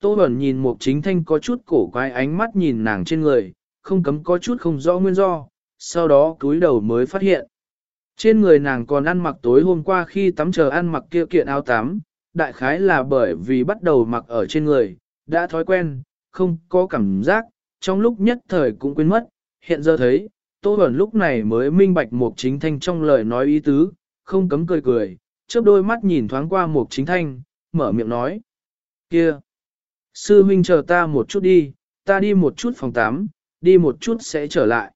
Tô Bẩn nhìn Mục Chính Thanh có chút cổ quái ánh mắt nhìn nàng trên người, không cấm có chút không rõ nguyên do, sau đó cúi đầu mới phát hiện. Trên người nàng còn ăn mặc tối hôm qua khi tắm chờ ăn mặc kia kiện áo tắm, đại khái là bởi vì bắt đầu mặc ở trên người, đã thói quen, không có cảm giác, trong lúc nhất thời cũng quên mất, hiện giờ thấy, Tô Bẩn lúc này mới minh bạch Mục Chính Thanh trong lời nói ý tứ, không cấm cười cười, chớp đôi mắt nhìn thoáng qua Mục Chính Thanh, mở miệng nói. Kia! Sư huynh chờ ta một chút đi, ta đi một chút phòng tắm, đi một chút sẽ trở lại.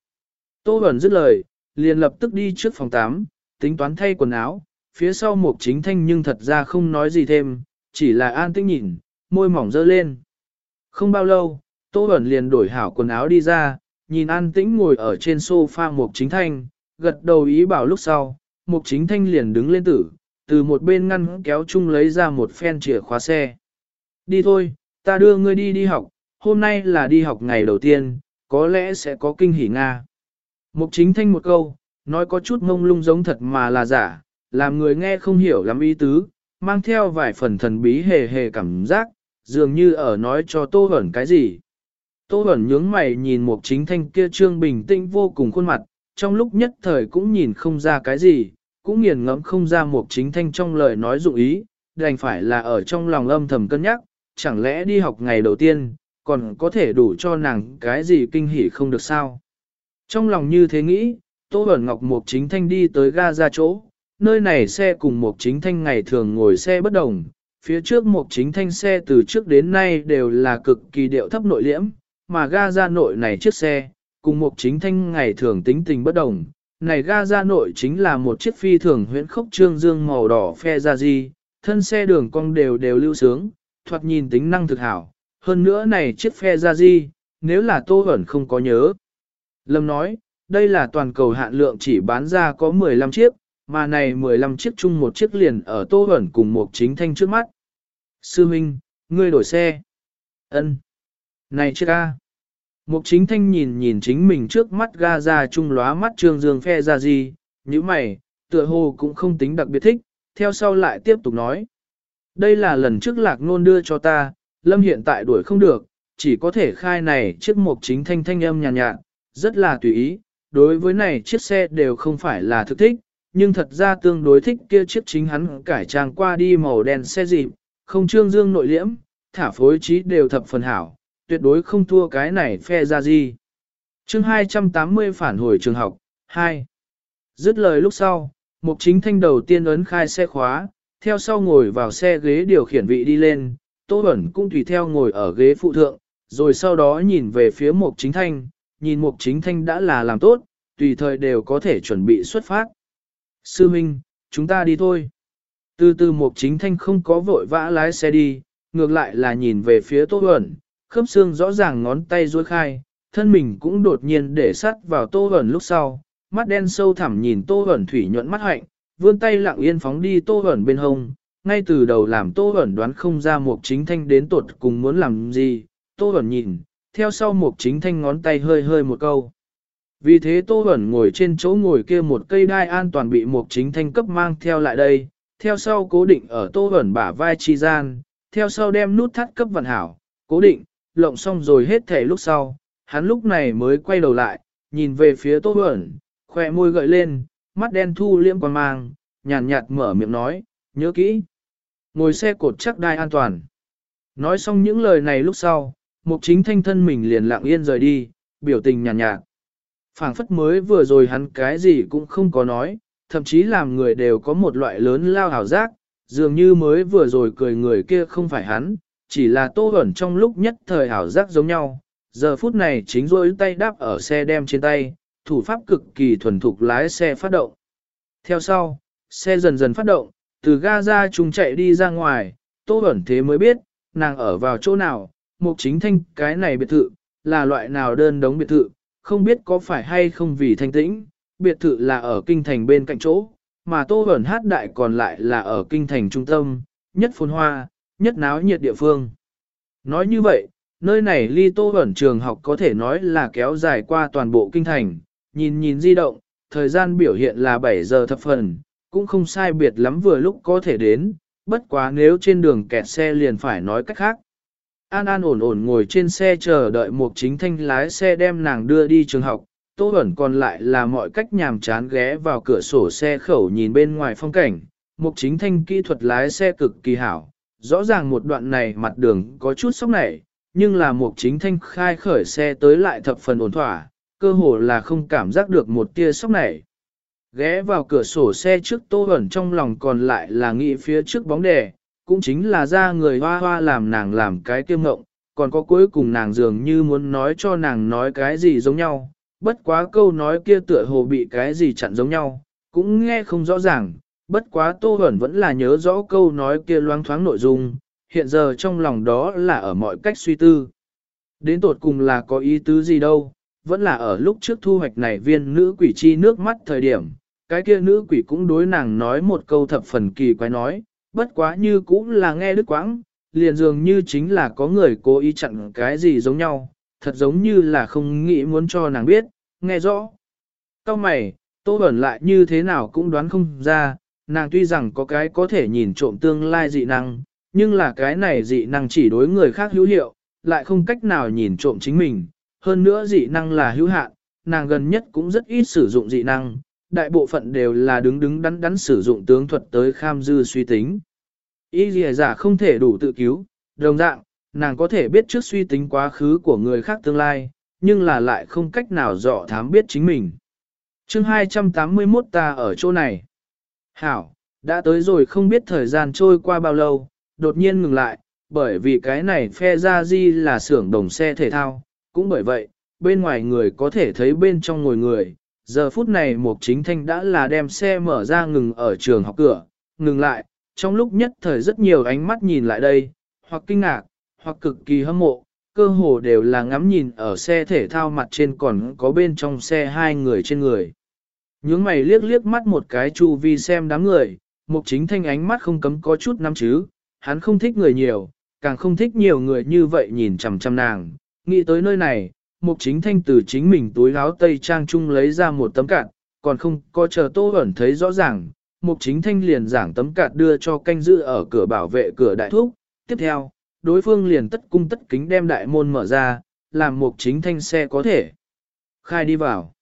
Tô Bẩn dứt lời, liền lập tức đi trước phòng tắm, tính toán thay quần áo, phía sau Mục Chính Thanh nhưng thật ra không nói gì thêm, chỉ là an tĩnh nhìn, môi mỏng dơ lên. Không bao lâu, Tô Bẩn liền đổi hảo quần áo đi ra, nhìn an tĩnh ngồi ở trên sofa Mục Chính Thanh, gật đầu ý bảo lúc sau, Mục Chính Thanh liền đứng lên tử, từ một bên ngăn kéo chung lấy ra một phen chìa khóa xe. Đi thôi, ta đưa ngươi đi đi học, hôm nay là đi học ngày đầu tiên, có lẽ sẽ có kinh hỉ Nga. Mục Chính Thanh một câu, nói có chút mông lung giống thật mà là giả, làm người nghe không hiểu lắm ý tứ, mang theo vài phần thần bí hề hề cảm giác, dường như ở nói cho Tô Bẩn cái gì. Tô Bẩn nhướng mày nhìn Mục chính thanh kia trương bình tĩnh vô cùng khuôn mặt, trong lúc nhất thời cũng nhìn không ra cái gì, cũng nghiền ngẫm không ra Mục chính thanh trong lời nói dụng ý, đành phải là ở trong lòng âm thầm cân nhắc, chẳng lẽ đi học ngày đầu tiên, còn có thể đủ cho nàng cái gì kinh hỉ không được sao. Trong lòng như thế nghĩ, Tô Bẩn Ngọc một chính thanh đi tới ga ra chỗ, nơi này xe cùng một chính thanh ngày thường ngồi xe bất đồng, phía trước một chính thanh xe từ trước đến nay đều là cực kỳ điệu thấp nội liễm, mà ga ra nội này chiếc xe, cùng một chính thanh ngày thường tính tình bất đồng. Này ga ra nội chính là một chiếc phi thường huyễn khốc trương dương màu đỏ phe ra di, thân xe đường cong đều đều lưu sướng, thoạt nhìn tính năng thực hảo. Hơn nữa này chiếc phe ra di, nếu là tô ẩn không có nhớ. Lâm nói, đây là toàn cầu hạn lượng chỉ bán ra có 15 chiếc, mà này 15 chiếc chung một chiếc liền ở tô ẩn cùng một chính thanh trước mắt. Sư Minh, ngươi đổi xe. ân Này chiếc A. Mục chính thanh nhìn nhìn chính mình trước mắt ga ra chung lóa mắt trương dương phe ra gì, như mày, tựa hồ cũng không tính đặc biệt thích, theo sau lại tiếp tục nói. Đây là lần trước lạc nôn đưa cho ta, lâm hiện tại đuổi không được, chỉ có thể khai này chiếc mục chính thanh thanh âm nhàn nhạt, nhạt, rất là tùy ý, đối với này chiếc xe đều không phải là thực thích, nhưng thật ra tương đối thích kia chiếc chính hắn cải trang qua đi màu đen xe dịp, không trương dương nội liễm, thả phối trí đều thập phần hảo, tuyệt đối không thua cái này phe ra gì. chương 280 phản hồi trường học, 2. Dứt lời lúc sau, mục chính thanh đầu tiên ấn khai xe khóa, theo sau ngồi vào xe ghế điều khiển vị đi lên, Tô Bẩn cũng tùy theo ngồi ở ghế phụ thượng, rồi sau đó nhìn về phía mục chính thanh, nhìn mục chính thanh đã là làm tốt, tùy thời đều có thể chuẩn bị xuất phát. Sư Minh, chúng ta đi thôi. Từ từ mục chính thanh không có vội vã lái xe đi, ngược lại là nhìn về phía Tô Bẩn, khớp xương rõ ràng ngón tay duỗi khai, thân mình cũng đột nhiên để sắt vào Tô Bẩn lúc sau, mắt đen sâu thẳm nhìn Tô Bẩn thủy nhuận mắt hạnh, vươn tay lặng yên phóng đi Tô ẩn bên hông, ngay từ đầu làm Tô ẩn đoán không ra mục chính thanh đến tột cùng muốn làm gì, Tô ẩn nhìn, theo sau mục chính thanh ngón tay hơi hơi một câu. Vì thế Tô ẩn ngồi trên chỗ ngồi kia một cây đai an toàn bị mục chính thanh cấp mang theo lại đây, theo sau cố định ở Tô ẩn bả vai chi gian, theo sau đem nút thắt cấp vận hảo, cố định, lộng xong rồi hết thể lúc sau, hắn lúc này mới quay đầu lại, nhìn về phía Tô ẩn, khỏe môi gợi lên, mắt đen thu liêm quan mang, nhàn nhạt, mở miệng nói, nhớ kỹ. Ngồi xe cột chắc đai an toàn. Nói xong những lời này lúc sau, mục chính thanh thân mình liền lặng yên rời đi, biểu tình nhàn nhạt, nhạt phảng phất mới vừa rồi hắn cái gì cũng không có nói, thậm chí làm người đều có một loại lớn lao hảo giác, dường như mới vừa rồi cười người kia không phải hắn, chỉ là tô ẩn trong lúc nhất thời hảo giác giống nhau. Giờ phút này chính rôi tay đáp ở xe đem trên tay, thủ pháp cực kỳ thuần thục lái xe phát động. Theo sau, xe dần dần phát động, từ ga ra chúng chạy đi ra ngoài, tô Bẩn thế mới biết, nàng ở vào chỗ nào, mục chính thanh cái này biệt thự, là loại nào đơn đống biệt thự, không biết có phải hay không vì thanh tĩnh, biệt thự là ở kinh thành bên cạnh chỗ, mà tô Bẩn hát đại còn lại là ở kinh thành trung tâm, nhất phồn hoa, nhất náo nhiệt địa phương. Nói như vậy, nơi này ly tô Bẩn trường học có thể nói là kéo dài qua toàn bộ kinh thành, nhìn nhìn di động, thời gian biểu hiện là 7 giờ thập phần, cũng không sai biệt lắm vừa lúc có thể đến, bất quá nếu trên đường kẹt xe liền phải nói cách khác. an an ổn ổn ngồi trên xe chờ đợi một chính thanh lái xe đem nàng đưa đi trường học, Tô Bẩn còn lại là mọi cách nhàm chán ghé vào cửa sổ xe khẩu nhìn bên ngoài phong cảnh, Mục chính thanh kỹ thuật lái xe cực kỳ hảo, rõ ràng một đoạn này mặt đường có chút sốc nảy, nhưng là mục chính thanh khai khởi xe tới lại thập phần ổn thỏa, cơ hồ là không cảm giác được một tia sốc nảy. Ghé vào cửa sổ xe trước tô ẩn trong lòng còn lại là nghĩ phía trước bóng đè, cũng chính là ra người hoa hoa làm nàng làm cái kiêm ngộng, còn có cuối cùng nàng dường như muốn nói cho nàng nói cái gì giống nhau, bất quá câu nói kia tựa hồ bị cái gì chặn giống nhau, cũng nghe không rõ ràng, bất quá Tô Huẩn vẫn là nhớ rõ câu nói kia loáng thoáng nội dung, hiện giờ trong lòng đó là ở mọi cách suy tư. Đến tột cùng là có ý tứ gì đâu, vẫn là ở lúc trước thu hoạch này viên nữ quỷ chi nước mắt thời điểm, cái kia nữ quỷ cũng đối nàng nói một câu thập phần kỳ quái nói, bất quá như cũng là nghe đứt quãng, liền dường như chính là có người cố ý chặn cái gì giống nhau, thật giống như là không nghĩ muốn cho nàng biết, nghe rõ. Cao mày, Tô Bẩn lại như thế nào cũng đoán không ra, nàng tuy rằng có cái có thể nhìn trộm tương lai dị năng, nhưng là cái này dị năng chỉ đối người khác hữu hiệu, lại không cách nào nhìn trộm chính mình. Hơn nữa dị năng là hữu hạn, nàng gần nhất cũng rất ít sử dụng dị năng, đại bộ phận đều là đứng đứng đắn đắn sử dụng tướng thuật tới kham dư suy tính. Ý gì giả không thể đủ tự cứu, đồng dạng, nàng có thể biết trước suy tính quá khứ của người khác tương lai, nhưng là lại không cách nào dọ thám biết chính mình. chương 281 ta ở chỗ này. Hảo, đã tới rồi không biết thời gian trôi qua bao lâu, đột nhiên ngừng lại, bởi vì cái này phe ra di là xưởng đồng xe thể thao, cũng bởi vậy, bên ngoài người có thể thấy bên trong ngồi người. Giờ phút này mục chính thanh đã là đem xe mở ra ngừng ở trường học cửa, ngừng lại, trong lúc nhất thời rất nhiều ánh mắt nhìn lại đây, hoặc kinh ngạc, hoặc cực kỳ hâm mộ, cơ hồ đều là ngắm nhìn ở xe thể thao mặt trên còn có bên trong xe hai người trên người. Nhướng mày liếc liếc mắt một cái chu vi xem đám người, mục chính thanh ánh mắt không cấm có chút năm chứ, hắn không thích người nhiều, càng không thích nhiều người như vậy nhìn chằm chằm nàng. Nghĩ tới nơi này, mục chính thanh từ chính mình túi áo tây trang trung lấy ra một tấm cạn, còn không có chờ tô ẩn thấy rõ ràng, mục chính thanh liền giảng tấm cạn đưa cho canh giữ ở cửa bảo vệ cửa đại thúc. Tiếp theo, đối phương liền tất cung tất kính đem đại môn mở ra, làm mục chính thanh xe có thể khai đi vào.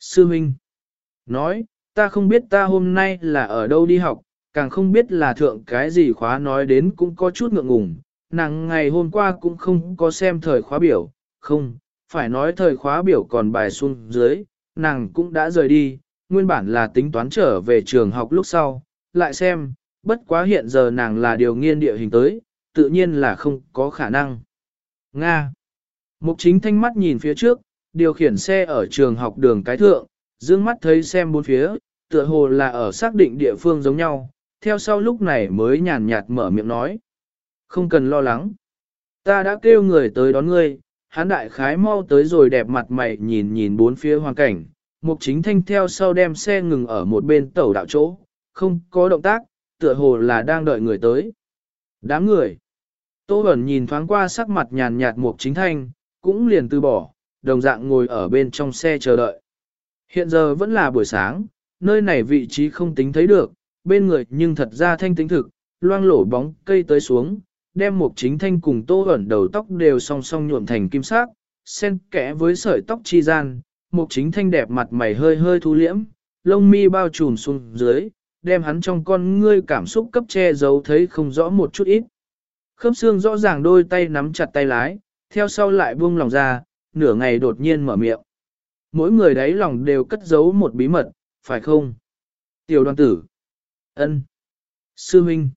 Sư Minh Nói, ta không biết ta hôm nay là ở đâu đi học, càng không biết là thượng cái gì khóa nói đến cũng có chút ngượng ngùng. Nàng ngày hôm qua cũng không có xem thời khóa biểu, không, phải nói thời khóa biểu còn bài xuống dưới, nàng cũng đã rời đi, nguyên bản là tính toán trở về trường học lúc sau, lại xem, bất quá hiện giờ nàng là điều nghiên địa hình tới, tự nhiên là không có khả năng. Nga Mục chính thanh mắt nhìn phía trước, điều khiển xe ở trường học đường cái thượng, dương mắt thấy xem bốn phía, tựa hồ là ở xác định địa phương giống nhau, theo sau lúc này mới nhàn nhạt mở miệng nói. Không cần lo lắng. Ta đã kêu người tới đón ngươi, hán đại khái mau tới rồi đẹp mặt mày nhìn nhìn bốn phía hoàn cảnh, mục chính thanh theo sau đem xe ngừng ở một bên tàu đạo chỗ, không có động tác, tựa hồ là đang đợi người tới. Đám người. Tô Bẩn nhìn thoáng qua sắc mặt nhàn nhạt mục chính thanh, cũng liền từ bỏ, đồng dạng ngồi ở bên trong xe chờ đợi. Hiện giờ vẫn là buổi sáng, nơi này vị trí không tính thấy được, bên người nhưng thật ra thanh tính thực, loang lổ bóng cây tới xuống, đem một chính thanh cùng tô ẩn đầu tóc đều song song nhuộm thành kim sắc, xen kẽ với sợi tóc chi gian, một chính thanh đẹp mặt mày hơi hơi thu liễm, lông mi bao trùm xuống dưới, đem hắn trong con ngươi cảm xúc cấp che giấu thấy không rõ một chút ít. Khớp xương rõ ràng đôi tay nắm chặt tay lái, theo sau lại buông lòng ra, nửa ngày đột nhiên mở miệng. Mỗi người đấy lòng đều cất giấu một bí mật, phải không? Tiểu đoàn tử. ân, Sư Minh.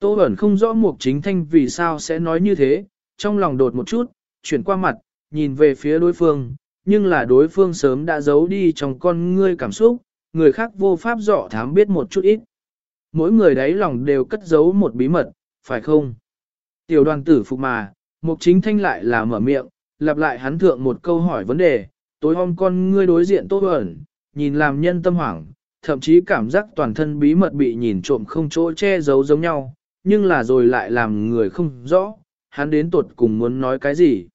Tô Bẩn không rõ Mục Chính Thanh vì sao sẽ nói như thế, trong lòng đột một chút, chuyển qua mặt, nhìn về phía đối phương, nhưng là đối phương sớm đã giấu đi trong con ngươi cảm xúc, người khác vô pháp rõ thám biết một chút ít. Mỗi người đấy lòng đều cất giấu một bí mật, phải không? Tiểu đoàn tử phục mà, Mục Chính Thanh lại là mở miệng, lặp lại hắn thượng một câu hỏi vấn đề, tối hôm con ngươi đối diện Tô Bẩn, nhìn làm nhân tâm hoảng, thậm chí cảm giác toàn thân bí mật bị nhìn trộm không chỗ che giấu giống nhau, nhưng là rồi lại làm người không rõ, hắn đến tuột cùng muốn nói cái gì.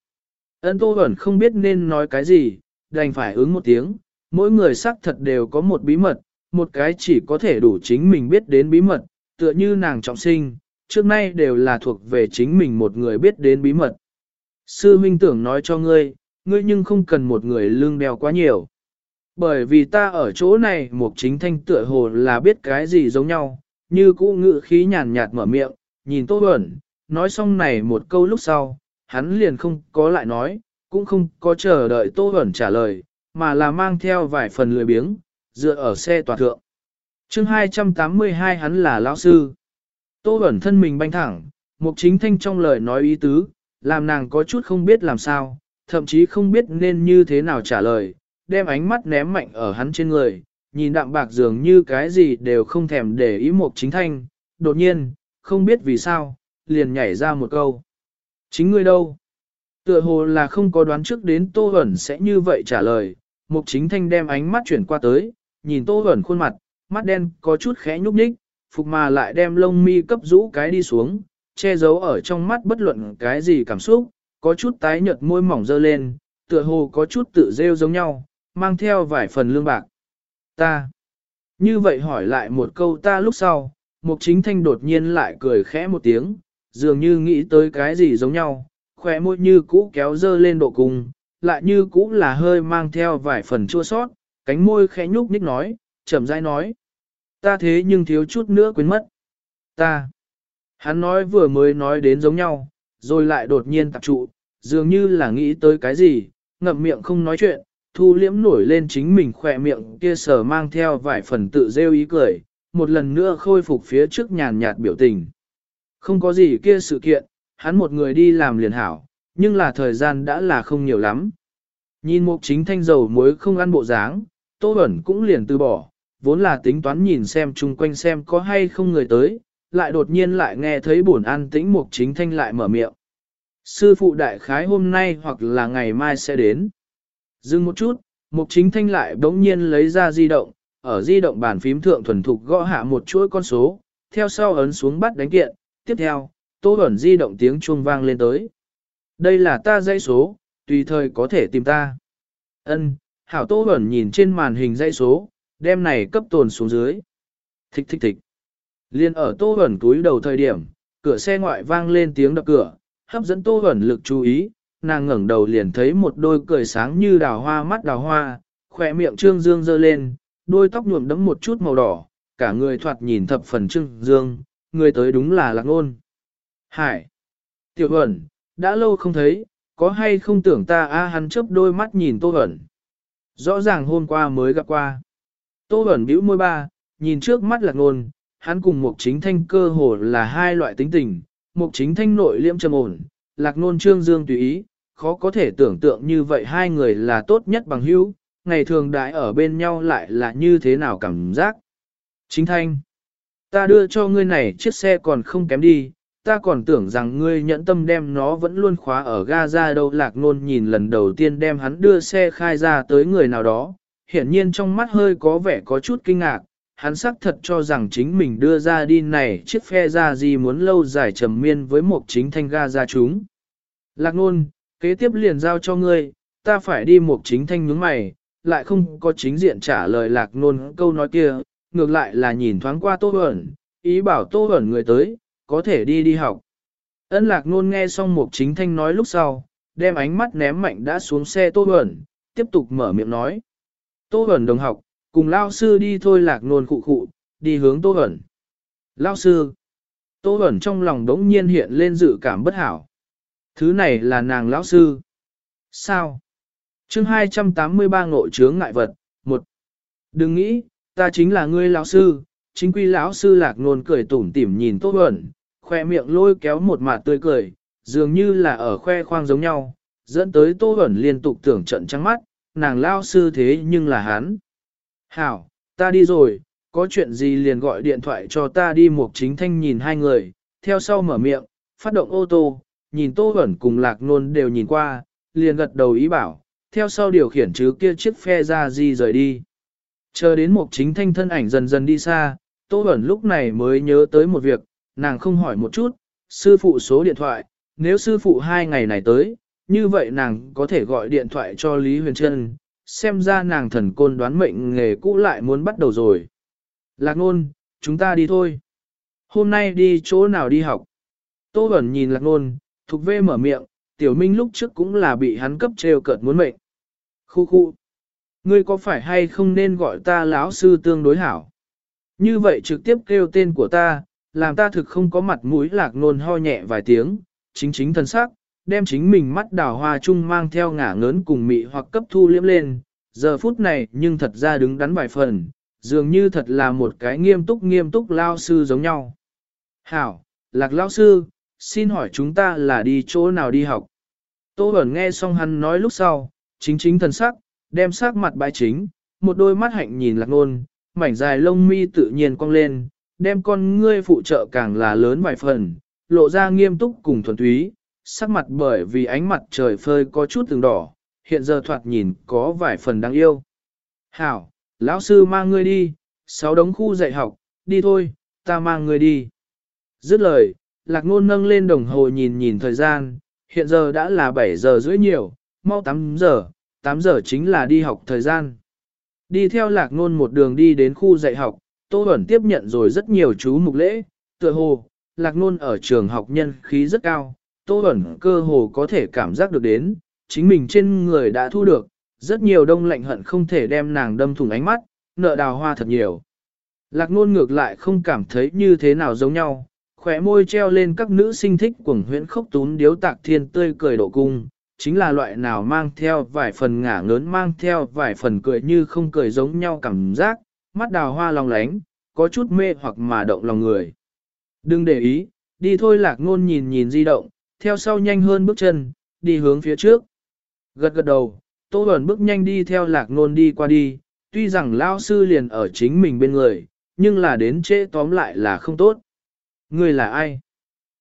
Ân Tô Vẩn không biết nên nói cái gì, đành phải ứng một tiếng, mỗi người xác thật đều có một bí mật, một cái chỉ có thể đủ chính mình biết đến bí mật, tựa như nàng trọng sinh, trước nay đều là thuộc về chính mình một người biết đến bí mật. Sư huynh tưởng nói cho ngươi, ngươi nhưng không cần một người lương đeo quá nhiều. Bởi vì ta ở chỗ này một chính thanh tựa hồ là biết cái gì giống nhau, như cũ ngự khí nhàn nhạt mở miệng, nhìn Tô Bẩn, nói xong này một câu lúc sau, hắn liền không có lại nói, cũng không có chờ đợi Tô Bẩn trả lời, mà là mang theo vài phần lười biếng, dựa ở xe tòa thượng. chương 282 hắn là lão sư. Tô Bẩn thân mình banh thẳng, Mục Chính Thanh trong lời nói ý tứ, làm nàng có chút không biết làm sao, thậm chí không biết nên như thế nào trả lời, đem ánh mắt ném mạnh ở hắn trên người, nhìn đạm bạc dường như cái gì đều không thèm để ý Mục Chính Thanh, đột nhiên, không biết vì sao, liền nhảy ra một câu. Chính ngươi đâu? Tựa hồ là không có đoán trước đến Tô hẩn sẽ như vậy trả lời, Mục Chính Thanh đem ánh mắt chuyển qua tới, nhìn Tô hẩn khuôn mặt, mắt đen có chút khẽ nhúc nhích, phục mà lại đem lông mi cấp rũ cái đi xuống, che giấu ở trong mắt bất luận cái gì cảm xúc, có chút tái nhợt môi mỏng dơ lên, tựa hồ có chút tự rêu giống nhau, mang theo vài phần lương bạc. Ta. Như vậy hỏi lại một câu ta lúc sau, Mục Chính Thanh đột nhiên lại cười khẽ một tiếng, dường như nghĩ tới cái gì giống nhau, khỏe môi như cũ kéo dơ lên độ cùng, lại như cũ là hơi mang theo vài phần chua sót, cánh môi khẽ nhúc nhích nói, chậm rãi nói. Ta thế nhưng thiếu chút nữa quên mất. Ta. Hắn nói vừa mới nói đến giống nhau, rồi lại đột nhiên tập trụ, dường như là nghĩ tới cái gì, ngậm miệng không nói chuyện, thu liễm nổi lên chính mình khỏe miệng kia sờ mang theo vài phần tự rêu ý cười, một lần nữa khôi phục phía trước nhàn nhạt biểu tình. Không có gì kia sự kiện, hắn một người đi làm liền hảo, nhưng là thời gian đã là không nhiều lắm. Nhìn mục chính thanh dầu muối không ăn bộ dáng, Tô Bẩn cũng liền từ bỏ, vốn là tính toán nhìn xem chung quanh xem có hay không người tới, lại đột nhiên lại nghe thấy buồn an tĩnh mục chính thanh lại mở miệng. Sư phụ đại khái hôm nay hoặc là ngày mai sẽ đến. Dừng một chút, mục chính thanh lại bỗng nhiên lấy ra di động, ở di động bàn phím thượng thuần thục gõ hạ một chuỗi con số, theo sau ấn xuống bắt đánh kiện, tiếp theo, tô ẩn di động tiếng chuông vang lên tới. Đây là ta dãy số, tùy thời có thể tìm ta. Ân, hảo tô ẩn nhìn trên màn hình dãy số, đem này cấp tồn xuống dưới. Thích thích thích. Liên ở tô ẩn túi đầu thời điểm, cửa xe ngoại vang lên tiếng đập cửa, hấp dẫn tô ẩn lực chú ý, nàng ngẩng đầu liền thấy một đôi cười sáng như đào hoa mắt đào hoa, khỏe miệng trương dương dơ lên, đôi tóc nhuộm đẫm một chút màu đỏ, cả người thoạt nhìn thập phần trương dương, người tới đúng là lạc ngôn. Hải! Tiểu ẩn, đã lâu không thấy, có hay không tưởng ta a hắn chớp đôi mắt nhìn tô ẩn. Rõ ràng hôm qua mới gặp qua. Tô ẩn bĩu môi ba, nhìn trước mắt lạc ngôn, hắn cùng Mục Chính Thanh cơ hồ là hai loại tính tình, Mục Chính Thanh nội liễm trầm ổn, Lạc Nôn Trương Dương tùy ý, khó có thể tưởng tượng như vậy hai người là tốt nhất bằng hữu, ngày thường đại ở bên nhau lại là như thế nào cảm giác. Chính Thanh, ta đưa cho ngươi này chiếc xe còn không kém đi, ta còn tưởng rằng ngươi nhẫn tâm đem nó vẫn luôn khóa ở ga ra đâu Lạc Nôn nhìn lần đầu tiên đem hắn đưa xe khai ra tới người nào đó, hiển nhiên trong mắt hơi có vẻ có chút kinh ngạc, hắn xác thật cho rằng chính mình đưa ra đi này chiếc phe ra gì muốn lâu dài trầm miên với một chính thanh ga ra chúng. Lạc nôn, kế tiếp liền giao cho ngươi, ta phải đi một chính thanh nhướng mày, lại không có chính diện trả lời lạc nôn câu nói kia, ngược lại là nhìn thoáng qua tô ẩn, ý bảo tô ẩn người tới, có thể đi đi học. Ân lạc nôn nghe xong một chính thanh nói lúc sau, đem ánh mắt ném mạnh đã xuống xe tô ẩn, tiếp tục mở miệng nói. Tô ẩn đồng học, Cùng lao sư đi thôi lạc nôn khụ khụ, đi hướng tô ẩn. Lao sư. Tô ẩn trong lòng đống nhiên hiện lên dự cảm bất hảo. Thứ này là nàng lão sư. Sao? chương 283 ngộ chướng ngại vật, một Đừng nghĩ, ta chính là ngươi lão sư, chính quy lão sư lạc nôn cười tủm tỉm nhìn Tô ẩn, khoe miệng lôi kéo một mặt tươi cười, dường như là ở khoe khoang giống nhau, dẫn tới Tô ẩn liên tục tưởng trận trắng mắt, nàng lão sư thế nhưng là hắn. Hảo, ta đi rồi, có chuyện gì liền gọi điện thoại cho ta đi một chính thanh nhìn hai người, theo sau mở miệng, phát động ô tô, nhìn tô Huẩn cùng lạc nôn đều nhìn qua, liền gật đầu ý bảo, theo sau điều khiển chứ kia chiếc phe ra gì rời đi. Chờ đến một chính thanh thân ảnh dần dần đi xa, tô Huẩn lúc này mới nhớ tới một việc, nàng không hỏi một chút, sư phụ số điện thoại, nếu sư phụ hai ngày này tới, như vậy nàng có thể gọi điện thoại cho Lý Huyền Trân, xem ra nàng thần côn đoán mệnh nghề cũ lại muốn bắt đầu rồi. Lạc nôn, chúng ta đi thôi. Hôm nay đi chỗ nào đi học? Tô Bẩn nhìn lạc nôn, thuộc vê mở miệng, tiểu minh lúc trước cũng là bị hắn cấp trêu cợt muốn mệnh. Khu khu. Ngươi có phải hay không nên gọi ta lão sư tương đối hảo? Như vậy trực tiếp kêu tên của ta, làm ta thực không có mặt mũi lạc nôn ho nhẹ vài tiếng, chính chính thân sắc, đem chính mình mắt đào hoa chung mang theo ngả ngớn cùng mị hoặc cấp thu liếm lên, giờ phút này nhưng thật ra đứng đắn vài phần, dường như thật là một cái nghiêm túc nghiêm túc lao sư giống nhau. Hảo, lạc lao sư, xin hỏi chúng ta là đi chỗ nào đi học? Tô Bẩn nghe xong hắn nói lúc sau, chính chính thần sắc, đem sắc mặt bãi chính, một đôi mắt hạnh nhìn lạc nôn, mảnh dài lông mi tự nhiên cong lên, đem con ngươi phụ trợ càng là lớn vài phần, lộ ra nghiêm túc cùng thuần túy, sắc mặt bởi vì ánh mặt trời phơi có chút từng đỏ, hiện giờ thoạt nhìn có vài phần đáng yêu. Hảo, lão sư mang ngươi đi, sáu đống khu dạy học, đi thôi, ta mang ngươi đi. Dứt lời, lạc ngôn nâng lên đồng hồ nhìn nhìn thời gian, hiện giờ đã là 7 giờ rưỡi nhiều, mau 8 giờ, 8 giờ chính là đi học thời gian. Đi theo lạc ngôn một đường đi đến khu dạy học, Tô Bẩn tiếp nhận rồi rất nhiều chú mục lễ, tựa hồ, lạc ngôn ở trường học nhân khí rất cao, Tô Bẩn cơ hồ có thể cảm giác được đến, chính mình trên người đã thu được, rất nhiều đông lạnh hận không thể đem nàng đâm thủng ánh mắt, nợ đào hoa thật nhiều. Lạc ngôn ngược lại không cảm thấy như thế nào giống nhau, khỏe môi treo lên các nữ sinh thích cuồng huyễn khốc tún điếu tạc thiên tươi cười độ cung, chính là loại nào mang theo vài phần ngả ngớn mang theo vài phần cười như không cười giống nhau cảm giác, mắt đào hoa lòng lánh, có chút mê hoặc mà động lòng người. Đừng để ý, đi thôi lạc ngôn nhìn nhìn di động, theo sau nhanh hơn bước chân, đi hướng phía trước. Gật gật đầu, Tô ẩn bước nhanh đi theo lạc ngôn đi qua đi, tuy rằng lao sư liền ở chính mình bên người, nhưng là đến trễ tóm lại là không tốt. Người là ai?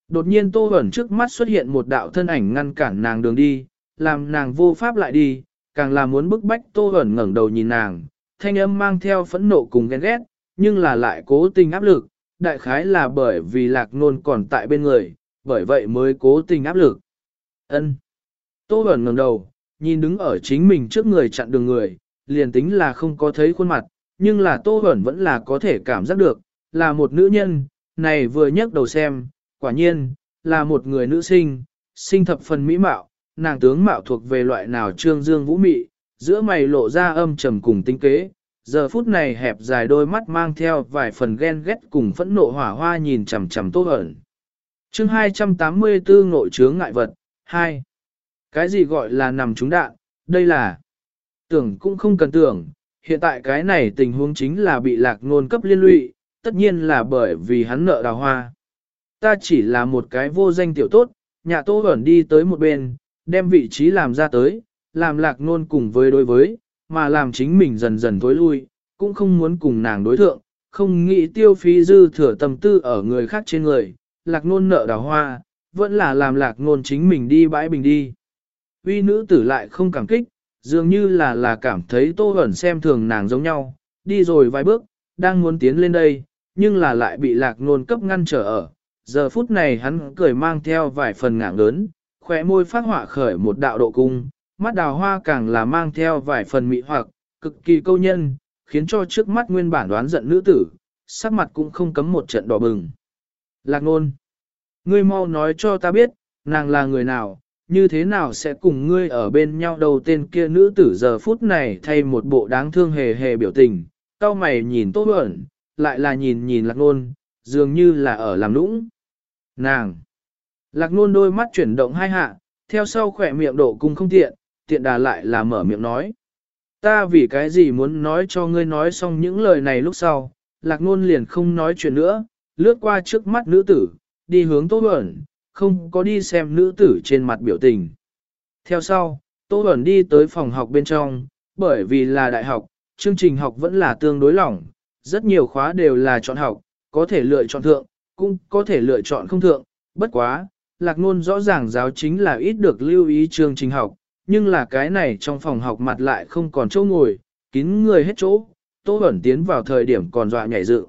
Đột nhiên Tô Bẩn trước mắt xuất hiện một đạo thân ảnh ngăn cản nàng đường đi, làm nàng vô pháp lại đi, càng là muốn bức bách Tô Bẩn ngẩng đầu nhìn nàng, thanh âm mang theo phẫn nộ cùng ghen ghét, nhưng là lại cố tình áp lực, đại khái là bởi vì lạc nôn còn tại bên người, bởi vậy mới cố tình áp lực. Ân. Tô Bẩn ngẩng đầu, nhìn đứng ở chính mình trước người chặn đường người, liền tính là không có thấy khuôn mặt, nhưng là Tô Bẩn vẫn là có thể cảm giác được, là một nữ nhân, này vừa nhấc đầu xem, quả nhiên, là một người nữ sinh, sinh thập phần mỹ mạo, nàng tướng mạo thuộc về loại nào trương dương vũ mị, giữa mày lộ ra âm trầm cùng tinh kế, giờ phút này hẹp dài đôi mắt mang theo vài phần ghen ghét cùng phẫn nộ hỏa hoa nhìn chằm chằm Tô ẩn. Chương 284 nội chướng ngại vật 2. Cái gì gọi là nằm trúng đạn, đây là tưởng cũng không cần tưởng, hiện tại cái này tình huống chính là bị lạc ngôn cấp liên lụy, tất nhiên là bởi vì hắn nợ đào hoa. Ta chỉ là một cái vô danh tiểu tốt, nhà tô ẩn đi tới một bên, đem vị trí làm ra tới, làm lạc nôn cùng với đối với, mà làm chính mình dần dần tối lui, cũng không muốn cùng nàng đối thượng, không nghĩ tiêu phí dư thừa tâm tư ở người khác trên người, lạc nôn nợ đào hoa, vẫn là làm lạc nôn chính mình đi bãi bình đi uy nữ tử lại không cảm kích, dường như là là cảm thấy tô ẩn xem thường nàng giống nhau, đi rồi vài bước, đang muốn tiến lên đây, nhưng là lại bị lạc nôn cấp ngăn trở ở. Giờ phút này hắn cười mang theo vài phần ngạng lớn, khỏe môi phát họa khởi một đạo độ cung, mắt đào hoa càng là mang theo vài phần mị hoặc, cực kỳ câu nhân, khiến cho trước mắt nguyên bản đoán giận nữ tử, sắc mặt cũng không cấm một trận đỏ bừng. Lạc nôn, ngươi mau nói cho ta biết, nàng là người nào, như thế nào sẽ cùng ngươi ở bên nhau đầu tên kia nữ tử giờ phút này thay một bộ đáng thương hề hề biểu tình, cao mày nhìn tốt ẩn, lại là nhìn nhìn lạc nôn, dường như là ở làm nũng. Nàng! Lạc nôn đôi mắt chuyển động hai hạ, theo sau khỏe miệng độ cung không tiện, tiện đà lại là mở miệng nói. Ta vì cái gì muốn nói cho ngươi nói xong những lời này lúc sau, lạc nôn liền không nói chuyện nữa, lướt qua trước mắt nữ tử, đi hướng tốt ẩn, không có đi xem nữ tử trên mặt biểu tình. Theo sau, Tô Bẩn đi tới phòng học bên trong, bởi vì là đại học, chương trình học vẫn là tương đối lỏng, rất nhiều khóa đều là chọn học, có thể lựa chọn thượng, cũng có thể lựa chọn không thượng, bất quá, lạc ngôn rõ ràng giáo chính là ít được lưu ý chương trình học, nhưng là cái này trong phòng học mặt lại không còn chỗ ngồi, kín người hết chỗ, Tô Bẩn tiến vào thời điểm còn dọa nhảy dự.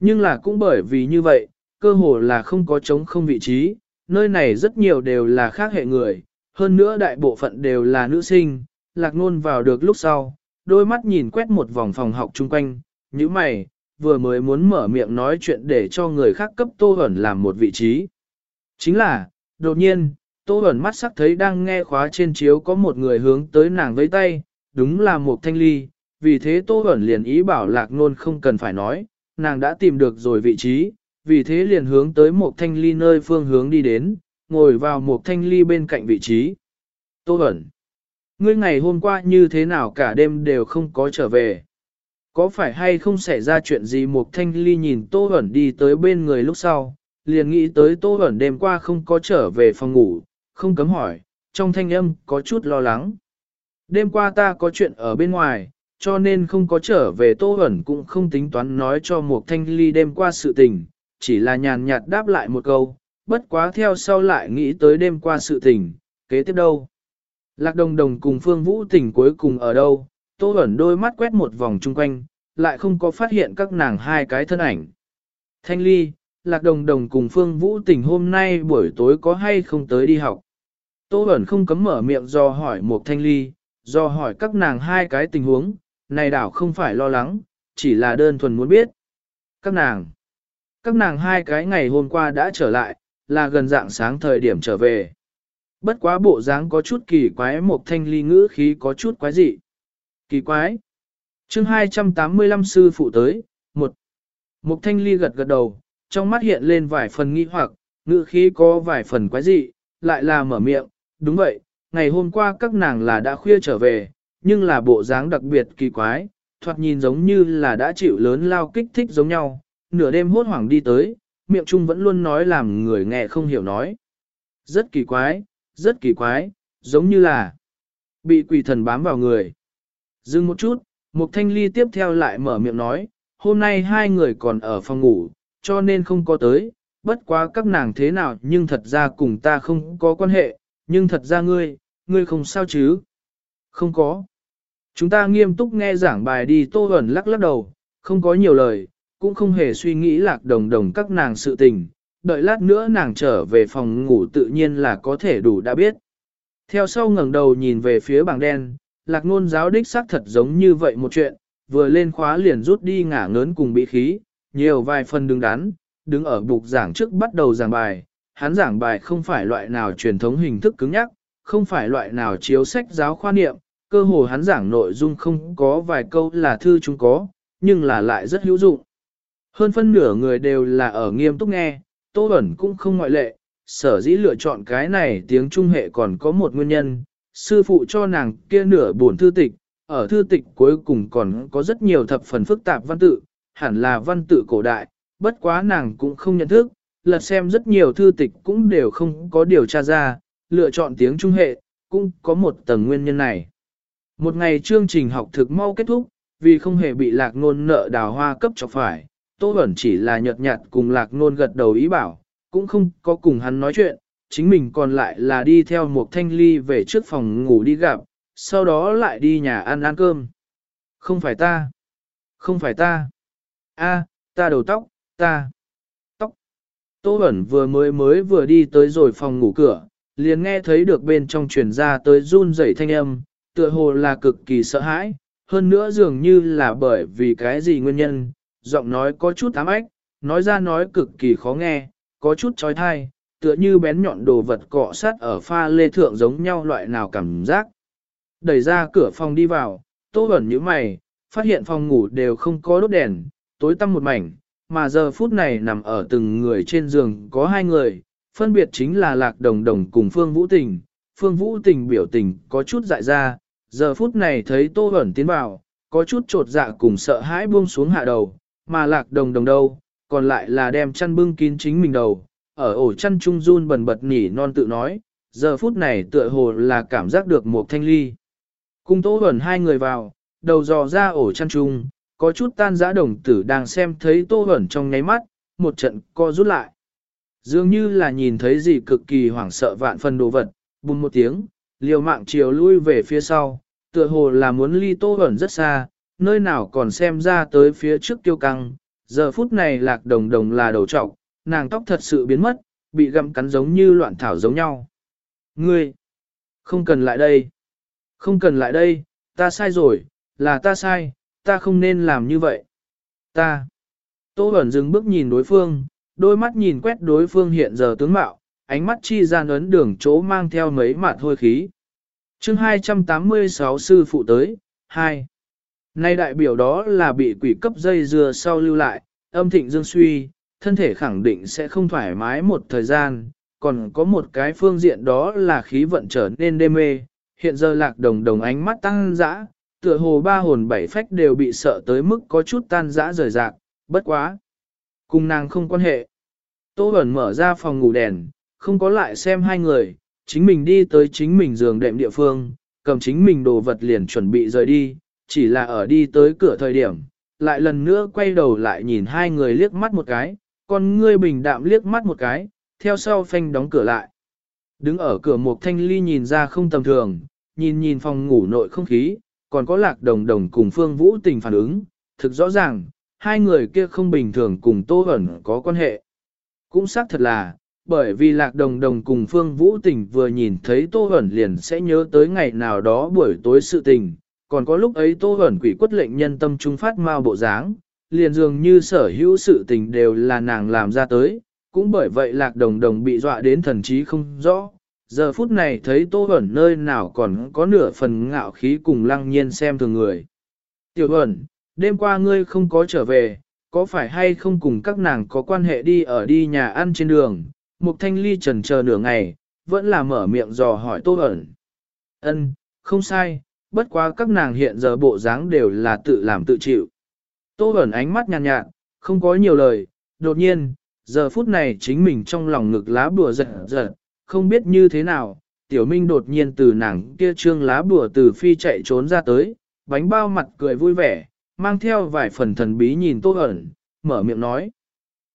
Nhưng là cũng bởi vì như vậy, cơ hồ là không có trống không vị trí, nơi này rất nhiều đều là khác hệ người, hơn nữa đại bộ phận đều là nữ sinh, lạc nôn vào được lúc sau, đôi mắt nhìn quét một vòng phòng học chung quanh, như mày, vừa mới muốn mở miệng nói chuyện để cho người khác cấp Tô Hẩn làm một vị trí. Chính là, đột nhiên, Tô Hẩn mắt sắc thấy đang nghe khóa trên chiếu có một người hướng tới nàng với tay, đúng là một thanh ly, vì thế Tô Hẩn liền ý bảo lạc nôn không cần phải nói, nàng đã tìm được rồi vị trí, vì thế liền hướng tới một thanh ly nơi phương hướng đi đến, ngồi vào một thanh ly bên cạnh vị trí. Tô Hẩn, ngươi ngày hôm qua như thế nào cả đêm đều không có trở về? Có phải hay không xảy ra chuyện gì Mục thanh ly nhìn Tô Hẩn đi tới bên người lúc sau, liền nghĩ tới Tô Hẩn đêm qua không có trở về phòng ngủ, không cấm hỏi, trong thanh âm có chút lo lắng. Đêm qua ta có chuyện ở bên ngoài, cho nên không có trở về Tô Hẩn cũng không tính toán nói cho Mục thanh ly đêm qua sự tình, chỉ là nhàn nhạt đáp lại một câu, bất quá theo sau lại nghĩ tới đêm qua sự tình, kế tiếp đâu. Lạc đồng đồng cùng Phương Vũ tình cuối cùng ở đâu, Tô Hẩn đôi mắt quét một vòng chung quanh, lại không có phát hiện các nàng hai cái thân ảnh. Thanh Ly, Lạc Đồng Đồng cùng Phương Vũ tình hôm nay buổi tối có hay không tới đi học. Tô Bẩn không cấm mở miệng do hỏi một Thanh Ly, do hỏi các nàng hai cái tình huống, này đảo không phải lo lắng, chỉ là đơn thuần muốn biết. Các nàng, các nàng hai cái ngày hôm qua đã trở lại, là gần dạng sáng thời điểm trở về. Bất quá bộ dáng có chút kỳ quái một thanh ly ngữ khí có chút quái dị. Kỳ quái. chương 285 sư phụ tới, một. Một thanh ly gật gật đầu, trong mắt hiện lên vài phần nghi hoặc, ngữ khí có vài phần quái dị, lại là mở miệng, đúng vậy, ngày hôm qua các nàng là đã khuya trở về, nhưng là bộ dáng đặc biệt kỳ quái, thoạt nhìn giống như là đã chịu lớn lao kích thích giống nhau, nửa đêm hốt hoảng đi tới, miệng trung vẫn luôn nói làm người nghe không hiểu nói. Rất kỳ quái, rất kỳ quái, giống như là bị quỷ thần bám vào người. Dừng một chút, Mục Thanh Ly tiếp theo lại mở miệng nói, hôm nay hai người còn ở phòng ngủ, cho nên không có tới, bất quá các nàng thế nào nhưng thật ra cùng ta không có quan hệ, nhưng thật ra ngươi, ngươi không sao chứ? Không có. Chúng ta nghiêm túc nghe giảng bài đi tô ẩn lắc lắc đầu, không có nhiều lời, cũng không hề suy nghĩ lạc đồng đồng các nàng sự tình, đợi lát nữa nàng trở về phòng ngủ tự nhiên là có thể đủ đã biết. Theo sau ngẩng đầu nhìn về phía bảng đen, lạc ngôn giáo đích xác thật giống như vậy một chuyện, vừa lên khóa liền rút đi ngả ngớn cùng bị khí, nhiều vài phần đứng đắn, đứng ở bục giảng trước bắt đầu giảng bài, hắn giảng bài không phải loại nào truyền thống hình thức cứng nhắc, không phải loại nào chiếu sách giáo khoa niệm, cơ hồ hắn giảng nội dung không có vài câu là thư chúng có, nhưng là lại rất hữu dụng. Hơn phân nửa người đều là ở nghiêm túc nghe, Tô Bẩn cũng không ngoại lệ, sở dĩ lựa chọn cái này tiếng trung hệ còn có một nguyên nhân, sư phụ cho nàng kia nửa buồn thư tịch, ở thư tịch cuối cùng còn có rất nhiều thập phần phức tạp văn tự, hẳn là văn tự cổ đại, bất quá nàng cũng không nhận thức, lật xem rất nhiều thư tịch cũng đều không có điều tra ra, lựa chọn tiếng trung hệ, cũng có một tầng nguyên nhân này. Một ngày chương trình học thực mau kết thúc, vì không hề bị lạc nôn nợ đào hoa cấp cho phải, Tô Bẩn chỉ là nhợt nhạt cùng lạc nôn gật đầu ý bảo, cũng không có cùng hắn nói chuyện, chính mình còn lại là đi theo một thanh ly về trước phòng ngủ đi gặp, sau đó lại đi nhà ăn ăn cơm. Không phải ta, không phải ta, a, ta đầu tóc, ta, tóc. Tô Bẩn vừa mới mới vừa đi tới rồi phòng ngủ cửa, liền nghe thấy được bên trong truyền ra tới run rẩy thanh âm, tựa hồ là cực kỳ sợ hãi, hơn nữa dường như là bởi vì cái gì nguyên nhân, giọng nói có chút ám ách, nói ra nói cực kỳ khó nghe, có chút trói thai, tựa như bén nhọn đồ vật cọ sát ở pha lê thượng giống nhau loại nào cảm giác. Đẩy ra cửa phòng đi vào, tô ẩn như mày, phát hiện phòng ngủ đều không có đốt đèn, tối tăm một mảnh, mà giờ phút này nằm ở từng người trên giường có hai người, phân biệt chính là Lạc Đồng Đồng cùng Phương Vũ Tình. Phương Vũ Tình biểu tình có chút dại ra, giờ phút này thấy Tô Bẩn tiến vào, có chút trột dạ cùng sợ hãi buông xuống hạ đầu, mà Lạc Đồng Đồng đâu, còn lại là đem chăn bưng kín chính mình đầu, ở ổ chăn trung run bần bật nhỉ non tự nói, giờ phút này tựa hồ là cảm giác được một thanh ly. cung Tô Bẩn hai người vào, đầu dò ra ổ chăn trung, có chút tan giã đồng tử đang xem thấy Tô Bẩn trong nháy mắt, một trận co rút lại. Dường như là nhìn thấy gì cực kỳ hoảng sợ vạn phần đồ vật, bùm một tiếng, liều mạng chiều lui về phía sau, tựa hồ là muốn ly tô ẩn rất xa, nơi nào còn xem ra tới phía trước tiêu căng, giờ phút này lạc đồng đồng là đầu trọng nàng tóc thật sự biến mất, bị gặm cắn giống như loạn thảo giống nhau. Ngươi, không cần lại đây, không cần lại đây, ta sai rồi, là ta sai, ta không nên làm như vậy. Ta, Tô ẩn dừng bước nhìn đối phương, đôi mắt nhìn quét đối phương hiện giờ tướng mạo, ánh mắt chi gian ấn đường chỗ mang theo mấy mạt hôi khí. chương 286 sư phụ tới, 2. Nay đại biểu đó là bị quỷ cấp dây dừa sau lưu lại, âm thịnh dương suy, thân thể khẳng định sẽ không thoải mái một thời gian, còn có một cái phương diện đó là khí vận trở nên đê mê, hiện giờ lạc đồng đồng ánh mắt tăng dã, tựa hồ ba hồn bảy phách đều bị sợ tới mức có chút tan dã rời rạc, bất quá. Cùng nàng không quan hệ. Tô Bẩn mở ra phòng ngủ đèn, không có lại xem hai người, chính mình đi tới chính mình giường đệm địa phương, cầm chính mình đồ vật liền chuẩn bị rời đi, chỉ là ở đi tới cửa thời điểm, lại lần nữa quay đầu lại nhìn hai người liếc mắt một cái, con ngươi bình đạm liếc mắt một cái, theo sau phanh đóng cửa lại. Đứng ở cửa một thanh ly nhìn ra không tầm thường, nhìn nhìn phòng ngủ nội không khí, còn có lạc đồng đồng cùng phương vũ tình phản ứng, thực rõ ràng, hai người kia không bình thường cùng tô ẩn có quan hệ. Cũng xác thật là, bởi vì lạc đồng đồng cùng phương vũ tình vừa nhìn thấy tô ẩn liền sẽ nhớ tới ngày nào đó buổi tối sự tình, còn có lúc ấy tô ẩn quỷ quất lệnh nhân tâm trung phát mau bộ dáng, liền dường như sở hữu sự tình đều là nàng làm ra tới, cũng bởi vậy lạc đồng đồng bị dọa đến thần trí không rõ. Giờ phút này thấy tô ẩn nơi nào còn có nửa phần ngạo khí cùng lăng nhiên xem thường người. Tiểu ẩn, đêm qua ngươi không có trở về, có phải hay không cùng các nàng có quan hệ đi ở đi nhà ăn trên đường, Mục Thanh Ly trần chờ nửa ngày, vẫn là mở miệng dò hỏi Tô ẩn. Ân, không sai, bất quá các nàng hiện giờ bộ dáng đều là tự làm tự chịu. Tô Bẩn ánh mắt nhàn nhạt, nhạt, không có nhiều lời, đột nhiên, giờ phút này chính mình trong lòng ngực lá bùa giật giật, không biết như thế nào, tiểu minh đột nhiên từ nàng kia trương lá bùa từ phi chạy trốn ra tới, bánh bao mặt cười vui vẻ, mang theo vài phần thần bí nhìn tô Bẩn, mở miệng nói.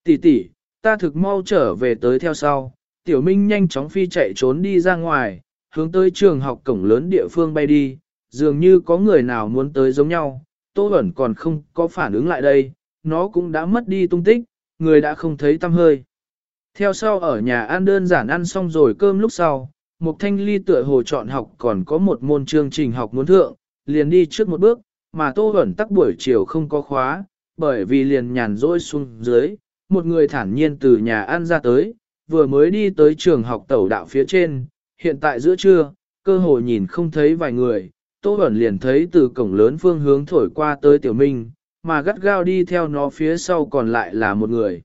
tỷ tỷ, ta thực mau trở về tới theo sau, tiểu minh nhanh chóng phi chạy trốn đi ra ngoài, hướng tới trường học cổng lớn địa phương bay đi, dường như có người nào muốn tới giống nhau, tô Bẩn còn không có phản ứng lại đây, nó cũng đã mất đi tung tích, người đã không thấy tâm hơi. Theo sau ở nhà ăn đơn giản ăn xong rồi cơm lúc sau, Mục Thanh Ly tựa hồ chọn học còn có một môn chương trình học muốn thượng, liền đi trước một bước, mà Tô Bẩn tắc buổi chiều không có khóa, bởi vì liền nhàn rỗi xuống dưới, một người thản nhiên từ nhà ăn ra tới, vừa mới đi tới trường học tẩu đạo phía trên, hiện tại giữa trưa, cơ hồ nhìn không thấy vài người, Tô Bẩn liền thấy từ cổng lớn phương hướng thổi qua tới Tiểu Minh, mà gắt gao đi theo nó phía sau còn lại là một người.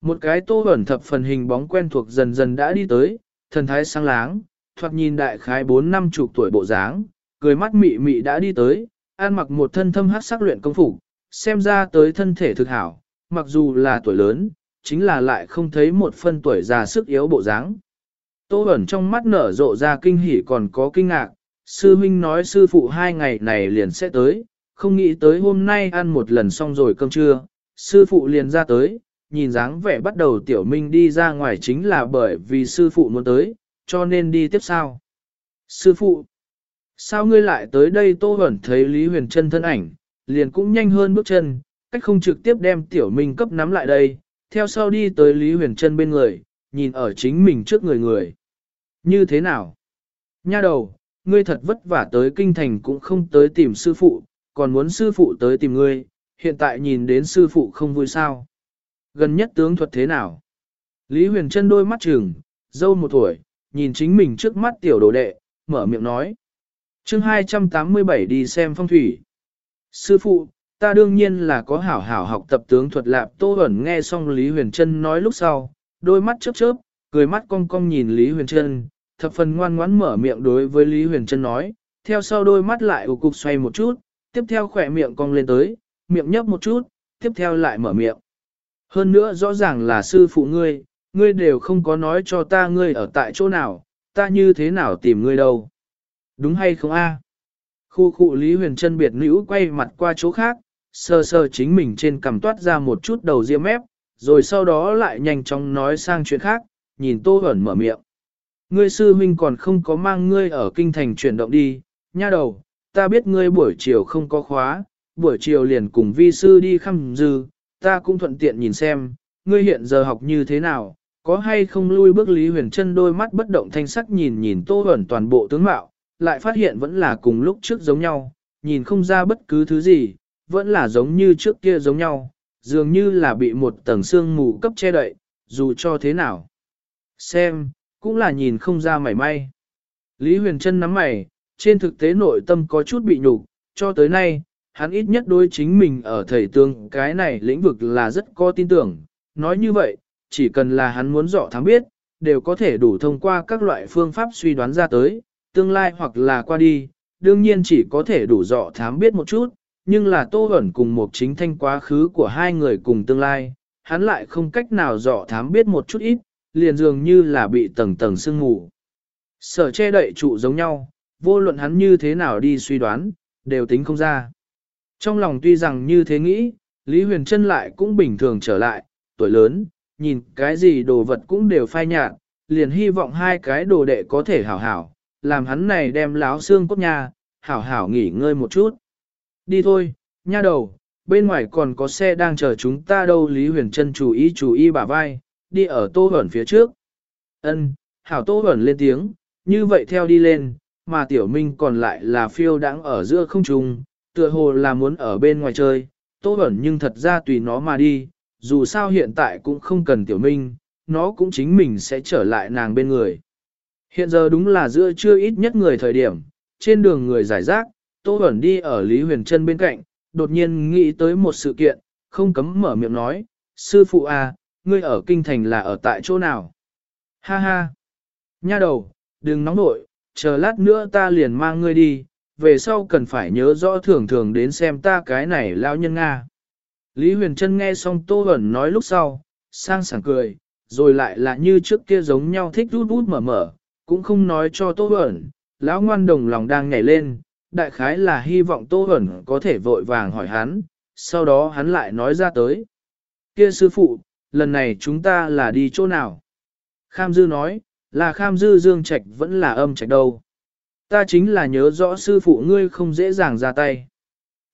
Một cái Tô Bẩn thập phần hình bóng quen thuộc dần dần đã đi tới, thần thái sáng láng, thoạt nhìn đại khái bốn năm chục tuổi bộ dáng, cười mắt mị mị đã đi tới, an mặc một thân thâm hát sắc luyện công phục, xem ra tới thân thể thực hảo, mặc dù là tuổi lớn, chính là lại không thấy một phân tuổi già sức yếu bộ dáng. Tô ẩn trong mắt nở rộ ra kinh hỉ còn có kinh ngạc, sư huynh nói sư phụ hai ngày này liền sẽ tới, không nghĩ tới hôm nay ăn một lần xong rồi cơm trưa, sư phụ liền ra tới, nhìn dáng vẻ bắt đầu tiểu minh đi ra ngoài chính là bởi vì sư phụ muốn tới, cho nên đi tiếp sao. Sư phụ, sao ngươi lại tới đây tô hẩn thấy Lý Huyền Trân thân ảnh, liền cũng nhanh hơn bước chân, cách không trực tiếp đem tiểu minh cấp nắm lại đây, theo sau đi tới Lý Huyền Trân bên người, nhìn ở chính mình trước người người. Như thế nào? Nha đầu, ngươi thật vất vả tới kinh thành cũng không tới tìm sư phụ, còn muốn sư phụ tới tìm ngươi, hiện tại nhìn đến sư phụ không vui sao. Gần nhất tướng thuật thế nào? Lý Huyền Trân đôi mắt trừng, dâu một tuổi, nhìn chính mình trước mắt tiểu đồ đệ, mở miệng nói. chương 287 đi xem phong thủy. Sư phụ, ta đương nhiên là có hảo hảo học tập tướng thuật lạp tô ẩn nghe xong Lý Huyền Trân nói lúc sau, đôi mắt chớp chớp, cười mắt cong cong nhìn Lý Huyền Trân, thập phần ngoan ngoãn mở miệng đối với Lý Huyền Trân nói, theo sau đôi mắt lại ủ cục xoay một chút, tiếp theo khỏe miệng cong lên tới, miệng nhấp một chút, tiếp theo lại mở miệng. Hơn nữa rõ ràng là sư phụ ngươi, ngươi đều không có nói cho ta ngươi ở tại chỗ nào, ta như thế nào tìm ngươi đâu. Đúng hay không a? Khu khu Lý Huyền Trân biệt nữ quay mặt qua chỗ khác, sơ sơ chính mình trên cằm toát ra một chút đầu riêng mép, rồi sau đó lại nhanh chóng nói sang chuyện khác, nhìn Tô Hẩn mở miệng. Ngươi sư huynh còn không có mang ngươi ở kinh thành chuyển động đi, nha đầu, ta biết ngươi buổi chiều không có khóa, buổi chiều liền cùng vi sư đi khăm dư, ta cũng thuận tiện nhìn xem, ngươi hiện giờ học như thế nào, có hay không lui bước Lý Huyền chân đôi mắt bất động thanh sắc nhìn nhìn Tô Hẩn toàn bộ tướng mạo, lại phát hiện vẫn là cùng lúc trước giống nhau, nhìn không ra bất cứ thứ gì, vẫn là giống như trước kia giống nhau, dường như là bị một tầng sương mù cấp che đậy, dù cho thế nào. Xem, cũng là nhìn không ra mảy may. Lý Huyền Trân nắm mày, trên thực tế nội tâm có chút bị nhục, cho tới nay, hắn ít nhất đối chính mình ở thầy tương cái này lĩnh vực là rất có tin tưởng. Nói như vậy, chỉ cần là hắn muốn rõ thám biết, đều có thể đủ thông qua các loại phương pháp suy đoán ra tới, tương lai hoặc là qua đi, đương nhiên chỉ có thể đủ rõ thám biết một chút, nhưng là Tô ẩn cùng một chính thanh quá khứ của hai người cùng tương lai, hắn lại không cách nào rõ thám biết một chút ít, liền dường như là bị tầng tầng sương mù. Sở che đậy trụ giống nhau, vô luận hắn như thế nào đi suy đoán, đều tính không ra. Trong lòng tuy rằng như thế nghĩ, Lý Huyền Trân lại cũng bình thường trở lại, tuổi lớn, nhìn cái gì đồ vật cũng đều phai nhạt, liền hy vọng hai cái đồ đệ có thể hảo hảo, làm hắn này đem láo xương cốt nhà, hảo hảo nghỉ ngơi một chút. Đi thôi, nha đầu, bên ngoài còn có xe đang chờ chúng ta đâu Lý Huyền Trân chú ý chú ý bả vai, đi ở tô hẩn phía trước. Ân, hảo tô hẩn lên tiếng, như vậy theo đi lên, mà tiểu minh còn lại là phiêu đãng ở giữa không trung, tựa hồ là muốn ở bên ngoài chơi, tô hẩn nhưng thật ra tùy nó mà đi, dù sao hiện tại cũng không cần tiểu minh, nó cũng chính mình sẽ trở lại nàng bên người. Hiện giờ đúng là giữa chưa ít nhất người thời điểm, trên đường người giải rác, Tô Bẩn đi ở Lý Huyền Trân bên cạnh, đột nhiên nghĩ tới một sự kiện, không cấm mở miệng nói, sư phụ à, ngươi ở kinh thành là ở tại chỗ nào? Ha ha! Nha đầu, đừng nóng nội, chờ lát nữa ta liền mang ngươi đi, về sau cần phải nhớ rõ thường thường đến xem ta cái này lao nhân Nga. Lý Huyền Trân nghe xong Tô hẩn nói lúc sau, sang sảng cười, rồi lại là như trước kia giống nhau thích rút rút mở mở, cũng không nói cho Tô hẩn. lão ngoan đồng lòng đang nhảy lên, đại khái là hy vọng Tô hẩn có thể vội vàng hỏi hắn, sau đó hắn lại nói ra tới. Kia sư phụ, lần này chúng ta là đi chỗ nào? Kham Dư nói, là Kham Dư Dương Trạch vẫn là âm trạch đâu. Ta chính là nhớ rõ sư phụ ngươi không dễ dàng ra tay.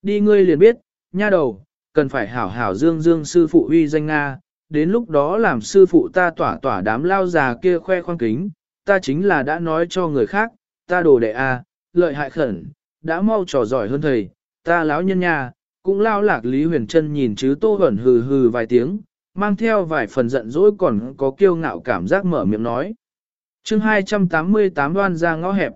Đi ngươi liền biết, nha đầu, cần phải hảo hảo dương dương sư phụ uy danh Nga, đến lúc đó làm sư phụ ta tỏa tỏa đám lao già kia khoe khoang kính, ta chính là đã nói cho người khác, ta đồ đệ a, lợi hại khẩn, đã mau trò giỏi hơn thầy, ta lão nhân nha, cũng lao lạc Lý Huyền Trân nhìn chứ tô hẩn hừ hừ vài tiếng, mang theo vài phần giận dỗi còn có kiêu ngạo cảm giác mở miệng nói. chương 288 đoan ra ngõ hẹp.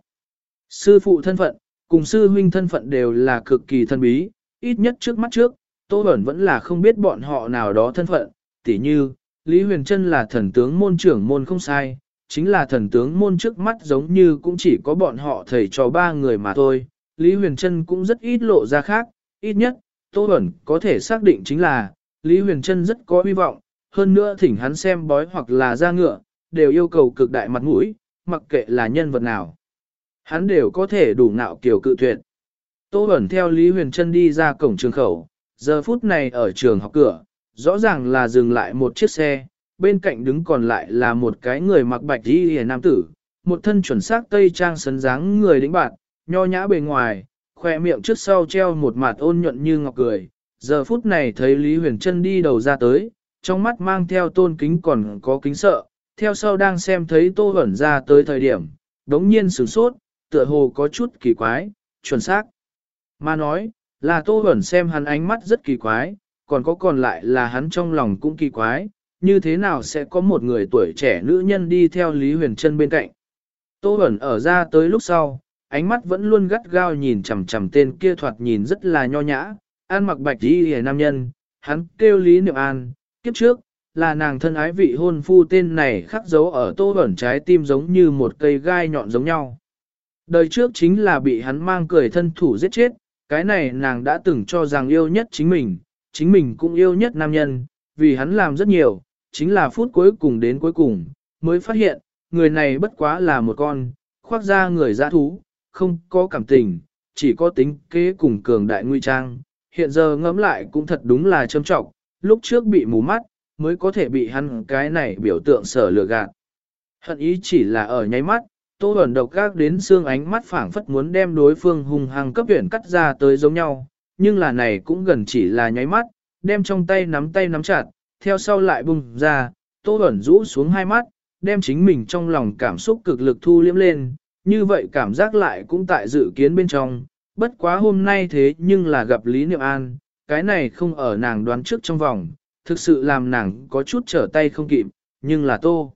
Sư phụ thân phận, cùng sư huynh thân phận đều là cực kỳ thân bí, ít nhất trước mắt trước, Tô Bẩn vẫn là không biết bọn họ nào đó thân phận, tỉ như, Lý Huyền Trân là thần tướng môn trưởng môn không sai, chính là thần tướng môn trước mắt giống như cũng chỉ có bọn họ thầy cho ba người mà thôi. Lý Huyền Trân cũng rất ít lộ ra khác, ít nhất, Tô Bẩn có thể xác định chính là, Lý Huyền Trân rất có hy vọng, hơn nữa thỉnh hắn xem bói hoặc là ra ngựa, đều yêu cầu cực đại mặt mũi, mặc kệ là nhân vật nào. Hắn đều có thể đủ ngạo kiểu cự tuyệt. Tô Bẩn theo Lý Huyền Trân đi ra cổng trường khẩu, giờ phút này ở trường học cửa, rõ ràng là dừng lại một chiếc xe, bên cạnh đứng còn lại là một cái người mặc bạch y hề nam tử, một thân chuẩn xác tây trang sấn dáng người đĩnh bạn, nho nhã bề ngoài, khoe miệng trước sau treo một mặt ôn nhuận như ngọc cười. Giờ phút này thấy Lý Huyền Trân đi đầu ra tới, trong mắt mang theo tôn kính còn có kính sợ, theo sau đang xem thấy tô Vẩn ra tới thời điểm, đống nhiên sửng sốt, tựa hồ có chút kỳ quái, chuẩn xác. Mà nói, là tô Vẩn xem hắn ánh mắt rất kỳ quái, còn có còn lại là hắn trong lòng cũng kỳ quái, như thế nào sẽ có một người tuổi trẻ nữ nhân đi theo Lý Huyền Trân bên cạnh. Tô Vẩn ở ra tới lúc sau, ánh mắt vẫn luôn gắt gao nhìn chằm chằm tên kia thoạt nhìn rất là nho nhã, an mặc bạch đi hề nam nhân, hắn kêu Lý Niệm An, kiếp trước, là nàng thân ái vị hôn phu tên này khắc dấu ở tô bẩn trái tim giống như một cây gai nhọn giống nhau. Đời trước chính là bị hắn mang cười thân thủ giết chết, cái này nàng đã từng cho rằng yêu nhất chính mình, chính mình cũng yêu nhất nam nhân, vì hắn làm rất nhiều, chính là phút cuối cùng đến cuối cùng, mới phát hiện, người này bất quá là một con, khoác ra người dã thú, không có cảm tình, chỉ có tính kế cùng cường đại nguy trang. Hiện giờ ngẫm lại cũng thật đúng là châm trọng, lúc trước bị mù mắt, mới có thể bị hắn cái này biểu tượng sở lừa gạt. Hận ý chỉ là ở nháy mắt, tô ẩn độc gác đến xương ánh mắt phảng phất muốn đem đối phương hung hăng cấp tuyển cắt ra tới giống nhau, nhưng là này cũng gần chỉ là nháy mắt, đem trong tay nắm tay nắm chặt, theo sau lại bùng ra, tô ẩn rũ xuống hai mắt, đem chính mình trong lòng cảm xúc cực lực thu liếm lên, như vậy cảm giác lại cũng tại dự kiến bên trong, bất quá hôm nay thế nhưng là gặp Lý Niệm An, cái này không ở nàng đoán trước trong vòng, thực sự làm nàng có chút trở tay không kịp, nhưng là tô.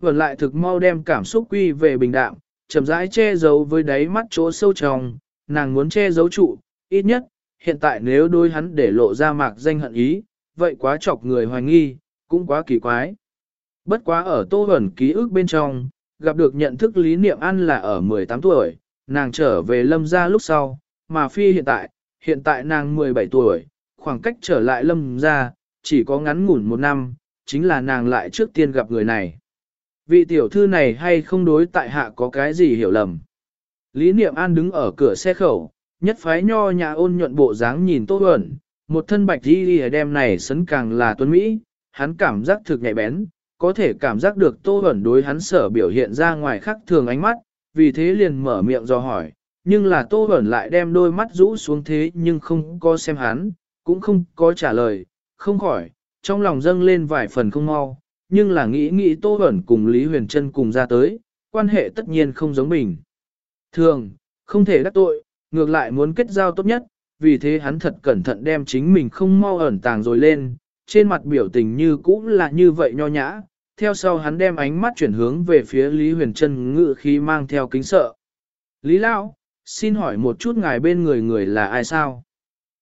Vẫn lại thực mau đem cảm xúc quy về bình đạm, chậm rãi che giấu với đáy mắt chỗ sâu trong, nàng muốn che giấu trụ, ít nhất, hiện tại nếu đôi hắn để lộ ra mạc danh hận ý, vậy quá chọc người hoài nghi, cũng quá kỳ quái. Bất quá ở tô ẩn ký ức bên trong, gặp được nhận thức lý niệm ăn là ở 18 tuổi, nàng trở về lâm gia lúc sau, mà phi hiện tại, hiện tại nàng 17 tuổi, khoảng cách trở lại lâm gia, chỉ có ngắn ngủn một năm, chính là nàng lại trước tiên gặp người này. Vị tiểu thư này hay không đối tại hạ có cái gì hiểu lầm. Lý Niệm An đứng ở cửa xe khẩu, nhất phái nho nhà ôn nhuận bộ dáng nhìn Tô Huẩn, một thân bạch đi đi đem này sấn càng là tuấn Mỹ, hắn cảm giác thực nhạy bén, có thể cảm giác được Tô Huẩn đối hắn sở biểu hiện ra ngoài khác thường ánh mắt, vì thế liền mở miệng do hỏi, nhưng là Tô Bẩn lại đem đôi mắt rũ xuống thế nhưng không có xem hắn, cũng không có trả lời, không khỏi, trong lòng dâng lên vài phần không mau, nhưng là nghĩ nghĩ Tô Bẩn cùng Lý Huyền Trân cùng ra tới, quan hệ tất nhiên không giống mình. Thường, không thể đắc tội, ngược lại muốn kết giao tốt nhất, vì thế hắn thật cẩn thận đem chính mình không mau ẩn tàng rồi lên, trên mặt biểu tình như cũ là như vậy nho nhã, theo sau hắn đem ánh mắt chuyển hướng về phía Lý Huyền Trân ngự khí mang theo kính sợ. Lý Lão, xin hỏi một chút ngài bên người người là ai sao?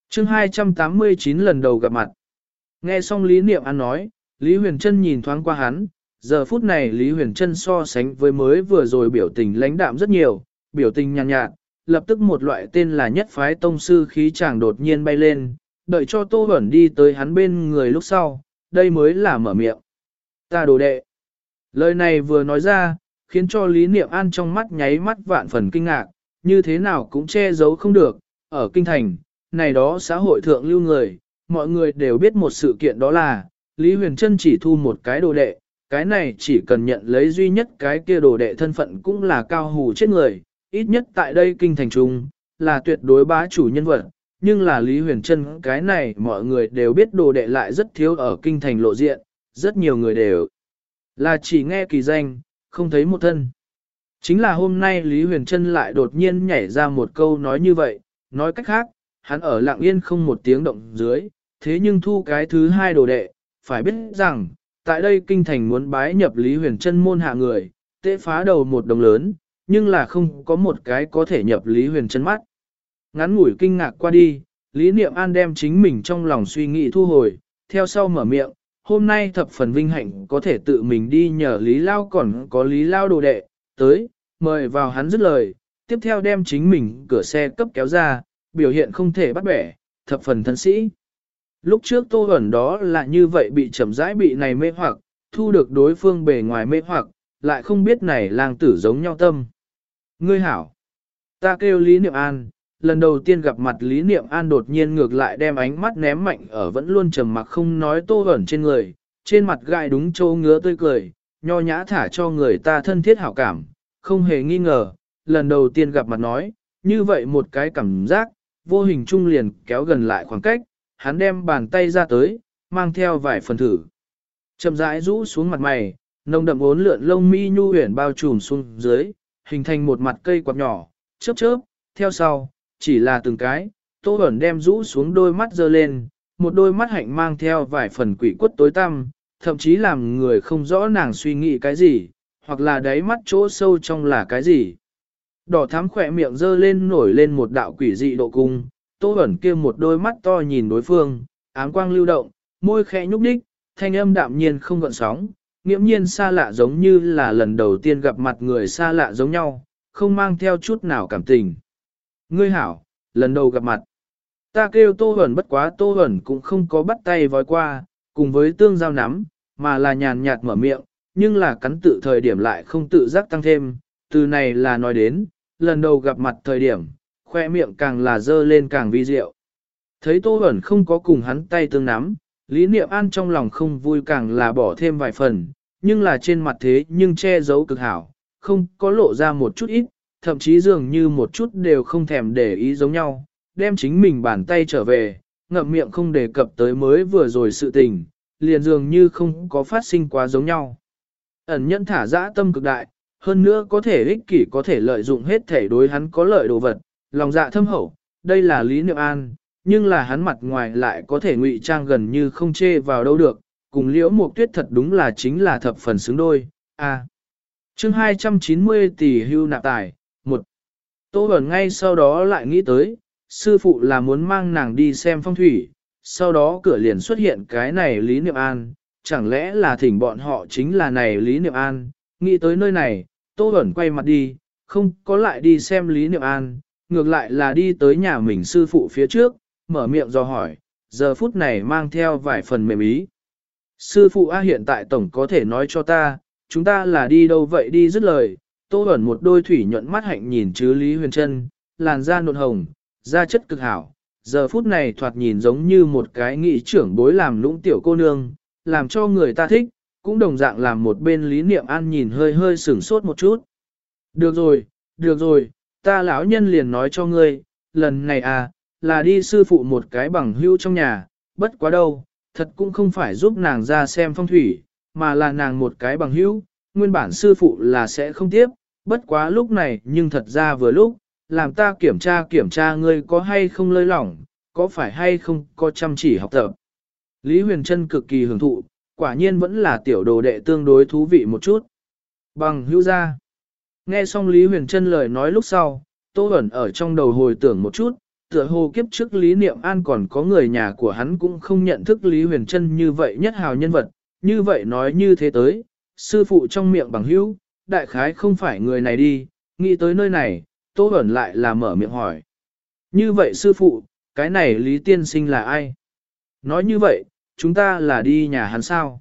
chương 289 lần đầu gặp mặt. Nghe xong Lý Niệm An nói, Lý Huyền Trân nhìn thoáng qua hắn, giờ phút này Lý Huyền Trân so sánh với mới vừa rồi biểu tình lãnh đạm rất nhiều, biểu tình nhàn nhạt, nhạt, lập tức một loại tên là nhất phái tông sư khí chàng đột nhiên bay lên, đợi cho Tô Bẩn đi tới hắn bên người lúc sau, đây mới là mở miệng. Ta đồ đệ. Lời này vừa nói ra, khiến cho Lý Niệm An trong mắt nháy mắt vạn phần kinh ngạc, như thế nào cũng che giấu không được, ở kinh thành, này đó xã hội thượng lưu người, mọi người đều biết một sự kiện đó là, Lý Huyền Trân chỉ thu một cái đồ đệ, cái này chỉ cần nhận lấy duy nhất cái kia đồ đệ thân phận cũng là cao hù chết người, ít nhất tại đây kinh thành trung, là tuyệt đối bá chủ nhân vật, nhưng là Lý Huyền Trân cái này mọi người đều biết đồ đệ lại rất thiếu ở kinh thành lộ diện, rất nhiều người đều là chỉ nghe kỳ danh, không thấy một thân. Chính là hôm nay Lý Huyền Trân lại đột nhiên nhảy ra một câu nói như vậy, nói cách khác, hắn ở lặng yên không một tiếng động dưới, thế nhưng thu cái thứ hai đồ đệ, phải biết rằng, tại đây kinh thành muốn bái nhập Lý Huyền Trân môn hạ người, tệ phá đầu một đồng lớn, nhưng là không có một cái có thể nhập Lý Huyền Trân mắt. Ngắn ngủi kinh ngạc qua đi, Lý Niệm An đem chính mình trong lòng suy nghĩ thu hồi, theo sau mở miệng, hôm nay thập phần vinh hạnh có thể tự mình đi nhờ Lý Lao còn có Lý Lao đồ đệ, tới, mời vào hắn dứt lời, tiếp theo đem chính mình cửa xe cấp kéo ra, biểu hiện không thể bắt bẻ, thập phần thân sĩ. Lúc trước tô ẩn đó là như vậy bị chậm rãi bị này mê hoặc, thu được đối phương bề ngoài mê hoặc, lại không biết này lang tử giống nhau tâm. Ngươi hảo, ta kêu Lý Niệm An, lần đầu tiên gặp mặt Lý Niệm An đột nhiên ngược lại đem ánh mắt ném mạnh ở vẫn luôn trầm mặc không nói tô ẩn trên người, trên mặt gai đúng châu ngứa tươi cười, nho nhã thả cho người ta thân thiết hảo cảm, không hề nghi ngờ, lần đầu tiên gặp mặt nói, như vậy một cái cảm giác, vô hình trung liền kéo gần lại khoảng cách, hắn đem bàn tay ra tới, mang theo vài phần thử. Chậm rãi rũ xuống mặt mày, nồng đậm ốn lượn lông mi nhu huyền bao trùm xuống dưới, hình thành một mặt cây quạt nhỏ, chớp chớp, theo sau, chỉ là từng cái, tô Bẩn đem rũ xuống đôi mắt dơ lên, một đôi mắt hạnh mang theo vài phần quỷ quất tối tăm, thậm chí làm người không rõ nàng suy nghĩ cái gì, hoặc là đáy mắt chỗ sâu trong là cái gì. Đỏ thắm khỏe miệng dơ lên nổi lên một đạo quỷ dị độ cung, tô Bẩn kia một đôi mắt to nhìn đối phương, ám quang lưu động, môi khẽ nhúc đích, thanh âm đạm nhiên không gợn sóng, nghiễm nhiên xa lạ giống như là lần đầu tiên gặp mặt người xa lạ giống nhau, không mang theo chút nào cảm tình. Ngươi hảo, lần đầu gặp mặt. Ta kêu tô hẩn, bất quá tô hẩn cũng không có bắt tay vói qua, cùng với tương giao nắm, mà là nhàn nhạt mở miệng, nhưng là cắn tự thời điểm lại không tự giác tăng thêm, từ này là nói đến, lần đầu gặp mặt thời điểm, khoe miệng càng là dơ lên càng vi diệu. Thấy Tô hẩn không có cùng hắn tay tương nắm, Lý Niệm An trong lòng không vui càng là bỏ thêm vài phần, nhưng là trên mặt thế nhưng che giấu cực hảo, không có lộ ra một chút ít, thậm chí dường như một chút đều không thèm để ý giống nhau, đem chính mình bàn tay trở về, ngậm miệng không đề cập tới mới vừa rồi sự tình, liền dường như không có phát sinh quá giống nhau. Ẩn nhân thả dã tâm cực đại, hơn nữa có thể ích kỷ có thể lợi dụng hết thể đối hắn có lợi đồ vật, lòng dạ thâm hậu, đây là Lý Niệm An, nhưng là hắn mặt ngoài lại có thể ngụy trang gần như không chê vào đâu được, cùng liễu mục tuyết thật đúng là chính là thập phần xứng đôi. A. À. Chương 290 tỷ hưu nạp tài, Tô Bẩn ngay sau đó lại nghĩ tới, sư phụ là muốn mang nàng đi xem phong thủy, sau đó cửa liền xuất hiện cái này Lý Niệm An, chẳng lẽ là thỉnh bọn họ chính là này Lý Niệm An, nghĩ tới nơi này, Tô Bẩn quay mặt đi, không có lại đi xem Lý Niệm An, ngược lại là đi tới nhà mình sư phụ phía trước, mở miệng do hỏi, giờ phút này mang theo vài phần mềm ý. Sư phụ A hiện tại tổng có thể nói cho ta, chúng ta là đi đâu vậy đi dứt lời, Tô Bẩn một đôi thủy nhuận mắt hạnh nhìn chứ Lý Huyền Trân, làn da nộn hồng, da chất cực hảo, giờ phút này thoạt nhìn giống như một cái nghị trưởng bối làm lũng tiểu cô nương, làm cho người ta thích, cũng đồng dạng làm một bên Lý Niệm An nhìn hơi hơi sửng sốt một chút. Được rồi, được rồi, ta lão nhân liền nói cho ngươi, lần này à, là đi sư phụ một cái bằng hưu trong nhà, bất quá đâu, thật cũng không phải giúp nàng ra xem phong thủy, mà là nàng một cái bằng hữu, nguyên bản sư phụ là sẽ không tiếp, bất quá lúc này nhưng thật ra vừa lúc, làm ta kiểm tra kiểm tra ngươi có hay không lơi lỏng, có phải hay không có chăm chỉ học tập. Lý Huyền Trân cực kỳ hưởng thụ, quả nhiên vẫn là tiểu đồ đệ tương đối thú vị một chút. Bằng hữu ra. Nghe xong Lý Huyền Trân lời nói lúc sau, Tô Bẩn ở trong đầu hồi tưởng một chút, tựa hồ kiếp trước Lý Niệm An còn có người nhà của hắn cũng không nhận thức Lý Huyền Trân như vậy nhất hào nhân vật, như vậy nói như thế tới, sư phụ trong miệng bằng hữu, đại khái không phải người này đi, nghĩ tới nơi này, Tô Bẩn lại là mở miệng hỏi. Như vậy sư phụ, cái này Lý Tiên Sinh là ai? Nói như vậy, chúng ta là đi nhà hắn sao?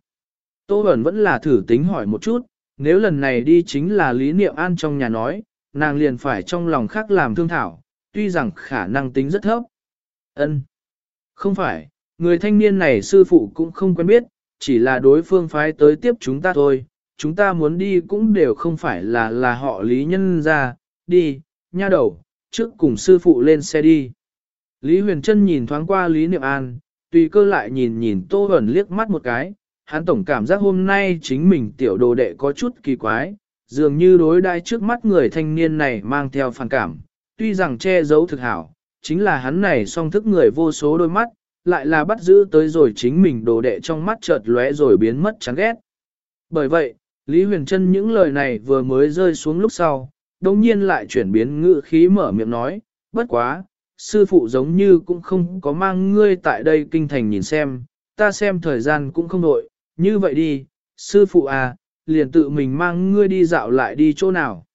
Tô Bẩn vẫn là thử tính hỏi một chút, nếu lần này đi chính là Lý Niệm An trong nhà nói, nàng liền phải trong lòng khác làm thương thảo, tuy rằng khả năng tính rất thấp. Ân, Không phải, người thanh niên này sư phụ cũng không quen biết, chỉ là đối phương phái tới tiếp chúng ta thôi, chúng ta muốn đi cũng đều không phải là là họ lý nhân ra, đi, nha đầu, trước cùng sư phụ lên xe đi. Lý Huyền Trân nhìn thoáng qua Lý Niệm An, tùy cơ lại nhìn nhìn Tô Huẩn liếc mắt một cái, hắn tổng cảm giác hôm nay chính mình tiểu đồ đệ có chút kỳ quái, dường như đối đai trước mắt người thanh niên này mang theo phản cảm, tuy rằng che giấu thực hảo, chính là hắn này song thức người vô số đôi mắt, lại là bắt giữ tới rồi chính mình đồ đệ trong mắt chợt lóe rồi biến mất chán ghét. Bởi vậy, Lý Huyền Trân những lời này vừa mới rơi xuống lúc sau, đồng nhiên lại chuyển biến ngữ khí mở miệng nói, bất quá, sư phụ giống như cũng không có mang ngươi tại đây kinh thành nhìn xem, ta xem thời gian cũng không nội, như vậy đi, sư phụ à, liền tự mình mang ngươi đi dạo lại đi chỗ nào.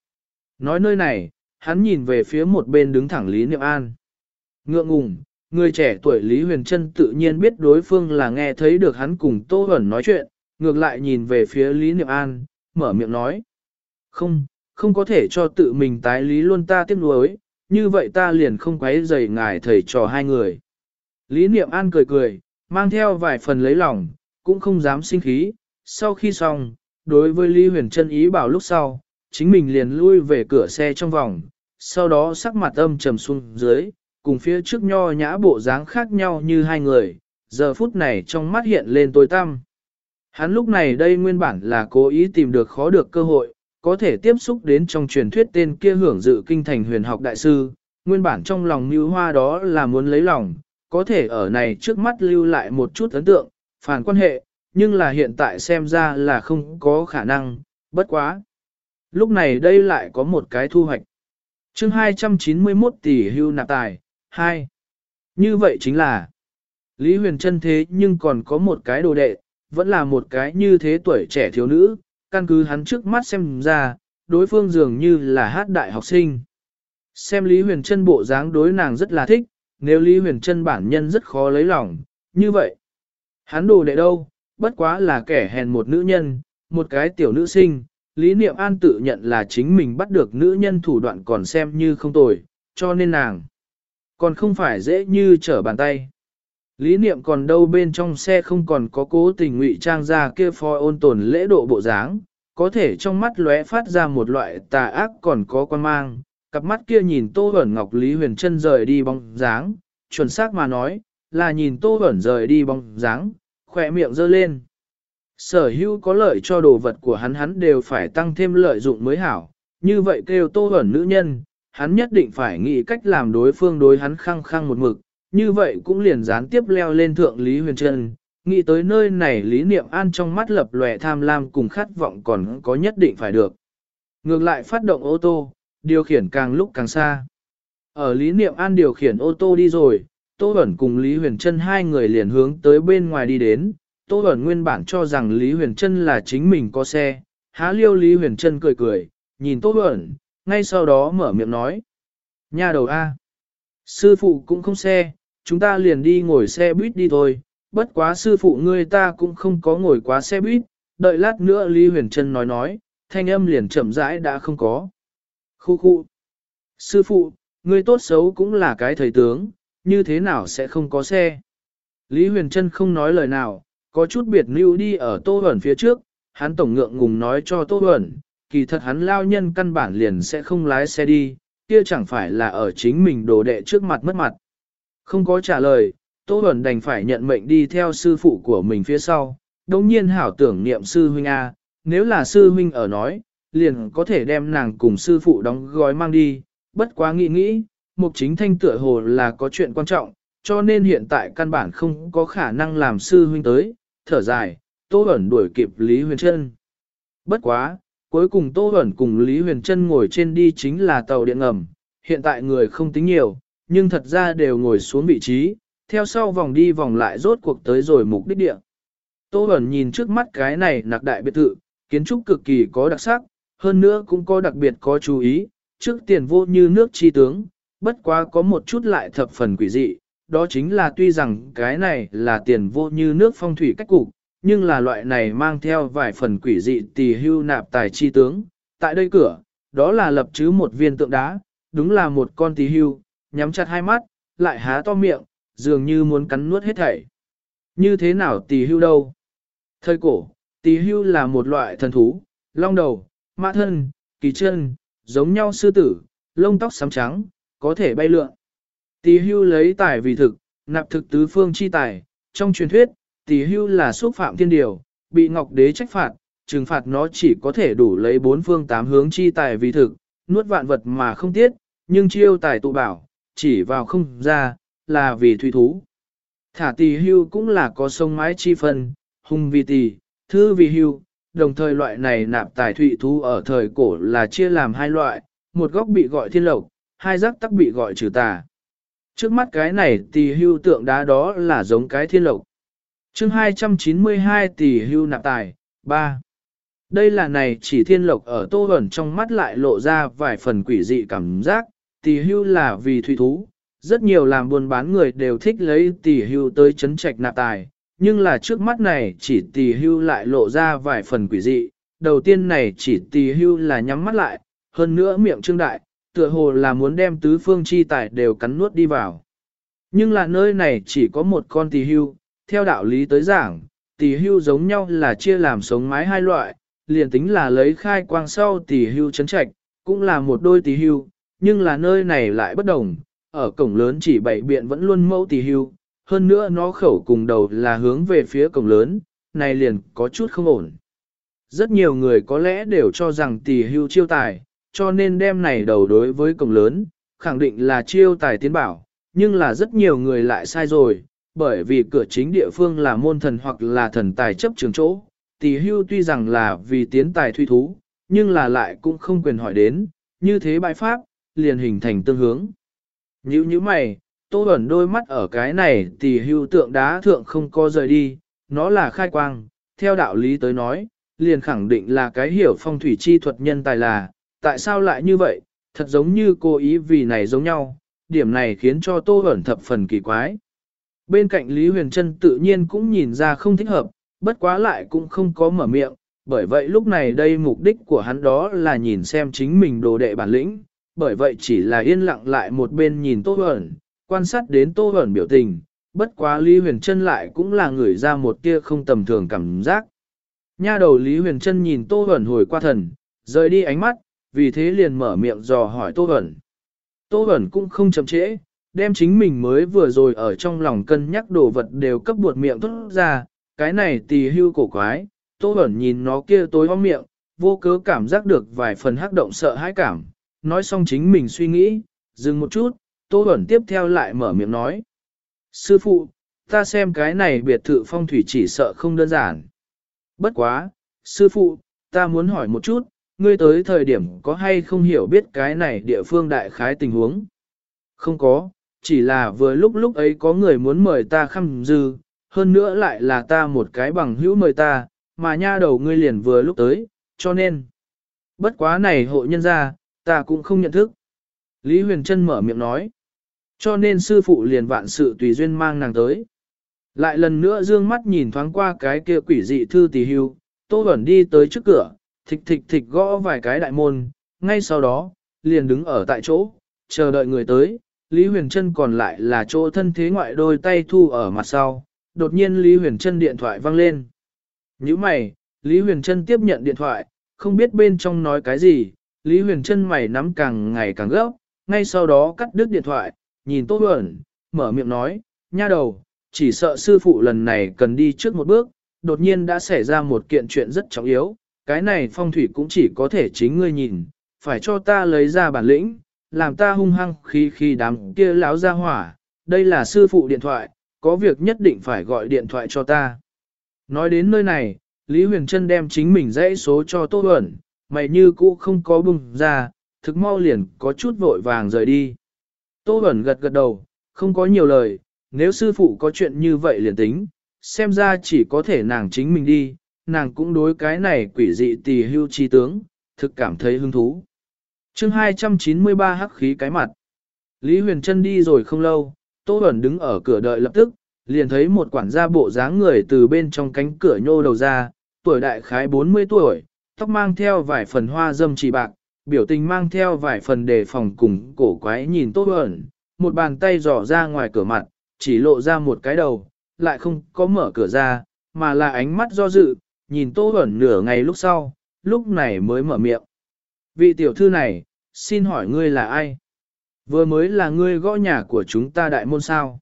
Nói nơi này, hắn nhìn về phía một bên đứng thẳng Lý Niệm An. Ngượng ngùng, người trẻ tuổi Lý Huyền Trân tự nhiên biết đối phương là nghe thấy được hắn cùng Tô Hẩn nói chuyện, ngược lại nhìn về phía Lý Niệm An, mở miệng nói. Không, không có thể cho tự mình tái lý luôn ta tiếc nuối, như vậy ta liền không quấy rầy ngài thầy trò hai người. Lý Niệm An cười cười, mang theo vài phần lấy lòng, cũng không dám sinh khí, sau khi xong, đối với Lý Huyền Trân ý bảo lúc sau, chính mình liền lui về cửa xe trong vòng, sau đó sắc mặt âm trầm xuống dưới, cùng phía trước nho nhã bộ dáng khác nhau như hai người, giờ phút này trong mắt hiện lên tối tăm. Hắn lúc này đây nguyên bản là cố ý tìm được khó được cơ hội, có thể tiếp xúc đến trong truyền thuyết tên kia hưởng dự kinh thành huyền học đại sư, nguyên bản trong lòng mưu hoa đó là muốn lấy lòng, có thể ở này trước mắt lưu lại một chút ấn tượng, phản quan hệ, nhưng là hiện tại xem ra là không có khả năng, bất quá. Lúc này đây lại có một cái thu hoạch. chương 291 tỷ hưu nạp tài, 2. Như vậy chính là, Lý Huyền chân thế nhưng còn có một cái đồ đệ, vẫn là một cái như thế tuổi trẻ thiếu nữ, căn cứ hắn trước mắt xem ra, đối phương dường như là hát đại học sinh. Xem Lý Huyền Trân bộ dáng đối nàng rất là thích, nếu Lý Huyền Trân bản nhân rất khó lấy lòng, như vậy. Hắn đồ đệ đâu, bất quá là kẻ hèn một nữ nhân, một cái tiểu nữ sinh, Lý Niệm An tự nhận là chính mình bắt được nữ nhân thủ đoạn còn xem như không tồi, cho nên nàng còn không phải dễ như trở bàn tay. Lý niệm còn đâu bên trong xe không còn có cố tình ngụy trang ra kia phò ôn tồn lễ độ bộ dáng, có thể trong mắt lóe phát ra một loại tà ác còn có quan mang, cặp mắt kia nhìn Tô Bẩn Ngọc Lý Huyền chân rời đi bóng dáng, chuẩn xác mà nói, là nhìn Tô Bẩn rời đi bóng dáng, khỏe miệng dơ lên. Sở hữu có lợi cho đồ vật của hắn hắn đều phải tăng thêm lợi dụng mới hảo, như vậy kêu Tô Bẩn nữ nhân, hắn nhất định phải nghĩ cách làm đối phương đối hắn khăng khăng một mực, như vậy cũng liền gián tiếp leo lên thượng Lý Huyền Trân, nghĩ tới nơi này Lý Niệm An trong mắt lập lòe tham lam cùng khát vọng còn có nhất định phải được. Ngược lại phát động ô tô, điều khiển càng lúc càng xa. Ở Lý Niệm An điều khiển ô tô đi rồi, Tô Bẩn cùng Lý Huyền Trân hai người liền hướng tới bên ngoài đi đến. Tô Bẩn nguyên bản cho rằng Lý Huyền Trân là chính mình có xe, há liêu Lý Huyền Trân cười cười, nhìn Tô Bẩn, ngay sau đó mở miệng nói. Nhà đầu A. Sư phụ cũng không xe, chúng ta liền đi ngồi xe buýt đi thôi, bất quá sư phụ ngươi ta cũng không có ngồi quá xe buýt, đợi lát nữa Lý Huyền Trân nói nói, thanh âm liền chậm rãi đã không có. Khu khu. Sư phụ, ngươi tốt xấu cũng là cái thầy tướng, như thế nào sẽ không có xe. Lý Huyền Trân không nói lời nào, có chút biệt lưu đi ở Tô Huẩn phía trước, hắn tổng ngượng ngùng nói cho Tô Huẩn, kỳ thật hắn lao nhân căn bản liền sẽ không lái xe đi, kia chẳng phải là ở chính mình đồ đệ trước mặt mất mặt. Không có trả lời, Tô Huẩn đành phải nhận mệnh đi theo sư phụ của mình phía sau, đồng nhiên hảo tưởng niệm sư huynh A, nếu là sư huynh ở nói, liền có thể đem nàng cùng sư phụ đóng gói mang đi, bất quá nghĩ nghĩ, mục chính thanh tựa hồ là có chuyện quan trọng, cho nên hiện tại căn bản không có khả năng làm sư huynh tới, thở dài, Tô Bẩn đuổi kịp Lý Huyền Trân. Bất quá, cuối cùng Tô Bẩn cùng Lý Huyền Trân ngồi trên đi chính là tàu điện ngầm, hiện tại người không tính nhiều, nhưng thật ra đều ngồi xuống vị trí, theo sau vòng đi vòng lại rốt cuộc tới rồi mục đích địa. Tô Bẩn nhìn trước mắt cái này nạc đại biệt thự, kiến trúc cực kỳ có đặc sắc, hơn nữa cũng có đặc biệt có chú ý, trước tiền vô như nước chi tướng, bất quá có một chút lại thập phần quỷ dị, đó chính là tuy rằng cái này là tiền vô như nước phong thủy cách cục, nhưng là loại này mang theo vài phần quỷ dị tỳ hưu nạp tài chi tướng. Tại đây cửa, đó là lập chứ một viên tượng đá, đúng là một con tỳ hưu, nhắm chặt hai mắt, lại há to miệng, dường như muốn cắn nuốt hết thảy. Như thế nào tỳ hưu đâu? Thời cổ, tỳ hưu là một loại thần thú, long đầu, mã thân, kỳ chân, giống nhau sư tử, lông tóc xám trắng, có thể bay lượn. Tỳ hưu lấy tài vì thực, nạp thực tứ phương chi tài, trong truyền thuyết, tỳ hưu là xúc phạm thiên điều, bị ngọc đế trách phạt, trừng phạt nó chỉ có thể đủ lấy bốn phương tám hướng chi tài vì thực, nuốt vạn vật mà không tiết, nhưng chiêu tài tụ bảo, chỉ vào không ra, là vì thủy thú. Thả tỳ hưu cũng là có sông mái chi phân, hung vì tỳ, thư vì hưu, đồng thời loại này nạp tài thủy thú ở thời cổ là chia làm hai loại, một góc bị gọi thiên lộc, hai giác tắc bị gọi trừ tà. Trước mắt cái này tỷ hưu tượng đá đó là giống cái thiên lộc. chương 292 tỷ hưu nạp tài, 3. Đây là này chỉ thiên lộc ở tô ẩn trong mắt lại lộ ra vài phần quỷ dị cảm giác, tỷ hưu là vì thủy thú. Rất nhiều làm buôn bán người đều thích lấy tỷ hưu tới chấn trạch nạp tài, nhưng là trước mắt này chỉ tỷ hưu lại lộ ra vài phần quỷ dị. Đầu tiên này chỉ tỷ hưu là nhắm mắt lại, hơn nữa miệng trương đại, tựa hồ là muốn đem tứ phương chi tài đều cắn nuốt đi vào. Nhưng là nơi này chỉ có một con tỷ hưu, theo đạo lý tới giảng, tỷ hưu giống nhau là chia làm sống mái hai loại, liền tính là lấy khai quang sau tỷ hưu chấn trạch, cũng là một đôi tỷ hưu, nhưng là nơi này lại bất đồng, ở cổng lớn chỉ bảy biện vẫn luôn mẫu tỳ hưu, hơn nữa nó khẩu cùng đầu là hướng về phía cổng lớn, này liền có chút không ổn. Rất nhiều người có lẽ đều cho rằng tỳ hưu chiêu tài, cho nên đem này đầu đối với cổng lớn, khẳng định là chiêu tài tiến bảo, nhưng là rất nhiều người lại sai rồi, bởi vì cửa chính địa phương là môn thần hoặc là thần tài chấp trường chỗ, tỷ hưu tuy rằng là vì tiến tài thuy thú, nhưng là lại cũng không quyền hỏi đến, như thế bại pháp, liền hình thành tương hướng. Như như mày, tô ẩn đôi mắt ở cái này thì hưu tượng đá thượng không có rời đi, nó là khai quang, theo đạo lý tới nói, liền khẳng định là cái hiểu phong thủy chi thuật nhân tài là, tại sao lại như vậy, thật giống như cô ý vì này giống nhau, điểm này khiến cho Tô ẩn thập phần kỳ quái. Bên cạnh Lý Huyền Trân tự nhiên cũng nhìn ra không thích hợp, bất quá lại cũng không có mở miệng, bởi vậy lúc này đây mục đích của hắn đó là nhìn xem chính mình đồ đệ bản lĩnh, bởi vậy chỉ là yên lặng lại một bên nhìn Tô Huẩn, quan sát đến Tô Huẩn biểu tình, bất quá Lý Huyền Trân lại cũng là người ra một tia không tầm thường cảm giác. Nha đầu Lý Huyền Trân nhìn Tô Huẩn hồi qua thần, rời đi ánh mắt, vì thế liền mở miệng dò hỏi Tô Bẩn. Tô Bẩn cũng không chậm trễ, đem chính mình mới vừa rồi ở trong lòng cân nhắc đồ vật đều cấp buột miệng thốt ra, cái này tì hưu cổ quái, Tô Bẩn nhìn nó kia tối om miệng, vô cớ cảm giác được vài phần hắc động sợ hãi cảm, nói xong chính mình suy nghĩ, dừng một chút, Tô Bẩn tiếp theo lại mở miệng nói. Sư phụ, ta xem cái này biệt thự phong thủy chỉ sợ không đơn giản. Bất quá, sư phụ, ta muốn hỏi một chút, ngươi tới thời điểm có hay không hiểu biết cái này địa phương đại khái tình huống? Không có, chỉ là vừa lúc lúc ấy có người muốn mời ta khăm dư, hơn nữa lại là ta một cái bằng hữu mời ta, mà nha đầu ngươi liền vừa lúc tới, cho nên. Bất quá này hộ nhân ra, ta cũng không nhận thức. Lý Huyền Trân mở miệng nói. Cho nên sư phụ liền vạn sự tùy duyên mang nàng tới. Lại lần nữa dương mắt nhìn thoáng qua cái kia quỷ dị thư tỷ hưu, Tô Bẩn đi tới trước cửa, thịch thịch thịch gõ vài cái đại môn, ngay sau đó, liền đứng ở tại chỗ, chờ đợi người tới. Lý Huyền Trân còn lại là chỗ thân thế ngoại đôi tay thu ở mặt sau. Đột nhiên Lý Huyền Trân điện thoại vang lên. Như mày, Lý Huyền Trân tiếp nhận điện thoại, không biết bên trong nói cái gì, Lý Huyền Trân mày nắm càng ngày càng gấp, ngay sau đó cắt đứt điện thoại, nhìn Tô Bẩn, mở miệng nói, nha đầu, chỉ sợ sư phụ lần này cần đi trước một bước, đột nhiên đã xảy ra một kiện chuyện rất trọng yếu, cái này phong thủy cũng chỉ có thể chính ngươi nhìn, phải cho ta lấy ra bản lĩnh, làm ta hung hăng khi khi đám kia láo ra hỏa, đây là sư phụ điện thoại, có việc nhất định phải gọi điện thoại cho ta. Nói đến nơi này, Lý Huyền Trân đem chính mình dãy số cho Tô Bẩn, mày như cũ không có bùng ra, thực mau liền có chút vội vàng rời đi. Tô Bẩn gật gật đầu, không có nhiều lời, nếu sư phụ có chuyện như vậy liền tính, xem ra chỉ có thể nàng chính mình đi, nàng cũng đối cái này quỷ dị tỳ hưu chi tướng, thực cảm thấy hứng thú. chương 293 hắc khí cái mặt. Lý Huyền Trân đi rồi không lâu, Tô Bẩn đứng ở cửa đợi lập tức, liền thấy một quản gia bộ dáng người từ bên trong cánh cửa nhô đầu ra, tuổi đại khái 40 tuổi, tóc mang theo vài phần hoa dâm chỉ bạc, biểu tình mang theo vài phần đề phòng cùng cổ quái nhìn tốt ẩn, một bàn tay dò ra ngoài cửa mặt, chỉ lộ ra một cái đầu, lại không có mở cửa ra, mà là ánh mắt do dự, nhìn Tô Bẩn nửa ngày lúc sau, lúc này mới mở miệng. Vị tiểu thư này, xin hỏi ngươi là ai? Vừa mới là ngươi gõ nhà của chúng ta đại môn sao?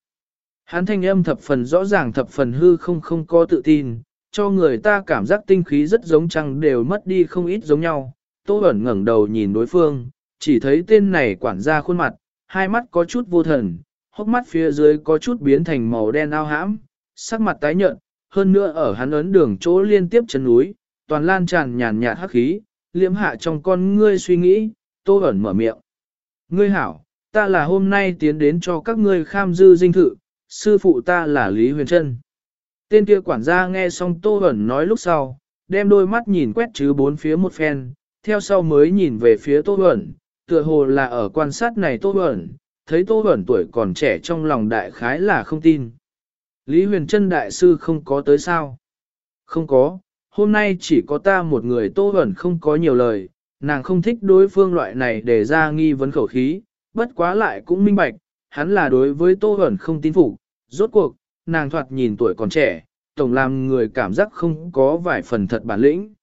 Hắn thanh âm thập phần rõ ràng thập phần hư không không có tự tin, cho người ta cảm giác tinh khí rất giống chăng đều mất đi không ít giống nhau. Tô ẩn ngẩng đầu nhìn đối phương, chỉ thấy tên này quản ra khuôn mặt, hai mắt có chút vô thần, hốc mắt phía dưới có chút biến thành màu đen ao hãm, sắc mặt tái nhợt, hơn nữa ở hắn ấn đường chỗ liên tiếp chân núi, toàn lan tràn nhàn nhạt hắc khí, liễm hạ trong con ngươi suy nghĩ, tô ẩn mở miệng. Ngươi hảo, ta là hôm nay tiến đến cho các ngươi kham dư dinh thự, sư phụ ta là Lý Huyền Trân. Tên kia quản gia nghe xong tô hẩn nói lúc sau, đem đôi mắt nhìn quét chứ bốn phía một phen, theo sau mới nhìn về phía tô hẩn. tựa hồ là ở quan sát này tô hẩn thấy tô hẩn tuổi còn trẻ trong lòng đại khái là không tin. Lý huyền Trân đại sư không có tới sao? Không có, hôm nay chỉ có ta một người tô hẩn không có nhiều lời, nàng không thích đối phương loại này để ra nghi vấn khẩu khí, bất quá lại cũng minh bạch, hắn là đối với tô hẩn không tin phục, rốt cuộc, nàng thoạt nhìn tuổi còn trẻ, tổng làm người cảm giác không có vài phần thật bản lĩnh.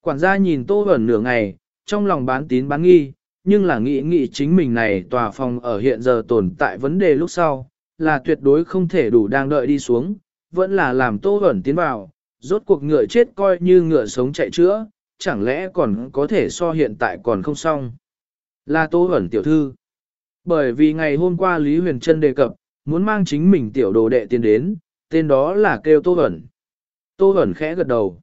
Quản gia nhìn tô ẩn nửa ngày, trong lòng bán tín bán nghi, nhưng là nghĩ nghĩ chính mình này tòa phòng ở hiện giờ tồn tại vấn đề lúc sau, là tuyệt đối không thể đủ đang đợi đi xuống, vẫn là làm tô ẩn tiến vào, rốt cuộc ngựa chết coi như ngựa sống chạy chữa, chẳng lẽ còn có thể so hiện tại còn không xong. Là tô ẩn tiểu thư. Bởi vì ngày hôm qua Lý Huyền Trân đề cập, muốn mang chính mình tiểu đồ đệ tiền đến, tên đó là kêu tô hẩn. Tô hẩn khẽ gật đầu.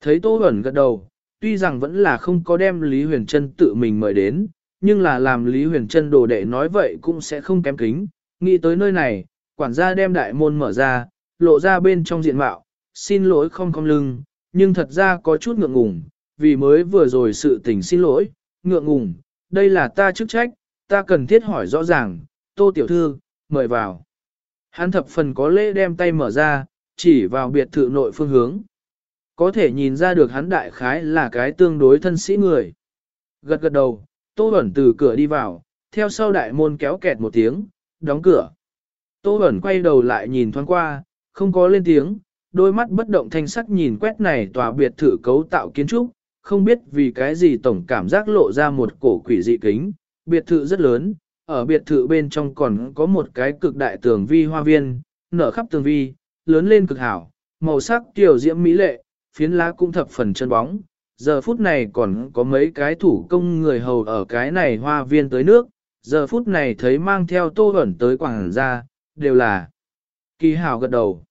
Thấy tô hẩn gật đầu, tuy rằng vẫn là không có đem Lý Huyền Trân tự mình mời đến, nhưng là làm Lý Huyền Trân đồ đệ nói vậy cũng sẽ không kém kính. Nghĩ tới nơi này, quản gia đem đại môn mở ra, lộ ra bên trong diện mạo, xin lỗi không không lưng, nhưng thật ra có chút ngượng ngùng, vì mới vừa rồi sự tình xin lỗi, ngượng ngùng, đây là ta chức trách, ta cần thiết hỏi rõ ràng, tô tiểu thư, mời vào. Hắn thập phần có lễ đem tay mở ra, chỉ vào biệt thự nội phương hướng. Có thể nhìn ra được hắn đại khái là cái tương đối thân sĩ người. Gật gật đầu, Tô Bẩn từ cửa đi vào, theo sau đại môn kéo kẹt một tiếng, đóng cửa. Tô Bẩn quay đầu lại nhìn thoáng qua, không có lên tiếng, đôi mắt bất động thanh sắc nhìn quét này tòa biệt thự cấu tạo kiến trúc, không biết vì cái gì tổng cảm giác lộ ra một cổ quỷ dị kính, biệt thự rất lớn, ở biệt thự bên trong còn có một cái cực đại tường vi hoa viên, nở khắp tường vi, lớn lên cực hảo, màu sắc tiểu diễm mỹ lệ, phiến lá cũng thập phần chân bóng. Giờ phút này còn có mấy cái thủ công người hầu ở cái này hoa viên tới nước, giờ phút này thấy mang theo tô ẩn tới quảng ra, đều là Kỳ hảo gật đầu.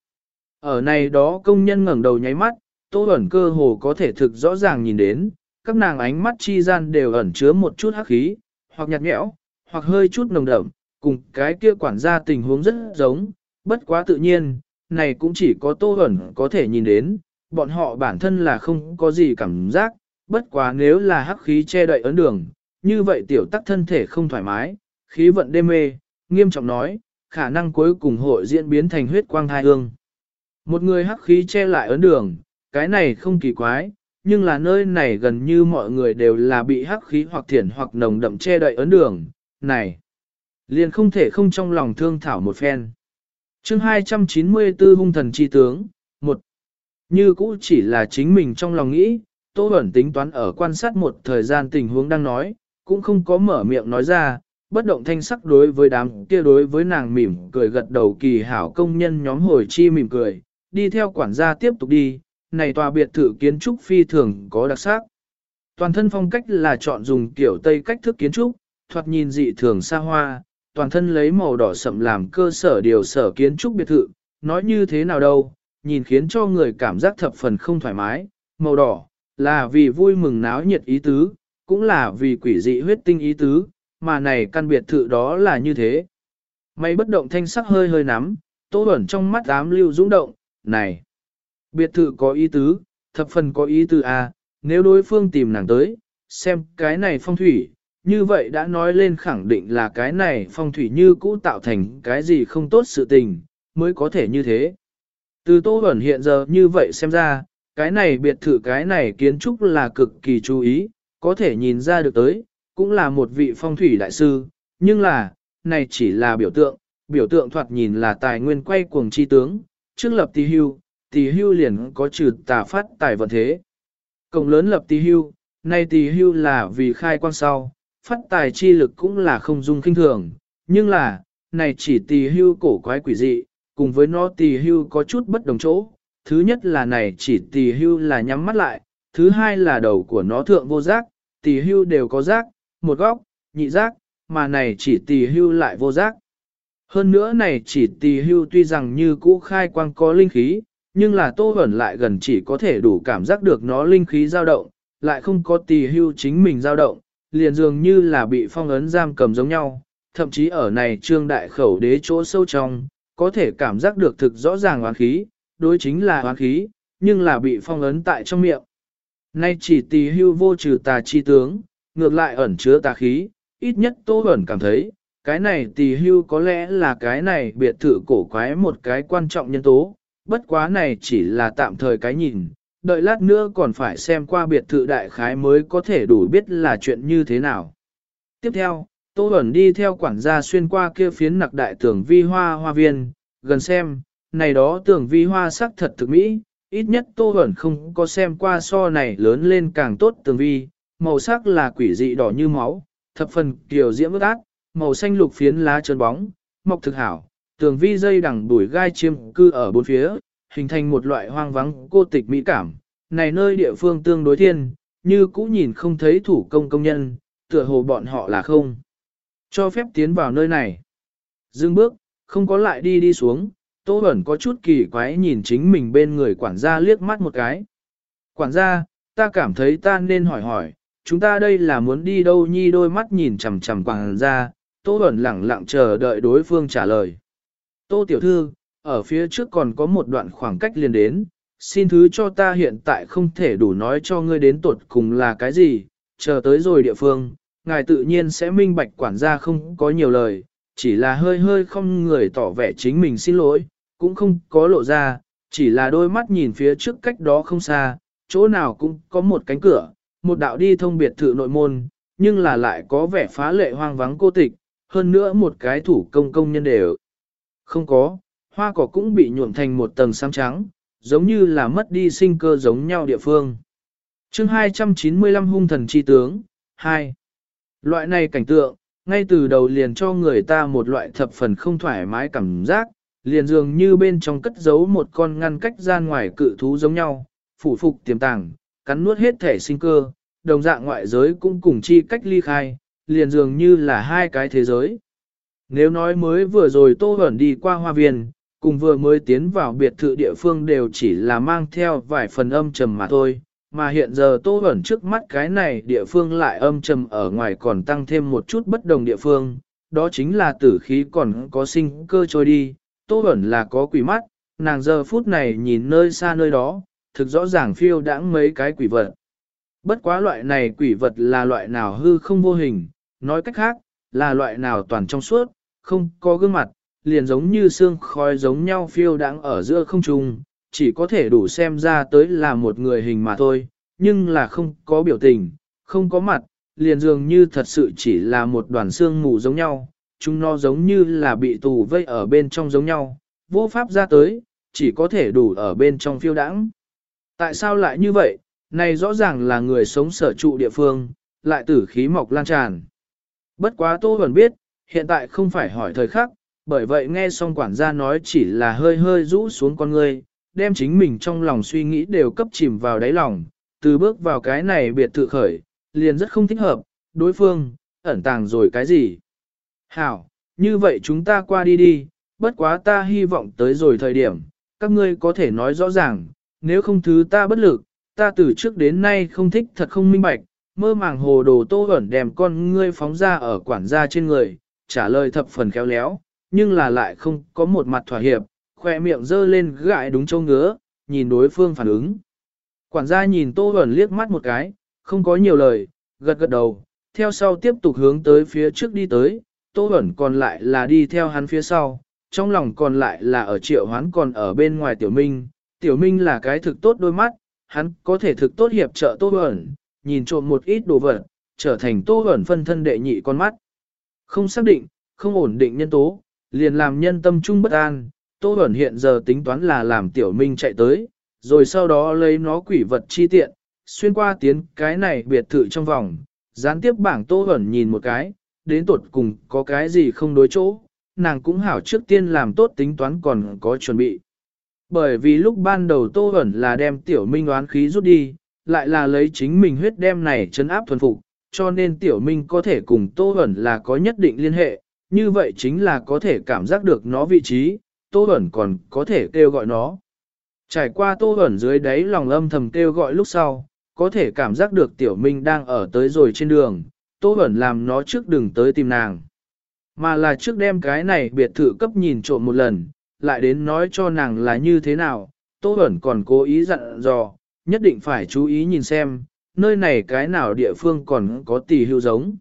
Ở này đó công nhân ngẩng đầu nháy mắt, Tô ẩn cơ hồ có thể thực rõ ràng nhìn đến, các nàng ánh mắt chi gian đều ẩn chứa một chút hắc khí, hoặc nhạt nhẽo, hoặc hơi chút nồng đậm, cùng cái kia quản gia tình huống rất giống, bất quá tự nhiên, này cũng chỉ có Tô ẩn có thể nhìn đến, bọn họ bản thân là không có gì cảm giác, bất quá nếu là hắc khí che đậy ấn đường, như vậy tiểu tắc thân thể không thoải mái, khí vận đê mê, nghiêm trọng nói, khả năng cuối cùng hội diễn biến thành huyết quang thai hương. Một người hắc khí che lại ấn đường, cái này không kỳ quái, nhưng là nơi này gần như mọi người đều là bị hắc khí hoặc thiển hoặc nồng đậm che đậy ấn đường, này. Liền không thể không trong lòng thương thảo một phen. chương 294 hung thần chi tướng, một Như cũ chỉ là chính mình trong lòng nghĩ, Tô Bẩn tính toán ở quan sát một thời gian tình huống đang nói, cũng không có mở miệng nói ra, bất động thanh sắc đối với đám kia đối với nàng mỉm cười gật đầu kỳ hảo công nhân nhóm hồi chi mỉm cười, đi theo quản gia tiếp tục đi, này tòa biệt thự kiến trúc phi thường có đặc sắc. Toàn thân phong cách là chọn dùng kiểu Tây cách thức kiến trúc, thoạt nhìn dị thường xa hoa, toàn thân lấy màu đỏ sậm làm cơ sở điều sở kiến trúc biệt thự, nói như thế nào đâu, nhìn khiến cho người cảm giác thập phần không thoải mái, màu đỏ, là vì vui mừng náo nhiệt ý tứ, cũng là vì quỷ dị huyết tinh ý tứ, mà này căn biệt thự đó là như thế. Mày bất động thanh sắc hơi hơi nắm, tô ẩn trong mắt ám lưu dũng động, này, biệt thự có ý tứ, thập phần có ý tứ à, nếu đối phương tìm nàng tới, xem cái này phong thủy, như vậy đã nói lên khẳng định là cái này phong thủy như cũ tạo thành cái gì không tốt sự tình, mới có thể như thế. Từ tô ẩn hiện giờ như vậy xem ra, cái này biệt thự cái này kiến trúc là cực kỳ chú ý, có thể nhìn ra được tới, cũng là một vị phong thủy đại sư, nhưng là, này chỉ là biểu tượng, biểu tượng thoạt nhìn là tài nguyên quay cuồng chi tướng, trước lập tì hưu, tì hưu liền có trừ tà phát tài vận thế. Cộng lớn lập tì hưu, nay tì hưu là vì khai quang sau, phát tài chi lực cũng là không dung kinh thường, nhưng là, này chỉ tỳ hưu cổ quái quỷ dị, cùng với nó tỳ hưu có chút bất đồng chỗ. Thứ nhất là này chỉ tỳ hưu là nhắm mắt lại, thứ hai là đầu của nó thượng vô giác, tỳ hưu đều có giác, một góc, nhị giác, mà này chỉ tỳ hưu lại vô giác. Hơn nữa này chỉ tỳ hưu tuy rằng như cũ khai quang có linh khí, nhưng là tô hẩn lại gần chỉ có thể đủ cảm giác được nó linh khí dao động, lại không có tỳ hưu chính mình dao động, liền dường như là bị phong ấn giam cầm giống nhau, thậm chí ở này trương đại khẩu đế chỗ sâu trong, có thể cảm giác được thực rõ ràng oán khí, đối chính là oán khí, nhưng là bị phong ấn tại trong miệng. Nay chỉ tỳ hưu vô trừ tà chi tướng, ngược lại ẩn chứa tà khí, ít nhất Tô Bẩn cảm thấy, cái này tỳ hưu có lẽ là cái này biệt thự cổ quái một cái quan trọng nhân tố, bất quá này chỉ là tạm thời cái nhìn, đợi lát nữa còn phải xem qua biệt thự đại khái mới có thể đủ biết là chuyện như thế nào. Tiếp theo, Tô Bẩn đi theo quản gia xuyên qua kia phiến nặc đại tường vi hoa hoa viên, gần xem, này đó tường vi hoa sắc thật thực mỹ, ít nhất Tô Bẩn không có xem qua so này lớn lên càng tốt tường vi, màu sắc là quỷ dị đỏ như máu, thập phần kiểu diễm ước ác, màu xanh lục phiến lá trơn bóng, mọc thực hảo, tường vi dây đằng đuổi gai chiêm cư ở bốn phía, hình thành một loại hoang vắng cô tịch mỹ cảm. Này nơi địa phương tương đối thiên, như cũ nhìn không thấy thủ công công nhân, tựa hồ bọn họ là không. Cho phép tiến vào nơi này. Dừng bước, không có lại đi đi xuống, Tô Bẩn có chút kỳ quái nhìn chính mình bên người quản gia liếc mắt một cái. Quản gia, ta cảm thấy ta nên hỏi hỏi, chúng ta đây là muốn đi đâu nhi đôi mắt nhìn chằm chằm quản gia Tô Bẩn lẳng lặng chờ đợi đối phương trả lời. Tô Tiểu Thư, ở phía trước còn có một đoạn khoảng cách liền đến, xin thứ cho ta hiện tại không thể đủ nói cho ngươi đến tuột cùng là cái gì, chờ tới rồi địa phương, ngài tự nhiên sẽ minh bạch quản gia không có nhiều lời, chỉ là hơi hơi không người tỏ vẻ chính mình xin lỗi, cũng không có lộ ra, chỉ là đôi mắt nhìn phía trước cách đó không xa, chỗ nào cũng có một cánh cửa, một đạo đi thông biệt thự nội môn, nhưng là lại có vẻ phá lệ hoang vắng cô tịch, hơn nữa một cái thủ công công nhân đều. Không có, hoa cỏ cũng bị nhuộm thành một tầng xám trắng, giống như là mất đi sinh cơ giống nhau địa phương. chương 295 hung thần chi tướng, 2. Loại này cảnh tượng, ngay từ đầu liền cho người ta một loại thập phần không thoải mái cảm giác, liền dường như bên trong cất giấu một con ngăn cách gian ngoài cự thú giống nhau, phủ phục tiềm tàng, cắn nuốt hết thể sinh cơ, đồng dạng ngoại giới cũng cùng chi cách ly khai, liền dường như là hai cái thế giới. Nếu nói mới vừa rồi Tô ẩn đi qua hoa viên, Cùng vừa mới tiến vào biệt thự địa phương đều chỉ là mang theo vài phần âm trầm mà thôi, mà hiện giờ Tô ẩn trước mắt cái này địa phương lại âm trầm ở ngoài còn tăng thêm một chút bất đồng địa phương, đó chính là tử khí còn có sinh cơ trôi đi, Tô ẩn là có quỷ mắt, nàng giờ phút này nhìn nơi xa nơi đó, thực rõ ràng phiêu đãng mấy cái quỷ vật. Bất quá loại này quỷ vật là loại nào hư không vô hình, nói cách khác, là loại nào toàn trong suốt, không có gương mặt, liền giống như xương khói giống nhau phiêu đãng ở giữa không trung, chỉ có thể đủ xem ra tới là một người hình mà thôi, nhưng là không có biểu tình, không có mặt, liền dường như thật sự chỉ là một đoàn xương mù giống nhau, chúng nó giống như là bị tù vây ở bên trong giống nhau, vô pháp ra tới, chỉ có thể đủ ở bên trong phiêu đãng. Tại sao lại như vậy? Này rõ ràng là người sống sở trụ địa phương, lại tử khí mọc lan tràn. Bất quá Tô vẫn biết, hiện tại không phải hỏi thời khắc, bởi vậy nghe xong quản gia nói chỉ là hơi hơi rũ xuống con ngươi đem chính mình trong lòng suy nghĩ đều cấp chìm vào đáy lòng, từ bước vào cái này biệt thự khởi, liền rất không thích hợp, đối phương, ẩn tàng rồi cái gì. Hảo, như vậy chúng ta qua đi đi, bất quá ta hy vọng tới rồi thời điểm, các ngươi có thể nói rõ ràng, nếu không thứ ta bất lực, ta từ trước đến nay không thích thật không minh bạch, mơ màng hồ đồ tô ẩn đem con ngươi phóng ra ở quản gia trên người, trả lời thập phần khéo léo, nhưng là lại không có một mặt thỏa hiệp, khỏe miệng dơ lên gãi đúng châu ngứa, nhìn đối phương phản ứng. Quản gia nhìn tô ẩn liếc mắt một cái, không có nhiều lời, gật gật đầu, theo sau tiếp tục hướng tới phía trước đi tới, tô ẩn còn lại là đi theo hắn phía sau, trong lòng còn lại là ở triệu hoán còn ở bên ngoài tiểu minh, tiểu minh là cái thực tốt đôi mắt, hắn có thể thực tốt hiệp trợ tô ẩn, nhìn trộm một ít đồ vật, trở thành tô ẩn phân thân đệ nhị con mắt. Không xác định, không ổn định nhân tố, liền làm nhân tâm trung bất an, tô ẩn hiện giờ tính toán là làm tiểu minh chạy tới, rồi sau đó lấy nó quỷ vật chi tiện, xuyên qua tiến cái này biệt thự trong vòng, gián tiếp bảng tô ẩn nhìn một cái, đến tột cùng có cái gì không đối chỗ, nàng cũng hảo trước tiên làm tốt tính toán còn có chuẩn bị. Bởi vì lúc ban đầu Tô Hẩn là đem tiểu minh oán khí rút đi, lại là lấy chính mình huyết đem này chấn áp thuần phục, cho nên tiểu minh có thể cùng Tô Hẩn là có nhất định liên hệ, như vậy chính là có thể cảm giác được nó vị trí, Tô Hẩn còn có thể kêu gọi nó. Trải qua Tô Hẩn dưới đáy lòng âm thầm kêu gọi lúc sau, có thể cảm giác được tiểu minh đang ở tới rồi trên đường, Tô Hẩn làm nó trước đường tới tìm nàng. Mà là trước đem cái này biệt thự cấp nhìn trộm một lần, lại đến nói cho nàng là như thế nào, Tô Bẩn còn cố ý dặn dò, nhất định phải chú ý nhìn xem, nơi này cái nào địa phương còn có tỷ hưu giống.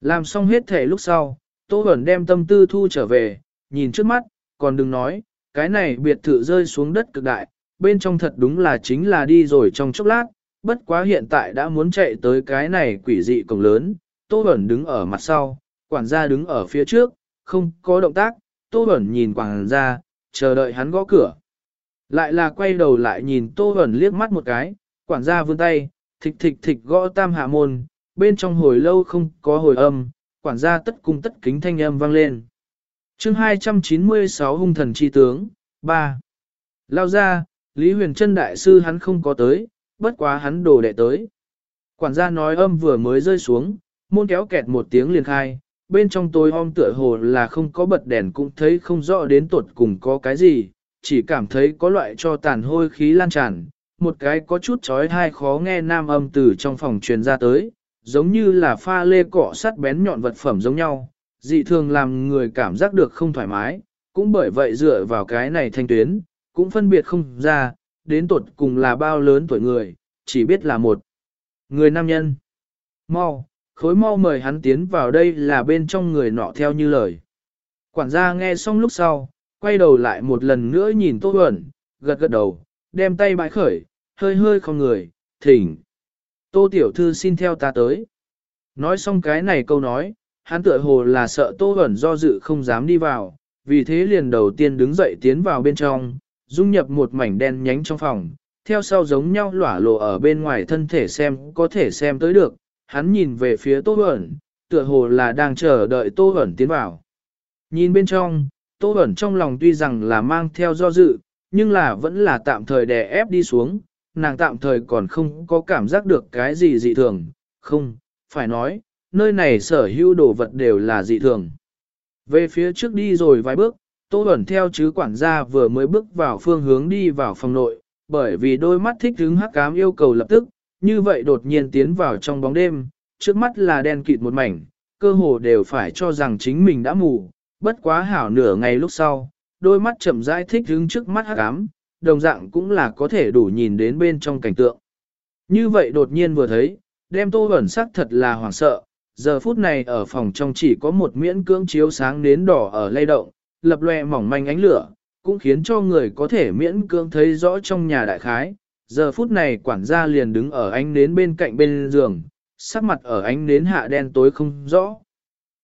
Làm xong hết thể lúc sau, Tô Bẩn đem tâm tư thu trở về, nhìn trước mắt, còn đừng nói, cái này biệt thự rơi xuống đất cực đại, bên trong thật đúng là chính là đi rồi trong chốc lát, bất quá hiện tại đã muốn chạy tới cái này quỷ dị cổng lớn, Tô Bẩn đứng ở mặt sau, quản gia đứng ở phía trước, không có động tác, Tô Bẩn nhìn quản gia, chờ đợi hắn gõ cửa. Lại là quay đầu lại nhìn Tô Bẩn liếc mắt một cái, quản gia vươn tay, thịch thịch thịch gõ tam hạ môn, bên trong hồi lâu không có hồi âm, quản gia tất cung tất kính thanh âm vang lên. chương 296 hung thần chi tướng, 3. Lao ra, Lý Huyền Trân Đại Sư hắn không có tới, bất quá hắn đồ đệ tới. Quản gia nói âm vừa mới rơi xuống, môn kéo kẹt một tiếng liền khai, bên trong tối om tựa hồ là không có bật đèn cũng thấy không rõ đến tuột cùng có cái gì, chỉ cảm thấy có loại cho tàn hôi khí lan tràn, một cái có chút chói tai khó nghe nam âm từ trong phòng truyền ra tới, giống như là pha lê cọ sắt bén nhọn vật phẩm giống nhau, dị thường làm người cảm giác được không thoải mái, cũng bởi vậy dựa vào cái này thanh tuyến, cũng phân biệt không ra, đến tuột cùng là bao lớn tuổi người, chỉ biết là một người nam nhân. Mau, khối mau mời hắn tiến vào đây là bên trong người nọ theo như lời. Quản gia nghe xong lúc sau, quay đầu lại một lần nữa nhìn Tô Huẩn, gật gật đầu, đem tay bãi khởi, hơi hơi không người, thỉnh. Tô Tiểu Thư xin theo ta tới. Nói xong cái này câu nói, hắn tựa hồ là sợ Tô Vẩn do dự không dám đi vào, vì thế liền đầu tiên đứng dậy tiến vào bên trong, dung nhập một mảnh đen nhánh trong phòng, theo sau giống nhau lỏa lộ ở bên ngoài thân thể xem có thể xem tới được, hắn nhìn về phía Tô Vẩn, tựa hồ là đang chờ đợi Tô Vẩn tiến vào. Nhìn bên trong, Tô Vẩn trong lòng tuy rằng là mang theo do dự, nhưng là vẫn là tạm thời đè ép đi xuống, nàng tạm thời còn không có cảm giác được cái gì dị thường, không, phải nói, nơi này sở hữu đồ vật đều là dị thường. Về phía trước đi rồi vài bước, Tô Bẩn theo chứ quản gia vừa mới bước vào phương hướng đi vào phòng nội, bởi vì đôi mắt thích hứng hắc cám yêu cầu lập tức, như vậy đột nhiên tiến vào trong bóng đêm, trước mắt là đen kịt một mảnh, cơ hồ đều phải cho rằng chính mình đã mù, bất quá hảo nửa ngày lúc sau, đôi mắt chậm rãi thích hứng trước mắt hắc ám, đồng dạng cũng là có thể đủ nhìn đến bên trong cảnh tượng. Như vậy đột nhiên vừa thấy, đem tô ẩn sắc thật là hoảng sợ, giờ phút này ở phòng trong chỉ có một miễn cưỡng chiếu sáng nến đỏ ở lay động, lập lòe mỏng manh ánh lửa, cũng khiến cho người có thể miễn cưỡng thấy rõ trong nhà đại khái. Giờ phút này quản gia liền đứng ở ánh nến bên cạnh bên giường, sắc mặt ở ánh nến hạ đen tối không rõ.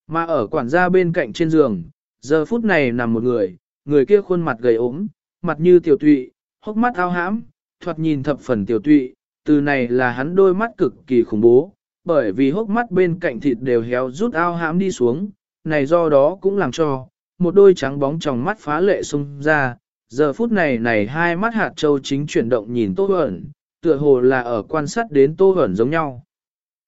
Mà ở quản gia bên cạnh trên giường, giờ phút này nằm một người, người kia khuôn mặt gầy ốm, mặt như tiểu tụy, hốc mắt ao hãm, thoạt nhìn thập phần tiểu tụy, từ này là hắn đôi mắt cực kỳ khủng bố, bởi vì hốc mắt bên cạnh thịt đều héo rút ao hãm đi xuống, này do đó cũng làm cho, một đôi trắng bóng trong mắt phá lệ sung ra, giờ phút này này hai mắt hạt châu chính chuyển động nhìn Tô ẩn, tựa hồ là ở quan sát đến Tô ẩn giống nhau.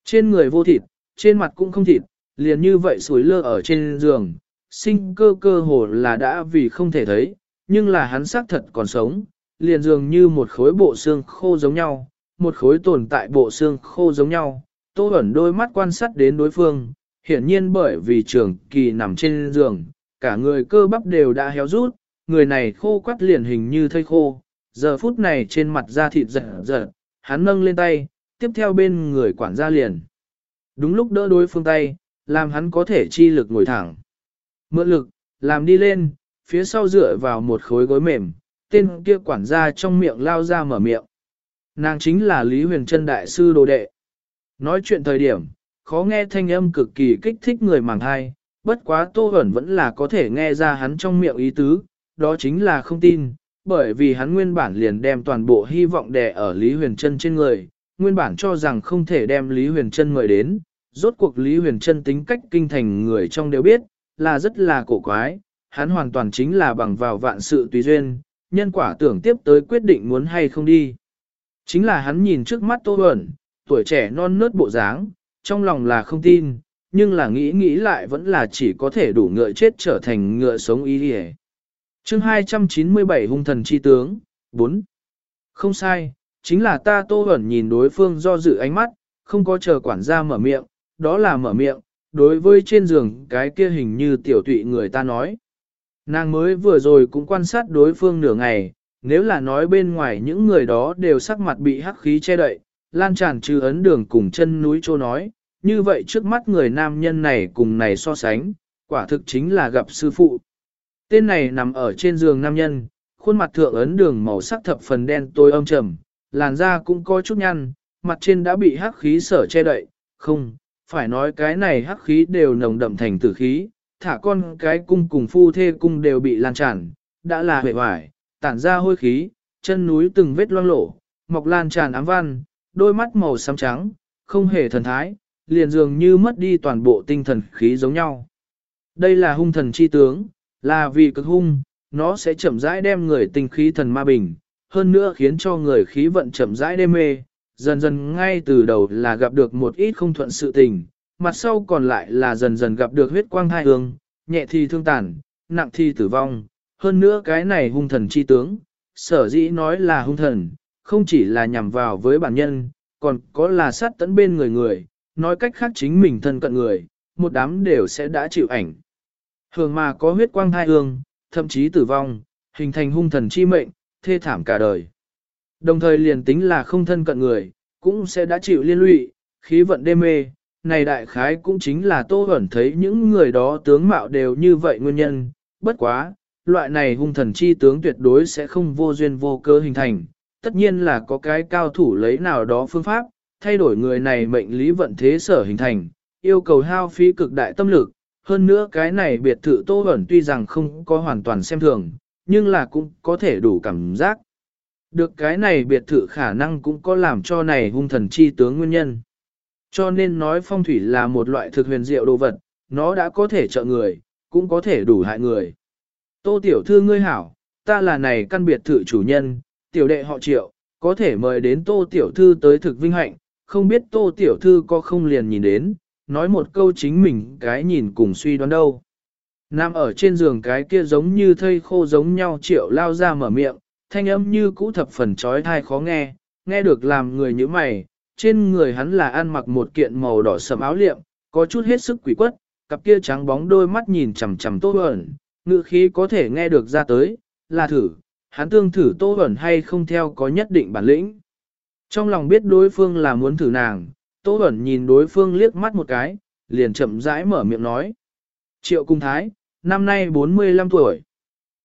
Trên người vô thịt, trên mặt cũng không thịt, liền như vậy suối lơ ở trên giường, sinh cơ cơ hồ là đã vì không thể thấy, nhưng là hắn xác thật còn sống, liền dường như một khối bộ xương khô giống nhau, một khối tồn tại bộ xương khô giống nhau. Tô ẩn đôi mắt quan sát đến đối phương, hiển nhiên bởi vì trường kỳ nằm trên giường, cả người cơ bắp đều đã héo rút, người này khô quắt liền hình như thây khô, giờ phút này trên mặt da thịt giật giật, hắn nâng lên tay, tiếp theo bên người quản gia liền. Đúng lúc đỡ đối phương tay, làm hắn có thể chi lực ngồi thẳng. Mượn lực, làm đi lên, phía sau dựa vào một khối gối mềm, tên kia quản gia trong miệng lao ra mở miệng. Nàng chính là Lý Huyền Trân Đại Sư Đồ Đệ. Nói chuyện thời điểm, khó nghe thanh âm cực kỳ kích thích người màng thai, bất quá Tô Hẩn vẫn là có thể nghe ra hắn trong miệng ý tứ, đó chính là không tin, bởi vì hắn nguyên bản liền đem toàn bộ hy vọng đè ở Lý Huyền Trân trên người, nguyên bản cho rằng không thể đem Lý Huyền Trân mời đến, rốt cuộc Lý Huyền Trân tính cách kinh thành người trong đều biết, là rất là cổ quái, hắn hoàn toàn chính là bằng vào vạn sự tùy duyên, nhân quả tưởng tiếp tới quyết định muốn hay không đi. Chính là hắn nhìn trước mắt Tô Huẩn, tuổi trẻ non nớt bộ dáng, trong lòng là không tin, nhưng là nghĩ nghĩ lại vẫn là chỉ có thể đủ ngựa chết trở thành ngựa sống ý hề. Chương 297 hung thần chi tướng, 4. Không sai, chính là ta Tô Huẩn nhìn đối phương do dự ánh mắt, không có chờ quản gia mở miệng, đó là mở miệng, đối với trên giường cái kia hình như tiểu tụy người ta nói. Nàng mới vừa rồi cũng quan sát đối phương nửa ngày, nếu là nói bên ngoài những người đó đều sắc mặt bị hắc khí che đậy, lan tràn trừ ấn đường cùng chân núi trô nói, như vậy trước mắt người nam nhân này cùng này so sánh, quả thực chính là gặp sư phụ. Tên này nằm ở trên giường nam nhân, khuôn mặt thượng ấn đường màu sắc thập phần đen tối âm trầm, làn da cũng có chút nhăn, mặt trên đã bị hắc khí sở che đậy, không, phải nói cái này hắc khí đều nồng đậm thành tử khí, thả con cái cung cùng phu thê cung đều bị lan tràn, đã là hệ hoài, tản ra hôi khí, chân núi từng vết loang lổ, mọc lan tràn ám văn, đôi mắt màu xám trắng, không hề thần thái, liền dường như mất đi toàn bộ tinh thần khí giống nhau. Đây là hung thần chi tướng, là vì cực hung, nó sẽ chậm rãi đem người tinh khí thần ma bình, hơn nữa khiến cho người khí vận chậm rãi đê mê, dần dần ngay từ đầu là gặp được một ít không thuận sự tình, mặt sau còn lại là dần dần gặp được huyết quang thai hương, nhẹ thì thương tàn, nặng thì tử vong, hơn nữa cái này hung thần chi tướng, sở dĩ nói là hung thần, không chỉ là nhằm vào với bản nhân, còn có là sát tấn bên người người, nói cách khác chính mình thân cận người, một đám đều sẽ đã chịu ảnh. Thường mà có huyết quang thai hương, thậm chí tử vong, hình thành hung thần chi mệnh, thê thảm cả đời. Đồng thời liền tính là không thân cận người, cũng sẽ đã chịu liên lụy, khí vận đê mê. Này đại khái cũng chính là tô ẩn thấy những người đó tướng mạo đều như vậy nguyên nhân, bất quá, loại này hung thần chi tướng tuyệt đối sẽ không vô duyên vô cơ hình thành, tất nhiên là có cái cao thủ lấy nào đó phương pháp, thay đổi người này mệnh lý vận thế sở hình thành, yêu cầu hao phí cực đại tâm lực, hơn nữa cái này biệt thự tô ẩn tuy rằng không có hoàn toàn xem thường, nhưng là cũng có thể đủ cảm giác. Được cái này biệt thự khả năng cũng có làm cho này hung thần chi tướng nguyên nhân. Cho nên nói phong thủy là một loại thực huyền diệu đồ vật, nó đã có thể trợ người, cũng có thể đủ hại người. Tô tiểu thư ngươi hảo, ta là này căn biệt thự chủ nhân, tiểu đệ họ triệu, có thể mời đến tô tiểu thư tới thực vinh hạnh, không biết tô tiểu thư có không liền nhìn đến, nói một câu chính mình cái nhìn cùng suy đoán đâu. Nam ở trên giường cái kia giống như thây khô giống nhau triệu lao ra mở miệng, thanh âm như cũ thập phần trói thai khó nghe, nghe được làm người như mày, trên người hắn là ăn mặc một kiện màu đỏ sầm áo liệm, có chút hết sức quỷ quất, cặp kia trắng bóng đôi mắt nhìn chằm chằm tô Bẩn, ngữ khí có thể nghe được ra tới, là thử, hắn tương thử tô Bẩn hay không theo có nhất định bản lĩnh. Trong lòng biết đối phương là muốn thử nàng, tô Bẩn nhìn đối phương liếc mắt một cái, liền chậm rãi mở miệng nói. Triệu cung thái, năm nay 45 tuổi.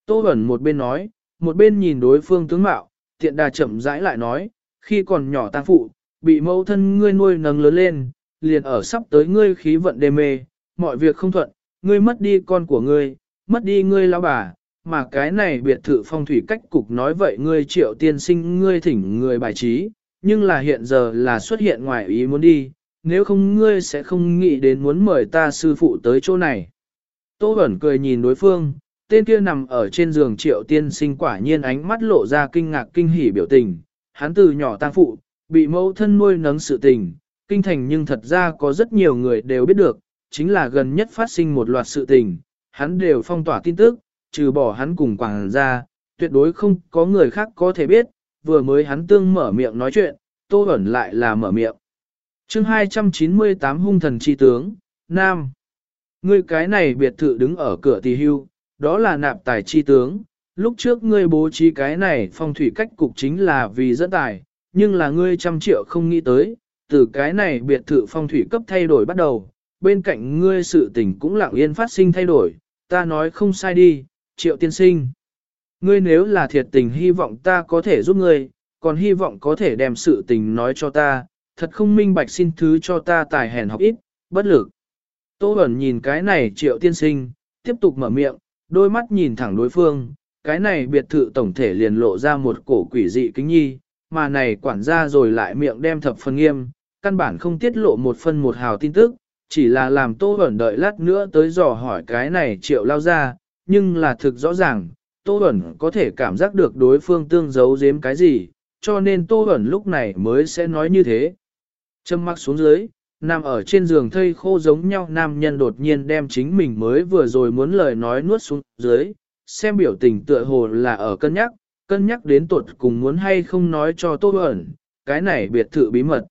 Tô Bẩn một bên nói, một bên nhìn đối phương tướng mạo, tiện đà chậm rãi lại nói, khi còn nhỏ ta phụ, bị mẫu thân ngươi nuôi nấng lớn lên, liền ở sắp tới ngươi khí vận đê mê, mọi việc không thuận, ngươi mất đi con của ngươi, mất đi ngươi lão bà, mà cái này biệt thự phong thủy cách cục nói vậy ngươi triệu tiên sinh ngươi thỉnh người bài trí, nhưng là hiện giờ là xuất hiện ngoài ý muốn đi, nếu không ngươi sẽ không nghĩ đến muốn mời ta sư phụ tới chỗ này. Tô Bẩn cười nhìn đối phương, tên kia nằm ở trên giường triệu tiên sinh quả nhiên ánh mắt lộ ra kinh ngạc kinh hỉ biểu tình, hắn từ nhỏ tăng phụ, bị mẫu thân nuôi nấng sự tình, kinh thành nhưng thật ra có rất nhiều người đều biết được, chính là gần nhất phát sinh một loạt sự tình, hắn đều phong tỏa tin tức, trừ bỏ hắn cùng quảng ra, tuyệt đối không có người khác có thể biết, vừa mới hắn tương mở miệng nói chuyện, tô ẩn lại là mở miệng. chương 298 hung thần chi tướng, Nam. Ngươi cái này biệt thự đứng ở cửa tỳ hưu, đó là nạp tài chi tướng, lúc trước ngươi bố trí cái này phong thủy cách cục chính là vì dẫn tài, nhưng là ngươi trăm triệu không nghĩ tới, từ cái này biệt thự phong thủy cấp thay đổi bắt đầu, bên cạnh ngươi sự tình cũng lặng yên phát sinh thay đổi, ta nói không sai đi, triệu tiên sinh. Ngươi nếu là thiệt tình hy vọng ta có thể giúp ngươi, còn hy vọng có thể đem sự tình nói cho ta, thật không minh bạch xin thứ cho ta tài hèn học ít, bất lực. Tô Bẩn nhìn cái này triệu tiên sinh, tiếp tục mở miệng, đôi mắt nhìn thẳng đối phương, cái này biệt thự tổng thể liền lộ ra một cổ quỷ dị kính nhi, mà này quản gia rồi lại miệng đem thập phần nghiêm, căn bản không tiết lộ một phân một hào tin tức, chỉ là làm Tô Bẩn đợi lát nữa tới dò hỏi cái này triệu lao ra, nhưng là thực rõ ràng, Tô Bẩn có thể cảm giác được đối phương tương giấu giếm cái gì, cho nên Tô Bẩn lúc này mới sẽ nói như thế. Châm mắt xuống dưới, nằm ở trên giường thây khô giống nhau nam nhân đột nhiên đem chính mình mới vừa rồi muốn lời nói nuốt xuống dưới, xem biểu tình tựa hồ là ở cân nhắc, cân nhắc đến tuột cùng muốn hay không nói cho Tô Bẩn, cái này biệt thự bí mật.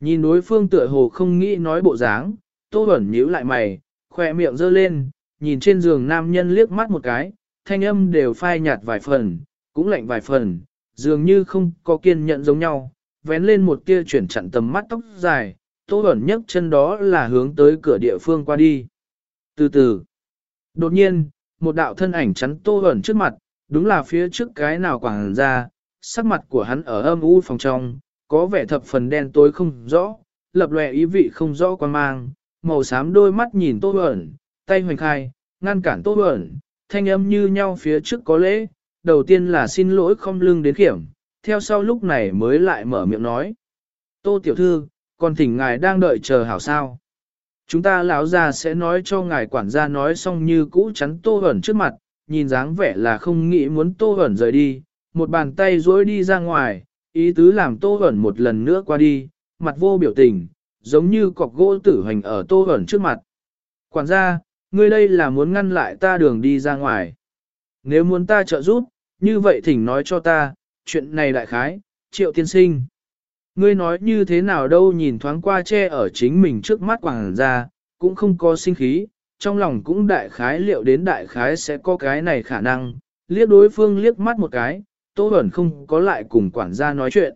Nhìn đối phương tựa hồ không nghĩ nói bộ dáng, Tô Bẩn nhíu lại mày, khỏe miệng giơ lên, nhìn trên giường nam nhân liếc mắt một cái, thanh âm đều phai nhạt vài phần, cũng lạnh vài phần, dường như không có kiên nhẫn giống nhau, vén lên một tia chuyển chặn tầm mắt tóc dài, Tô Bẩn nhấc chân đó là hướng tới cửa địa phương qua đi. Từ từ, đột nhiên, một đạo thân ảnh chắn Tô Bẩn trước mặt, đúng là phía trước cái nào quảng ra, sắc mặt của hắn ở âm u phòng trong, có vẻ thập phần đen tối không rõ, lập lòe ý vị không rõ quan mang, màu xám đôi mắt nhìn Tô ẩn, tay hoành khai, ngăn cản Tô ẩn, thanh âm như nhau phía trước có lễ, đầu tiên là xin lỗi không lưng đến kiểm, theo sau lúc này mới lại mở miệng nói. Tô tiểu thư, còn thỉnh ngài đang đợi chờ hảo sao. Chúng ta lão già sẽ nói cho ngài quản gia nói xong như cũ chắn Tô ẩn trước mặt, nhìn dáng vẻ là không nghĩ muốn Tô hẩn rời đi, một bàn tay dối đi ra ngoài, ý tứ làm Tô hẩn một lần nữa qua đi, mặt vô biểu tình, giống như cọc gỗ tử hành ở Tô hẩn trước mặt. Quản gia, ngươi đây là muốn ngăn lại ta đường đi ra ngoài. Nếu muốn ta trợ giúp, như vậy thỉnh nói cho ta, chuyện này đại khái, triệu tiên sinh. Ngươi nói như thế nào đâu nhìn thoáng qua che ở chính mình trước mắt quảng gia, cũng không có sinh khí, trong lòng cũng đại khái liệu đến đại khái sẽ có cái này khả năng, liếc đối phương liếc mắt một cái, Tô Bẩn không có lại cùng quản gia nói chuyện.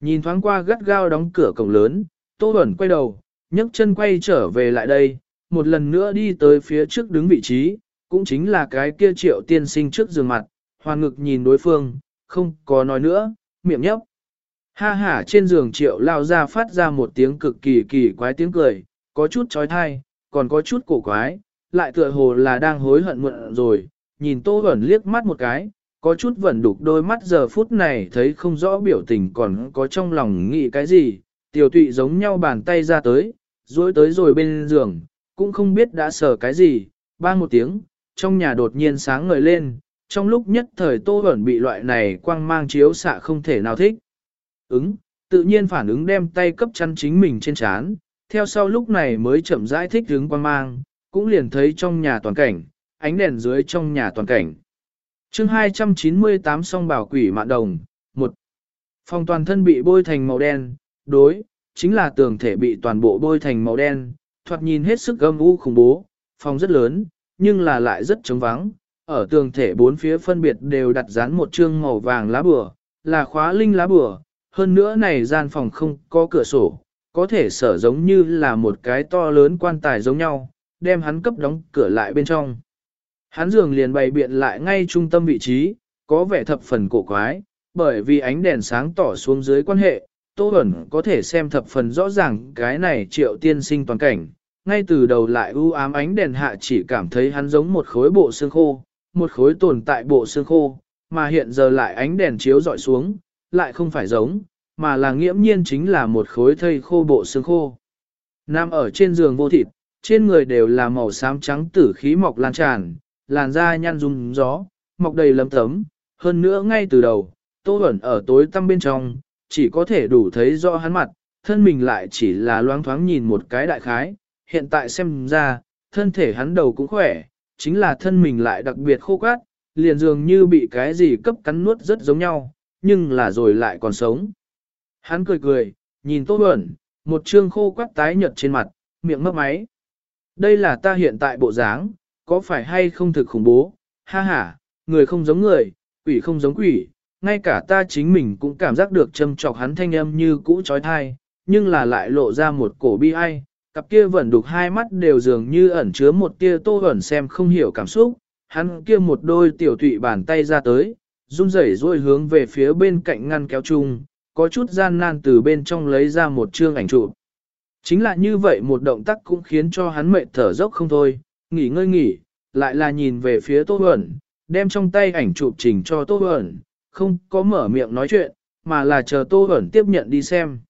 Nhìn thoáng qua gắt gao đóng cửa cổng lớn, Tô Bẩn quay đầu, nhấc chân quay trở về lại đây, một lần nữa đi tới phía trước đứng vị trí, cũng chính là cái kia triệu tiên sinh trước giường mặt, hoàn ngực nhìn đối phương, không có nói nữa, miệng nhấp. Ha ha trên giường triệu lao ra phát ra một tiếng cực kỳ kỳ quái tiếng cười, có chút trói thai, còn có chút cổ quái, lại tựa hồ là đang hối hận mượn rồi, nhìn tô vẩn liếc mắt một cái, có chút vẫn đục đôi mắt giờ phút này thấy không rõ biểu tình còn có trong lòng nghĩ cái gì, tiểu tụy giống nhau bàn tay ra tới, duỗi tới rồi bên giường, cũng không biết đã sờ cái gì, bang một tiếng, trong nhà đột nhiên sáng ngời lên, trong lúc nhất thời tô vẩn bị loại này quang mang chiếu xạ không thể nào thích. Ứng, tự nhiên phản ứng đem tay cấp chăn chính mình trên chán, theo sau lúc này mới chậm rãi thích hướng quan mang, cũng liền thấy trong nhà toàn cảnh, ánh đèn dưới trong nhà toàn cảnh. chương 298 song bảo quỷ mạn đồng, 1 Phòng toàn thân bị bôi thành màu đen, đối, chính là tường thể bị toàn bộ bôi thành màu đen, thoạt nhìn hết sức gâm u khủng bố, phòng rất lớn, nhưng là lại rất trống vắng. Ở tường thể bốn phía phân biệt đều đặt dán một chương màu vàng lá bừa, là khóa linh lá bừa, hơn nữa này gian phòng không có cửa sổ, có thể sở giống như là một cái to lớn quan tài giống nhau, đem hắn cấp đóng cửa lại bên trong. Hắn giường liền bày biện lại ngay trung tâm vị trí, có vẻ thập phần cổ quái, bởi vì ánh đèn sáng tỏ xuống dưới quan hệ, Tô Bẩn có thể xem thập phần rõ ràng cái này triệu tiên sinh toàn cảnh. Ngay từ đầu lại u ám ánh đèn hạ chỉ cảm thấy hắn giống một khối bộ xương khô, một khối tồn tại bộ xương khô, mà hiện giờ lại ánh đèn chiếu dọi xuống, lại không phải giống, mà là nghiễm nhiên chính là một khối thây khô bộ xương khô. Nam ở trên giường vô thịt, trên người đều là màu xám trắng tử khí mọc lan tràn, làn da nhăn rung gió, mọc đầy lấm tấm, hơn nữa ngay từ đầu, Tô ẩn ở tối tăm bên trong, chỉ có thể đủ thấy rõ hắn mặt, thân mình lại chỉ là loáng thoáng nhìn một cái đại khái, hiện tại xem ra, thân thể hắn đầu cũng khỏe, chính là thân mình lại đặc biệt khô cát, liền dường như bị cái gì cấp cắn nuốt rất giống nhau, nhưng là rồi lại còn sống. Hắn cười cười, nhìn Tô Bẩn, một trương khô quắt tái nhợt trên mặt, miệng mấp máy. Đây là ta hiện tại bộ dáng, có phải hay không thực khủng bố, ha ha, người không giống người, quỷ không giống quỷ, ngay cả ta chính mình cũng cảm giác được châm trọc hắn thanh âm như cũ trói thai, nhưng là lại lộ ra một cổ bi ai, cặp kia vẫn đục hai mắt đều dường như ẩn chứa một tia tô ẩn xem không hiểu cảm xúc, hắn kia một đôi tiểu thụy bàn tay ra tới, run rẩy rồi hướng về phía bên cạnh ngăn kéo chung, có chút gian nan từ bên trong lấy ra một chương ảnh chụp. Chính là như vậy một động tác cũng khiến cho hắn mệt thở dốc không thôi, nghỉ ngơi nghỉ, lại là nhìn về phía Tô Huẩn, đem trong tay ảnh chụp trình cho Tô Huẩn, không có mở miệng nói chuyện, mà là chờ Tô Huẩn tiếp nhận đi xem.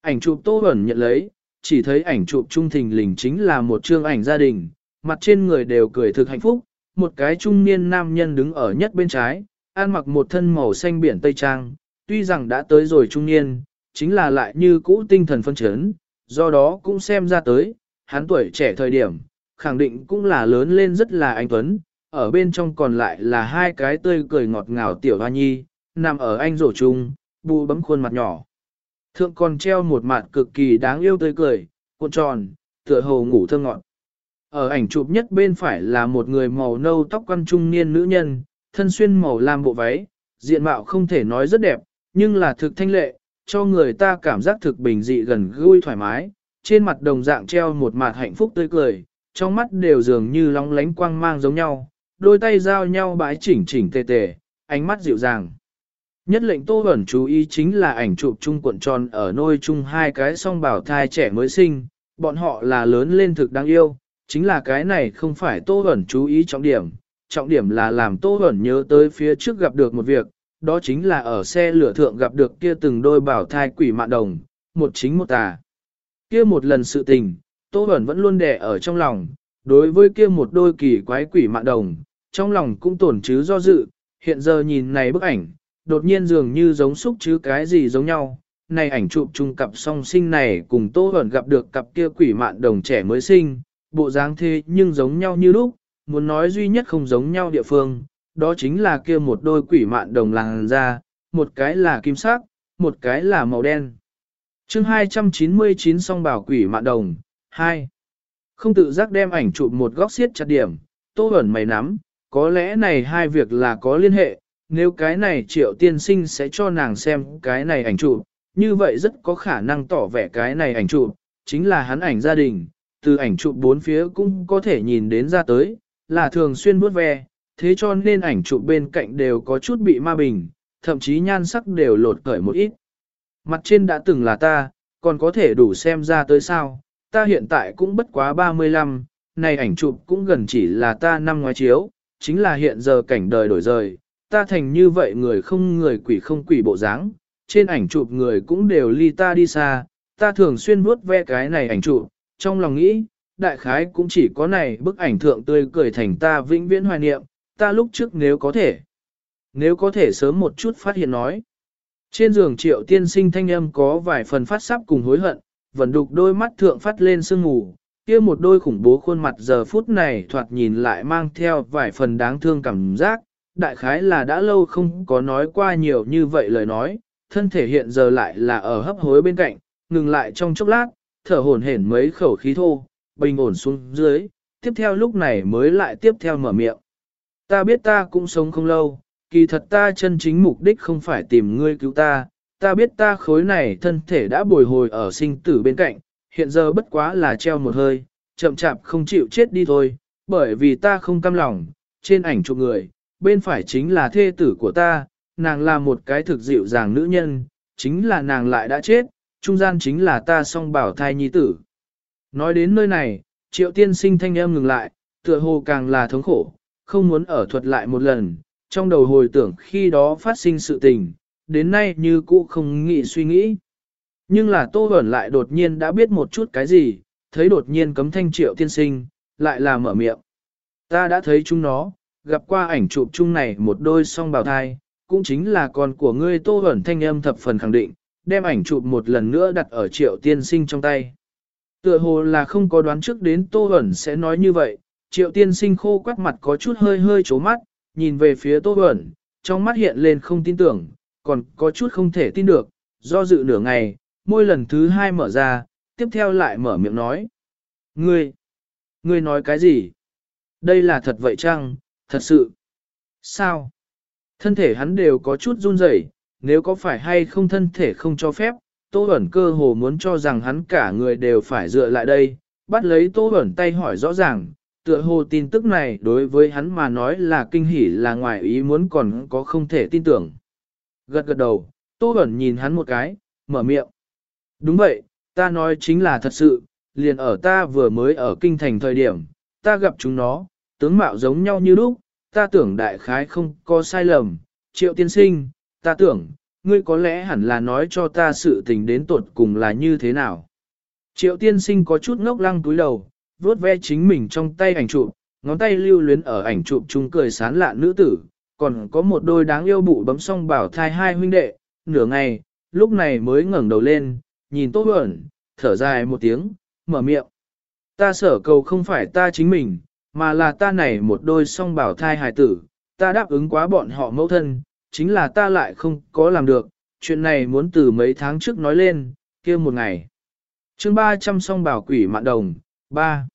Ảnh chụp Tô Huẩn nhận lấy, chỉ thấy ảnh chụp trung thình lình chính là một chương ảnh gia đình, mặt trên người đều cười thực hạnh phúc, một cái trung niên nam nhân đứng ở nhất bên trái, ăn mặc một thân màu xanh biển tây trang, tuy rằng đã tới rồi trung niên, chính là lại như cũ tinh thần phân chấn, do đó cũng xem ra tới, hắn tuổi trẻ thời điểm, khẳng định cũng là lớn lên rất là anh Tuấn, ở bên trong còn lại là hai cái tươi cười ngọt ngào tiểu hoa nhi, nằm ở anh rổ chung, bù bấm khuôn mặt nhỏ. Thượng còn treo một mặt cực kỳ đáng yêu tươi cười, cuộn tròn, tựa hồ ngủ thơ ngọt. Ở ảnh chụp nhất bên phải là một người màu nâu tóc quăn trung niên nữ nhân, thân xuyên màu lam bộ váy, diện mạo không thể nói rất đẹp, nhưng là thực thanh lệ, cho người ta cảm giác thực bình dị gần gũi thoải mái, trên mặt đồng dạng treo một mặt hạnh phúc tươi cười, trong mắt đều dường như lóng lánh quang mang giống nhau, đôi tay giao nhau bãi chỉnh chỉnh tề tề, ánh mắt dịu dàng. Nhất lệnh Tô Bẩn chú ý chính là ảnh chụp chung cuộn tròn ở nôi chung hai cái song bảo thai trẻ mới sinh, bọn họ là lớn lên thực đáng yêu, chính là cái này không phải Tô Bẩn chú ý trọng điểm, trọng điểm là làm Tô Bẩn nhớ tới phía trước gặp được một việc, đó chính là ở xe lửa thượng gặp được kia từng đôi bảo thai quỷ mạn đồng, một chính một tà. Kia một lần sự tình, Tô Bẩn vẫn luôn đè ở trong lòng, đối với kia một đôi kỳ quái quỷ mạn đồng, trong lòng cũng tổn chứ do dự, hiện giờ nhìn này bức ảnh, đột nhiên dường như giống xúc chứ cái gì giống nhau. Này ảnh chụp chung cặp song sinh này cùng Tô Bẩn gặp được cặp kia quỷ mạn đồng trẻ mới sinh, bộ dáng thế nhưng giống nhau như lúc, muốn nói duy nhất không giống nhau địa phương, đó chính là kia một đôi quỷ mạn đồng làng ra, một cái là kim sắc, một cái là màu đen. chương 299 song bảo quỷ mạn đồng, 2. Không tự giác đem ảnh chụp một góc xiết chặt điểm, tô ẩn mày nắm, có lẽ này hai việc là có liên hệ, nếu cái này triệu tiên sinh sẽ cho nàng xem cái này ảnh chụp, như vậy rất có khả năng tỏ vẻ cái này ảnh chụp, chính là hắn ảnh gia đình, từ ảnh chụp bốn phía cũng có thể nhìn đến ra tới, là thường xuyên bước ve, thế cho nên ảnh chụp bên cạnh đều có chút bị ma bình, thậm chí nhan sắc đều lột cởi một ít. Mặt trên đã từng là ta, còn có thể đủ xem ra tới sao, ta hiện tại cũng bất quá 35, này ảnh chụp cũng gần chỉ là ta năm ngoái chiếu, chính là hiện giờ cảnh đời đổi rời, ta thành như vậy người không người quỷ không quỷ bộ dáng, trên ảnh chụp người cũng đều ly ta đi xa, ta thường xuyên vuốt ve cái này ảnh chụp, trong lòng nghĩ, đại khái cũng chỉ có này bức ảnh thượng tươi cười thành ta vĩnh viễn hoài niệm, ta lúc trước nếu có thể. Nếu có thể sớm một chút phát hiện nói. Trên giường triệu tiên sinh thanh âm có vài phần phát sắp cùng hối hận, vẫn đục đôi mắt thượng phát lên sương ngủ, kia một đôi khủng bố khuôn mặt giờ phút này thoạt nhìn lại mang theo vài phần đáng thương cảm giác, đại khái là đã lâu không có nói qua nhiều như vậy lời nói, thân thể hiện giờ lại là ở hấp hối bên cạnh, ngừng lại trong chốc lát, thở hổn hển mấy khẩu khí thô, bình ổn xuống dưới, tiếp theo lúc này mới lại tiếp theo mở miệng. Ta biết ta cũng sống không lâu, kỳ thật ta chân chính mục đích không phải tìm ngươi cứu ta, ta biết ta khối này thân thể đã bồi hồi ở sinh tử bên cạnh, hiện giờ bất quá là treo một hơi, chậm chạp không chịu chết đi thôi, bởi vì ta không cam lòng, trên ảnh chụp người, bên phải chính là thê tử của ta, nàng là một cái thực dịu dàng nữ nhân, chính là nàng lại đã chết, trung gian chính là ta song bảo thai nhi tử. Nói đến nơi này, triệu tiên sinh thanh âm ngừng lại, tựa hồ càng là thống khổ, không muốn ở thuật lại một lần, trong đầu hồi tưởng khi đó phát sinh sự tình, đến nay như cũ không nghĩ suy nghĩ. Nhưng là Tô Bẩn lại đột nhiên đã biết một chút cái gì, thấy đột nhiên cấm thanh triệu tiên sinh, lại là mở miệng. Ta đã thấy chúng nó, gặp qua ảnh chụp chung này một đôi song bào thai, cũng chính là con của ngươi Tô Bẩn thanh âm thập phần khẳng định, đem ảnh chụp một lần nữa đặt ở triệu tiên sinh trong tay. Tựa hồ là không có đoán trước đến Tô Bẩn sẽ nói như vậy, triệu tiên sinh khô quắc mặt có chút hơi hơi chố mắt, nhìn về phía Tô ẩn, trong mắt hiện lên không tin tưởng, còn có chút không thể tin được, do dự nửa ngày, môi lần thứ hai mở ra, tiếp theo lại mở miệng nói. Ngươi, ngươi nói cái gì? Đây là thật vậy chăng, thật sự? Sao? Thân thể hắn đều có chút run rẩy, nếu có phải hay không thân thể không cho phép, Tô Bẩn cơ hồ muốn cho rằng hắn cả người đều phải dựa lại đây, bắt lấy Tô Bẩn tay hỏi rõ ràng, tựa hồ tin tức này đối với hắn mà nói là kinh hỉ là ngoài ý muốn còn có không thể tin tưởng. Gật gật đầu, Tô Bẩn nhìn hắn một cái, mở miệng. Đúng vậy, ta nói chính là thật sự, liền ở ta vừa mới ở kinh thành thời điểm, ta gặp chúng nó, tướng mạo giống nhau như lúc, ta tưởng đại khái không có sai lầm, triệu tiên sinh, ta tưởng, ngươi có lẽ hẳn là nói cho ta sự tình đến tuột cùng là như thế nào. Triệu tiên sinh có chút ngốc lăng túi đầu, vuốt ve chính mình trong tay ảnh chụp, ngón tay lưu luyến ở ảnh chụp chung cười sán lạ nữ tử, còn có một đôi đáng yêu bụ bấm song bảo thai hai huynh đệ, nửa ngày, lúc này mới ngẩng đầu lên, nhìn tốt Bẩn, thở dài một tiếng, mở miệng. Ta sở cầu không phải ta chính mình, mà là ta này một đôi song bảo thai hài tử, ta đáp ứng quá bọn họ mẫu thân, chính là ta lại không có làm được, chuyện này muốn từ mấy tháng trước nói lên, kia một ngày. chương 300 song bảo quỷ mạn đồng, 3.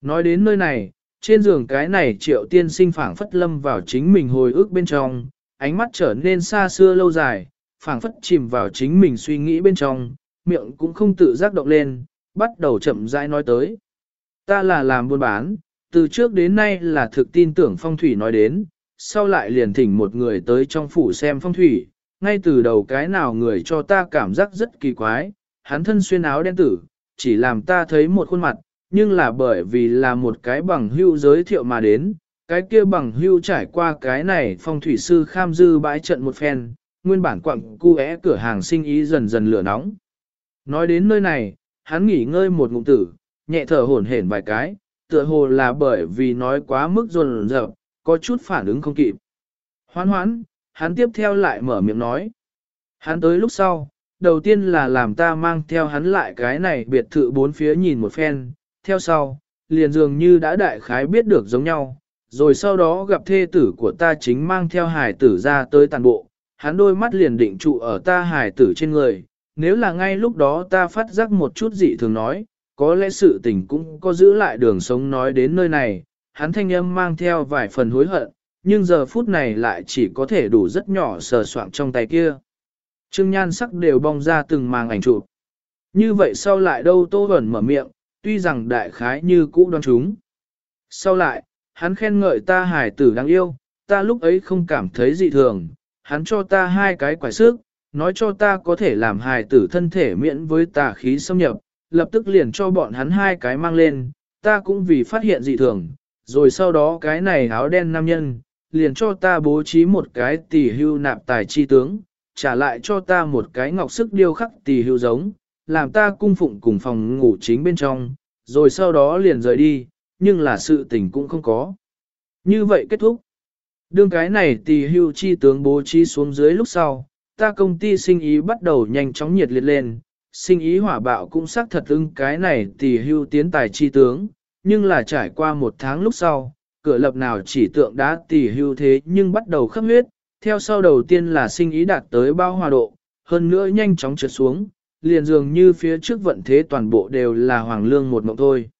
Nói đến nơi này, trên giường cái này triệu tiên sinh phảng phất lâm vào chính mình hồi ức bên trong, ánh mắt trở nên xa xưa lâu dài, phảng phất chìm vào chính mình suy nghĩ bên trong, miệng cũng không tự giác động lên, bắt đầu chậm rãi nói tới. Ta là làm buôn bán, từ trước đến nay là thực tin tưởng phong thủy nói đến, sau lại liền thỉnh một người tới trong phủ xem phong thủy, ngay từ đầu cái nào người cho ta cảm giác rất kỳ quái, hắn thân xuyên áo đen tử, chỉ làm ta thấy một khuôn mặt, nhưng là bởi vì là một cái bằng hưu giới thiệu mà đến, cái kia bằng hưu trải qua cái này phong thủy sư kham dư bãi trận một phen, nguyên bản quặng cu é cửa hàng sinh ý dần dần lửa nóng. Nói đến nơi này, hắn nghỉ ngơi một ngụm tử, nhẹ thở hổn hển vài cái, tựa hồ là bởi vì nói quá mức rồn rợp, có chút phản ứng không kịp. Hoán hoán, hắn tiếp theo lại mở miệng nói. Hắn tới lúc sau, đầu tiên là làm ta mang theo hắn lại cái này biệt thự bốn phía nhìn một phen, theo sau, liền dường như đã đại khái biết được giống nhau, rồi sau đó gặp thê tử của ta chính mang theo hải tử ra tới tàn bộ, hắn đôi mắt liền định trụ ở ta hải tử trên người, nếu là ngay lúc đó ta phát giác một chút dị thường nói, có lẽ sự tình cũng có giữ lại đường sống nói đến nơi này, hắn thanh âm mang theo vài phần hối hận, nhưng giờ phút này lại chỉ có thể đủ rất nhỏ sờ soạng trong tay kia. Trương nhan sắc đều bong ra từng màng ảnh chụp. Như vậy sau lại đâu tô ẩn mở miệng, tuy rằng đại khái như cũ đoan chúng. Sau lại, hắn khen ngợi ta hài tử đáng yêu, ta lúc ấy không cảm thấy dị thường, hắn cho ta hai cái quả sức, nói cho ta có thể làm hài tử thân thể miễn với tà khí xâm nhập, lập tức liền cho bọn hắn hai cái mang lên, ta cũng vì phát hiện dị thường, rồi sau đó cái này áo đen nam nhân, liền cho ta bố trí một cái tỷ hưu nạp tài chi tướng, trả lại cho ta một cái ngọc sức điêu khắc tỷ hưu giống, làm ta cung phụng cùng phòng ngủ chính bên trong, rồi sau đó liền rời đi, nhưng là sự tình cũng không có. Như vậy kết thúc. Đương cái này tỷ hưu chi tướng bố trí xuống dưới lúc sau, ta công ty sinh ý bắt đầu nhanh chóng nhiệt liệt lên, sinh ý hỏa bạo cũng xác thật ưng cái này tỷ hưu tiến tài chi tướng, nhưng là trải qua một tháng lúc sau, cửa lập nào chỉ tượng đã tỷ hưu thế nhưng bắt đầu khắp huyết, theo sau đầu tiên là sinh ý đạt tới bao hòa độ, hơn nữa nhanh chóng trượt xuống, liền dường như phía trước vận thế toàn bộ đều là hoàng lương một mộng thôi.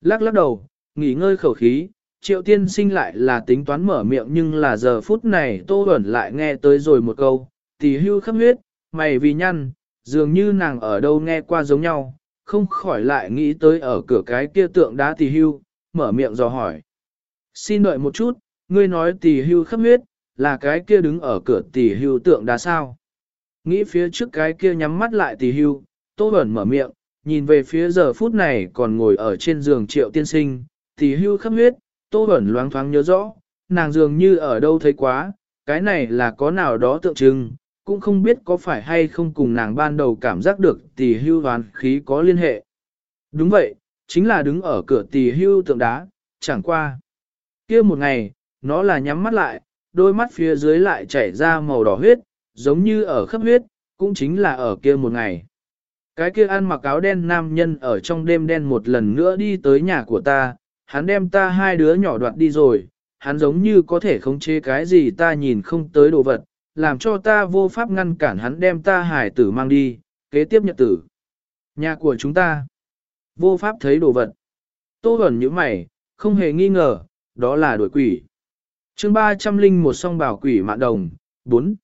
Lắc lắc đầu, nghỉ ngơi khẩu khí, triệu tiên sinh lại là tính toán mở miệng nhưng là giờ phút này tô ẩn lại nghe tới rồi một câu, tỷ hưu khắp huyết, mày vì nhăn, dường như nàng ở đâu nghe qua giống nhau, không khỏi lại nghĩ tới ở cửa cái kia tượng đá tỷ hưu, mở miệng dò hỏi. Xin đợi một chút, ngươi nói tỷ hưu khắp huyết, là cái kia đứng ở cửa tỷ hưu tượng đá sao? Nghĩ phía trước cái kia nhắm mắt lại Tì hưu, tô ẩn mở miệng, nhìn về phía giờ phút này còn ngồi ở trên giường triệu tiên sinh, Tì hưu khắp huyết, tô ẩn loáng thoáng nhớ rõ, nàng dường như ở đâu thấy quá, cái này là có nào đó tượng trưng, cũng không biết có phải hay không cùng nàng ban đầu cảm giác được Tì hưu hoàn khí có liên hệ. Đúng vậy, chính là đứng ở cửa Tì hưu tượng đá, chẳng qua. kia một ngày, nó là nhắm mắt lại, đôi mắt phía dưới lại chảy ra màu đỏ huyết, giống như ở khắp huyết, cũng chính là ở kia một ngày. Cái kia ăn mặc áo đen nam nhân ở trong đêm đen một lần nữa đi tới nhà của ta, hắn đem ta hai đứa nhỏ đoạt đi rồi, hắn giống như có thể khống chế cái gì ta nhìn không tới đồ vật, làm cho ta vô pháp ngăn cản hắn đem ta hải tử mang đi, kế tiếp nhật tử. Nhà của chúng ta, vô pháp thấy đồ vật. Tô ẩn như mày, không hề nghi ngờ, đó là đuổi quỷ. chương 300 linh một song bảo quỷ mạn đồng, 4.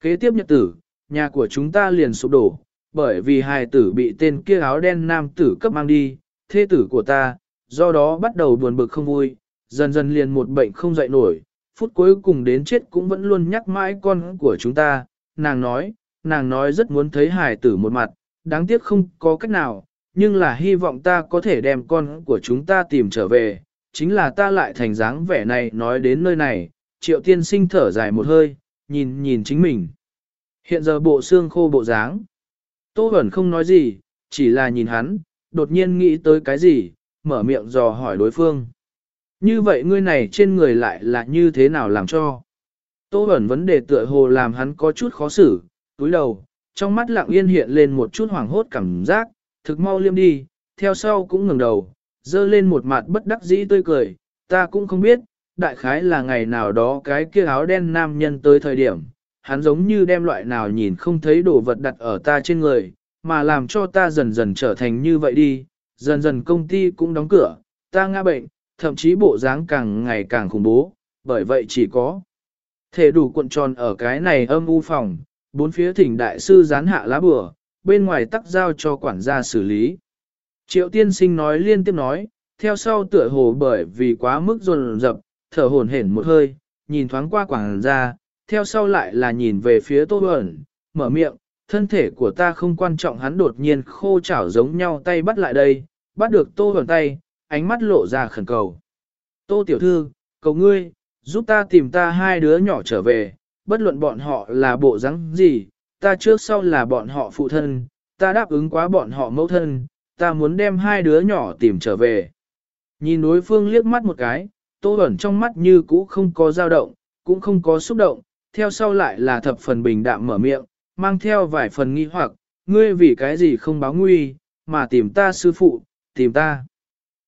Kế tiếp nhật tử, nhà của chúng ta liền sụp đổ, bởi vì hài tử bị tên kia áo đen nam tử cấp mang đi, thê tử của ta, do đó bắt đầu buồn bực không vui, dần dần liền một bệnh không dậy nổi, phút cuối cùng đến chết cũng vẫn luôn nhắc mãi con của chúng ta, nàng nói, nàng nói rất muốn thấy hài tử một mặt, đáng tiếc không có cách nào, nhưng là hy vọng ta có thể đem con của chúng ta tìm trở về, chính là ta lại thành dáng vẻ này nói đến nơi này, triệu tiên sinh thở dài một hơi, nhìn nhìn chính mình. Hiện giờ bộ xương khô bộ dáng. Tô Bẩn không nói gì, chỉ là nhìn hắn, đột nhiên nghĩ tới cái gì, mở miệng dò hỏi đối phương. Như vậy ngươi này trên người lại là như thế nào làm cho? Tô Bẩn vấn đề tựa hồ làm hắn có chút khó xử, túi đầu, trong mắt lặng yên hiện lên một chút hoảng hốt cảm giác, thực mau liêm đi, theo sau cũng ngừng đầu, dơ lên một mặt bất đắc dĩ tươi cười, ta cũng không biết, đại khái là ngày nào đó cái kia áo đen nam nhân tới thời điểm, hắn giống như đem loại nào nhìn không thấy đồ vật đặt ở ta trên người, mà làm cho ta dần dần trở thành như vậy đi, dần dần công ty cũng đóng cửa, ta ngã bệnh, thậm chí bộ dáng càng ngày càng khủng bố, bởi vậy chỉ có thể đủ cuộn tròn ở cái này âm u phòng, bốn phía thỉnh đại sư gián hạ lá bừa, bên ngoài tắc giao cho quản gia xử lý. Triệu tiên sinh nói liên tiếp nói, theo sau tựa hồ bởi vì quá mức dồn dập, thở hổn hển một hơi, nhìn thoáng qua quảng ra, theo sau lại là nhìn về phía tô Bẩn, mở miệng, thân thể của ta không quan trọng hắn đột nhiên khô chảo giống nhau tay bắt lại đây, bắt được tô Bẩn tay, ánh mắt lộ ra khẩn cầu. Tô tiểu thư, cầu ngươi, giúp ta tìm ta hai đứa nhỏ trở về, bất luận bọn họ là bộ rắn gì, ta trước sau là bọn họ phụ thân, ta đáp ứng quá bọn họ mẫu thân, ta muốn đem hai đứa nhỏ tìm trở về. Nhìn đối phương liếc mắt một cái, Tô Bẩn trong mắt như cũ không có dao động, cũng không có xúc động, theo sau lại là thập phần bình đạm mở miệng, mang theo vài phần nghi hoặc, ngươi vì cái gì không báo nguy, mà tìm ta sư phụ, tìm ta.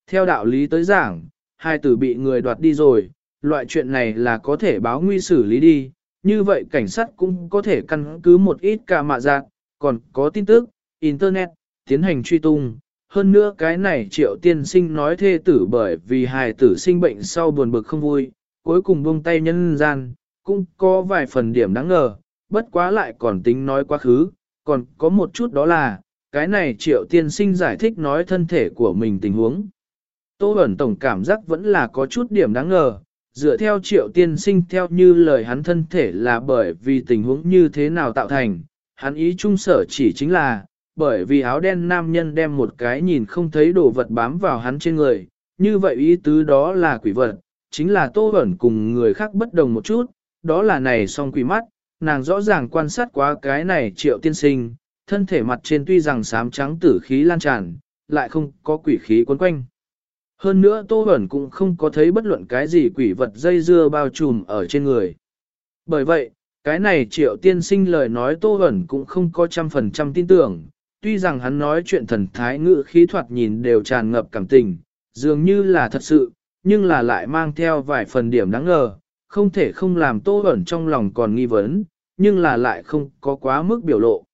Theo đạo lý tới giảng, hai tử bị người đoạt đi rồi, loại chuyện này là có thể báo nguy xử lý đi, như vậy cảnh sát cũng có thể căn cứ một ít cả mạ giác, còn có tin tức, Internet, tiến hành truy tung, hơn nữa cái này triệu tiên sinh nói thê tử bởi vì hài tử sinh bệnh sau buồn bực không vui, cuối cùng buông tay nhân gian, cũng có vài phần điểm đáng ngờ, bất quá lại còn tính nói quá khứ, còn có một chút đó là, cái này triệu tiên sinh giải thích nói thân thể của mình tình huống. Tô ẩn tổng cảm giác vẫn là có chút điểm đáng ngờ, dựa theo triệu tiên sinh theo như lời hắn thân thể là bởi vì tình huống như thế nào tạo thành, hắn ý trung sở chỉ chính là, bởi vì áo đen nam nhân đem một cái nhìn không thấy đồ vật bám vào hắn trên người, như vậy ý tứ đó là quỷ vật, chính là tô ẩn cùng người khác bất đồng một chút, đó là này song quỷ mắt, nàng rõ ràng quan sát quá cái này triệu tiên sinh, thân thể mặt trên tuy rằng sám trắng tử khí lan tràn, lại không có quỷ khí quấn quanh. Hơn nữa Tô Bẩn cũng không có thấy bất luận cái gì quỷ vật dây dưa bao trùm ở trên người. Bởi vậy, cái này triệu tiên sinh lời nói Tô Bẩn cũng không có trăm phần trăm tin tưởng, tuy rằng hắn nói chuyện thần thái ngữ khí thoạt nhìn đều tràn ngập cảm tình, dường như là thật sự, nhưng là lại mang theo vài phần điểm đáng ngờ, không thể không làm tô ẩn trong lòng còn nghi vấn, nhưng là lại không có quá mức biểu lộ.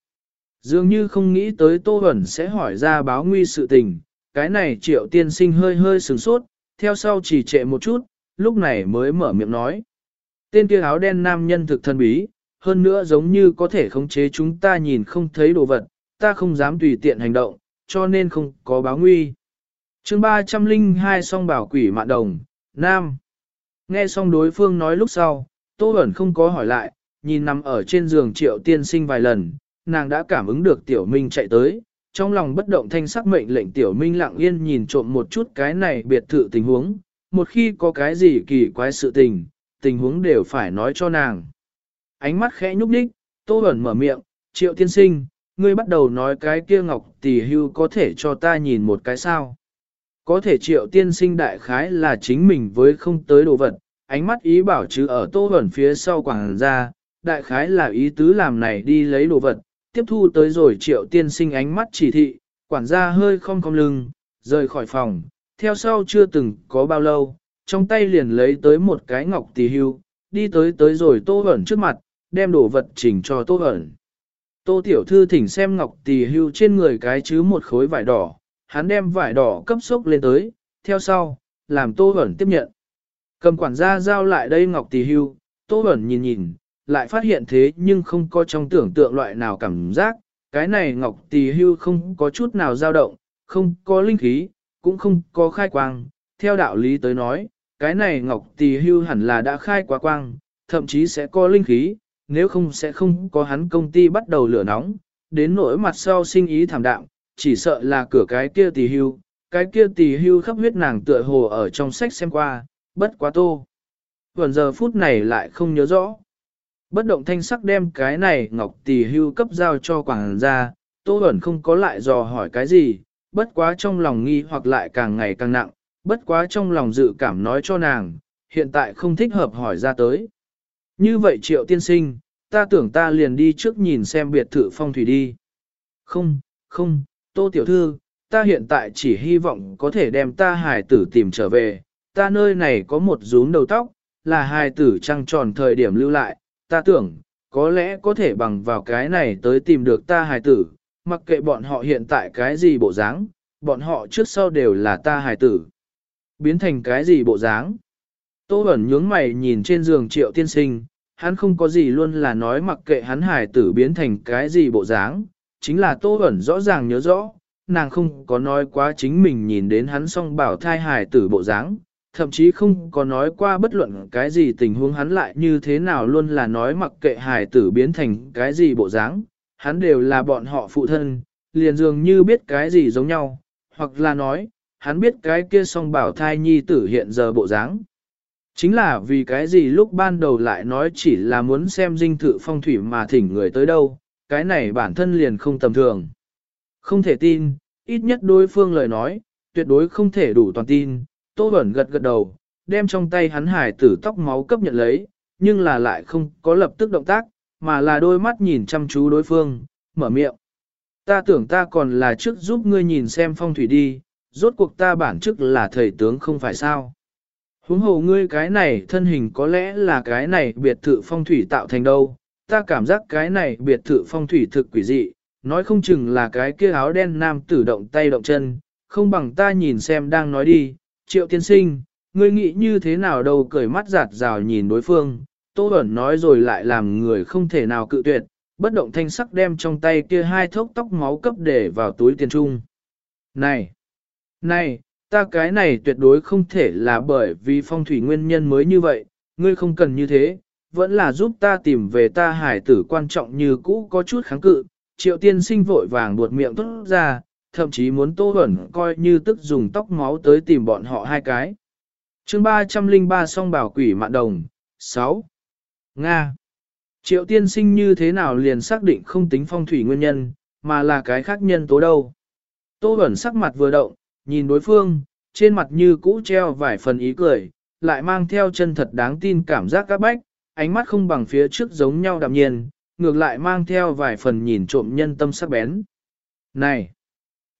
Dường như không nghĩ tới tô ẩn sẽ hỏi ra báo nguy sự tình, cái này triệu tiên sinh hơi hơi sừng sốt, theo sau chỉ trệ một chút, lúc này mới mở miệng nói. Tên kia áo đen nam nhân thực thân bí, hơn nữa giống như có thể khống chế chúng ta nhìn không thấy đồ vật, ta không dám tùy tiện hành động, cho nên không có báo nguy. chương 302 song bảo quỷ mạn đồng, Nam. Nghe xong đối phương nói lúc sau, Tô Bẩn không có hỏi lại, nhìn nằm ở trên giường triệu tiên sinh vài lần, nàng đã cảm ứng được tiểu minh chạy tới, trong lòng bất động thanh sắc mệnh lệnh tiểu minh lặng yên nhìn trộm một chút cái này biệt thự tình huống, một khi có cái gì kỳ quái sự tình, tình huống đều phải nói cho nàng. Ánh mắt khẽ nhúc nhích, Tô Bẩn mở miệng, triệu tiên sinh, ngươi bắt đầu nói cái kia ngọc tỷ hưu có thể cho ta nhìn một cái sao. Có thể triệu tiên sinh đại khái là chính mình với không tới đồ vật, ánh mắt ý bảo chứ ở tô hẩn phía sau quảng ra, đại khái là ý tứ làm này đi lấy đồ vật, tiếp thu tới rồi triệu tiên sinh ánh mắt chỉ thị, quản gia hơi không cong lưng, rời khỏi phòng, theo sau chưa từng có bao lâu, trong tay liền lấy tới một cái ngọc tỷ hưu, đi tới tới rồi tô hẩn trước mặt, đem đồ vật chỉnh cho tô hẩn. Tô tiểu thư thỉnh xem ngọc Tỳ hưu trên người cái chứ một khối vải đỏ, hắn đem vải đỏ cấp sốc lên tới, theo sau, làm tô ẩn tiếp nhận. Cầm quản gia giao lại đây ngọc Tỳ hưu, tô ẩn nhìn nhìn, lại phát hiện thế nhưng không có trong tưởng tượng loại nào cảm giác, cái này ngọc Tỳ hưu không có chút nào dao động, không có linh khí, cũng không có khai quang, theo đạo lý tới nói, cái này ngọc Tỳ hưu hẳn là đã khai quá quang, thậm chí sẽ có linh khí, nếu không sẽ không có hắn công ty bắt đầu lửa nóng, đến nỗi mặt sau sinh ý thảm đạm, chỉ sợ là cửa cái kia tỷ hưu, cái kia tỷ hưu khắp huyết nàng tựa hồ ở trong sách xem qua, bất quá tô. Vẩn giờ phút này lại không nhớ rõ. Bất động thanh sắc đem cái này ngọc tỷ hưu cấp giao cho quảng gia, tô ẩn không có lại dò hỏi cái gì, bất quá trong lòng nghi hoặc lại càng ngày càng nặng, bất quá trong lòng dự cảm nói cho nàng, hiện tại không thích hợp hỏi ra tới. Như vậy triệu tiên sinh, ta tưởng ta liền đi trước nhìn xem biệt thự phong thủy đi. Không, không, tô tiểu thư, ta hiện tại chỉ hy vọng có thể đem ta hài tử tìm trở về, ta nơi này có một rún đầu tóc, là hài tử trăng tròn thời điểm lưu lại, ta tưởng, có lẽ có thể bằng vào cái này tới tìm được ta hài tử, mặc kệ bọn họ hiện tại cái gì bộ dáng, bọn họ trước sau đều là ta hài tử. Biến thành cái gì bộ dáng? Tô Bẩn nhướng mày nhìn trên giường triệu tiên sinh, hắn không có gì luôn là nói mặc kệ hắn hài tử biến thành cái gì bộ dáng, chính là Tô Bẩn rõ ràng nhớ rõ, nàng không có nói quá chính mình nhìn đến hắn song bảo thai hài tử bộ dáng, thậm chí không có nói qua bất luận cái gì tình huống hắn lại như thế nào luôn là nói mặc kệ hài tử biến thành cái gì bộ dáng, hắn đều là bọn họ phụ thân, liền dường như biết cái gì giống nhau, hoặc là nói, hắn biết cái kia song bảo thai nhi tử hiện giờ bộ dáng. Chính là vì cái gì lúc ban đầu lại nói chỉ là muốn xem dinh thự phong thủy mà thỉnh người tới đâu, cái này bản thân liền không tầm thường. Không thể tin, ít nhất đối phương lời nói, tuyệt đối không thể đủ toàn tin, Tô Bẩn gật gật đầu, đem trong tay hắn hải tử tóc máu cấp nhận lấy, nhưng là lại không có lập tức động tác, mà là đôi mắt nhìn chăm chú đối phương, mở miệng. Ta tưởng ta còn là trước giúp ngươi nhìn xem phong thủy đi, rốt cuộc ta bản chức là thầy tướng không phải sao. Huống hồ ngươi cái này thân hình có lẽ là cái này biệt thự phong thủy tạo thành đâu, ta cảm giác cái này biệt thự phong thủy thực quỷ dị, nói không chừng là cái kia áo đen nam tử động tay động chân, không bằng ta nhìn xem đang nói đi, triệu tiên sinh, ngươi nghĩ như thế nào đâu cười mắt giạt rào nhìn đối phương, tô ẩn nói rồi lại làm người không thể nào cự tuyệt, bất động thanh sắc đem trong tay kia hai thốc tóc máu cấp để vào túi tiền trung. Này! Này! Ta cái này tuyệt đối không thể là bởi vì phong thủy nguyên nhân mới như vậy, ngươi không cần như thế, vẫn là giúp ta tìm về ta hải tử quan trọng như cũ có chút kháng cự, triệu tiên sinh vội vàng buột miệng tốt ra, thậm chí muốn tô ẩn coi như tức dùng tóc máu tới tìm bọn họ hai cái. chương 303 song bảo quỷ mạn đồng, 6. Nga. Triệu tiên sinh như thế nào liền xác định không tính phong thủy nguyên nhân, mà là cái khác nhân tố đâu. Tô ẩn sắc mặt vừa động, nhìn đối phương, trên mặt như cũ treo vài phần ý cười, lại mang theo chân thật đáng tin cảm giác các bách, ánh mắt không bằng phía trước giống nhau đạm nhiên, ngược lại mang theo vài phần nhìn trộm nhân tâm sắc bén. Này!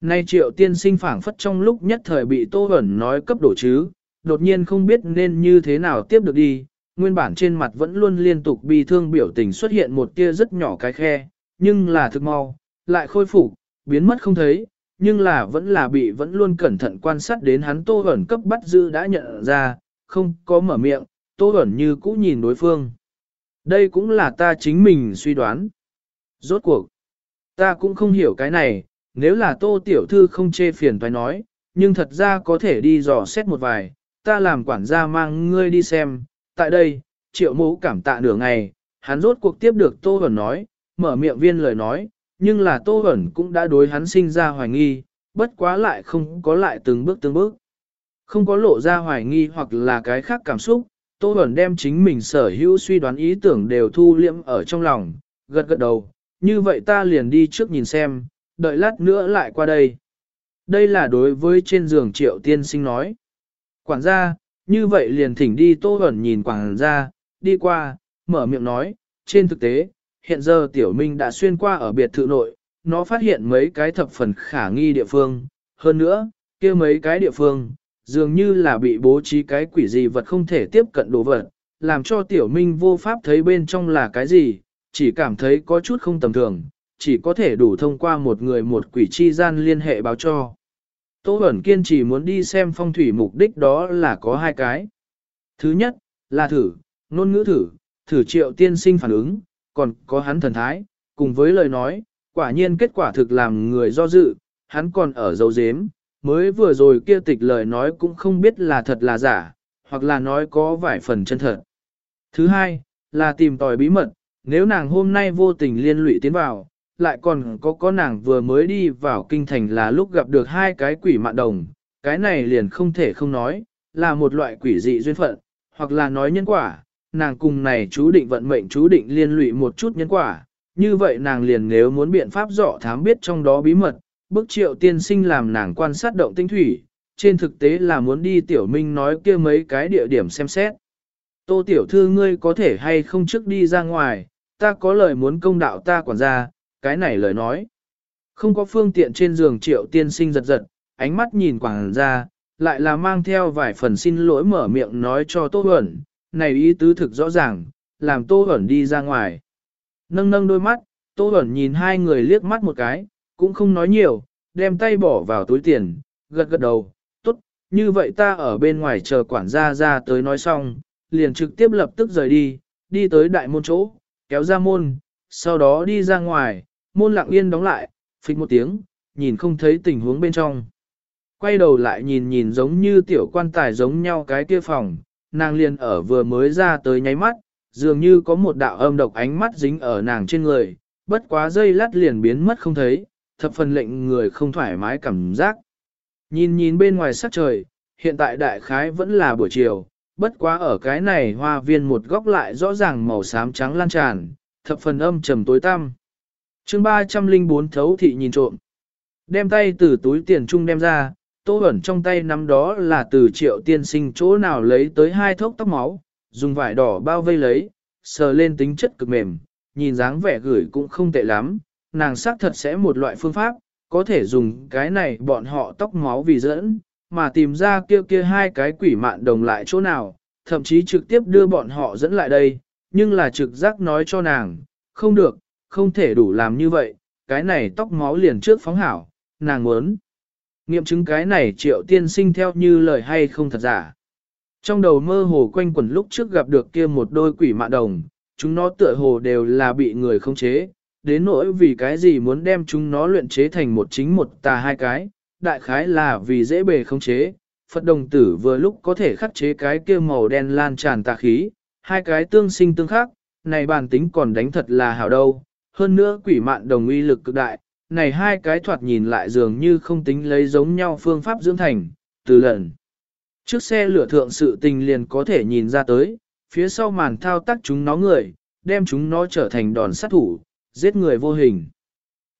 Nay triệu tiên sinh phảng phất trong lúc nhất thời bị Tô Huẩn nói cấp đổ chứ, đột nhiên không biết nên như thế nào tiếp được đi, nguyên bản trên mặt vẫn luôn liên tục bi thương biểu tình xuất hiện một tia rất nhỏ cái khe, nhưng là thực mau, lại khôi phục, biến mất không thấy, nhưng là vẫn là bị vẫn luôn cẩn thận quan sát đến hắn Tô Huẩn cấp bắt giữ đã nhận ra, không có mở miệng, Tô Huẩn như cũ nhìn đối phương. Đây cũng là ta chính mình suy đoán. Rốt cuộc, ta cũng không hiểu cái này, nếu là Tô Tiểu Thư không chê phiền phải nói, nhưng thật ra có thể đi dò xét một vài, ta làm quản gia mang ngươi đi xem, tại đây, triệu mũ cảm tạ nửa ngày, hắn rốt cuộc tiếp được Tô Huẩn nói, mở miệng viên lời nói, nhưng là Tô Huẩn cũng đã đối hắn sinh ra hoài nghi, bất quá lại không có lại từng bước từng bước. Không có lộ ra hoài nghi hoặc là cái khác cảm xúc, Tô Huẩn đem chính mình sở hữu suy đoán ý tưởng đều thu liễm ở trong lòng, gật gật đầu, như vậy ta liền đi trước nhìn xem, đợi lát nữa lại qua đây. Đây là đối với trên giường triệu tiên sinh nói. Quản gia, như vậy liền thỉnh đi Tô Huẩn nhìn quản gia, đi qua, mở miệng nói, trên thực tế, hiện giờ Tiểu Minh đã xuyên qua ở biệt thự nội, nó phát hiện mấy cái thập phần khả nghi địa phương, hơn nữa, kia mấy cái địa phương, dường như là bị bố trí cái quỷ gì vật không thể tiếp cận đồ vật, làm cho Tiểu Minh vô pháp thấy bên trong là cái gì, chỉ cảm thấy có chút không tầm thường, chỉ có thể đủ thông qua một người một quỷ chi gian liên hệ báo cho. Tô Bẩn kiên trì muốn đi xem phong thủy mục đích đó là có hai cái. Thứ nhất, là thử, ngôn ngữ thử, thử triệu tiên sinh phản ứng, còn có hắn thần thái, cùng với lời nói, quả nhiên kết quả thực làm người do dự, hắn còn ở dấu dếm, mới vừa rồi kia tịch lời nói cũng không biết là thật là giả, hoặc là nói có vài phần chân thật. Thứ hai, là tìm tòi bí mật, nếu nàng hôm nay vô tình liên lụy tiến vào, lại còn có có nàng vừa mới đi vào kinh thành là lúc gặp được hai cái quỷ mạn đồng, cái này liền không thể không nói, là một loại quỷ dị duyên phận, hoặc là nói nhân quả, nàng cùng này chú định vận mệnh chú định liên lụy một chút nhân quả, như vậy nàng liền nếu muốn biện pháp dọ thám biết trong đó bí mật, bức triệu tiên sinh làm nàng quan sát động tinh thủy, trên thực tế là muốn đi tiểu minh nói kia mấy cái địa điểm xem xét. Tô tiểu thư ngươi có thể hay không trước đi ra ngoài, ta có lời muốn công đạo ta quản gia, cái này lời nói. Không có phương tiện trên giường triệu tiên sinh giật giật, ánh mắt nhìn quản ra, lại là mang theo vài phần xin lỗi mở miệng nói cho Tô Huẩn, này ý tứ thực rõ ràng, làm Tô Huẩn đi ra ngoài. Nâng nâng đôi mắt, Tô Huẩn nhìn hai người liếc mắt một cái, cũng không nói nhiều, đem tay bỏ vào túi tiền, gật gật đầu, tốt, như vậy ta ở bên ngoài chờ quản gia ra tới nói xong, liền trực tiếp lập tức rời đi, đi tới đại môn chỗ, kéo ra môn, sau đó đi ra ngoài, môn lặng yên đóng lại, phịch một tiếng, nhìn không thấy tình huống bên trong. Quay đầu lại nhìn nhìn giống như tiểu quan tài giống nhau cái kia phòng, nàng liền ở vừa mới ra tới nháy mắt, dường như có một đạo âm độc ánh mắt dính ở nàng trên người, bất quá dây lát liền biến mất không thấy, thập phần lệnh người không thoải mái cảm giác. Nhìn nhìn bên ngoài sắc trời, hiện tại đại khái vẫn là buổi chiều, bất quá ở cái này hoa viên một góc lại rõ ràng màu xám trắng lan tràn, thập phần âm trầm tối tăm. chương 304 thấu thị nhìn trộm. Đem tay từ túi tiền trung đem ra, tô ẩn trong tay nắm đó là từ triệu tiên sinh chỗ nào lấy tới hai thốc tóc máu, dùng vải đỏ bao vây lấy, sờ lên tính chất cực mềm, nhìn dáng vẻ gửi cũng không tệ lắm, nàng xác thật sẽ một loại phương pháp, có thể dùng cái này bọn họ tóc máu vì dẫn, mà tìm ra kia kia hai cái quỷ mạn đồng lại chỗ nào, thậm chí trực tiếp đưa bọn họ dẫn lại đây, nhưng là trực giác nói cho nàng, không được, không thể đủ làm như vậy, cái này tóc máu liền trước phóng hảo, nàng muốn. Nghiệm chứng cái này triệu tiên sinh theo như lời hay không thật giả. Trong đầu mơ hồ quanh quẩn lúc trước gặp được kia một đôi quỷ mạ đồng, chúng nó tựa hồ đều là bị người không chế, đến nỗi vì cái gì muốn đem chúng nó luyện chế thành một chính một tà hai cái, đại khái là vì dễ bề không chế. Phật đồng tử vừa lúc có thể khắc chế cái kia màu đen lan tràn tà khí, hai cái tương sinh tương khắc, này bản tính còn đánh thật là hảo đâu. Hơn nữa quỷ mạn đồng uy lực cực đại, này hai cái thoạt nhìn lại dường như không tính lấy giống nhau phương pháp dưỡng thành, từ lần. Trước xe lửa thượng sự tình liền có thể nhìn ra tới, phía sau màn thao tác chúng nó người, đem chúng nó trở thành đòn sát thủ, giết người vô hình.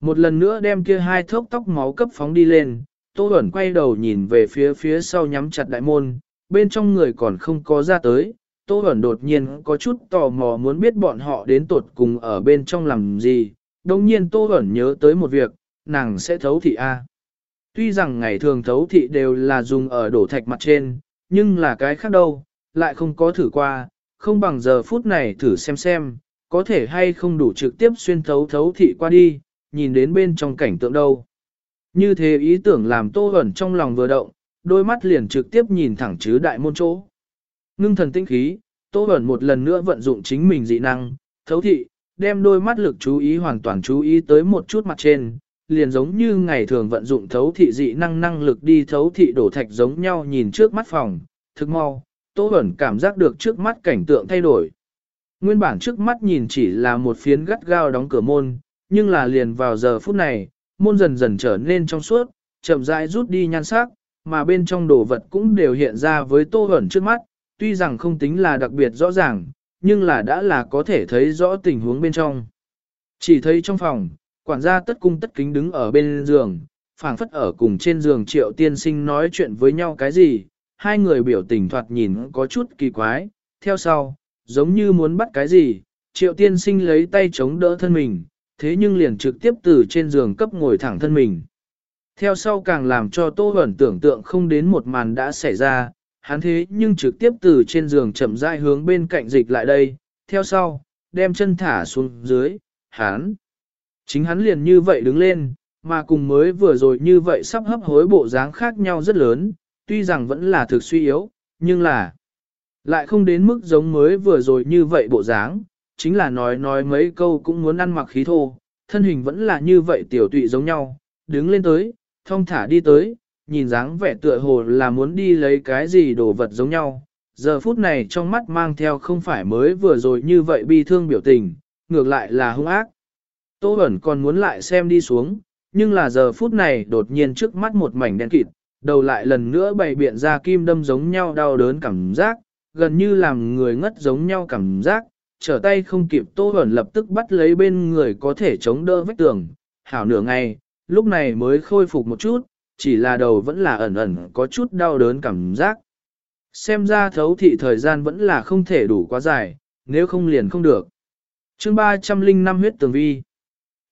Một lần nữa đem kia hai thốc tóc máu cấp phóng đi lên, Tô Bẩn quay đầu nhìn về phía phía sau nhắm chặt đại môn, bên trong người còn không có ra tới. Tô Bẩn đột nhiên có chút tò mò muốn biết bọn họ đến tột cùng ở bên trong làm gì. Đồng nhiên Tô Bẩn nhớ tới một việc, nàng sẽ thấu thị A. Tuy rằng ngày thường thấu thị đều là dùng ở đổ thạch mặt trên, nhưng là cái khác đâu, lại không có thử qua, không bằng giờ phút này thử xem xem, có thể hay không đủ trực tiếp xuyên thấu thấu thị qua đi, nhìn đến bên trong cảnh tượng đâu. Như thế ý tưởng làm tô ẩn trong lòng vừa động, đôi mắt liền trực tiếp nhìn thẳng chứ đại môn chỗ. Ngưng thần tinh khí, tô ẩn một lần nữa vận dụng chính mình dị năng, thấu thị, đem đôi mắt lực chú ý hoàn toàn chú ý tới một chút mặt trên, liền giống như ngày thường vận dụng thấu thị dị năng năng lực đi thấu thị đổ thạch giống nhau nhìn trước mắt phòng, thực mau, Tô Bẩn cảm giác được trước mắt cảnh tượng thay đổi. Nguyên bản trước mắt nhìn chỉ là một phiến gắt gao đóng cửa môn, nhưng là liền vào giờ phút này, môn dần dần trở nên trong suốt, chậm rãi rút đi nhan sắc, mà bên trong đồ vật cũng đều hiện ra với Tô Bẩn trước mắt, tuy rằng không tính là đặc biệt rõ ràng, nhưng là đã là có thể thấy rõ tình huống bên trong. Chỉ thấy trong phòng, quản gia tất cung tất kính đứng ở bên giường, phảng phất ở cùng trên giường triệu tiên sinh nói chuyện với nhau cái gì, hai người biểu tình thoạt nhìn có chút kỳ quái, theo sau, giống như muốn bắt cái gì, triệu tiên sinh lấy tay chống đỡ thân mình, thế nhưng liền trực tiếp từ trên giường cấp ngồi thẳng thân mình. Theo sau càng làm cho Tô Huẩn tưởng tượng không đến một màn đã xảy ra, hắn thế nhưng trực tiếp từ trên giường chậm rãi hướng bên cạnh dịch lại đây, theo sau, đem chân thả xuống dưới, hắn. Chính hắn liền như vậy đứng lên, mà cùng mới vừa rồi như vậy sắp hấp hối bộ dáng khác nhau rất lớn, tuy rằng vẫn là thực suy yếu, nhưng là lại không đến mức giống mới vừa rồi như vậy bộ dáng, chính là nói nói mấy câu cũng muốn ăn mặc khí thô, thân hình vẫn là như vậy tiểu tụy giống nhau, đứng lên tới, thong thả đi tới, nhìn dáng vẻ tựa hồ là muốn đi lấy cái gì đồ vật giống nhau. Giờ phút này trong mắt mang theo không phải mới vừa rồi như vậy bi thương biểu tình, ngược lại là hung ác. Tô Bẩn còn muốn lại xem đi xuống, nhưng là giờ phút này đột nhiên trước mắt một mảnh đen kịt, đầu lại lần nữa bày biện ra kim đâm giống nhau đau đớn cảm giác, gần như làm người ngất giống nhau cảm giác, trở tay không kịp Tô Bẩn lập tức bắt lấy bên người có thể chống đỡ vách tường, hảo nửa ngày, lúc này mới khôi phục một chút, chỉ là đầu vẫn là ẩn ẩn có chút đau đớn cảm giác. Xem ra thấu thị thời gian vẫn là không thể đủ quá dài, nếu không liền không được. chương 305 huyết tường vi.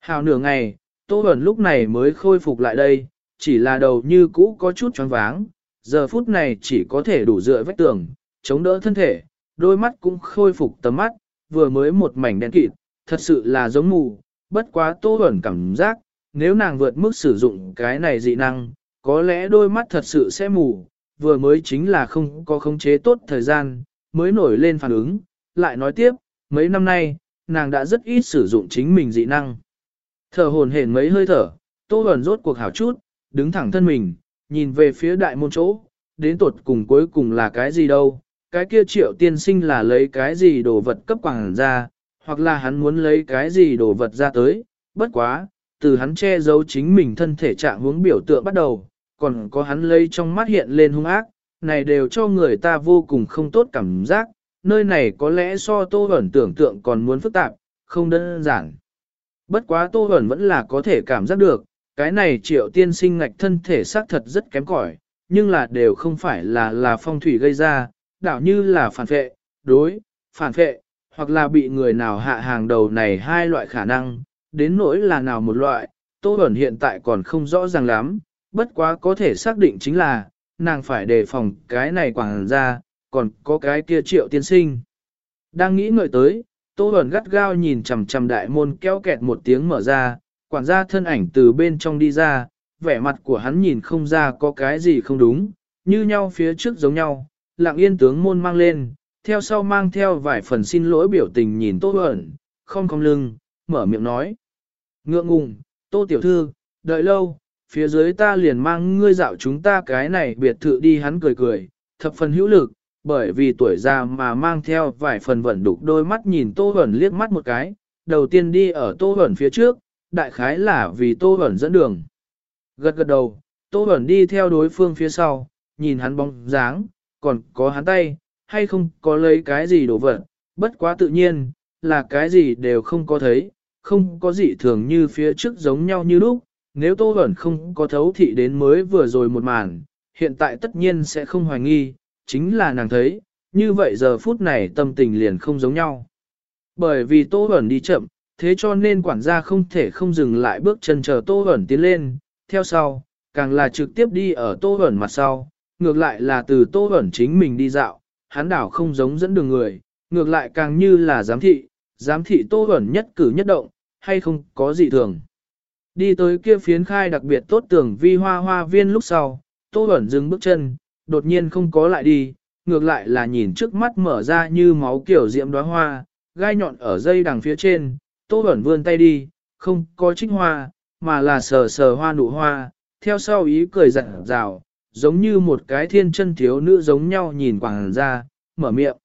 Hào nửa ngày, Tô Bẩn lúc này mới khôi phục lại đây, chỉ là đầu như cũ có chút choáng váng, giờ phút này chỉ có thể đủ dựa vách tường, chống đỡ thân thể, đôi mắt cũng khôi phục tầm mắt, vừa mới một mảnh đen kịt, thật sự là giống mù, bất quá Tô Bẩn cảm giác, nếu nàng vượt mức sử dụng cái này dị năng, có lẽ đôi mắt thật sự sẽ mù, vừa mới chính là không có khống chế tốt thời gian, mới nổi lên phản ứng, lại nói tiếp, mấy năm nay, nàng đã rất ít sử dụng chính mình dị năng. Thở hồn hển mấy hơi thở, Tô Bẩn rốt cuộc hảo chút, đứng thẳng thân mình, nhìn về phía đại môn chỗ, đến tột cùng cuối cùng là cái gì đâu, cái kia triệu tiên sinh là lấy cái gì đồ vật cấp quảng ra, hoặc là hắn muốn lấy cái gì đồ vật ra tới, bất quá, từ hắn che giấu chính mình thân thể trạng hướng biểu tượng bắt đầu, còn có hắn lấy trong mắt hiện lên hung ác, này đều cho người ta vô cùng không tốt cảm giác, nơi này có lẽ so tô ẩn tưởng tượng còn muốn phức tạp, không đơn giản. Bất quá tô ẩn vẫn là có thể cảm giác được, cái này triệu tiên sinh ngạch thân thể xác thật rất kém cỏi, nhưng là đều không phải là là phong thủy gây ra, đảo như là phản phệ, đối, phản phệ, hoặc là bị người nào hạ hàng đầu này hai loại khả năng, đến nỗi là nào một loại, Tô Bẩn hiện tại còn không rõ ràng lắm, bất quá có thể xác định chính là, nàng phải đề phòng cái này quảng ra, còn có cái kia triệu tiên sinh. Đang nghĩ ngợi tới, Tô Bẩn gắt gao nhìn chằm chằm đại môn kéo kẹt một tiếng mở ra, quản gia thân ảnh từ bên trong đi ra, vẻ mặt của hắn nhìn không ra có cái gì không đúng, như nhau phía trước giống nhau, lặng yên tướng môn mang lên, theo sau mang theo vài phần xin lỗi biểu tình nhìn Tô Bẩn, không cong lưng, mở miệng nói. Ngượng ngùng, Tô Tiểu Thư, đợi lâu, phía dưới ta liền mang ngươi dạo chúng ta cái này biệt thự đi hắn cười cười, thập phần hữu lực, bởi vì tuổi già mà mang theo vài phần vẩn đục đôi mắt nhìn Tô vẩn liếc mắt một cái, đầu tiên đi ở Tô vẩn phía trước, đại khái là vì Tô vẩn dẫn đường. Gật gật đầu, Tô vẩn đi theo đối phương phía sau, nhìn hắn bóng dáng, còn có hắn tay, hay không có lấy cái gì đổ vật, bất quá tự nhiên, là cái gì đều không có thấy, không có gì thường như phía trước giống nhau như lúc, nếu Tô Bẩn không có thấu thị đến mới vừa rồi một màn, hiện tại tất nhiên sẽ không hoài nghi, chính là nàng thấy, như vậy giờ phút này tâm tình liền không giống nhau. Bởi vì Tô Bẩn đi chậm, thế cho nên quản gia không thể không dừng lại bước chân chờ Tô Huẩn tiến lên, theo sau, càng là trực tiếp đi ở Tô Huẩn mặt sau, ngược lại là từ Tô Huẩn chính mình đi dạo, hắn đảo không giống dẫn đường người, ngược lại càng như là giám thị, giám thị Tô Huẩn nhất cử nhất động, hay không có gì thường. Đi tới kia phiến khai đặc biệt tốt tưởng vi hoa hoa viên lúc sau, Tô Bẩn dừng bước chân, đột nhiên không có lại đi, ngược lại là nhìn trước mắt mở ra như máu kiểu diễm đóa hoa, gai nhọn ở dây đằng phía trên, Tô Bẩn vươn tay đi, không có trích hoa, mà là sờ sờ hoa nụ hoa, theo sau ý cười dặn rào, giống như một cái thiên chân thiếu nữ giống nhau nhìn quản gia, mở miệng.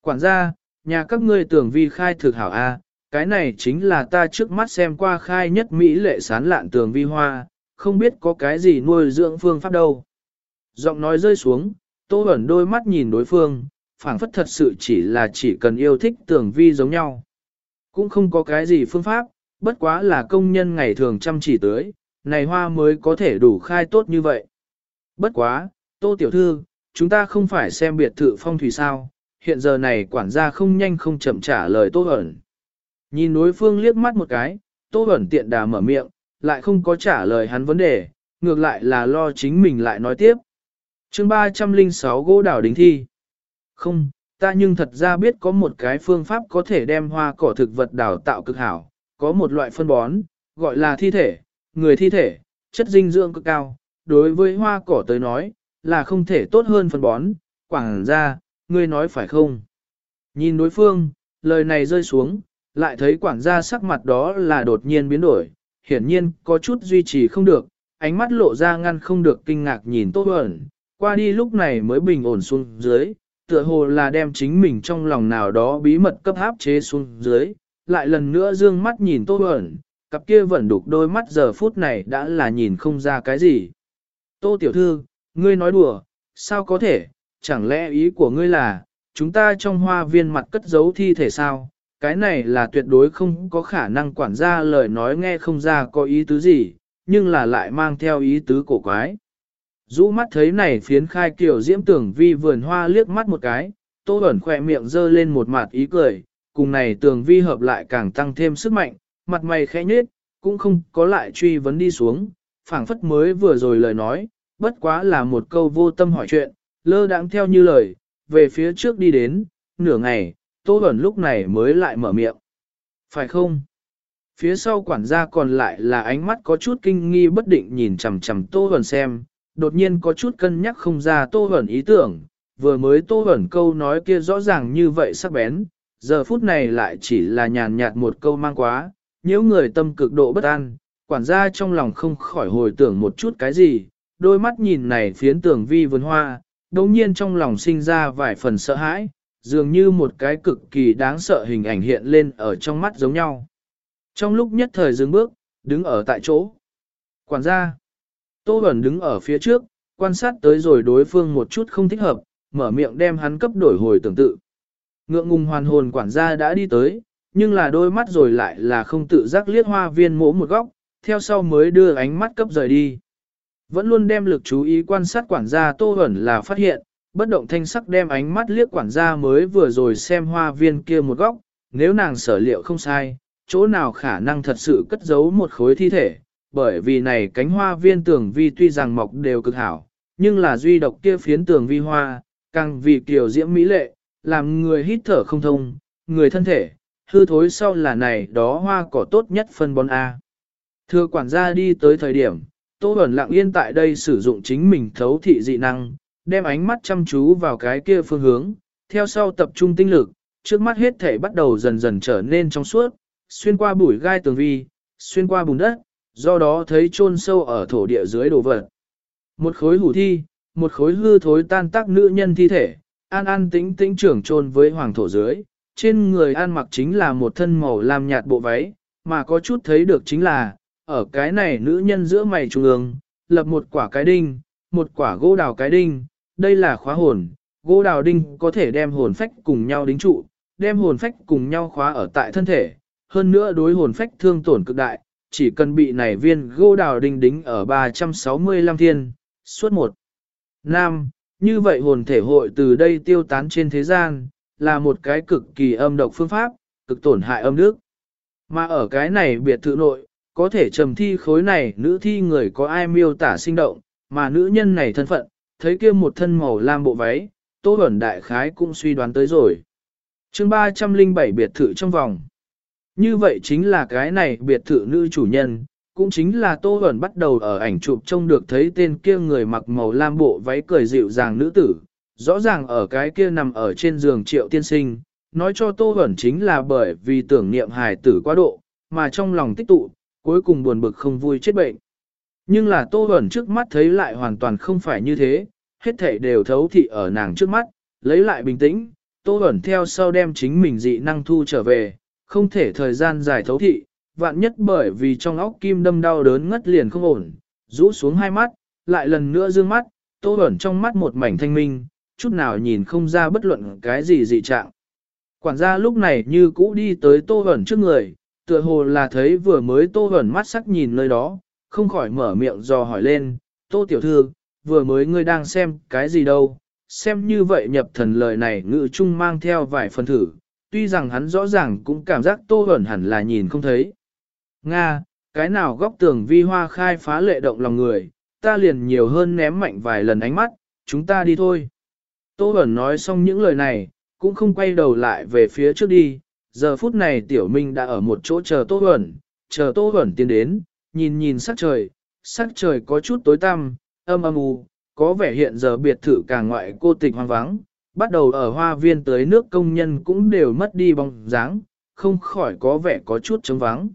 Quản gia, nhà các ngươi tưởng vi khai thực hảo A, cái này chính là ta trước mắt xem qua khai nhất Mỹ lệ sán lạn tường vi hoa, không biết có cái gì nuôi dưỡng phương pháp đâu. Giọng nói rơi xuống, Tô ẩn đôi mắt nhìn đối phương, phảng phất thật sự chỉ là chỉ cần yêu thích tường vi giống nhau. Cũng không có cái gì phương pháp, bất quá là công nhân ngày thường chăm chỉ tới, này hoa mới có thể đủ khai tốt như vậy. Bất quá, tô tiểu thư, chúng ta không phải xem biệt thự phong thủy sao, hiện giờ này quản gia không nhanh không chậm trả lời tô ẩn. Nhìn đối phương liếc mắt một cái, tô bẩn tiện đà mở miệng, lại không có trả lời hắn vấn đề, ngược lại là lo chính mình lại nói tiếp. chương 306 gỗ đảo đính thi. Không, ta nhưng thật ra biết có một cái phương pháp có thể đem hoa cỏ thực vật đào tạo cực hảo, có một loại phân bón, gọi là thi thể, người thi thể, chất dinh dưỡng cực cao, đối với hoa cỏ tới nói, là không thể tốt hơn phân bón, quảng ra, ngươi nói phải không? Nhìn đối phương, lời này rơi xuống, lại thấy quản gia sắc mặt đó là đột nhiên biến đổi, hiển nhiên có chút duy trì không được, ánh mắt lộ ra ngăn không được kinh ngạc nhìn Tô Huẩn, qua đi lúc này mới bình ổn xuống dưới, tựa hồ là đem chính mình trong lòng nào đó bí mật cấp áp chế xuống dưới, lại lần nữa dương mắt nhìn Tô Bẩn, cặp kia vẫn đục đôi mắt giờ phút này đã là nhìn không ra cái gì. Tô Tiểu Thư, ngươi nói đùa, sao có thể, chẳng lẽ ý của ngươi là, chúng ta trong hoa viên mặt cất giấu thi thể sao, cái này là tuyệt đối không có khả năng quản gia lời nói nghe không ra có ý tứ gì, nhưng là lại mang theo ý tứ cổ quái. Dũ mắt thấy này phiến khai kiểu diễm tưởng vi vườn hoa liếc mắt một cái, tô ẩn khỏe miệng dơ lên một mặt ý cười, cùng này tường vi hợp lại càng tăng thêm sức mạnh, mặt mày khẽ nhết, cũng không có lại truy vấn đi xuống, phảng phất mới vừa rồi lời nói, bất quá là một câu vô tâm hỏi chuyện, lơ đãng theo như lời, về phía trước đi đến, nửa ngày, tô Bẩn lúc này mới lại mở miệng. Phải không? Phía sau quản gia còn lại là ánh mắt có chút kinh nghi bất định nhìn chằm chằm tô Bẩn xem, đột nhiên có chút cân nhắc không ra tô Bẩn ý tưởng, vừa mới tô Bẩn câu nói kia rõ ràng như vậy sắc bén, giờ phút này lại chỉ là nhàn nhạt một câu mang quá, nếu người tâm cực độ bất an, quản gia trong lòng không khỏi hồi tưởng một chút cái gì, đôi mắt nhìn này phiến tường vi vườn hoa, đồng nhiên trong lòng sinh ra vài phần sợ hãi, dường như một cái cực kỳ đáng sợ hình ảnh hiện lên ở trong mắt giống nhau. Trong lúc nhất thời dừng bước, đứng ở tại chỗ. Quản gia, Tô Bẩn đứng ở phía trước, quan sát tới rồi đối phương một chút không thích hợp, mở miệng đem hắn cấp đổi hồi tưởng tự. Ngượng ngùng hoàn hồn quản gia đã đi tới, nhưng là đôi mắt rồi lại là không tự giác liếc hoa viên mỗ một góc, theo sau mới đưa ánh mắt cấp rời đi. Vẫn luôn đem lực chú ý quan sát quản gia Tô Bẩn là phát hiện, bất động thanh sắc đem ánh mắt liếc quản gia mới vừa rồi xem hoa viên kia một góc, nếu nàng sở liệu không sai, chỗ nào khả năng thật sự cất giấu một khối thi thể, bởi vì này cánh hoa viên tường vi tuy rằng mọc đều cực hảo, nhưng là duy độc kia phiến tường vi hoa, càng vì kiểu diễm mỹ lệ, làm người hít thở không thông, người thân thể, hư thối sau là này đó hoa cỏ tốt nhất phân bón A. Thưa quản gia đi tới thời điểm, Tô Bẩn lặng yên tại đây sử dụng chính mình thấu thị dị năng, đem ánh mắt chăm chú vào cái kia phương hướng, theo sau tập trung tinh lực, trước mắt hết thể bắt đầu dần dần trở nên trong suốt, xuyên qua bụi gai tường vi, xuyên qua bùn đất, do đó thấy chôn sâu ở thổ địa dưới đồ vật. Một khối hủ thi, một khối hư thối tan tác nữ nhân thi thể, an an tĩnh tĩnh trưởng chôn với hoàng thổ dưới, trên người an mặc chính là một thân màu lam nhạt bộ váy, mà có chút thấy được chính là, ở cái này nữ nhân giữa mày trung ương, lập một quả cái đinh, một quả gỗ đào cái đinh, đây là khóa hồn, gỗ đào đinh có thể đem hồn phách cùng nhau đính trụ, đem hồn phách cùng nhau khóa ở tại thân thể, hơn nữa đối hồn phách thương tổn cực đại, chỉ cần bị nảy viên gỗ đào đinh đính ở 365 thiên, suốt một năm, như vậy hồn thể hội từ đây tiêu tán trên thế gian, là một cái cực kỳ âm độc phương pháp, cực tổn hại âm đức. Mà ở cái này biệt thự nội, có thể trầm thi khối này nữ thi người có ai miêu tả sinh động, mà nữ nhân này thân phận, thấy kia một thân màu lam bộ váy, Tô Bẩn đại khái cũng suy đoán tới rồi. chương 307 biệt thự trong vòng. Như vậy chính là cái này biệt thự nữ chủ nhân, cũng chính là Tô Bẩn bắt đầu ở ảnh chụp trông được thấy tên kia người mặc màu lam bộ váy cười dịu dàng nữ tử, rõ ràng ở cái kia nằm ở trên giường triệu tiên sinh, nói cho Tô Bẩn chính là bởi vì tưởng niệm hài tử quá độ, mà trong lòng tích tụ, cuối cùng buồn bực không vui chết bệnh. Nhưng là Tô Bẩn trước mắt thấy lại hoàn toàn không phải như thế, hết thảy đều thấu thị ở nàng trước mắt, lấy lại bình tĩnh, Tô Bẩn theo sau đem chính mình dị năng thu trở về, không thể thời gian dài thấu thị, vạn nhất bởi vì trong óc kim đâm đau đớn ngất liền không ổn, rũ xuống hai mắt, lại lần nữa dương mắt, Tô Bẩn trong mắt một mảnh thanh minh, chút nào nhìn không ra bất luận cái gì dị trạng. Quản gia lúc này như cũ đi tới Tô Bẩn trước người, tựa hồ là thấy vừa mới Tô Bẩn mắt sắc nhìn nơi đó, không khỏi mở miệng dò hỏi lên, Tô Tiểu Thư, vừa mới ngươi đang xem cái gì đâu, xem như vậy nhập thần lời này ngự trung mang theo vài phần thử, tuy rằng hắn rõ ràng cũng cảm giác Tô Bẩn hẳn là nhìn không thấy. Nga, cái nào góc tường vi hoa khai phá lệ động lòng người, ta liền nhiều hơn ném mạnh vài lần ánh mắt, chúng ta đi thôi. Tô Bẩn nói xong những lời này, cũng không quay đầu lại về phía trước đi, giờ phút này Tiểu Minh đã ở một chỗ chờ Tô Bẩn, chờ Tô Bẩn tiến đến, nhìn nhìn sắc trời, sắc trời có chút tối tăm, âm âm u, có vẻ hiện giờ biệt thự càng ngoại cô tịch hoang vắng, bắt đầu ở hoa viên tới nước công nhân cũng đều mất đi bóng dáng, không khỏi có vẻ có chút trống vắng.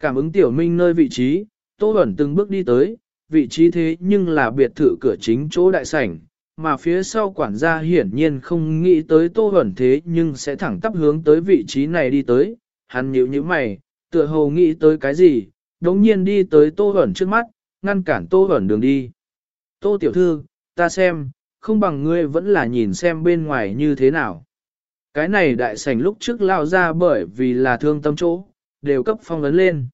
Cảm ứng Tiểu Minh nơi vị trí, Tô Bẩn từng bước đi tới, vị trí thế nhưng là biệt thự cửa chính chỗ đại sảnh, mà phía sau quản gia hiển nhiên không nghĩ tới tô hẩn thế nhưng sẽ thẳng tắp hướng tới vị trí này đi tới, hắn nhíu như mày, tựa hồ nghĩ tới cái gì, đống nhiên đi tới tô hẩn trước mắt, ngăn cản tô hẩn đường đi. Tô tiểu thư, ta xem, không bằng ngươi vẫn là nhìn xem bên ngoài như thế nào. Cái này đại sảnh lúc trước lao ra bởi vì là thương tâm chỗ, đều cấp phong ấn lên.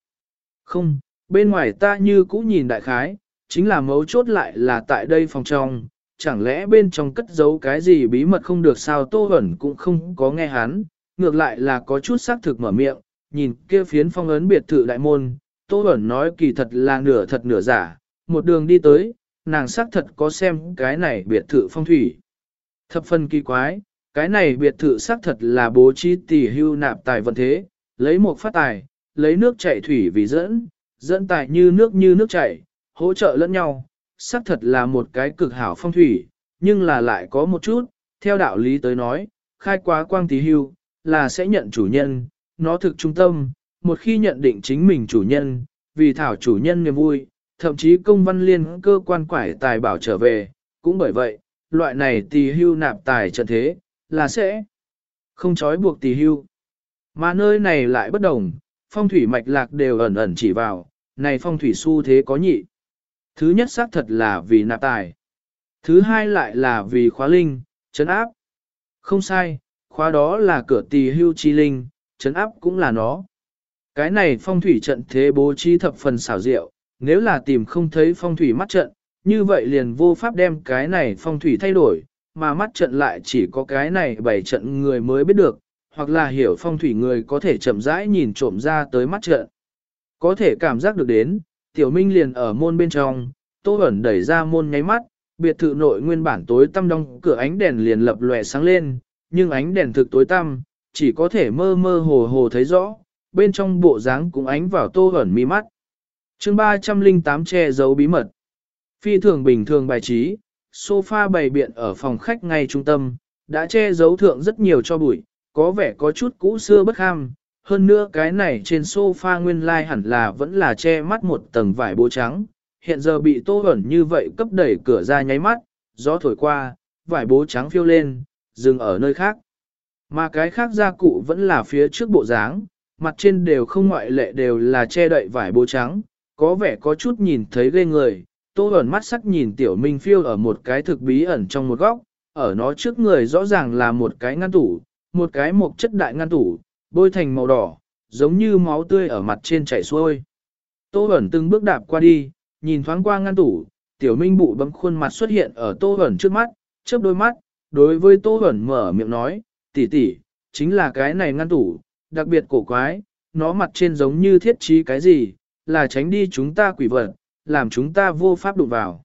Không, bên ngoài ta như cũ nhìn đại khái, chính là mấu chốt lại là tại đây phòng trong, chẳng lẽ bên trong cất giấu cái gì bí mật không được sao Tô hẩn cũng không có nghe hắn, ngược lại là có chút xác thực mở miệng, nhìn kia phiến phong ấn biệt thự đại môn, Tô Bẩn nói kỳ thật là nửa thật nửa giả, một đường đi tới, nàng xác thật có xem cái này biệt thự phong thủy. Thập phân kỳ quái, cái này biệt thự xác thật là bố trí tỷ hưu nạp tài vận thế, lấy một phát tài, lấy nước chảy thủy vì dẫn, dẫn tài như nước như nước chảy, hỗ trợ lẫn nhau, xác thật là một cái cực hảo phong thủy, nhưng là lại có một chút, theo đạo lý tới nói, khai quá quang tí hưu, là sẽ nhận chủ nhân, nó thực trung tâm, một khi nhận định chính mình chủ nhân, vì thảo chủ nhân niềm vui, thậm chí công văn liên cơ quan quải tài bảo trở về, cũng bởi vậy, loại này tỳ hưu nạp tài trận thế, là sẽ không trói buộc tỳ hưu. Mà nơi này lại bất đồng, phong thủy mạch lạc đều ẩn ẩn chỉ vào, này phong thủy xu thế có nhị. Thứ nhất xác thật là vì nạp tài. Thứ hai lại là vì khóa linh, chấn áp. Không sai, khóa đó là cửa tỳ hưu chi linh, chấn áp cũng là nó. Cái này phong thủy trận thế bố trí thập phần xảo diệu, nếu là tìm không thấy phong thủy mắt trận, như vậy liền vô pháp đem cái này phong thủy thay đổi, mà mắt trận lại chỉ có cái này bảy trận người mới biết được, hoặc là hiểu phong thủy người có thể chậm rãi nhìn trộm ra tới mắt trận. Có thể cảm giác được đến, tiểu minh liền ở môn bên trong, tô ẩn đẩy ra môn nháy mắt, biệt thự nội nguyên bản tối tăm đông cửa ánh đèn liền lập lòe sáng lên, nhưng ánh đèn thực tối tăm, chỉ có thể mơ mơ hồ hồ thấy rõ, bên trong bộ dáng cũng ánh vào tô ẩn mi mắt. chương 308 che giấu bí mật. Phi thường bình thường bài trí, sofa bày biện ở phòng khách ngay trung tâm, đã che giấu thượng rất nhiều cho bụi, có vẻ có chút cũ xưa bất ham, hơn nữa cái này trên sofa nguyên lai like hẳn là vẫn là che mắt một tầng vải bố trắng, hiện giờ bị tô ẩn như vậy cấp đẩy cửa ra nháy mắt, gió thổi qua, vải bố trắng phiêu lên, dừng ở nơi khác. Mà cái khác gia cụ vẫn là phía trước bộ dáng, mặt trên đều không ngoại lệ đều là che đậy vải bố trắng, có vẻ có chút nhìn thấy ghê người. Tô ẩn mắt sắc nhìn tiểu minh phiêu ở một cái thực bí ẩn trong một góc, ở nó trước người rõ ràng là một cái ngăn tủ, một cái một chất đại ngăn tủ, bôi thành màu đỏ, giống như máu tươi ở mặt trên chảy xuôi. Tô ẩn từng bước đạp qua đi, nhìn thoáng qua ngăn tủ, tiểu minh bụ bấm khuôn mặt xuất hiện ở tô ẩn trước mắt, chớp đôi mắt, đối với tô ẩn mở miệng nói, tỷ tỷ, chính là cái này ngăn tủ, đặc biệt cổ quái, nó mặt trên giống như thiết trí cái gì, là tránh đi chúng ta quỷ vật, làm chúng ta vô pháp đụng vào.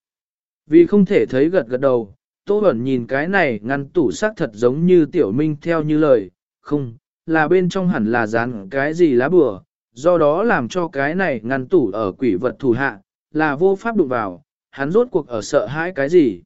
Vì không thể thấy gật gật đầu, Tô Bẩn nhìn cái này ngăn tủ sắc thật giống như tiểu minh theo như lời, không, là bên trong hẳn là dán cái gì lá bừa, do đó làm cho cái này ngăn tủ ở quỷ vật thủ hạ, là vô pháp đụng vào, hắn rốt cuộc ở sợ hãi cái gì.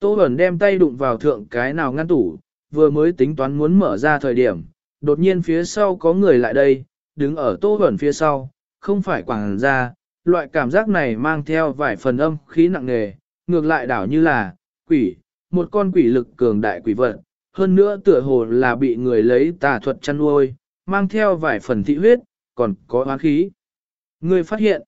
Tô Bẩn đem tay đụng vào thượng cái nào ngăn tủ, vừa mới tính toán muốn mở ra thời điểm, đột nhiên phía sau có người lại đây, đứng ở Tô Bẩn phía sau, không phải quảng ra, loại cảm giác này mang theo vài phần âm khí nặng nề, ngược lại đảo như là, quỷ, một con quỷ lực cường đại quỷ vật, hơn nữa tựa hồ là bị người lấy tà thuật chăn nuôi, mang theo vài phần thị huyết, còn có oán khí. Người phát hiện,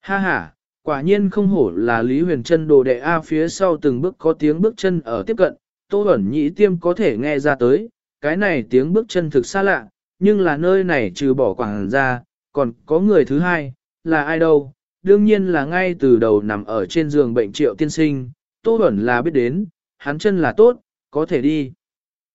ha ha, quả nhiên không hổ là Lý Huyền Trân đồ đệ A phía sau từng bước có tiếng bước chân ở tiếp cận, Tô Bẩn Nhĩ Tiêm có thể nghe ra tới, cái này tiếng bước chân thực xa lạ, nhưng là nơi này trừ bỏ quảng ra, còn có người thứ hai, là ai đâu, đương nhiên là ngay từ đầu nằm ở trên giường bệnh triệu tiên sinh, Tô Bẩn là biết đến, hắn chân là tốt, có thể đi.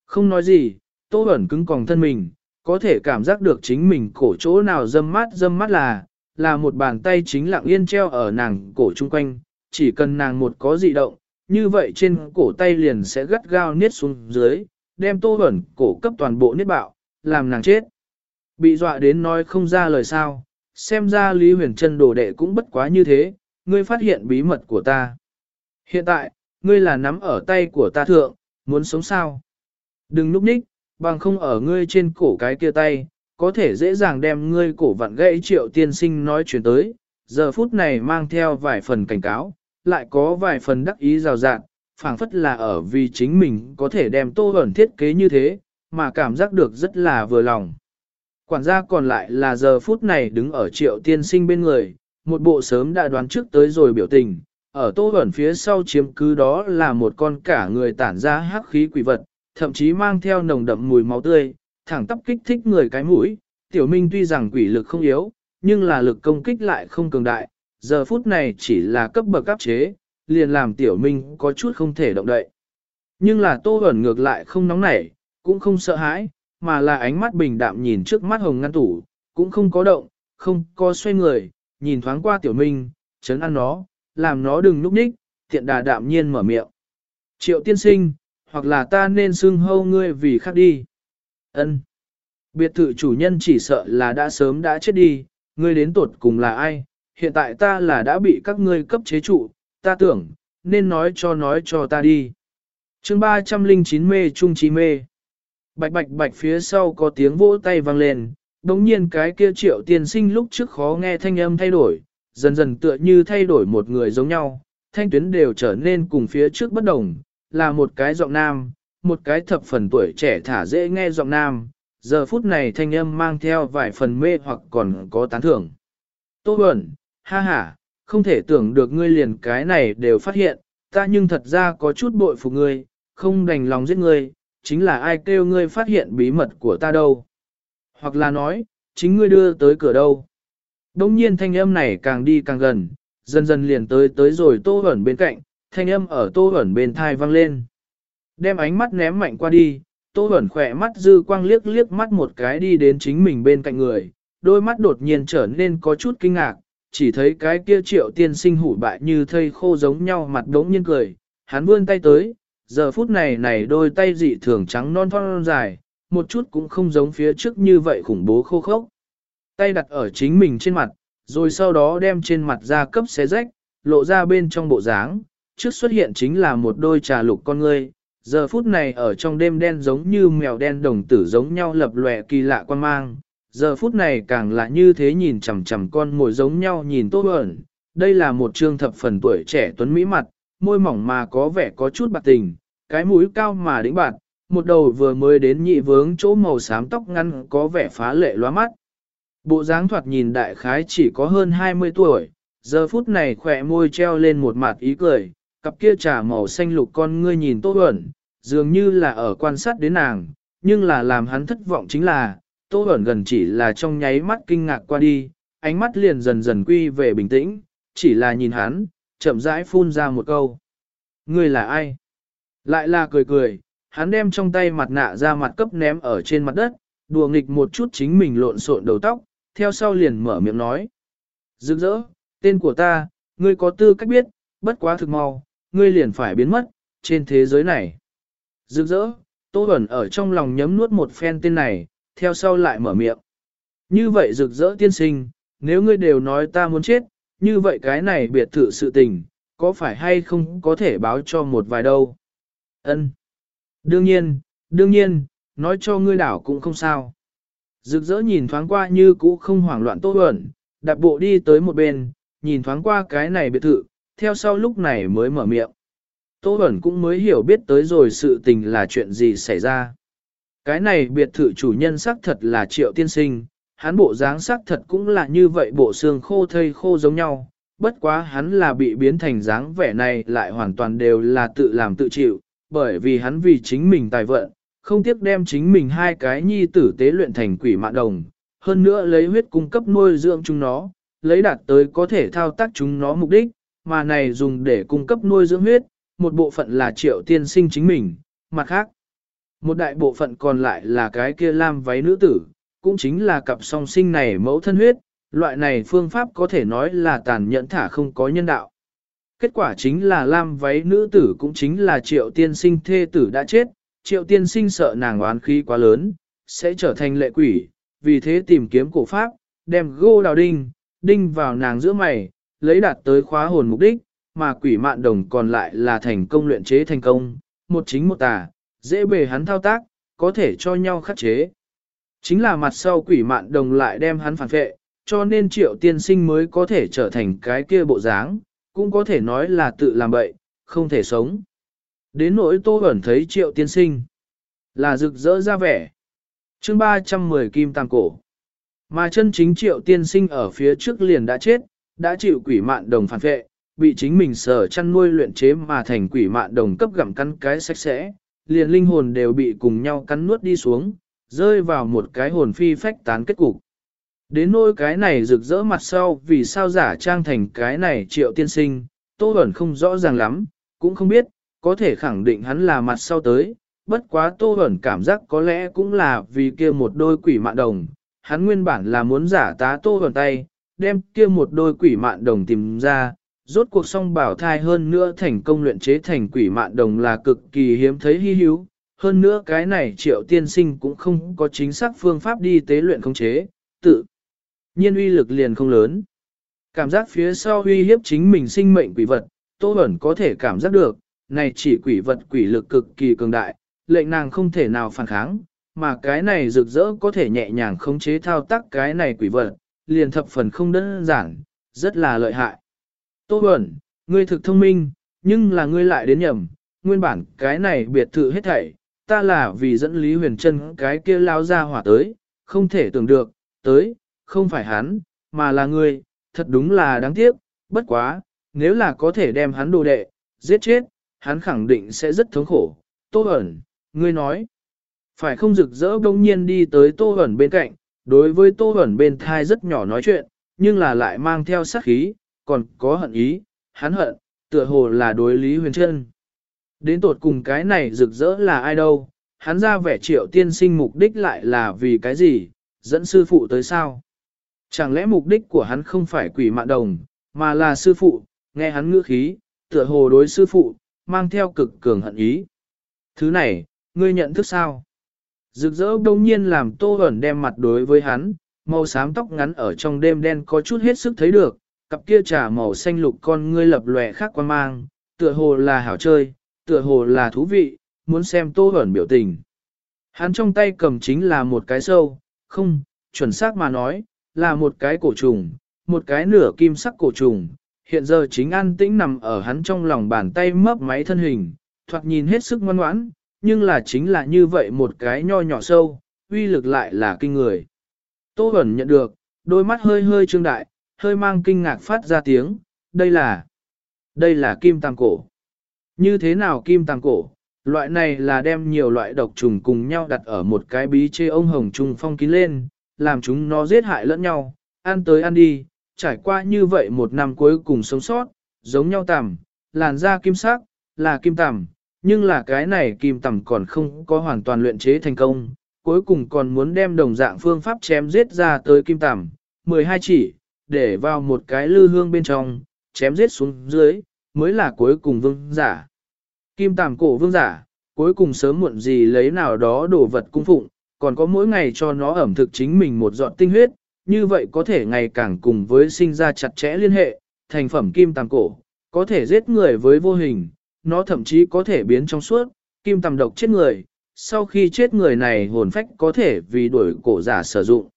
Không nói gì, Tô Bẩn cứng còng thân mình, có thể cảm giác được chính mình cổ chỗ nào dâm mát dâm mát là, là một bàn tay chính lặng yên treo ở nàng cổ chung quanh, chỉ cần nàng một có dị động, như vậy trên cổ tay liền sẽ gắt gao niết xuống dưới, đem Tô Bẩn cổ cấp toàn bộ niết bạo, làm nàng chết. Bị dọa đến nói không ra lời sao, xem ra Lý Huyền Trân đồ đệ cũng bất quá như thế, ngươi phát hiện bí mật của ta. Hiện tại, ngươi là nắm ở tay của ta thượng, muốn sống sao? Đừng núp ních, bằng không ở ngươi trên cổ cái kia tay, có thể dễ dàng đem ngươi cổ vặn gãy triệu tiên sinh nói chuyện tới, giờ phút này mang theo vài phần cảnh cáo, lại có vài phần đắc ý rào rạng, phảng phất là ở vì chính mình có thể đem tô ẩn thiết kế như thế, mà cảm giác được rất là vừa lòng. Quản gia còn lại là giờ phút này đứng ở triệu tiên sinh bên người, một bộ sớm đã đoán trước tới rồi biểu tình, ở tô ẩn phía sau chiếm cứ đó là một con cả người tản ra hắc khí quỷ vật, thậm chí mang theo nồng đậm mùi máu tươi, thẳng tắp kích thích người cái mũi. Tiểu Minh tuy rằng quỷ lực không yếu, nhưng là lực công kích lại không cường đại, giờ phút này chỉ là cấp bậc áp chế, liền làm Tiểu Minh có chút không thể động đậy. Nhưng là Tô ẩn ngược lại không nóng nảy, cũng không sợ hãi, mà là ánh mắt bình đạm nhìn trước mắt hồng ngăn tủ, cũng không có động, không có xoay người, nhìn thoáng qua Tiểu Minh, chấn ăn nó, làm nó đừng núp ních, tiện đà đạm nhiên mở miệng. Triệu tiên sinh, hoặc là ta nên xưng hâu ngươi vì khác đi. Ân. Biệt thự chủ nhân chỉ sợ là đã sớm đã chết đi, ngươi đến tột cùng là ai, hiện tại ta là đã bị các ngươi cấp chế trụ, ta tưởng, nên nói cho nói cho ta đi. chương 309 mê trung trí mê. Bạch bạch bạch phía sau có tiếng vỗ tay vang lên, đồng nhiên cái kia triệu tiên sinh lúc trước khó nghe thanh âm thay đổi, dần dần tựa như thay đổi một người giống nhau, thanh tuyến đều trở nên cùng phía trước bất đồng, là một cái giọng nam, một cái thập phần tuổi trẻ thả dễ nghe giọng nam, giờ phút này thanh âm mang theo vài phần mê hoặc còn có tán thưởng. Tô Bẩn, ha ha, không thể tưởng được ngươi liền cái này đều phát hiện, ta nhưng thật ra có chút bội phục ngươi, không đành lòng giết ngươi, chính là ai kêu ngươi phát hiện bí mật của ta đâu. Hoặc là nói, chính ngươi đưa tới cửa đâu. Đông nhiên thanh âm này càng đi càng gần, dần dần liền tới tới rồi tô ẩn bên cạnh, thanh âm ở tô ẩn bên thai vang lên. Đem ánh mắt ném mạnh qua đi, tô ẩn khỏe mắt dư quang liếc liếc mắt một cái đi đến chính mình bên cạnh người, đôi mắt đột nhiên trở nên có chút kinh ngạc, chỉ thấy cái kia triệu tiên sinh hủ bại như thây khô giống nhau mặt đống nhiên cười, hắn vươn tay tới, giờ phút này này đôi tay dị thường trắng non thon dài, một chút cũng không giống phía trước như vậy khủng bố khô khốc. Tay đặt ở chính mình trên mặt, rồi sau đó đem trên mặt ra cấp xé rách, lộ ra bên trong bộ dáng, trước xuất hiện chính là một đôi trà lục con ngươi, giờ phút này ở trong đêm đen giống như mèo đen đồng tử giống nhau lập lòe kỳ lạ quan mang, giờ phút này càng là như thế nhìn chằm chằm con mồi giống nhau nhìn tốt ẩn, đây là một trương thập phần tuổi trẻ tuấn mỹ mặt, môi mỏng mà có vẻ có chút bạc tình, cái mũi cao mà đĩnh bạc, một đầu vừa mới đến nhị vướng chỗ màu xám tóc ngăn có vẻ phá lệ loa mắt. Bộ dáng thoạt nhìn đại khái chỉ có hơn 20 tuổi, giờ phút này khỏe môi treo lên một mặt ý cười, cặp kia trà màu xanh lục con ngươi nhìn Tô ẩn dường như là ở quan sát đến nàng, nhưng là làm hắn thất vọng chính là, Tô Bẩn gần chỉ là trong nháy mắt kinh ngạc qua đi, ánh mắt liền dần dần quy về bình tĩnh, chỉ là nhìn hắn, chậm rãi phun ra một câu. Ngươi là ai? Lại là cười cười, hắn đem trong tay mặt nạ ra mặt cấp ném ở trên mặt đất, đùa nghịch một chút chính mình lộn xộn đầu tóc, theo sau liền mở miệng nói. Rực rỡ, tên của ta, ngươi có tư cách biết, bất quá thực mau, ngươi liền phải biến mất, trên thế giới này. Rực rỡ, Tô Bẩn ở trong lòng nhấm nuốt một phen tên này, theo sau lại mở miệng. Như vậy rực rỡ tiên sinh, nếu ngươi đều nói ta muốn chết, như vậy cái này biệt thự sự tình, có phải hay không có thể báo cho một vài đâu? Ân. Đương nhiên, đương nhiên, nói cho ngươi đảo cũng không sao. Rực rỡ nhìn thoáng qua như cũ không hoảng loạn tốt Bẩn, đạp bộ đi tới một bên, nhìn thoáng qua cái này biệt thự, theo sau lúc này mới mở miệng. Tô Bẩn cũng mới hiểu biết tới rồi sự tình là chuyện gì xảy ra. Cái này biệt thự chủ nhân xác thật là triệu tiên sinh, hắn bộ dáng xác thật cũng là như vậy bộ xương khô thây khô giống nhau, bất quá hắn là bị biến thành dáng vẻ này lại hoàn toàn đều là tự làm tự chịu, bởi vì hắn vì chính mình tài vận, không tiếc đem chính mình hai cái nhi tử tế luyện thành quỷ mạng đồng, hơn nữa lấy huyết cung cấp nuôi dưỡng chúng nó, lấy đạt tới có thể thao tác chúng nó mục đích, mà này dùng để cung cấp nuôi dưỡng huyết, một bộ phận là triệu tiên sinh chính mình, mặt khác. Một đại bộ phận còn lại là cái kia lam váy nữ tử, cũng chính là cặp song sinh này mẫu thân huyết, loại này phương pháp có thể nói là tàn nhẫn thả không có nhân đạo. Kết quả chính là lam váy nữ tử cũng chính là triệu tiên sinh thê tử đã chết, triệu tiên sinh sợ nàng oán khí quá lớn, sẽ trở thành lệ quỷ, vì thế tìm kiếm cổ pháp, đem gô đào đinh, đinh vào nàng giữa mày, lấy đạt tới khóa hồn mục đích, mà quỷ mạn đồng còn lại là thành công luyện chế thành công, một chính một tà, dễ bề hắn thao tác, có thể cho nhau khắc chế. Chính là mặt sau quỷ mạn đồng lại đem hắn phản vệ, cho nên triệu tiên sinh mới có thể trở thành cái kia bộ dáng, cũng có thể nói là tự làm bậy, không thể sống. Đến nỗi tô ẩn thấy triệu tiên sinh, là rực rỡ ra vẻ. chương 310 kim tam cổ. Mà chân chính triệu tiên sinh ở phía trước liền đã chết, đã chịu quỷ mạn đồng phản vệ, bị chính mình sở chăn nuôi luyện chế mà thành quỷ mạn đồng cấp gặm căn cái sạch sẽ, liền linh hồn đều bị cùng nhau cắn nuốt đi xuống, rơi vào một cái hồn phi phách tán kết cục. Đến nỗi cái này rực rỡ mặt sau vì sao giả trang thành cái này triệu tiên sinh, Tô Bẩn không rõ ràng lắm, cũng không biết, có thể khẳng định hắn là mặt sau tới, bất quá Tô Bẩn cảm giác có lẽ cũng là vì kia một đôi quỷ mạn đồng, hắn nguyên bản là muốn giả tá Tô Bẩn tay, đem kia một đôi quỷ mạn đồng tìm ra, rốt cuộc song bảo thai hơn nữa thành công luyện chế thành quỷ mạn đồng là cực kỳ hiếm thấy hy hữu, hơn nữa cái này triệu tiên sinh cũng không có chính xác phương pháp đi tế luyện khống chế, tự nhiên uy lực liền không lớn. Cảm giác phía sau uy hiếp chính mình sinh mệnh quỷ vật, Tô Bẩn có thể cảm giác được, này chỉ quỷ vật quỷ lực cực kỳ cường đại, lệnh nàng không thể nào phản kháng, mà cái này rực rỡ có thể nhẹ nhàng khống chế thao tác cái này quỷ vật, liền thập phần không đơn giản, rất là lợi hại. Tô Bẩn, ngươi thực thông minh, nhưng là ngươi lại đến nhầm, nguyên bản cái này biệt thự hết thảy, ta là vì dẫn Lý Huyền Trân cái kia lao ra hỏa tới, không thể tưởng được, tới, không phải hắn, mà là ngươi, thật đúng là đáng tiếc, bất quá, nếu là có thể đem hắn đồ đệ, giết chết, hắn khẳng định sẽ rất thống khổ. Tô Bẩn, ngươi nói, phải không rực rỡ đông nhiên đi tới Tô Bẩn bên cạnh, đối với Tô Bẩn bên thai rất nhỏ nói chuyện, nhưng là lại mang theo sát khí, còn có hận ý, hắn hận, tựa hồ là đối Lý Huyền Trân. Đến tột cùng cái này rực rỡ là ai đâu, hắn ra vẻ triệu tiên sinh mục đích lại là vì cái gì, dẫn sư phụ tới sao? Chẳng lẽ mục đích của hắn không phải quỷ mạng đồng, mà là sư phụ, nghe hắn ngữ khí, tựa hồ đối sư phụ, mang theo cực cường hận ý. Thứ này, ngươi nhận thức sao? Rực rỡ đông nhiên làm tô ẩn đem mặt đối với hắn, màu xám tóc ngắn ở trong đêm đen có chút hết sức thấy được, cặp kia trà màu xanh lục con ngươi lập lòe khác quan mang, tựa hồ là hảo chơi, tựa hồ là thú vị, muốn xem tô ẩn biểu tình. Hắn trong tay cầm chính là một cái sâu, không, chuẩn xác mà nói, là một cái cổ trùng, một cái nửa kim sắc cổ trùng, hiện giờ chính an tĩnh nằm ở hắn trong lòng bàn tay mấp máy thân hình, thoạt nhìn hết sức ngoan ngoãn, nhưng là chính là như vậy một cái nho nhỏ sâu, uy lực lại là kinh người. Tô Bẩn nhận được, đôi mắt hơi hơi trương đại, hơi mang kinh ngạc phát ra tiếng, đây là, đây là kim tàng cổ. Như thế nào kim tàng cổ? Loại này là đem nhiều loại độc trùng cùng nhau đặt ở một cái bí chê ông hồng trùng phong kín lên, làm chúng nó giết hại lẫn nhau, ăn tới ăn đi, trải qua như vậy một năm cuối cùng sống sót, giống nhau tằm, làn da kim sắc, là kim tằm, nhưng là cái này kim tằm còn không có hoàn toàn luyện chế thành công, cuối cùng còn muốn đem đồng dạng phương pháp chém giết ra tới kim tằm, 12 chỉ, để vào một cái lư hương bên trong, chém giết xuống dưới, mới là cuối cùng vương giả. Kim tàm cổ vương giả, cuối cùng sớm muộn gì lấy nào đó đồ vật cung phụng, còn có mỗi ngày cho nó ẩm thực chính mình một giọt tinh huyết, như vậy có thể ngày càng cùng với sinh ra chặt chẽ liên hệ, thành phẩm kim tàm cổ, có thể giết người với vô hình, nó thậm chí có thể biến trong suốt, kim tàm độc chết người, sau khi chết người này hồn phách có thể vì đuổi cổ giả sử dụng.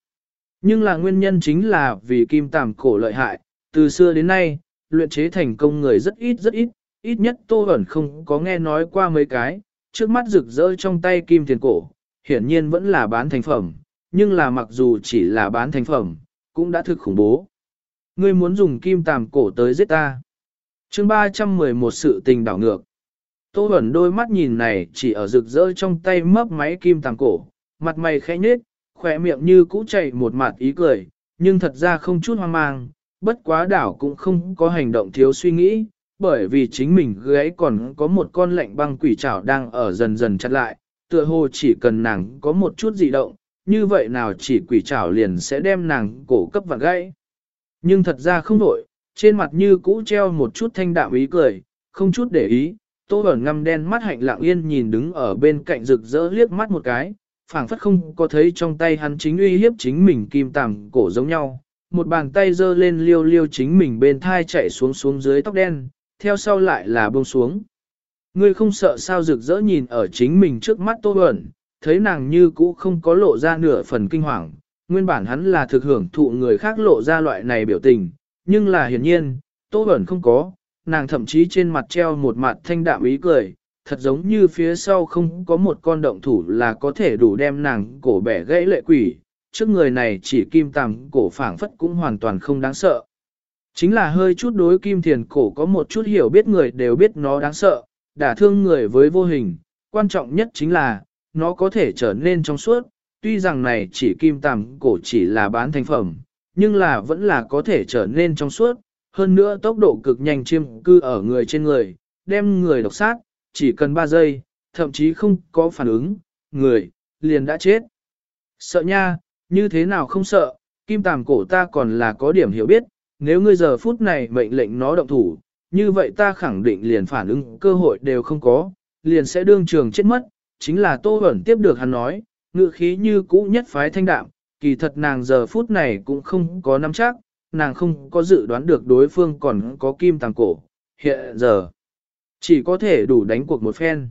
Nhưng là nguyên nhân chính là vì kim tàm cổ lợi hại, từ xưa đến nay, luyện chế thành công người rất ít rất ít, ít nhất Tô Hẩn không có nghe nói qua mấy cái, trước mắt rực rỡ trong tay kim tiền cổ, hiển nhiên vẫn là bán thành phẩm, nhưng là mặc dù chỉ là bán thành phẩm, cũng đã thực khủng bố. Ngươi muốn dùng kim tàm cổ tới giết ta. chương 311 sự tình đảo ngược. Tô ẩn đôi mắt nhìn này chỉ ở rực rỡ trong tay mấp máy kim tàm cổ, mặt mày khẽ nhếch, khỏe miệng như cũ chảy một mặt ý cười, nhưng thật ra không chút hoang mang, bất quá đảo cũng không có hành động thiếu suy nghĩ, bởi vì chính mình gái còn có một con lạnh băng quỷ trảo đang ở dần dần chặt lại, tựa hồ chỉ cần nàng có một chút dị động, như vậy nào chỉ quỷ trảo liền sẽ đem nàng cổ cấp vặn gãy. Nhưng thật ra không đổi, trên mặt như cũ treo một chút thanh đạm ý cười, không chút để ý, tô ẩn ngăm đen mắt hạnh lặng yên nhìn đứng ở bên cạnh rực rỡ liếc mắt một cái, phảng phất không có thấy trong tay hắn chính uy hiếp chính mình kim tằm cổ giống nhau. Một bàn tay giơ lên liêu liêu chính mình bên thai chạy xuống xuống dưới tóc đen, theo sau lại là buông xuống. Ngươi không sợ sao rực rỡ nhìn ở chính mình trước mắt Tô Bẩn, thấy nàng như cũ không có lộ ra nửa phần kinh hoàng, nguyên bản hắn là thực hưởng thụ người khác lộ ra loại này biểu tình, nhưng là hiển nhiên, Tô Bẩn không có, nàng thậm chí trên mặt treo một mặt thanh đạm ý cười, thật giống như phía sau không có một con động thủ là có thể đủ đem nàng cổ bẻ gãy lệ quỷ, trước người này chỉ kim tằm cổ phảng phất cũng hoàn toàn không đáng sợ. Chính là hơi chút đối kim thiền cổ có một chút hiểu biết người đều biết nó đáng sợ, đả thương người với vô hình, quan trọng nhất chính là, nó có thể trở nên trong suốt, tuy rằng này chỉ kim tằm cổ chỉ là bán thành phẩm, nhưng là vẫn là có thể trở nên trong suốt, hơn nữa tốc độ cực nhanh chiêm cư ở người trên người, đem người độc sát, chỉ cần 3 giây, thậm chí không có phản ứng, người, liền đã chết. Sợ nha, như thế nào không sợ, kim tàm cổ ta còn là có điểm hiểu biết, nếu ngươi giờ phút này mệnh lệnh nó động thủ, như vậy ta khẳng định liền phản ứng cơ hội đều không có, liền sẽ đương trường chết mất, chính là Tô ẩn tiếp được hắn nói, ngự khí như cũ nhất phái thanh đạm, kỳ thật nàng giờ phút này cũng không có nắm chắc, nàng không có dự đoán được đối phương còn có kim tàng cổ, hiện giờ chỉ có thể đủ đánh cuộc một phen.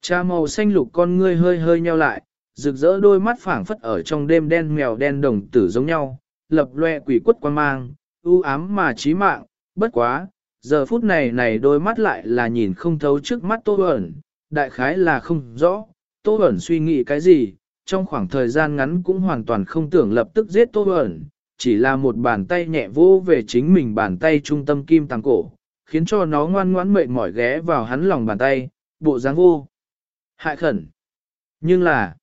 Cha màu xanh lục con ngươi hơi hơi nheo lại, rực rỡ đôi mắt phảng phất ở trong đêm đen mèo đen đồng tử giống nhau, lập loe quỷ quất quan mang, u ám mà chí mạng, bất quá, giờ phút này này đôi mắt lại là nhìn không thấu trước mắt Tô Bẩn, đại khái là không rõ, Tô Bẩn suy nghĩ cái gì, trong khoảng thời gian ngắn cũng hoàn toàn không tưởng lập tức giết Tô Bẩn, chỉ là một bàn tay nhẹ vô về chính mình bàn tay trung tâm kim tàng cổ, khiến cho nó ngoan ngoãn mệt mỏi ghé vào hắn lòng bàn tay, bộ dáng vô. Hại khẩn. Nhưng là,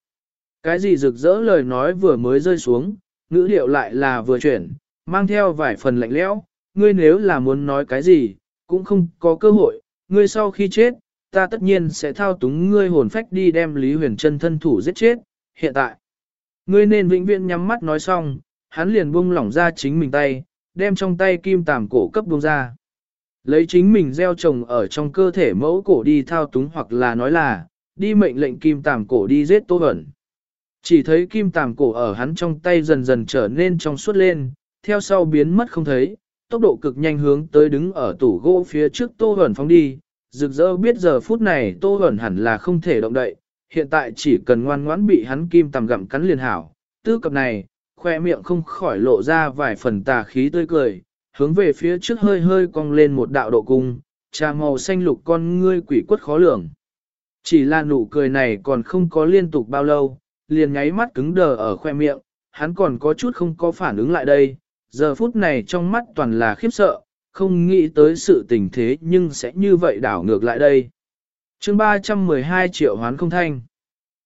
cái gì rực rỡ lời nói vừa mới rơi xuống, ngữ điệu lại là vừa chuyển, mang theo vài phần lạnh lẽo, ngươi nếu là muốn nói cái gì, cũng không có cơ hội, ngươi sau khi chết, ta tất nhiên sẽ thao túng ngươi hồn phách đi đem Lý Huyền Trân thân thủ giết chết, hiện tại. Ngươi nên vĩnh viễn nhắm mắt nói xong, hắn liền buông lỏng ra chính mình tay, đem trong tay kim tàm cổ cấp buông ra. Lấy chính mình gieo trồng ở trong cơ thể mẫu cổ đi thao túng hoặc là nói là, đi mệnh lệnh kim tàm cổ đi giết tô ẩn. Chỉ thấy kim tàm cổ ở hắn trong tay dần dần trở nên trong suốt lên, theo sau biến mất không thấy, tốc độ cực nhanh hướng tới đứng ở tủ gỗ phía trước Tô ẩn phóng đi, rực rỡ biết giờ phút này Tô ẩn hẳn là không thể động đậy, hiện tại chỉ cần ngoan ngoãn bị hắn kim tàm gặm cắn liền hảo. Tư cập này, khoe miệng không khỏi lộ ra vài phần tà khí tươi cười, hướng về phía trước hơi hơi cong lên một đạo độ cung, trà màu xanh lục con ngươi quỷ quất khó lường. Chỉ là nụ cười này còn không có liên tục bao lâu, liền nháy mắt cứng đờ ở khoe miệng, hắn còn có chút không có phản ứng lại đây, giờ phút này trong mắt toàn là khiếp sợ, không nghĩ tới sự tình thế nhưng sẽ như vậy đảo ngược lại đây. chương 312 triệu hoán không thanh.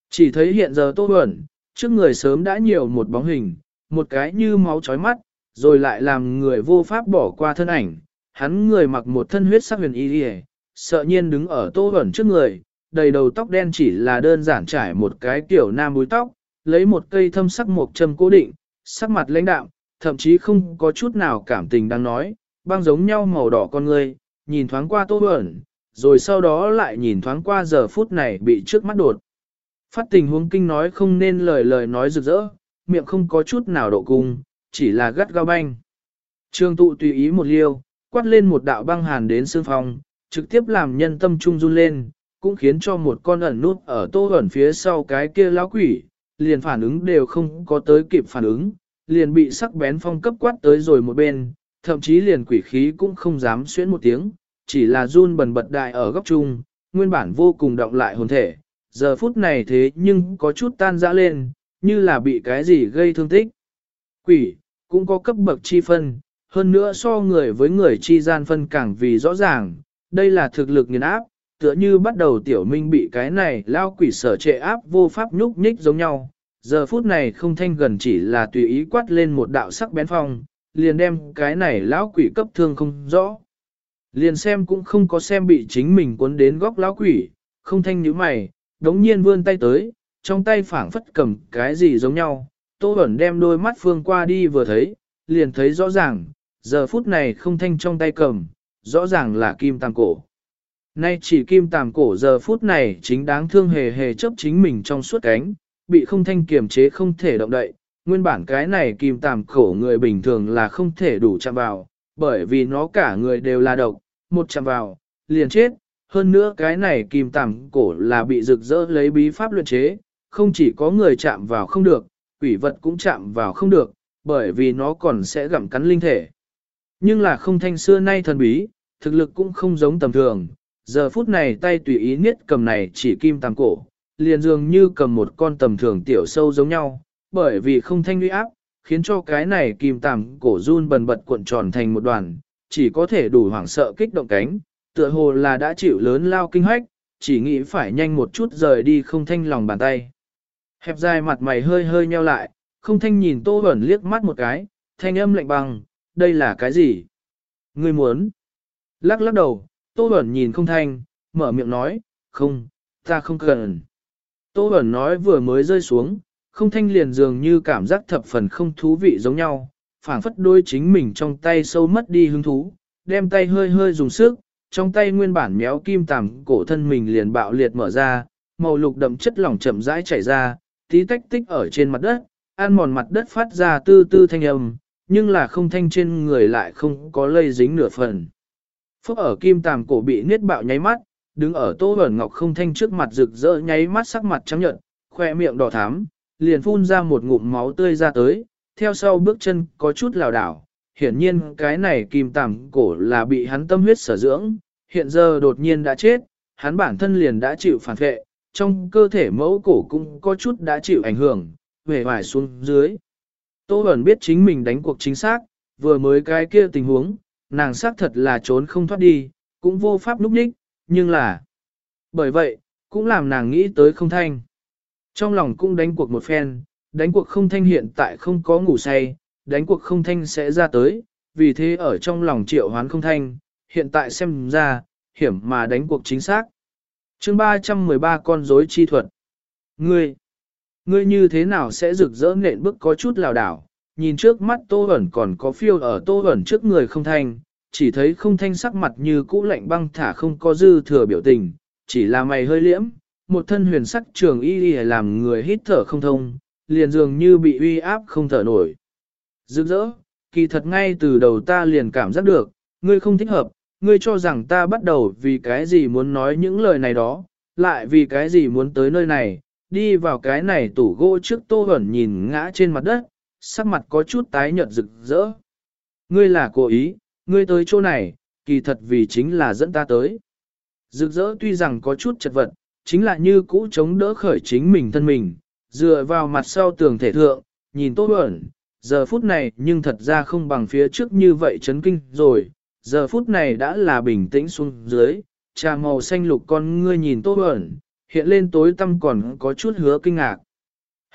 Chỉ thấy hiện giờ tô ẩn, trước người sớm đã nhiều một bóng hình, một cái như máu chói mắt, rồi lại làm người vô pháp bỏ qua thân ảnh. Hắn người mặc một thân huyết sắc huyền y đi sợ nhiên đứng ở tô ẩn trước người, đầy đầu tóc đen chỉ là đơn giản trải một cái kiểu nam búi tóc, lấy một cây thâm sắc một châm cố định, sắc mặt lãnh đạm, thậm chí không có chút nào cảm tình đang nói, băng giống nhau màu đỏ con người, nhìn thoáng qua tô ẩn, rồi sau đó lại nhìn thoáng qua giờ phút này bị trước mắt đột. Phát tình huống kinh nói không nên lời lời nói rực rỡ, miệng không có chút nào độ cung, chỉ là gắt gao banh. Trương tụ tùy ý một liêu, quát lên một đạo băng hàn đến xương phòng, trực tiếp làm nhân tâm trung run lên, cũng khiến cho một con ẩn nút ở tô ẩn phía sau cái kia lão quỷ, liền phản ứng đều không có tới kịp phản ứng, liền bị sắc bén phong cấp quát tới rồi một bên, thậm chí liền quỷ khí cũng không dám xuyến một tiếng, chỉ là run bần bật đại ở góc trung, nguyên bản vô cùng động lại hồn thể, giờ phút này thế nhưng có chút tan dã lên, như là bị cái gì gây thương tích. Quỷ, cũng có cấp bậc chi phân, hơn nữa so người với người chi gian phân càng vì rõ ràng, đây là thực lực nghiền áp, tựa như bắt đầu tiểu minh bị cái này lao quỷ sở trệ áp vô pháp nhúc nhích giống nhau. Giờ phút này không thanh gần chỉ là tùy ý quát lên một đạo sắc bén phong, liền đem cái này lão quỷ cấp thương không rõ. Liền xem cũng không có xem bị chính mình cuốn đến góc lão quỷ, không thanh như mày, đống nhiên vươn tay tới, trong tay phảng phất cầm cái gì giống nhau. Tô Bẩn đem đôi mắt phương qua đi vừa thấy, liền thấy rõ ràng, giờ phút này không thanh trong tay cầm, rõ ràng là kim tàng cổ. Nay chỉ kim tàng cổ giờ phút này chính đáng thương hề hề chấp chính mình trong suốt cánh, bị không thanh kiềm chế không thể động đậy. Nguyên bản cái này kim tàm cổ người bình thường là không thể đủ chạm vào, bởi vì nó cả người đều là độc, một chạm vào, liền chết. Hơn nữa cái này kim tàm cổ là bị rực rỡ lấy bí pháp luyện chế, không chỉ có người chạm vào không được, quỷ vật cũng chạm vào không được, bởi vì nó còn sẽ gặm cắn linh thể. Nhưng là không thanh xưa nay thần bí, thực lực cũng không giống tầm thường, giờ phút này tay tùy ý niết cầm này chỉ kim tàng cổ, liền dường như cầm một con tầm thường tiểu sâu giống nhau, bởi vì không thanh uy áp, khiến cho cái này kim tàng cổ run bần bật cuộn tròn thành một đoàn, chỉ có thể đủ hoảng sợ kích động cánh, tựa hồ là đã chịu lớn lao kinh hoách, chỉ nghĩ phải nhanh một chút rời đi không thanh lòng bàn tay. Hẹp dài mặt mày hơi hơi nheo lại, không thanh nhìn tô Bẩn liếc mắt một cái, thanh âm lạnh băng, đây là cái gì? Ngươi muốn? Lắc lắc đầu, Tô Bẩn nhìn không thanh, mở miệng nói, không, ta không cần. Tô Bẩn nói vừa mới rơi xuống, không thanh liền dường như cảm giác thập phần không thú vị giống nhau, phảng phất đôi chính mình trong tay sâu mất đi hứng thú, đem tay hơi hơi dùng sức, trong tay nguyên bản méo kim tằm cổ thân mình liền bạo liệt mở ra, màu lục đậm chất lỏng chậm rãi chảy ra, tí tách tích ở trên mặt đất, ăn mòn mặt đất phát ra tư tư thanh âm, nhưng là không thanh trên người lại không có lây dính nửa phần. Phúc ở kim tàm cổ bị niết bạo nháy mắt, đứng ở tô ẩn ngọc không thanh trước mặt rực rỡ nháy mắt sắc mặt trắng nhợt, khoe miệng đỏ thắm, liền phun ra một ngụm máu tươi ra tới, theo sau bước chân có chút lảo đảo. Hiển nhiên cái này kim tàm cổ là bị hắn tâm huyết sở dưỡng, hiện giờ đột nhiên đã chết, hắn bản thân liền đã chịu phản vệ, trong cơ thể mẫu cổ cũng có chút đã chịu ảnh hưởng, về vải xuống dưới. Tô Bẩn biết chính mình đánh cuộc chính xác, vừa mới cái kia tình huống, nàng xác thật là trốn không thoát đi, cũng vô pháp núp ních nhưng là... Bởi vậy, cũng làm nàng nghĩ tới không thanh. Trong lòng cũng đánh cuộc một phen, đánh cuộc không thanh hiện tại không có ngủ say, đánh cuộc không thanh sẽ ra tới, vì thế ở trong lòng triệu hoán không thanh, hiện tại xem ra, hiểm mà đánh cuộc chính xác chương 313 con rối chi thuật. Ngươi, ngươi như thế nào sẽ rực rỡ nện bước có chút lào đảo, nhìn trước mắt tô ẩn còn có phiêu ở tô ẩn trước người không thanh, chỉ thấy không thanh sắc mặt như cũ lạnh băng thả không có dư thừa biểu tình, chỉ là mày hơi liễm, một thân huyền sắc trường y y làm người hít thở không thông, liền dường như bị uy áp không thở nổi. Rực rỡ, kỳ thật ngay từ đầu ta liền cảm giác được, ngươi không thích hợp, ngươi cho rằng ta bắt đầu vì cái gì muốn nói những lời này đó, lại vì cái gì muốn tới nơi này, đi vào cái này tủ gỗ trước tô hẩn nhìn ngã trên mặt đất, sắc mặt có chút tái nhợt rực rỡ. Ngươi là cố ý, ngươi tới chỗ này, kỳ thật vì chính là dẫn ta tới. Rực rỡ tuy rằng có chút chật vật, chính là như cũ chống đỡ khởi chính mình thân mình, dựa vào mặt sau tường thể thượng, nhìn tô hẩn, giờ phút này nhưng thật ra không bằng phía trước như vậy chấn kinh rồi, giờ phút này đã là bình tĩnh xuống dưới, trà màu xanh lục con ngươi nhìn tô ẩn, hiện lên tối tâm còn có chút hứa kinh ngạc.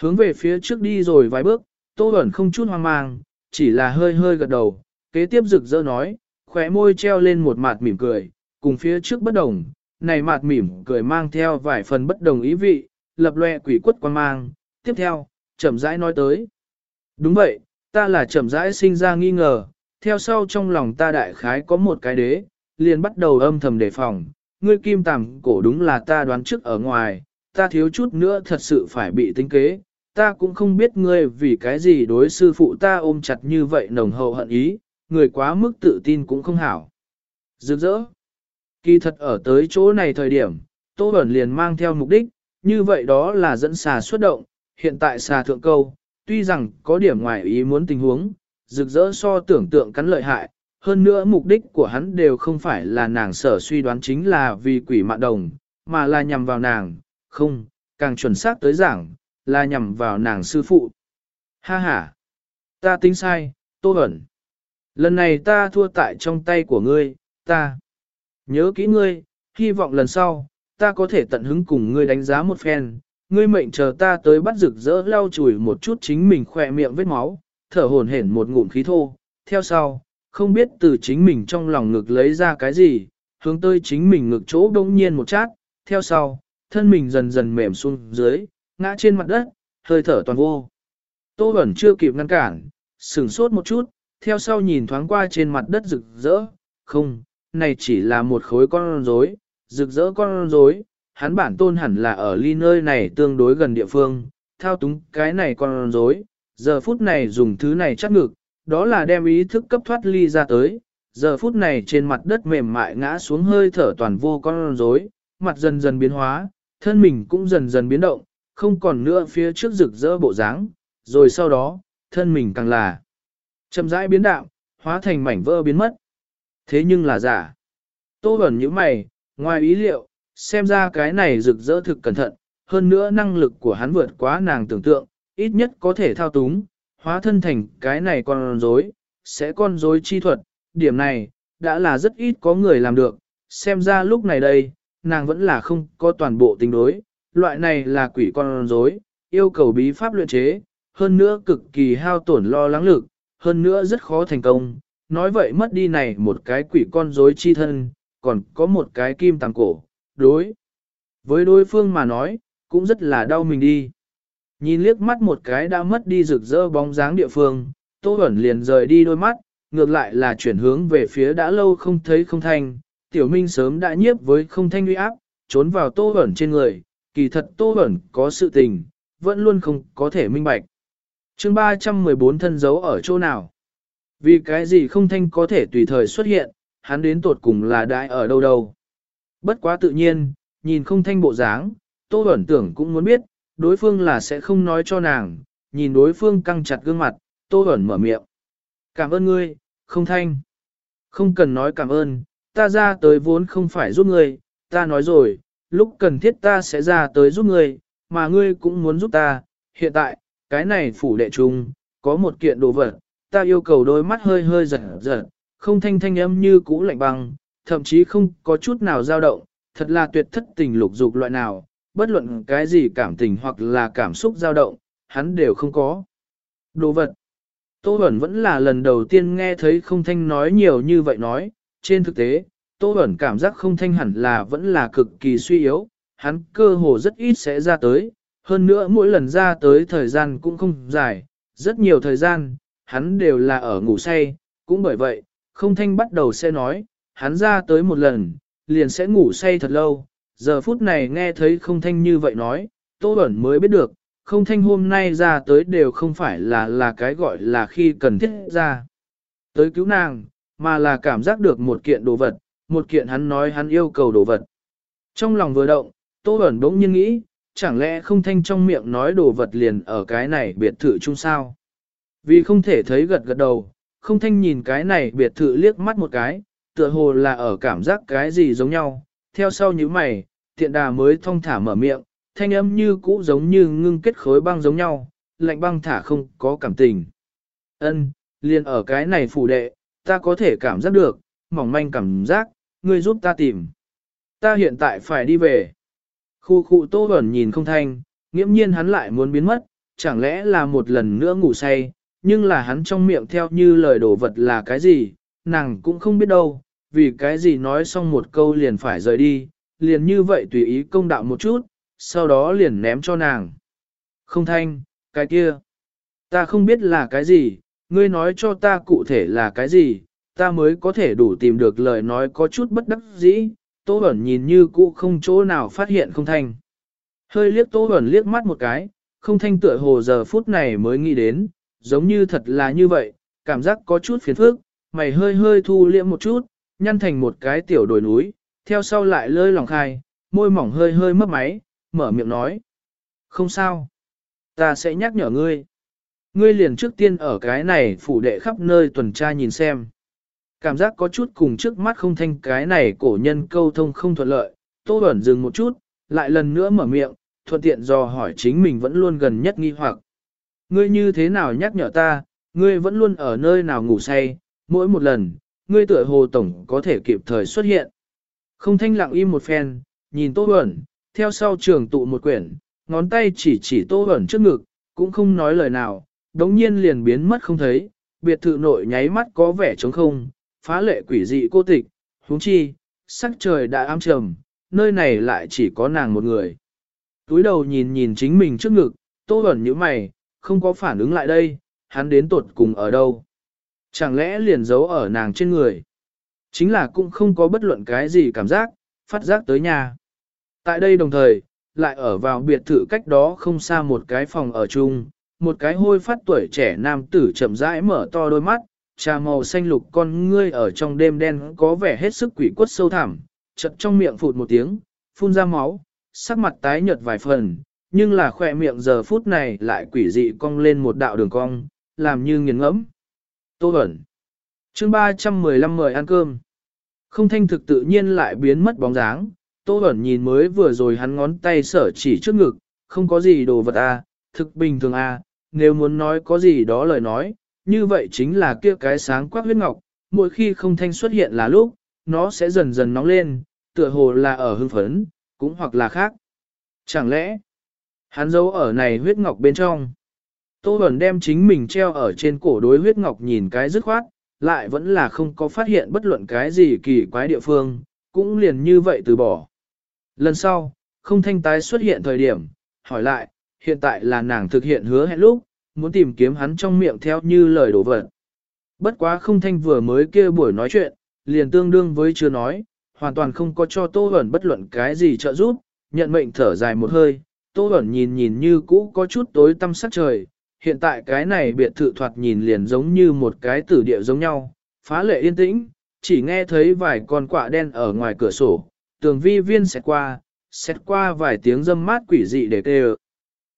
Hướng về phía trước đi rồi vài bước, Tô ẩn không chút hoang mang, chỉ là hơi hơi gật đầu, kế tiếp rực rỡ nói, khóe môi treo lên một mặt mỉm cười, cùng phía trước bất đồng, này mặt mỉm cười mang theo vài phần bất đồng ý vị, lập loe quỷ quất quan mang. Tiếp theo, chậm rãi nói tới. Đúng vậy, ta là chậm rãi sinh ra nghi ngờ, theo sau trong lòng ta đại khái có một cái đế, liền bắt đầu âm thầm đề phòng, ngươi kim tằm cổ đúng là ta đoán trước ở ngoài, ta thiếu chút nữa thật sự phải bị tính kế, ta cũng không biết ngươi vì cái gì đối sư phụ ta ôm chặt như vậy nồng hậu hận ý, người quá mức tự tin cũng không hảo. Rực rỡ. Kỳ thật ở tới chỗ này thời điểm, Tô Bẩn liền mang theo mục đích, như vậy đó là dẫn xà xuất động, hiện tại xà thượng câu, tuy rằng có điểm ngoài ý muốn tình huống, rực rỡ so tưởng tượng cắn lợi hại, hơn nữa mục đích của hắn đều không phải là nàng sở suy đoán chính là vì quỷ mạn đồng, mà là nhằm vào nàng, không, càng chuẩn xác tới giảng, là nhằm vào nàng sư phụ. Ha ha, ta tính sai, Tô ẩn Lần này ta thua tại trong tay của ngươi, ta. Nhớ kỹ ngươi, hy vọng lần sau, ta có thể tận hứng cùng ngươi đánh giá một phen. Ngươi mệnh chờ ta tới bắt rực rỡ lau chùi một chút chính mình khỏe miệng vết máu, thở hổn hển một ngụm khí thô. Theo sau, không biết từ chính mình trong lòng ngực lấy ra cái gì, hướng tới chính mình ngực chỗ đông nhiên một chát. Theo sau, thân mình dần dần mềm xuống dưới, ngã trên mặt đất, hơi thở toàn vô. Tô Bẩn chưa kịp ngăn cản, sửng sốt một chút, theo sau nhìn thoáng qua trên mặt đất rực rỡ, không, này chỉ là một khối con rối, rực rỡ con rối, hắn bản tôn hẳn là ở ly nơi này tương đối gần địa phương, thao túng cái này con rối, giờ phút này dùng thứ này chắc ngực, đó là đem ý thức cấp thoát ly ra tới, giờ phút này trên mặt đất mềm mại ngã xuống hơi thở toàn vô con rối, mặt dần dần biến hóa, thân mình cũng dần dần biến động, không còn nữa phía trước rực rỡ bộ dáng, rồi sau đó, thân mình càng là chậm rãi biến đạo, hóa thành mảnh vỡ biến mất. Thế nhưng là giả. Tô Bẩn như mày, ngoài ý liệu, xem ra cái này rực rỡ thực cẩn thận, hơn nữa năng lực của hắn vượt quá nàng tưởng tượng, ít nhất có thể thao túng, hóa thân thành cái này con rối, sẽ con rối chi thuật, điểm này, đã là rất ít có người làm được, xem ra lúc này đây, nàng vẫn là không có toàn bộ tình đối, loại này là quỷ con rối, yêu cầu bí pháp luyện chế, hơn nữa cực kỳ hao tổn lo lắng lực, hơn nữa rất khó thành công, nói vậy mất đi này một cái quỷ con rối chi thân, còn có một cái kim tàng cổ, đối. Với đối phương mà nói, cũng rất là đau mình đi. Nhìn liếc mắt một cái đã mất đi rực rỡ bóng dáng địa phương, Tô Bẩn liền rời đi đôi mắt, ngược lại là chuyển hướng về phía đã lâu không thấy không thanh. Tiểu Minh sớm đã nhiếp với không thanh uy áp, trốn vào Tô Bẩn trên người, kỳ thật Tô Bẩn có sự tình, vẫn luôn không có thể minh bạch. chương 314 thân dấu ở chỗ nào? Vì cái gì không thanh có thể tùy thời xuất hiện, hắn đến tột cùng là đại ở đâu đâu. Bất quá tự nhiên, nhìn không thanh bộ dáng, Tô Bẩn tưởng cũng muốn biết, đối phương là sẽ không nói cho nàng, nhìn đối phương căng chặt gương mặt, Tô Bẩn mở miệng. Cảm ơn ngươi, không thanh. Không cần nói cảm ơn, ta ra tới vốn không phải giúp ngươi, ta nói rồi, lúc cần thiết ta sẽ ra tới giúp ngươi, mà ngươi cũng muốn giúp ta. Hiện tại, cái này phủ đệ trung, có một kiện đồ vật, ta yêu cầu đôi mắt hơi hơi giật giật, không thanh thanh âm như cũ lạnh băng, thậm chí không có chút nào dao động, thật là tuyệt thất tình lục dục loại nào, bất luận cái gì cảm tình hoặc là cảm xúc dao động, hắn đều không có. Đồ vật. Tô Bẩn vẫn là lần đầu tiên nghe thấy không thanh nói nhiều như vậy nói, trên thực tế, Tô Bẩn cảm giác không thanh hẳn là vẫn là cực kỳ suy yếu, hắn cơ hồ rất ít sẽ ra tới, hơn nữa mỗi lần ra tới thời gian cũng không dài, rất nhiều thời gian, hắn đều là ở ngủ say, cũng bởi vậy, không thanh bắt đầu sẽ nói, hắn ra tới một lần, liền sẽ ngủ say thật lâu, giờ phút này nghe thấy không thanh như vậy nói, Tô Bẩn mới biết được, không thanh hôm nay ra tới đều không phải là là cái gọi là khi cần thiết ra. Tới cứu nàng, mà là cảm giác được một kiện đồ vật, một kiện hắn nói hắn yêu cầu đồ vật. Trong lòng vừa động, Tô Bẩn bỗng nhiên nghĩ, chẳng lẽ không thanh trong miệng nói đồ vật liền ở cái này biệt thự chung sao? Vì không thể thấy gật gật đầu, không thanh nhìn cái này biệt thự liếc mắt một cái, tựa hồ là ở cảm giác cái gì giống nhau, theo sau như mày, tiện đà mới thong thả mở miệng, thanh âm như cũ giống như ngưng kết khối băng giống nhau, lạnh băng thả không có cảm tình. Ân, liền ở cái này phủ đệ, ta có thể cảm giác được, mỏng manh cảm giác, ngươi giúp ta tìm. Ta hiện tại phải đi về. Khu khu tô ẩn nhìn không thanh, nghiễm nhiên hắn lại muốn biến mất, chẳng lẽ là một lần nữa ngủ say, nhưng là hắn trong miệng theo như lời đổ vật là cái gì, nàng cũng không biết đâu, vì cái gì nói xong một câu liền phải rời đi, liền như vậy tùy ý công đạo một chút, sau đó liền ném cho nàng. Không thanh, Cái kia, ta không biết là cái gì, ngươi nói cho ta cụ thể là cái gì, ta mới có thể đủ tìm được lời nói có chút bất đắc dĩ, Tô Bẩn nhìn như cũ không chỗ nào phát hiện không thanh. Hơi liếc Tô Bẩn liếc mắt một cái, không thanh tựa hồ giờ phút này mới nghĩ đến, giống như thật là như vậy, cảm giác có chút phiền phức, mày hơi hơi thu liễm một chút, nhăn thành một cái tiểu đồi núi, theo sau lại lơi lòng khai, môi mỏng hơi hơi mấp máy, mở miệng nói. Không sao, ta sẽ nhắc nhở ngươi. Ngươi liền trước tiên ở cái này phủ đệ khắp nơi tuần tra nhìn xem. Cảm giác có chút cùng trước mắt không thanh cái này cổ nhân câu thông không thuận lợi, Tô ẩn dừng một chút, lại lần nữa mở miệng, thuận tiện do hỏi chính mình vẫn luôn gần nhất nghi hoặc. Ngươi như thế nào nhắc nhở ta, ngươi vẫn luôn ở nơi nào ngủ say, mỗi một lần, ngươi tựa hồ tổng có thể kịp thời xuất hiện. Không thanh lặng im một phen, nhìn Tô Bẩn, theo sau trường tụ một quyển, ngón tay chỉ chỉ Tô Bẩn trước ngực, cũng không nói lời nào, đống nhiên liền biến mất không thấy, biệt thự nội nháy mắt có vẻ trống không, phá lệ quỷ dị cô tịch, huống chi, sắc trời đã am trầm, nơi này lại chỉ có nàng một người. Túi đầu nhìn nhìn chính mình trước ngực, tô ẩn như mày, không có phản ứng lại đây, hắn đến tột cùng ở đâu. Chẳng lẽ liền giấu ở nàng trên người. Chính là cũng không có bất luận cái gì cảm giác, phát giác tới nhà. Tại đây đồng thời, lại ở vào biệt thự cách đó không xa một cái phòng ở chung, một cái hôi phát tuổi trẻ nam tử chậm rãi mở to đôi mắt, trà màu xanh lục con ngươi ở trong đêm đen có vẻ hết sức quỷ quất sâu thẳm, chật trong miệng phụt một tiếng, phun ra máu, sắc mặt tái nhợt vài phần, nhưng là khỏe miệng giờ phút này lại quỷ dị cong lên một đạo đường cong, làm như nghiền ngẫm. Tô ẩn. Chương 315 mời ăn cơm. Không thanh thực tự nhiên lại biến mất bóng dáng, Tô ẩn nhìn mới vừa rồi hắn ngón tay sở chỉ trước ngực, không có gì đồ vật à, thực bình thường à, nếu muốn nói có gì đó lời nói, như vậy chính là kia cái sáng quắc huyết ngọc, mỗi khi không thanh xuất hiện là lúc, nó sẽ dần dần nóng lên, tựa hồ là ở hưng phấn, cũng hoặc là khác. Chẳng lẽ, hắn giấu ở này huyết ngọc bên trong. Tô Bẩn đem chính mình treo ở trên cổ đối huyết ngọc nhìn cái dứt khoát, lại vẫn là không có phát hiện bất luận cái gì kỳ quái địa phương, cũng liền như vậy từ bỏ. Lần sau, không thanh tái xuất hiện thời điểm, hỏi lại, hiện tại là nàng thực hiện hứa hẹn lúc, muốn tìm kiếm hắn trong miệng theo như lời đổ vật. Bất quá không thanh vừa mới kia buổi nói chuyện, liền tương đương với chưa nói, hoàn toàn không có cho Tô Bẩn bất luận cái gì trợ giúp, nhận mệnh thở dài một hơi, Tô Bẩn nhìn nhìn như cũ có chút tối tăm sắc trời, hiện tại cái này biệt thự thoạt nhìn liền giống như một cái tử địa giống nhau, phá lệ yên tĩnh, chỉ nghe thấy vài con quạ đen ở ngoài cửa sổ, tường vi viên xẹt qua, xét qua vài tiếng dâm mát quỷ dị để tê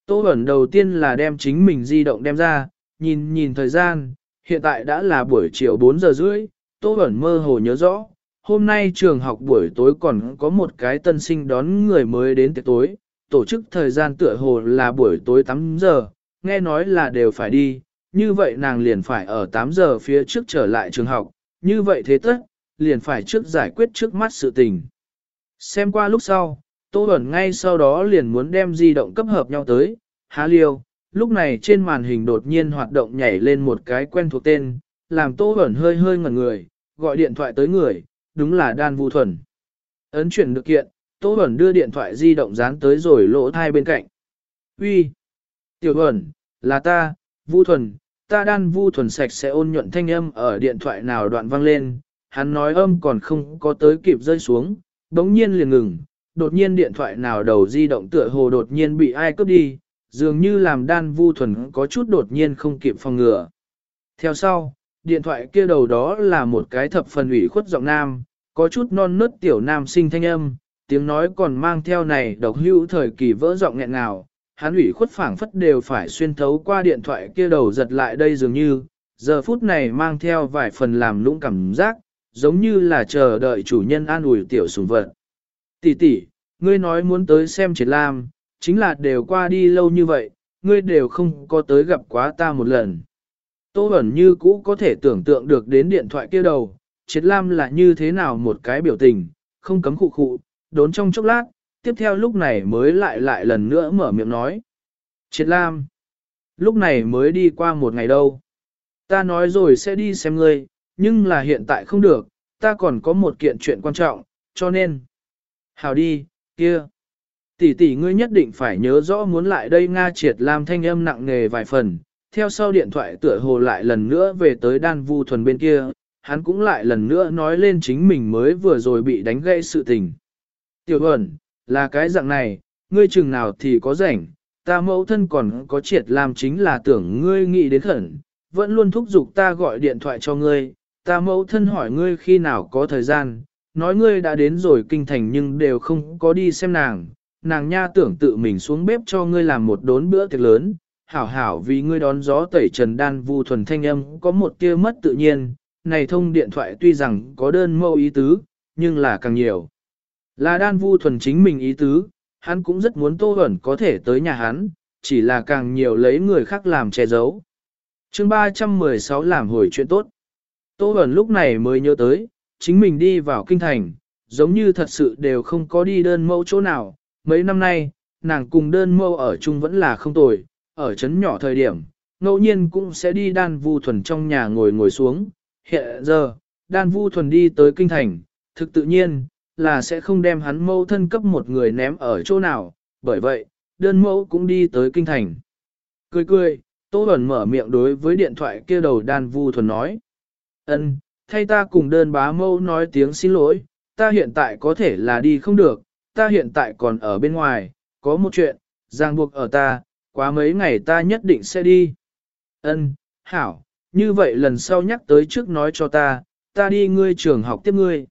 Tô ẩn đầu tiên là đem chính mình di động đem ra, nhìn nhìn thời gian, hiện tại đã là buổi chiều 4 giờ rưỡi, Tô ẩn mơ hồ nhớ rõ, hôm nay trường học buổi tối còn có một cái tân sinh đón người mới đến tiệc tối, tổ chức thời gian tựa hồ là buổi tối 8 giờ, nghe nói là đều phải đi, như vậy nàng liền phải ở 8 giờ phía trước trở lại trường học, như vậy thế tất, liền phải trước giải quyết trước mắt sự tình. Xem qua lúc sau, Tô Bẩn ngay sau đó liền muốn đem di động cấp hợp nhau tới, há liêu, lúc này trên màn hình đột nhiên hoạt động nhảy lên một cái quen thuộc tên, làm Tô Bẩn hơi hơi ngẩn người, gọi điện thoại tới người, đúng là Đan vũ Thuần. Ấn chuyển được kiện, Tô Bẩn đưa điện thoại di động dán tới rồi lỗ thai bên cạnh. Uy, Tiểu Bẩn, là ta, Vu Thuần, ta Đan Vu Thuần sạch sẽ ôn nhuận thanh âm ở điện thoại nào đoạn vang lên, hắn nói âm còn không có tới kịp rơi xuống, đống nhiên liền ngừng, đột nhiên điện thoại nào đầu di động tựa hồ đột nhiên bị ai cướp đi, dường như làm đan vu thuần có chút đột nhiên không kịp phòng ngừa. Theo sau, điện thoại kia đầu đó là một cái thập phần ủy khuất giọng nam, có chút non nớt tiểu nam sinh thanh âm, tiếng nói còn mang theo này độc hữu thời kỳ vỡ giọng nghẹn ngào, hắn ủy khuất phảng phất đều phải xuyên thấu qua điện thoại kia đầu giật lại đây dường như, giờ phút này mang theo vài phần làm lũng cảm giác, giống như là chờ đợi chủ nhân an ủi tiểu sùng vật. Tỷ tỷ, ngươi nói muốn tới xem triệt lam, chính là đều qua đi lâu như vậy, ngươi đều không có tới gặp quá ta một lần. Tô ẩn như cũ có thể tưởng tượng được đến điện thoại kia đầu, triệt lam là như thế nào một cái biểu tình, không cấm khụ khụ, đốn trong chốc lát, tiếp theo lúc này mới lại lại lần nữa mở miệng nói. Triệt lam, lúc này mới đi qua một ngày đâu. Ta nói rồi sẽ đi xem ngươi, nhưng là hiện tại không được, ta còn có một kiện chuyện quan trọng, cho nên. Hào đi, kia. Tỷ tỷ ngươi nhất định phải nhớ rõ muốn lại đây Nga triệt lam thanh âm nặng nề vài phần, theo sau điện thoại tựa hồ lại lần nữa về tới đan vu thuần bên kia, hắn cũng lại lần nữa nói lên chính mình mới vừa rồi bị đánh gây sự tình. Tiểu ẩn, là cái dạng này, ngươi chừng nào thì có rảnh, ta mẫu thân còn có triệt làm chính là tưởng ngươi nghĩ đến khẩn, vẫn luôn thúc giục ta gọi điện thoại cho ngươi, ta mẫu thân hỏi ngươi khi nào có thời gian, nói ngươi đã đến rồi kinh thành nhưng đều không có đi xem nàng, nàng nha tưởng tự mình xuống bếp cho ngươi làm một đốn bữa tiệc lớn, hảo hảo vì ngươi đón gió tẩy trần đan vu thuần thanh âm có một tia mất tự nhiên, này thông điện thoại tuy rằng có đơn mâu ý tứ, nhưng là càng nhiều. Là đan vu thuần chính mình ý tứ, hắn cũng rất muốn tô Huẩn có thể tới nhà hắn, chỉ là càng nhiều lấy người khác làm che giấu. chương 316 làm hồi chuyện tốt. Tô Huẩn lúc này mới nhớ tới, chính mình đi vào kinh thành, giống như thật sự đều không có đi đơn mâu chỗ nào. Mấy năm nay, nàng cùng đơn mâu ở chung vẫn là không tồi, ở chấn nhỏ thời điểm, ngẫu nhiên cũng sẽ đi đan vu thuần trong nhà ngồi ngồi xuống. Hiện giờ, đan vu thuần đi tới kinh thành, thực tự nhiên, là sẽ không đem hắn mâu thân cấp một người ném ở chỗ nào, bởi vậy, đơn mẫu cũng đi tới kinh thành. Cười cười, Tô Bẩn mở miệng đối với điện thoại kia đầu đan vu thuần nói. ân thay ta cùng đơn bá mâu nói tiếng xin lỗi, ta hiện tại có thể là đi không được, ta hiện tại còn ở bên ngoài, có một chuyện, ràng buộc ở ta, quá mấy ngày ta nhất định sẽ đi. Ân, hảo, như vậy lần sau nhắc tới trước nói cho ta, ta đi ngươi trường học tiếp ngươi.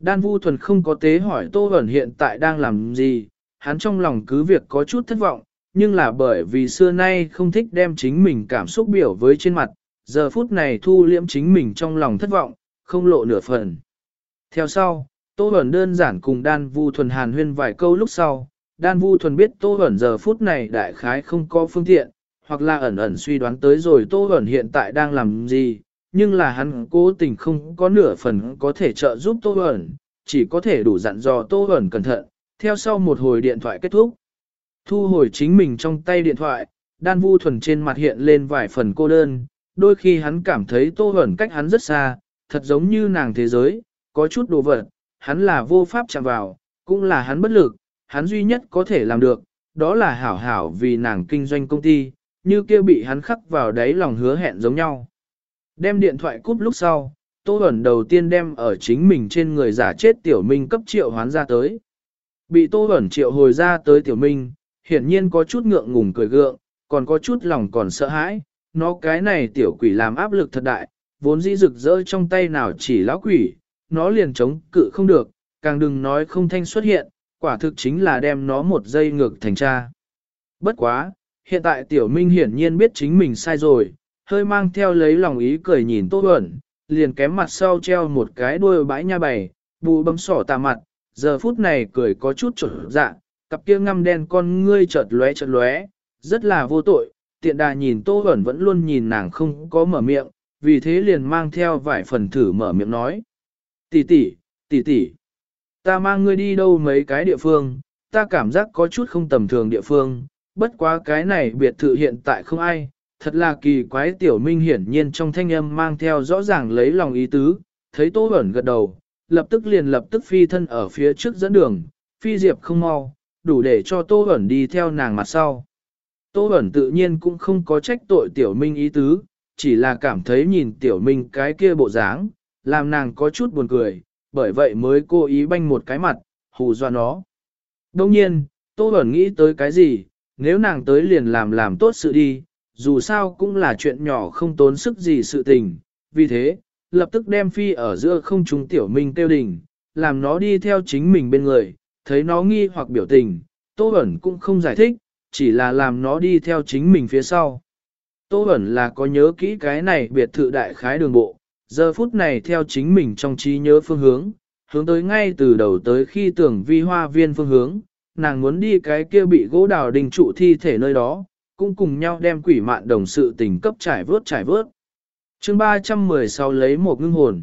Đan Vu Thuần không có tế hỏi Tô Bẩn hiện tại đang làm gì, hắn trong lòng cứ việc có chút thất vọng, nhưng là bởi vì xưa nay không thích đem chính mình cảm xúc biểu với trên mặt, giờ phút này thu liễm chính mình trong lòng thất vọng, không lộ nửa phần. Theo sau, Tô Bẩn đơn giản cùng Đan Vu Thuần hàn huyên vài câu lúc sau, Đan Vu Thuần biết Tô Bẩn giờ phút này đại khái không có phương tiện, hoặc là ẩn ẩn suy đoán tới rồi Tô Bẩn hiện tại đang làm gì, nhưng là hắn cố tình không có nửa phần có thể trợ giúp Tô Bẩn, chỉ có thể đủ dặn dò Tô Bẩn cẩn thận, theo sau một hồi điện thoại kết thúc. Thu hồi chính mình trong tay điện thoại, Đan Vu Thuần trên mặt hiện lên vài phần cô đơn, đôi khi hắn cảm thấy Tô Bẩn cách hắn rất xa, thật giống như nàng thế giới, có chút đồ vật, hắn là vô pháp chạm vào, cũng là hắn bất lực, hắn duy nhất có thể làm được, đó là hảo hảo vì nàng kinh doanh công ty, như kia bị hắn khắc vào đáy lòng hứa hẹn giống nhau. Đem điện thoại cúp lúc sau, Tô Bẩn đầu tiên đem ở chính mình trên người giả chết Tiểu Minh cấp triệu hoán ra tới. Bị Tô Bẩn triệu hồi ra tới Tiểu Minh, hiển nhiên có chút ngượng ngùng cười gượng, còn có chút lòng còn sợ hãi, nó cái này Tiểu quỷ làm áp lực thật đại, vốn dĩ rực rỡ trong tay nào chỉ lão quỷ, nó liền chống cự không được, càng đừng nói không thanh xuất hiện, quả thực chính là đem nó một giây ngược thành cha. Bất quá, hiện tại Tiểu Minh hiển nhiên biết chính mình sai rồi, hơi mang theo lấy lòng ý cười nhìn Tô Huẩn, liền kém mặt sau treo một cái đuôi bãi nha bày, bù bấm sỏ tà mặt, giờ phút này cười có chút trở dạ, cặp kia ngăm đen con ngươi chợt lóe chợt lóe, rất là vô tội, tiện đà nhìn Tô Huẩn vẫn luôn nhìn nàng không có mở miệng, vì thế liền mang theo vài phần thử mở miệng nói. Tỷ tỷ, tỷ tỷ, ta mang ngươi đi đâu mấy cái địa phương, ta cảm giác có chút không tầm thường địa phương, bất quá cái này biệt thự hiện tại không ai, thật là kỳ quái tiểu minh hiển nhiên trong thanh âm mang theo rõ ràng lấy lòng ý tứ, thấy Tô Bẩn gật đầu, lập tức liền lập tức phi thân ở phía trước dẫn đường, phi diệp không mau, đủ để cho Tô Bẩn đi theo nàng mặt sau. Tô Bẩn tự nhiên cũng không có trách tội tiểu minh ý tứ, chỉ là cảm thấy nhìn tiểu minh cái kia bộ dáng, làm nàng có chút buồn cười, bởi vậy mới cố ý banh một cái mặt, hù dọa nó. Đông nhiên, Tô Bẩn nghĩ tới cái gì, nếu nàng tới liền làm làm tốt sự đi, dù sao cũng là chuyện nhỏ không tốn sức gì sự tình, vì thế, lập tức đem phi ở giữa không trung tiểu minh tiêu đình, làm nó đi theo chính mình bên người, thấy nó nghi hoặc biểu tình, Tô Bẩn cũng không giải thích, chỉ là làm nó đi theo chính mình phía sau. Tô Bẩn là có nhớ kỹ cái này biệt thự đại khái đường bộ, giờ phút này theo chính mình trong trí nhớ phương hướng, hướng tới ngay từ đầu tới khi tưởng vi hoa viên phương hướng, nàng muốn đi cái kia bị gỗ đào đình trụ thi thể nơi đó, cũng cùng nhau đem quỷ mạn đồng sự tình cấp trải vớt trải vớt. chương 316 lấy một ngưng hồn.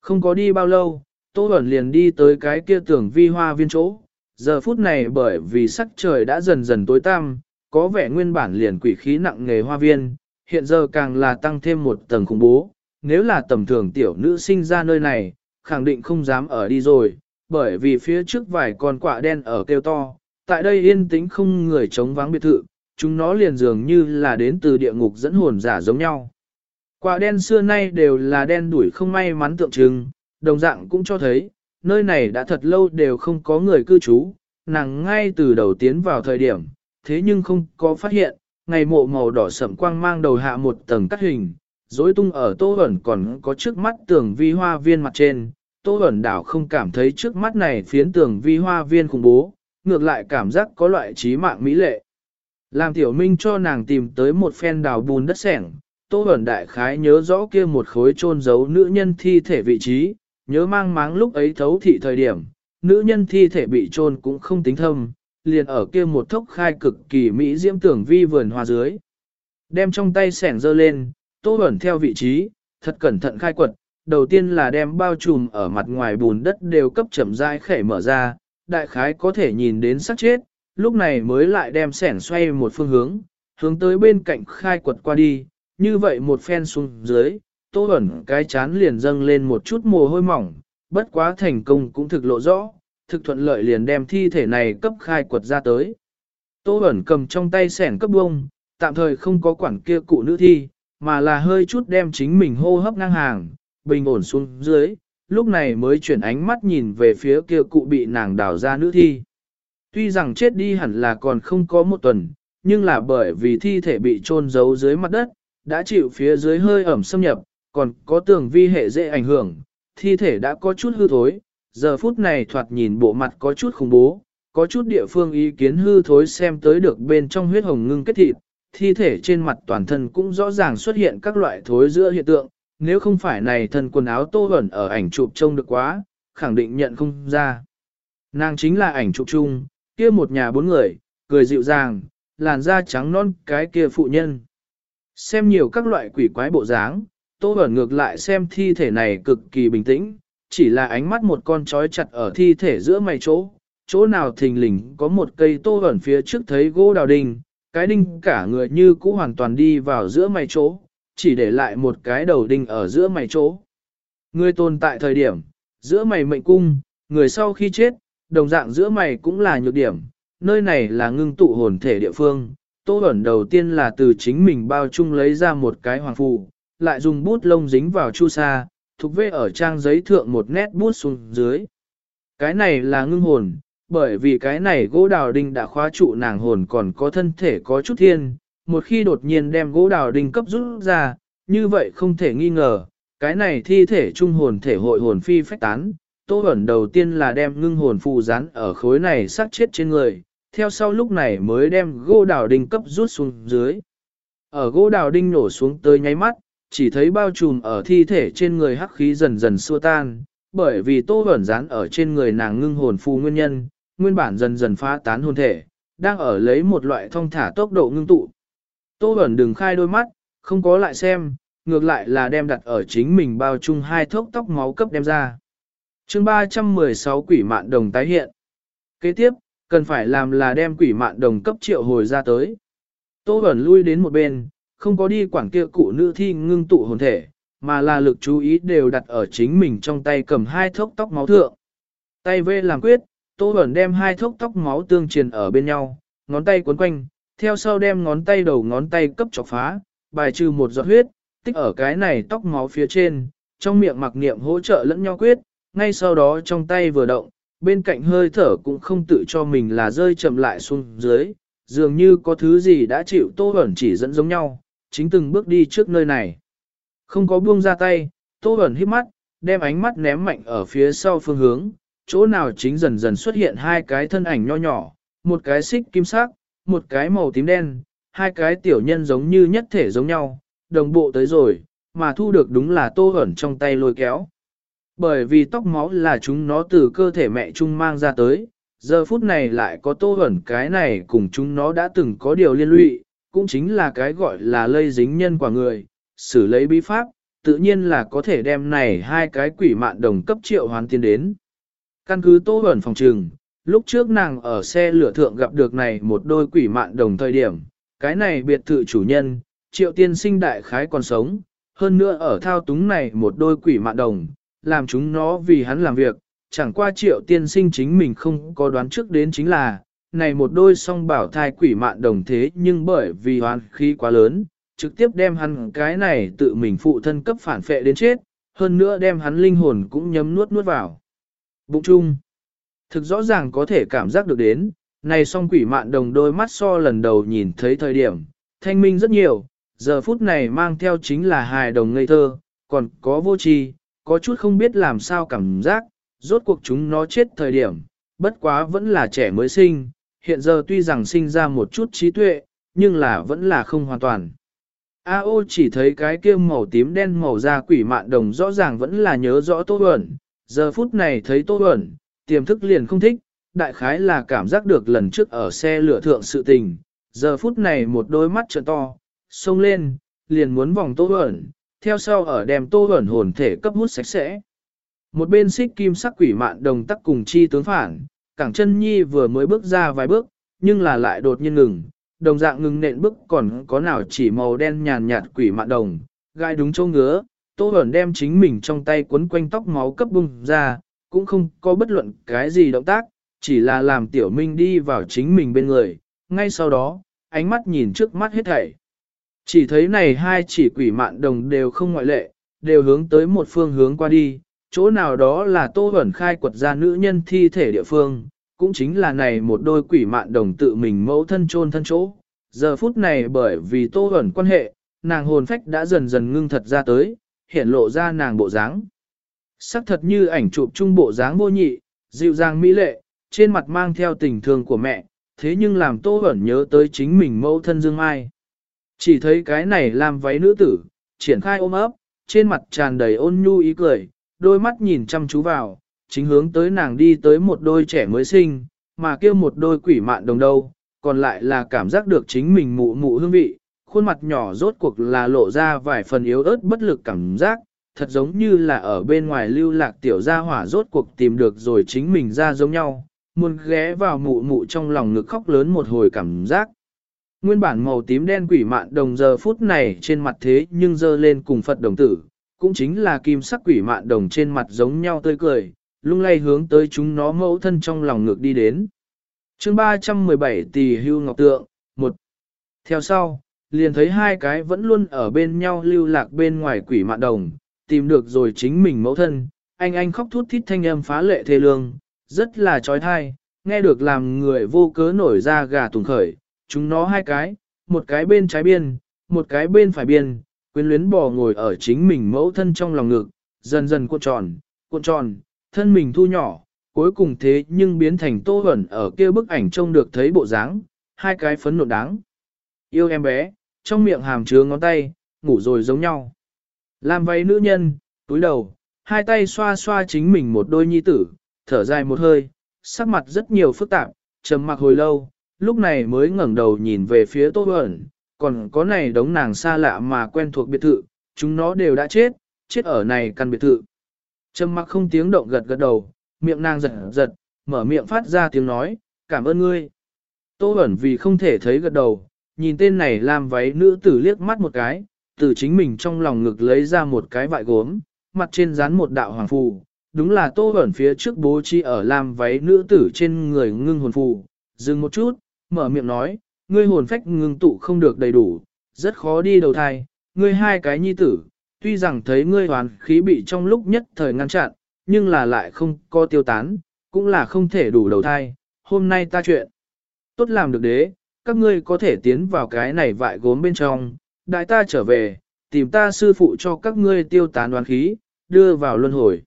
Không có đi bao lâu, Tô Bẩn liền đi tới cái kia tưởng vi hoa viên chỗ. Giờ phút này bởi vì sắc trời đã dần dần tối tăm, có vẻ nguyên bản liền quỷ khí nặng nghề hoa viên, hiện giờ càng là tăng thêm một tầng khủng bố. Nếu là tầm thường tiểu nữ sinh ra nơi này, khẳng định không dám ở đi rồi, bởi vì phía trước vài con quạ đen ở kêu to, tại đây yên tĩnh không người chống vắng biệt thự, chúng nó liền dường như là đến từ địa ngục dẫn hồn giả giống nhau. Quả đen xưa nay đều là đen đuổi không may mắn tượng trưng, đồng dạng cũng cho thấy, nơi này đã thật lâu đều không có người cư trú, nàng ngay từ đầu tiến vào thời điểm, thế nhưng không có phát hiện, ngày mộ màu đỏ sẫm quang mang đầu hạ một tầng cắt hình, rối tung ở tô ẩn còn có trước mắt tường vi hoa viên mặt trên, tô ẩn đảo không cảm thấy trước mắt này phiến tường vi hoa viên khủng bố, ngược lại cảm giác có loại trí mạng mỹ lệ. Làm tiểu minh cho nàng tìm tới một phen đào bùn đất sẻng, tô Bẩn đại khái nhớ rõ kia một khối trôn giấu nữ nhân thi thể vị trí, nhớ mang máng lúc ấy thấu thị thời điểm, nữ nhân thi thể bị trôn cũng không tính thâm, liền ở kia một thốc khai cực kỳ mỹ diễm tưởng vi vườn hoa dưới. Đem trong tay sẻng dơ lên, tô Bẩn theo vị trí, thật cẩn thận khai quật, đầu tiên là đem bao trùm ở mặt ngoài bùn đất đều cấp chậm rãi khẻ mở ra, đại khái có thể nhìn đến sắc chết, lúc này mới lại đem sẻn xoay một phương hướng, hướng tới bên cạnh khai quật qua đi, như vậy một phen xuống dưới, tô ẩn cái chán liền dâng lên một chút mồ hôi mỏng, bất quá thành công cũng thực lộ rõ, thực thuận lợi liền đem thi thể này cấp khai quật ra tới. Tô ẩn cầm trong tay sẻn cấp bông, tạm thời không có quản kia cụ nữ thi, mà là hơi chút đem chính mình hô hấp ngang hàng, bình ổn xuống dưới, lúc này mới chuyển ánh mắt nhìn về phía kia cụ bị nàng đào ra nữ thi. Tuy rằng chết đi hẳn là còn không có một tuần, nhưng là bởi vì thi thể bị chôn giấu dưới mặt đất, đã chịu phía dưới hơi ẩm xâm nhập, còn có tường vi hệ dễ ảnh hưởng, thi thể đã có chút hư thối, giờ phút này thoạt nhìn bộ mặt có chút khủng bố, có chút địa phương ý kiến hư thối xem tới được bên trong huyết hồng ngưng kết thịt, thi thể trên mặt toàn thân cũng rõ ràng xuất hiện các loại thối giữa hiện tượng, nếu không phải này thân quần áo tô ẩn ở ảnh chụp trông được quá, khẳng định nhận không ra. Nàng chính là ảnh chụp chung, kia một nhà bốn người, cười dịu dàng, làn da trắng non cái kia phụ nhân. Xem nhiều các loại quỷ quái bộ dáng, tô ẩn ngược lại xem thi thể này cực kỳ bình tĩnh, chỉ là ánh mắt một con trói chặt ở thi thể giữa mày chỗ, chỗ nào thình lình có một cây tô ẩn phía trước thấy gỗ đào đình, cái đinh cả người như cũ hoàn toàn đi vào giữa mày chỗ, chỉ để lại một cái đầu đinh ở giữa mày chỗ. Người tồn tại thời điểm, giữa mày mệnh cung, người sau khi chết, đồng dạng giữa mày cũng là nhược điểm, nơi này là ngưng tụ hồn thể địa phương. Tô ẩn đầu tiên là từ chính mình bao chung lấy ra một cái hoàng phù, lại dùng bút lông dính vào chu sa, thuộc vê ở trang giấy thượng một nét bút xuống dưới. Cái này là ngưng hồn, bởi vì cái này gỗ đào đinh đã khóa trụ nàng hồn còn có thân thể có chút thiên, một khi đột nhiên đem gỗ đào đinh cấp rút ra, như vậy không thể nghi ngờ, cái này thi thể trung hồn thể hội hồn phi phách tán. Tô ẩn đầu tiên là đem ngưng hồn phù rán ở khối này sát chết trên người, theo sau lúc này mới đem gỗ đào đinh cấp rút xuống dưới. Ở gỗ đào đinh nổ xuống tới nháy mắt, chỉ thấy bao trùm ở thi thể trên người hắc khí dần dần xua tan, bởi vì tô ẩn rán ở trên người nàng ngưng hồn phù nguyên nhân, nguyên bản dần dần phá tán hồn thể, đang ở lấy một loại thông thả tốc độ ngưng tụ. Tô ẩn đừng khai đôi mắt, không có lại xem, ngược lại là đem đặt ở chính mình bao chung hai thốc tóc máu cấp đem ra chương 316 quỷ mạn đồng tái hiện. Kế tiếp, cần phải làm là đem quỷ mạn đồng cấp triệu hồi ra tới. Tô Bẩn lui đến một bên, không có đi quảng kia cụ nữ thi ngưng tụ hồn thể, mà là lực chú ý đều đặt ở chính mình trong tay cầm hai thốc tóc máu thượng. Tay vê làm quyết, Tô Bẩn đem hai thốc tóc máu tương truyền ở bên nhau, ngón tay cuốn quanh, theo sau đem ngón tay đầu ngón tay cấp chọc phá, bài trừ một giọt huyết, tích ở cái này tóc máu phía trên, trong miệng mặc niệm hỗ trợ lẫn nhau quyết, ngay sau đó trong tay vừa động, bên cạnh hơi thở cũng không tự cho mình là rơi chậm lại xuống dưới, dường như có thứ gì đã chịu Tô Bẩn chỉ dẫn giống nhau, chính từng bước đi trước nơi này. Không có buông ra tay, Tô Bẩn hít mắt, đem ánh mắt ném mạnh ở phía sau phương hướng, chỗ nào chính dần dần xuất hiện hai cái thân ảnh nho nhỏ, một cái xích kim sắc, một cái màu tím đen, hai cái tiểu nhân giống như nhất thể giống nhau, đồng bộ tới rồi, mà thu được đúng là tô Bẩn trong tay lôi kéo. Bởi vì tóc máu là chúng nó từ cơ thể mẹ chung mang ra tới, giờ phút này lại có tô ẩn cái này cùng chúng nó đã từng có điều liên lụy, cũng chính là cái gọi là lây dính nhân quả người, xử lấy bí pháp, tự nhiên là có thể đem này hai cái quỷ mạn đồng cấp triệu hoàn tiên đến. Căn cứ tô ẩn phòng trừng, lúc trước nàng ở xe lửa thượng gặp được này một đôi quỷ mạn đồng thời điểm, cái này biệt thự chủ nhân, triệu tiên sinh đại khái còn sống, hơn nữa ở thao túng này một đôi quỷ mạn đồng, làm chúng nó vì hắn làm việc, chẳng qua triệu tiên sinh chính mình không có đoán trước đến chính là, này một đôi song bảo thai quỷ mạn đồng thế nhưng bởi vì hoàn khí quá lớn, trực tiếp đem hắn cái này tự mình phụ thân cấp phản phệ đến chết, hơn nữa đem hắn linh hồn cũng nhấm nuốt nuốt vào. Bụng chung, thực rõ ràng có thể cảm giác được đến, này song quỷ mạn đồng đôi mắt so lần đầu nhìn thấy thời điểm, thanh minh rất nhiều, giờ phút này mang theo chính là hài đồng ngây thơ, còn có vô tri, có chút không biết làm sao cảm giác, rốt cuộc chúng nó chết thời điểm, bất quá vẫn là trẻ mới sinh, hiện giờ tuy rằng sinh ra một chút trí tuệ, nhưng là vẫn là không hoàn toàn. A ô chỉ thấy cái kia màu tím đen màu da quỷ mạn đồng rõ ràng vẫn là nhớ rõ Tô ẩn. giờ phút này thấy Tô ẩn, tiềm thức liền không thích, đại khái là cảm giác được lần trước ở xe lửa thượng sự tình, giờ phút này một đôi mắt trợ to, xông lên, liền muốn vòng Tô ẩn theo sau ở đem Tô Huẩn hồn thể cấp hút sạch sẽ. Một bên xích kim sắc quỷ mạn đồng tắc cùng chi tướng phản, cẳng chân nhi vừa mới bước ra vài bước, nhưng là lại đột nhiên ngừng, đồng dạng ngừng nện bước còn có nào chỉ màu đen nhàn nhạt quỷ mạn đồng, gai đúng châu ngứa, Tô Bẩn đem chính mình trong tay quấn quanh tóc máu cấp bung ra, cũng không có bất luận cái gì động tác, chỉ là làm tiểu minh đi vào chính mình bên người, ngay sau đó, ánh mắt nhìn trước mắt hết thảy. Chỉ thấy này hai chỉ quỷ mạn đồng đều không ngoại lệ, đều hướng tới một phương hướng qua đi, chỗ nào đó là Tô ẩn khai quật ra nữ nhân thi thể địa phương, cũng chính là này một đôi quỷ mạn đồng tự mình mẫu thân chôn thân chỗ. Giờ phút này bởi vì Tô ẩn quan hệ, nàng hồn phách đã dần dần ngưng thật ra tới, hiện lộ ra nàng bộ dáng. Sắc thật như ảnh chụp trung bộ dáng vô nhị, dịu dàng mỹ lệ, trên mặt mang theo tình thương của mẹ, thế nhưng làm Tô ẩn nhớ tới chính mình mẫu thân Dương Mai. Chỉ thấy cái này làm váy nữ tử, triển khai ôm ấp, trên mặt tràn đầy ôn nhu ý cười, đôi mắt nhìn chăm chú vào, chính hướng tới nàng đi tới một đôi trẻ mới sinh, mà kia một đôi quỷ mạn đồng đâu, còn lại là cảm giác được chính mình mụ mụ hương vị, khuôn mặt nhỏ rốt cuộc là lộ ra vài phần yếu ớt bất lực cảm giác, thật giống như là ở bên ngoài lưu lạc tiểu gia hỏa rốt cuộc tìm được rồi chính mình ra giống nhau, muốn ghé vào mụ mụ trong lòng ngực khóc lớn một hồi cảm giác. Nguyên bản màu tím đen quỷ mạn đồng giờ phút này trên mặt thế nhưng dơ lên cùng Phật đồng tử, cũng chính là kim sắc quỷ mạn đồng trên mặt giống nhau tươi cười, lung lay hướng tới chúng nó mẫu thân trong lòng ngược đi đến. chương 317 tỷ hưu ngọc tượng, một Theo sau, liền thấy hai cái vẫn luôn ở bên nhau lưu lạc bên ngoài quỷ mạn đồng, tìm được rồi chính mình mẫu thân, anh anh khóc thút thít thanh âm phá lệ thê lương, rất là trói thai, nghe được làm người vô cớ nổi ra gà tùng khởi, chúng nó hai cái, một cái bên trái biên, một cái bên phải biên, quyến luyến bò ngồi ở chính mình mẫu thân trong lòng ngực, dần dần cuộn tròn, cuộn tròn, thân mình thu nhỏ, cuối cùng thế nhưng biến thành tô hẩn ở kia bức ảnh trông được thấy bộ dáng, hai cái phấn nộn đáng. Yêu em bé, trong miệng hàm chứa ngón tay, ngủ rồi giống nhau. Làm váy nữ nhân, túi đầu, hai tay xoa xoa chính mình một đôi nhi tử, thở dài một hơi, sắc mặt rất nhiều phức tạp, trầm mặc hồi lâu, lúc này mới ngẩng đầu nhìn về phía tô Bẩn, còn có này đống nàng xa lạ mà quen thuộc biệt thự, chúng nó đều đã chết, chết ở này căn biệt thự. Trầm mặc không tiếng động gật gật đầu, miệng nàng giật giật, mở miệng phát ra tiếng nói, cảm ơn ngươi. Tô Bẩn vì không thể thấy gật đầu, nhìn tên này làm váy nữ tử liếc mắt một cái, từ chính mình trong lòng ngực lấy ra một cái vại gốm, mặt trên dán một đạo hoàng phù. Đúng là tô Bẩn phía trước bố trí ở làm váy nữ tử trên người ngưng hồn phù. Dừng một chút, mở miệng nói, ngươi hồn phách ngưng tụ không được đầy đủ, rất khó đi đầu thai, ngươi hai cái nhi tử, tuy rằng thấy ngươi hoàn khí bị trong lúc nhất thời ngăn chặn, nhưng là lại không có tiêu tán, cũng là không thể đủ đầu thai, hôm nay ta chuyện. Tốt làm được đế, các ngươi có thể tiến vào cái này vại gốm bên trong, đại ta trở về, tìm ta sư phụ cho các ngươi tiêu tán đoán khí, đưa vào luân hồi.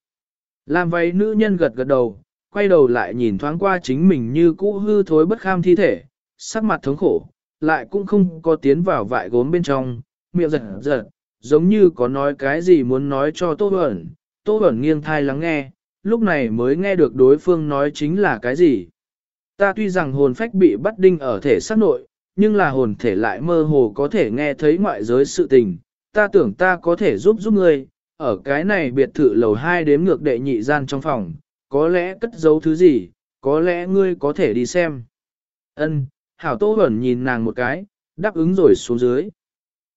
Làm vậy nữ nhân gật gật đầu, quay đầu lại nhìn thoáng qua chính mình như cũ hư thối bất kham thi thể, sắc mặt thống khổ, lại cũng không có tiến vào vại gốm bên trong, miệng giật giật, giống như có nói cái gì muốn nói cho Tô Bẩn. Tô Bẩn nghiêng thai lắng nghe, lúc này mới nghe được đối phương nói chính là cái gì. Ta tuy rằng hồn phách bị bắt đinh ở thể xác nội, nhưng là hồn thể lại mơ hồ có thể nghe thấy ngoại giới sự tình. Ta tưởng ta có thể giúp giúp ngươi, ở cái này biệt thự lầu hai đếm ngược đệ nhị gian trong phòng, có lẽ cất giấu thứ gì, có lẽ ngươi có thể đi xem. Ân, hảo tô ẩn nhìn nàng một cái, đáp ứng rồi xuống dưới.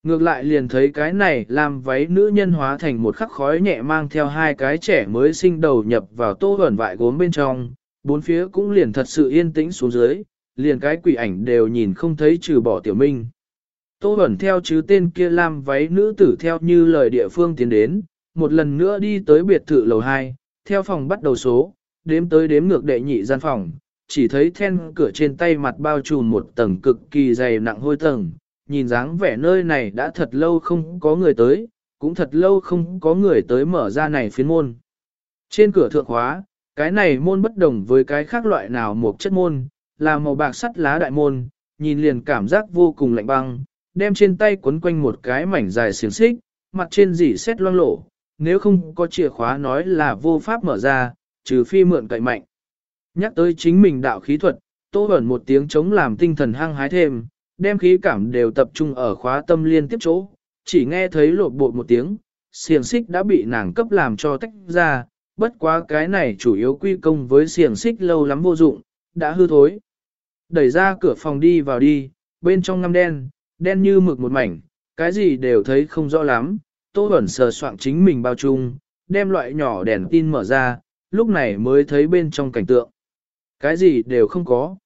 Ngược lại liền thấy cái này làm váy nữ nhân hóa thành một khắc khói nhẹ mang theo hai cái trẻ mới sinh đầu nhập vào tô ẩn vại gốm bên trong, bốn phía cũng liền thật sự yên tĩnh xuống dưới, liền cái quỷ ảnh đều nhìn không thấy trừ bỏ tiểu minh. Tô Bẩn theo chứ tên kia làm váy nữ tử theo như lời địa phương tiến đến, một lần nữa đi tới biệt thự lầu 2, theo phòng bắt đầu số, đếm tới đếm ngược đệ nhị gian phòng, chỉ thấy then cửa trên tay mặt bao trùm một tầng cực kỳ dày nặng hôi tầng, nhìn dáng vẻ nơi này đã thật lâu không có người tới, cũng thật lâu không có người tới mở ra này phiến môn. Trên cửa thượng khóa, cái này môn bất đồng với cái khác loại nào một chất môn, là màu bạc sắt lá đại môn, nhìn liền cảm giác vô cùng lạnh băng, đem trên tay quấn quanh một cái mảnh dài xiềng xích, mặt trên dỉ xét loang lổ, nếu không có chìa khóa nói là vô pháp mở ra, trừ phi mượn cậy mạnh. Nhắc tới chính mình đạo khí thuật, tô ẩn một tiếng chống làm tinh thần hăng hái thêm, đem khí cảm đều tập trung ở khóa tâm liên tiếp chỗ, chỉ nghe thấy lột bột một tiếng, xiềng xích đã bị nàng cấp làm cho tách ra, bất quá cái này chủ yếu quy công với xiềng xích lâu lắm vô dụng, đã hư thối. Đẩy ra cửa phòng đi vào đi, bên trong ngăm đen, đen như mực một mảnh, cái gì đều thấy không rõ lắm, Tô Bẩn sờ soạn chính mình bao chung, đem loại nhỏ đèn tin mở ra, lúc này mới thấy bên trong cảnh tượng. Cái gì đều không có.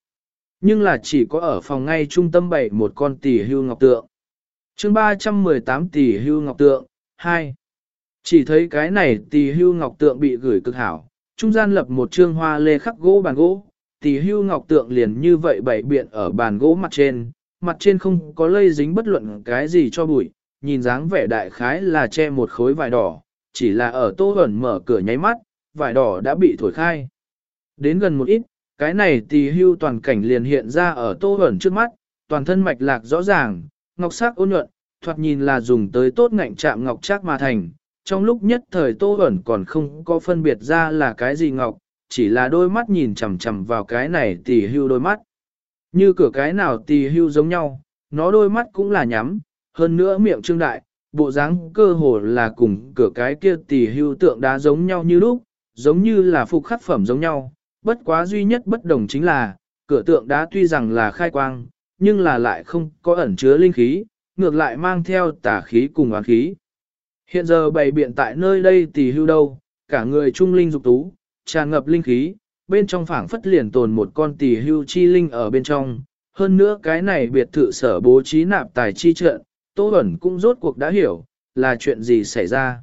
Nhưng là chỉ có ở phòng ngay trung tâm bảy một con tỷ hưu ngọc tượng. chương 318 tỷ hưu ngọc tượng, 2. Chỉ thấy cái này tỷ hưu ngọc tượng bị gửi cực hảo, trung gian lập một trương hoa lê khắc gỗ bàn gỗ, tỷ hưu ngọc tượng liền như vậy bảy biện ở bàn gỗ mặt trên, mặt trên không có lây dính bất luận cái gì cho bụi, nhìn dáng vẻ đại khái là che một khối vải đỏ, chỉ là ở tô ẩn mở cửa nháy mắt, vải đỏ đã bị thổi khai. Đến gần một ít, cái này tì hưu toàn cảnh liền hiện ra ở tô ẩn trước mắt, toàn thân mạch lạc rõ ràng, ngọc sắc ôn nhuận, thoạt nhìn là dùng tới tốt ngạnh chạm ngọc chắc mà thành. Trong lúc nhất thời tô ẩn còn không có phân biệt ra là cái gì ngọc, chỉ là đôi mắt nhìn chằm chằm vào cái này tì hưu đôi mắt. Như cửa cái nào tì hưu giống nhau, nó đôi mắt cũng là nhắm, hơn nữa miệng trương đại, bộ dáng cơ hồ là cùng cửa cái kia tì hưu tượng đá giống nhau như lúc, giống như là phục khắc phẩm giống nhau, bất quá duy nhất bất đồng chính là, cửa tượng đá tuy rằng là khai quang, nhưng là lại không có ẩn chứa linh khí, ngược lại mang theo tà khí cùng oán khí. Hiện giờ bày biện tại nơi đây tì hưu đâu, cả người trung linh dục tú, tràn ngập linh khí, bên trong phảng phất liền tồn một con tỷ hưu chi linh ở bên trong. Hơn nữa cái này biệt thự sở bố trí nạp tài chi trận, Tô Bẩn cũng rốt cuộc đã hiểu, là chuyện gì xảy ra.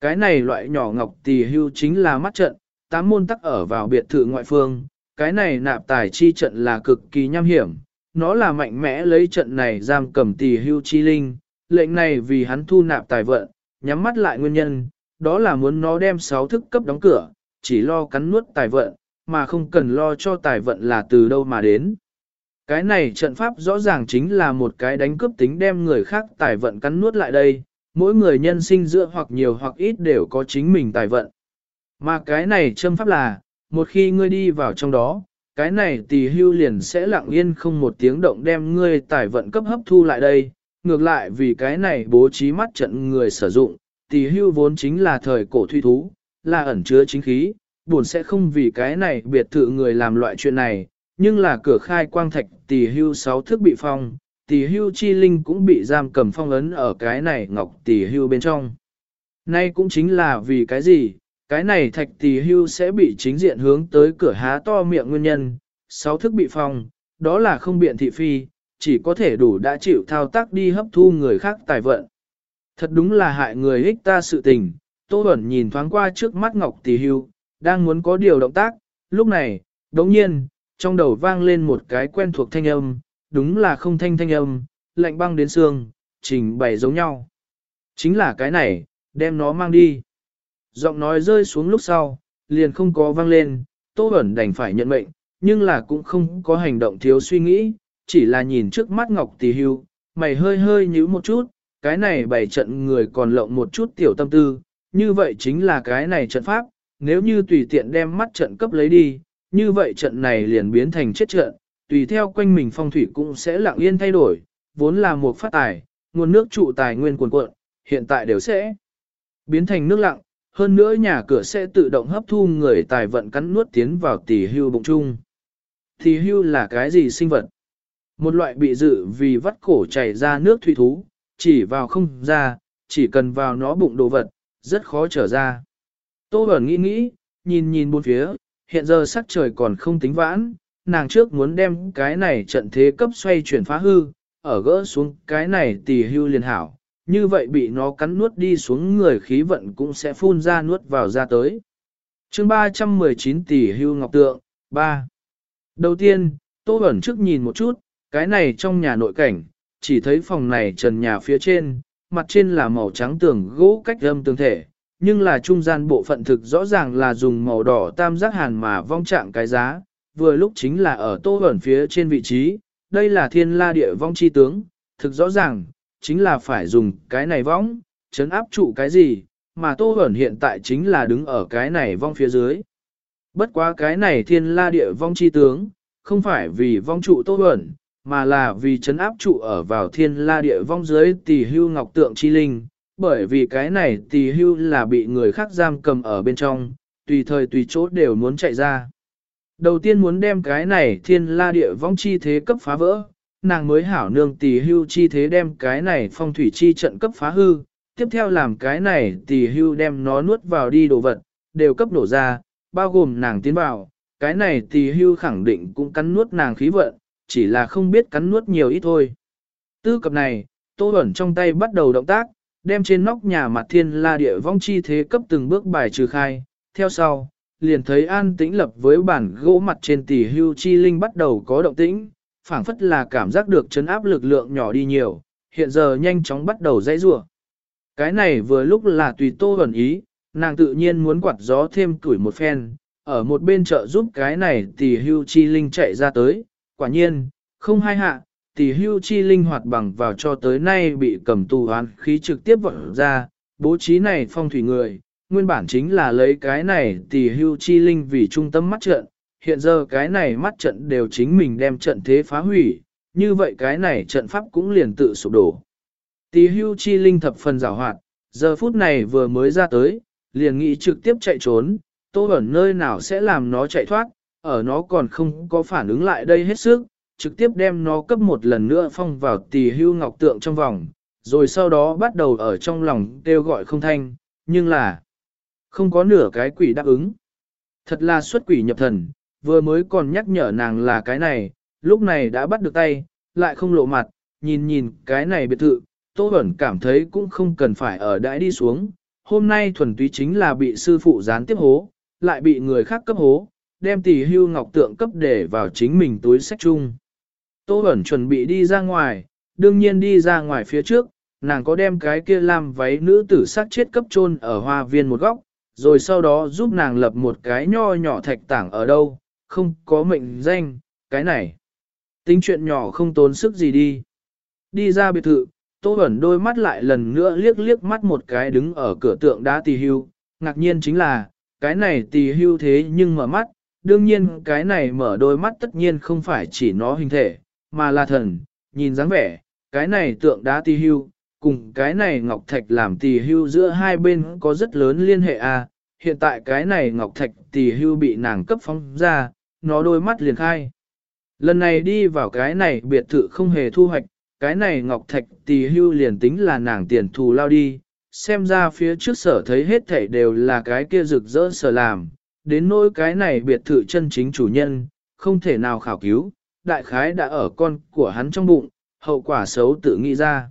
Cái này loại nhỏ ngọc tỷ hưu chính là mắt trận, tám môn tắc ở vào biệt thự ngoại phương, cái này nạp tài chi trận là cực kỳ nham hiểm, nó là mạnh mẽ lấy trận này giam cầm tỷ hưu chi linh, lệnh này vì hắn thu nạp tài vận, nhắm mắt lại nguyên nhân, đó là muốn nó đem sáu thức cấp đóng cửa, chỉ lo cắn nuốt tài vận, mà không cần lo cho tài vận là từ đâu mà đến. Cái này trận pháp rõ ràng chính là một cái đánh cướp tính đem người khác tài vận cắn nuốt lại đây, mỗi người nhân sinh giữa hoặc nhiều hoặc ít đều có chính mình tài vận. Mà cái này châm pháp là, một khi ngươi đi vào trong đó, cái này tỳ hưu liền sẽ lặng yên không một tiếng động đem ngươi tài vận cấp hấp thu lại đây. Ngược lại vì cái này bố trí mắt trận người sử dụng, tỳ hưu vốn chính là thời cổ thuy thú, là ẩn chứa chính khí, buồn sẽ không vì cái này biệt thự người làm loại chuyện này, nhưng là cửa khai quang thạch tỳ hưu sáu thước bị phong, tỳ hưu chi linh cũng bị giam cầm phong ấn ở cái này ngọc tỳ hưu bên trong. Nay cũng chính là vì cái gì, cái này thạch tỳ hưu sẽ bị chính diện hướng tới cửa há to miệng nguyên nhân, sáu thức bị phong, đó là không biện thị phi, chỉ có thể đủ đã chịu thao tác đi hấp thu người khác tài vận. Thật đúng là hại người ích ta sự tình, Tô Bẩn nhìn thoáng qua trước mắt Ngọc Tỳ Hưu, đang muốn có điều động tác, lúc này, đồng nhiên, trong đầu vang lên một cái quen thuộc thanh âm, đúng là không thanh thanh âm, lạnh băng đến xương, trình bày giống nhau. Chính là cái này, đem nó mang đi. Giọng nói rơi xuống lúc sau, liền không có vang lên, Tô Bẩn đành phải nhận mệnh, nhưng là cũng không có hành động thiếu suy nghĩ, chỉ là nhìn trước mắt Ngọc Tỳ Hưu, mày hơi hơi nhíu một chút, cái này bày trận người còn lộng một chút tiểu tâm tư, như vậy chính là cái này trận pháp, nếu như tùy tiện đem mắt trận cấp lấy đi, như vậy trận này liền biến thành chết trận, tùy theo quanh mình phong thủy cũng sẽ lặng yên thay đổi, vốn là một phát tài, nguồn nước trụ tài nguyên cuồn cuộn, hiện tại đều sẽ biến thành nước lặng, hơn nữa nhà cửa sẽ tự động hấp thu người tài vận cắn nuốt tiến vào tỷ hưu bụng chung. Tỷ hưu là cái gì sinh vật? Một loại bị dự vì vắt cổ chảy ra nước thủy thú, chỉ vào không ra, chỉ cần vào nó bụng đồ vật, rất khó trở ra. Tô Bẩn nghĩ nghĩ, nhìn nhìn bốn phía, hiện giờ sắc trời còn không tính vãn, nàng trước muốn đem cái này trận thế cấp xoay chuyển phá hư, ở gỡ xuống cái này tỷ hưu liền hảo, như vậy bị nó cắn nuốt đi xuống người khí vận cũng sẽ phun ra nuốt vào ra tới. chương 319 tỷ hưu ngọc tượng, 3. Đầu tiên, Tô Bẩn trước nhìn một chút, cái này trong nhà nội cảnh, chỉ thấy phòng này trần nhà phía trên, mặt trên là màu trắng tường gỗ cách âm tương thể, nhưng là trung gian bộ phận thực rõ ràng là dùng màu đỏ tam giác hàn mà vong trạng cái giá, vừa lúc chính là ở Tô Bẩn phía trên vị trí, đây là thiên la địa vong chi tướng, thực rõ ràng, chính là phải dùng cái này vong, chấn áp trụ cái gì, mà Tô Bẩn hiện tại chính là đứng ở cái này vong phía dưới. Bất quá cái này thiên la địa vong chi tướng, không phải vì vong trụ Tô Bẩn, mà là vì chấn áp trụ ở vào thiên la địa vong dưới tỷ hưu ngọc tượng chi linh, bởi vì cái này tỷ hưu là bị người khác giam cầm ở bên trong, tùy thời tùy chỗ đều muốn chạy ra. Đầu tiên muốn đem cái này thiên la địa vong chi thế cấp phá vỡ, nàng mới hảo nương tỷ hưu chi thế đem cái này phong thủy chi trận cấp phá hư, tiếp theo làm cái này tỷ hưu đem nó nuốt vào đi đồ vật, đều cấp đổ ra, bao gồm nàng tiến vào, cái này tỷ hưu khẳng định cũng cắn nuốt nàng khí vận, chỉ là không biết cắn nuốt nhiều ít thôi. Tư cập này, Tô Bẩn trong tay bắt đầu động tác, đem trên nóc nhà mặt thiên la địa vong chi thế cấp từng bước bài trừ khai, theo sau, liền thấy an tĩnh lập với bản gỗ mặt trên tỷ hưu chi linh bắt đầu có động tĩnh, phảng phất là cảm giác được chấn áp lực lượng nhỏ đi nhiều, hiện giờ nhanh chóng bắt đầu dãy rủa. Cái này vừa lúc là tùy tô ẩn ý, nàng tự nhiên muốn quạt gió thêm tuổi một phen, ở một bên chợ giúp cái này tỷ hưu chi linh chạy ra tới, quả nhiên, không hai hạ, tỷ hưu chi linh hoạt bằng vào cho tới nay bị cầm tù hoán khí trực tiếp vận ra, bố trí này phong thủy người, nguyên bản chính là lấy cái này tỷ hưu chi linh vì trung tâm mắt trận, hiện giờ cái này mắt trận đều chính mình đem trận thế phá hủy, như vậy cái này trận pháp cũng liền tự sụp đổ. Tỷ hưu chi linh thập phần rào hoạt, giờ phút này vừa mới ra tới, liền nghĩ trực tiếp chạy trốn, tô ẩn nơi nào sẽ làm nó chạy thoát, ở nó còn không có phản ứng lại đây hết sức, trực tiếp đem nó cấp một lần nữa phong vào tỷ hưu ngọc tượng trong vòng, rồi sau đó bắt đầu ở trong lòng kêu gọi không thanh, nhưng là không có nửa cái quỷ đáp ứng. Thật là xuất quỷ nhập thần, vừa mới còn nhắc nhở nàng là cái này, lúc này đã bắt được tay, lại không lộ mặt, nhìn nhìn cái này biệt thự, Tô Bẩn cảm thấy cũng không cần phải ở đãi đi xuống. Hôm nay thuần túy chính là bị sư phụ gián tiếp hố, lại bị người khác cấp hố, đem tỷ hưu ngọc tượng cấp để vào chính mình túi sách chung. Tô Bẩn chuẩn bị đi ra ngoài, đương nhiên đi ra ngoài phía trước, nàng có đem cái kia làm váy nữ tử sát chết cấp chôn ở hoa viên một góc, rồi sau đó giúp nàng lập một cái nho nhỏ thạch tảng ở đâu, không có mệnh danh, cái này. Tính chuyện nhỏ không tốn sức gì đi. Đi ra biệt thự, Tô Bẩn đôi mắt lại lần nữa liếc liếc mắt một cái đứng ở cửa tượng đá tỳ hưu, ngạc nhiên chính là, cái này tỳ hưu thế nhưng mở mắt, đương nhiên cái này mở đôi mắt tất nhiên không phải chỉ nó hình thể, mà là thần, nhìn dáng vẻ, cái này tượng đá tỳ hưu, cùng cái này ngọc thạch làm tỳ hưu giữa hai bên có rất lớn liên hệ a. À. hiện tại cái này ngọc thạch tỳ hưu bị nàng cấp phóng ra, nó đôi mắt liền khai. Lần này đi vào cái này biệt thự không hề thu hoạch, cái này ngọc thạch tỳ hưu liền tính là nàng tiền thù lao đi, xem ra phía trước sở thấy hết thảy đều là cái kia rực rỡ sở làm, đến nỗi cái này biệt thự chân chính chủ nhân, không thể nào khảo cứu, đại khái đã ở con của hắn trong bụng, hậu quả xấu tự nghĩ ra.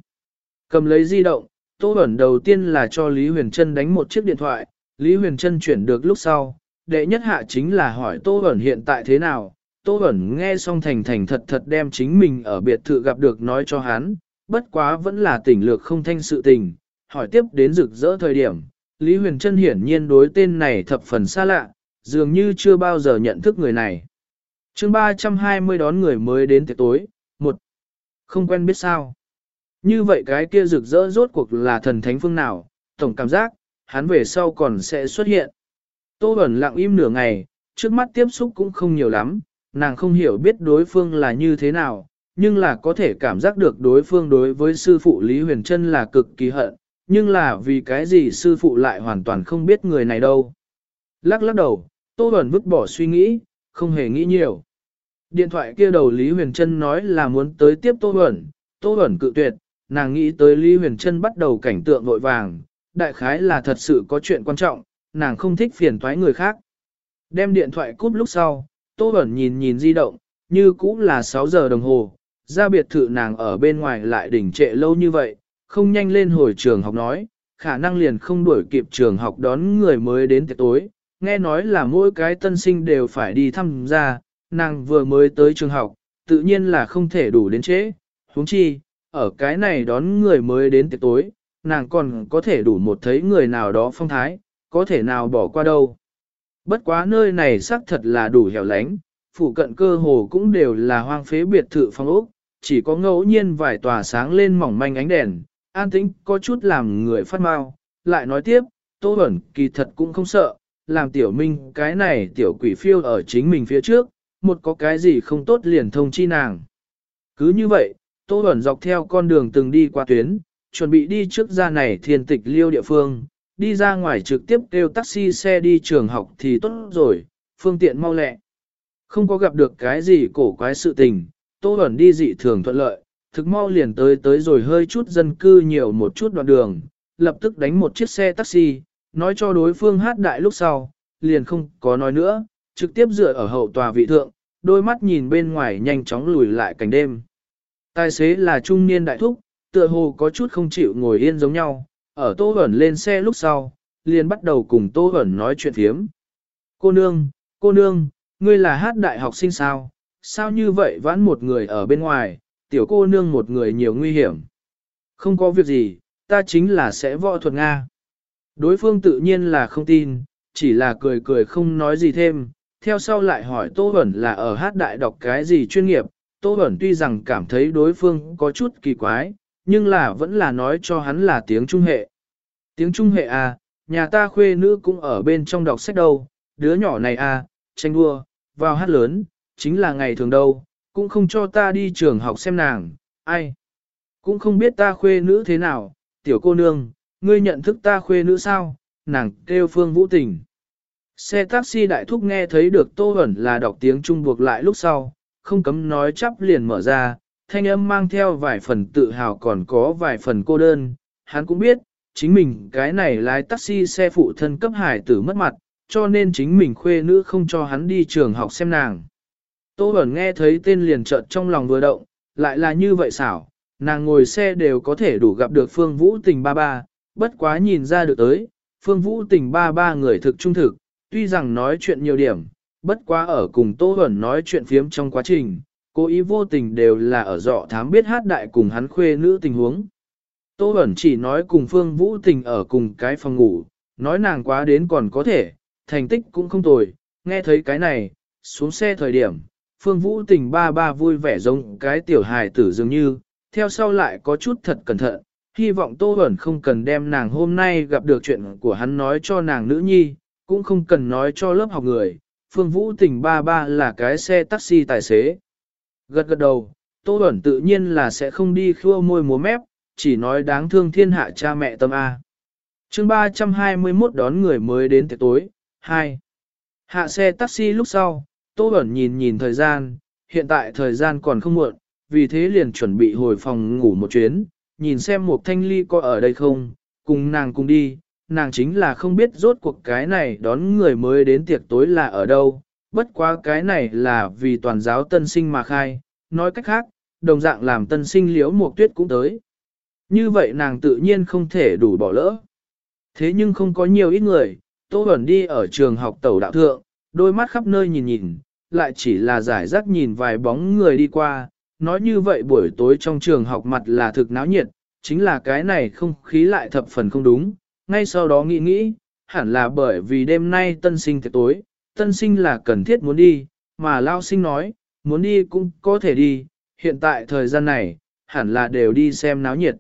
Cầm lấy di động, Tô Bẩn đầu tiên là cho Lý Huyền Trân đánh một chiếc điện thoại, Lý Huyền Trân chuyển được lúc sau, đệ nhất hạ chính là hỏi Tô Bẩn hiện tại thế nào, Tô Bẩn nghe xong thành thành thật thật đem chính mình ở biệt thự gặp được nói cho hắn, bất quá vẫn là tỉnh lược không thanh sự tình, hỏi tiếp đến rực rỡ thời điểm, Lý Huyền Trân hiển nhiên đối tên này thập phần xa lạ, dường như chưa bao giờ nhận thức người này. chương 320 đón người mới đến tiệc tối, một Không quen biết sao. Như vậy cái kia rực rỡ rốt cuộc là thần thánh phương nào, tổng cảm giác, hắn về sau còn sẽ xuất hiện. Tô Bẩn lặng im nửa ngày, trước mắt tiếp xúc cũng không nhiều lắm, nàng không hiểu biết đối phương là như thế nào, nhưng là có thể cảm giác được đối phương đối với sư phụ Lý Huyền Trân là cực kỳ hận, nhưng là vì cái gì sư phụ lại hoàn toàn không biết người này đâu. Lắc lắc đầu, Tô Bẩn vứt bỏ suy nghĩ, không hề nghĩ nhiều. Điện thoại kia đầu Lý Huyền Trân nói là muốn tới tiếp Tô Bẩn, Tô Bẩn cự tuyệt, nàng nghĩ tới Lý Huyền Trân bắt đầu cảnh tượng vội vàng, đại khái là thật sự có chuyện quan trọng, nàng không thích phiền toái người khác. Đem điện thoại cúp lúc sau, Tô Bẩn nhìn nhìn di động, như cũng là 6 giờ đồng hồ, ra biệt thự nàng ở bên ngoài lại đỉnh trệ lâu như vậy, không nhanh lên hồi trường học nói, khả năng liền không đuổi kịp trường học đón người mới đến tiệc tối, nghe nói là mỗi cái tân sinh đều phải đi thăm gia, nàng vừa mới tới trường học, tự nhiên là không thể đủ đến trễ, huống chi, ở cái này đón người mới đến tiệc tối, nàng còn có thể đủ một thấy người nào đó phong thái, có thể nào bỏ qua đâu. Bất quá nơi này xác thật là đủ hẻo lánh, phụ cận cơ hồ cũng đều là hoang phế biệt thự phong ốc, chỉ có ngẫu nhiên vài tòa sáng lên mỏng manh ánh đèn, an tĩnh có chút làm người phát mau. Lại nói tiếp, Tô Bẩn kỳ thật cũng không sợ, làm tiểu minh cái này tiểu quỷ phiêu ở chính mình phía trước, một có cái gì không tốt liền thông chi nàng. Cứ như vậy, Tô Bẩn dọc theo con đường từng đi qua tuyến, chuẩn bị đi trước ra này thiên tịch liêu địa phương, đi ra ngoài trực tiếp kêu taxi xe đi trường học thì tốt rồi, phương tiện mau lẹ. Không có gặp được cái gì cổ quái sự tình, Tô Bẩn đi dị thường thuận lợi, thực mau liền tới tới rồi hơi chút dân cư nhiều một chút đoạn đường, lập tức đánh một chiếc xe taxi, nói cho đối phương hát đại lúc sau, liền không có nói nữa, trực tiếp dựa ở hậu tòa vị thượng, đôi mắt nhìn bên ngoài nhanh chóng lùi lại cảnh đêm. Tài xế là trung niên đại thúc, tựa hồ có chút không chịu ngồi yên giống nhau, ở Tô hẩn lên xe lúc sau, liền bắt đầu cùng Tô hẩn nói chuyện thiếm. Cô nương, cô nương, ngươi là hát đại học sinh sao? Sao như vậy vãn một người ở bên ngoài, tiểu cô nương một người nhiều nguy hiểm. Không có việc gì, ta chính là sẽ võ thuật Nga. Đối phương tự nhiên là không tin, chỉ là cười cười không nói gì thêm, theo sau lại hỏi Tô Bẩn là ở hát đại đọc cái gì chuyên nghiệp, Tô Bẩn tuy rằng cảm thấy đối phương có chút kỳ quái, nhưng là vẫn là nói cho hắn là tiếng Trung hệ. Tiếng Trung hệ à, nhà ta khuê nữ cũng ở bên trong đọc sách đâu, đứa nhỏ này à, tranh đua, vào hát lớn, chính là ngày thường đâu, cũng không cho ta đi trường học xem nàng, ai. Cũng không biết ta khuê nữ thế nào, tiểu cô nương, ngươi nhận thức ta khuê nữ sao, nàng kêu phương vũ tình. Xe taxi đại thúc nghe thấy được Tô ẩn là đọc tiếng Trung buộc lại lúc sau, không cấm nói chắp liền mở ra, thanh âm mang theo vài phần tự hào còn có vài phần cô đơn. Hắn cũng biết, chính mình cái này lái taxi xe phụ thân cấp hải tử mất mặt, cho nên chính mình khuê nữ không cho hắn đi trường học xem nàng. Tô Bẩn nghe thấy tên liền trợn trong lòng vừa động, lại là như vậy xảo, nàng ngồi xe đều có thể đủ gặp được Phương Vũ tình ba ba, bất quá nhìn ra được tới, Phương Vũ tình ba ba người thực trung thực, tuy rằng nói chuyện nhiều điểm, bất quá ở cùng Tô Bẩn nói chuyện phiếm trong quá trình, cố ý vô tình đều là ở dọ thám biết hát đại cùng hắn khuê nữ tình huống. Tô Bẩn chỉ nói cùng Phương Vũ tình ở cùng cái phòng ngủ, nói nàng quá đến còn có thể, thành tích cũng không tồi, nghe thấy cái này, xuống xe thời điểm, Phương Vũ tình ba ba vui vẻ giống cái tiểu hài tử dường như, theo sau lại có chút thật cẩn thận, hy vọng Tô Bẩn không cần đem nàng hôm nay gặp được chuyện của hắn nói cho nàng nữ nhi, cũng không cần nói cho lớp học người, Phương Vũ tình ba ba là cái xe taxi tài xế. Gật gật đầu, Tô Bẩn tự nhiên là sẽ không đi khua môi múa mép, chỉ nói đáng thương thiên hạ cha mẹ tâm A. chương 321 đón người mới đến tiệc tối, 2. Hạ xe taxi lúc sau, Tô Bẩn nhìn nhìn thời gian, hiện tại thời gian còn không muộn, vì thế liền chuẩn bị hồi phòng ngủ một chuyến, nhìn xem một thanh ly có ở đây không, cùng nàng cùng đi, nàng chính là không biết rốt cuộc cái này đón người mới đến tiệc tối là ở đâu, bất quá cái này là vì toàn giáo tân sinh mà khai, nói cách khác, đồng dạng làm tân sinh liễu một tuyết cũng tới. Như vậy nàng tự nhiên không thể đủ bỏ lỡ. Thế nhưng không có nhiều ít người, Tô Bẩn đi ở trường học tẩu đạo thượng, đôi mắt khắp nơi nhìn nhìn, lại chỉ là giải rác nhìn vài bóng người đi qua, nói như vậy buổi tối trong trường học mặt là thực náo nhiệt, chính là cái này không khí lại thập phần không đúng, ngay sau đó nghĩ nghĩ, hẳn là bởi vì đêm nay tân sinh tiệc tối, tân sinh là cần thiết muốn đi, mà lao sinh nói, muốn đi cũng có thể đi, hiện tại thời gian này, hẳn là đều đi xem náo nhiệt.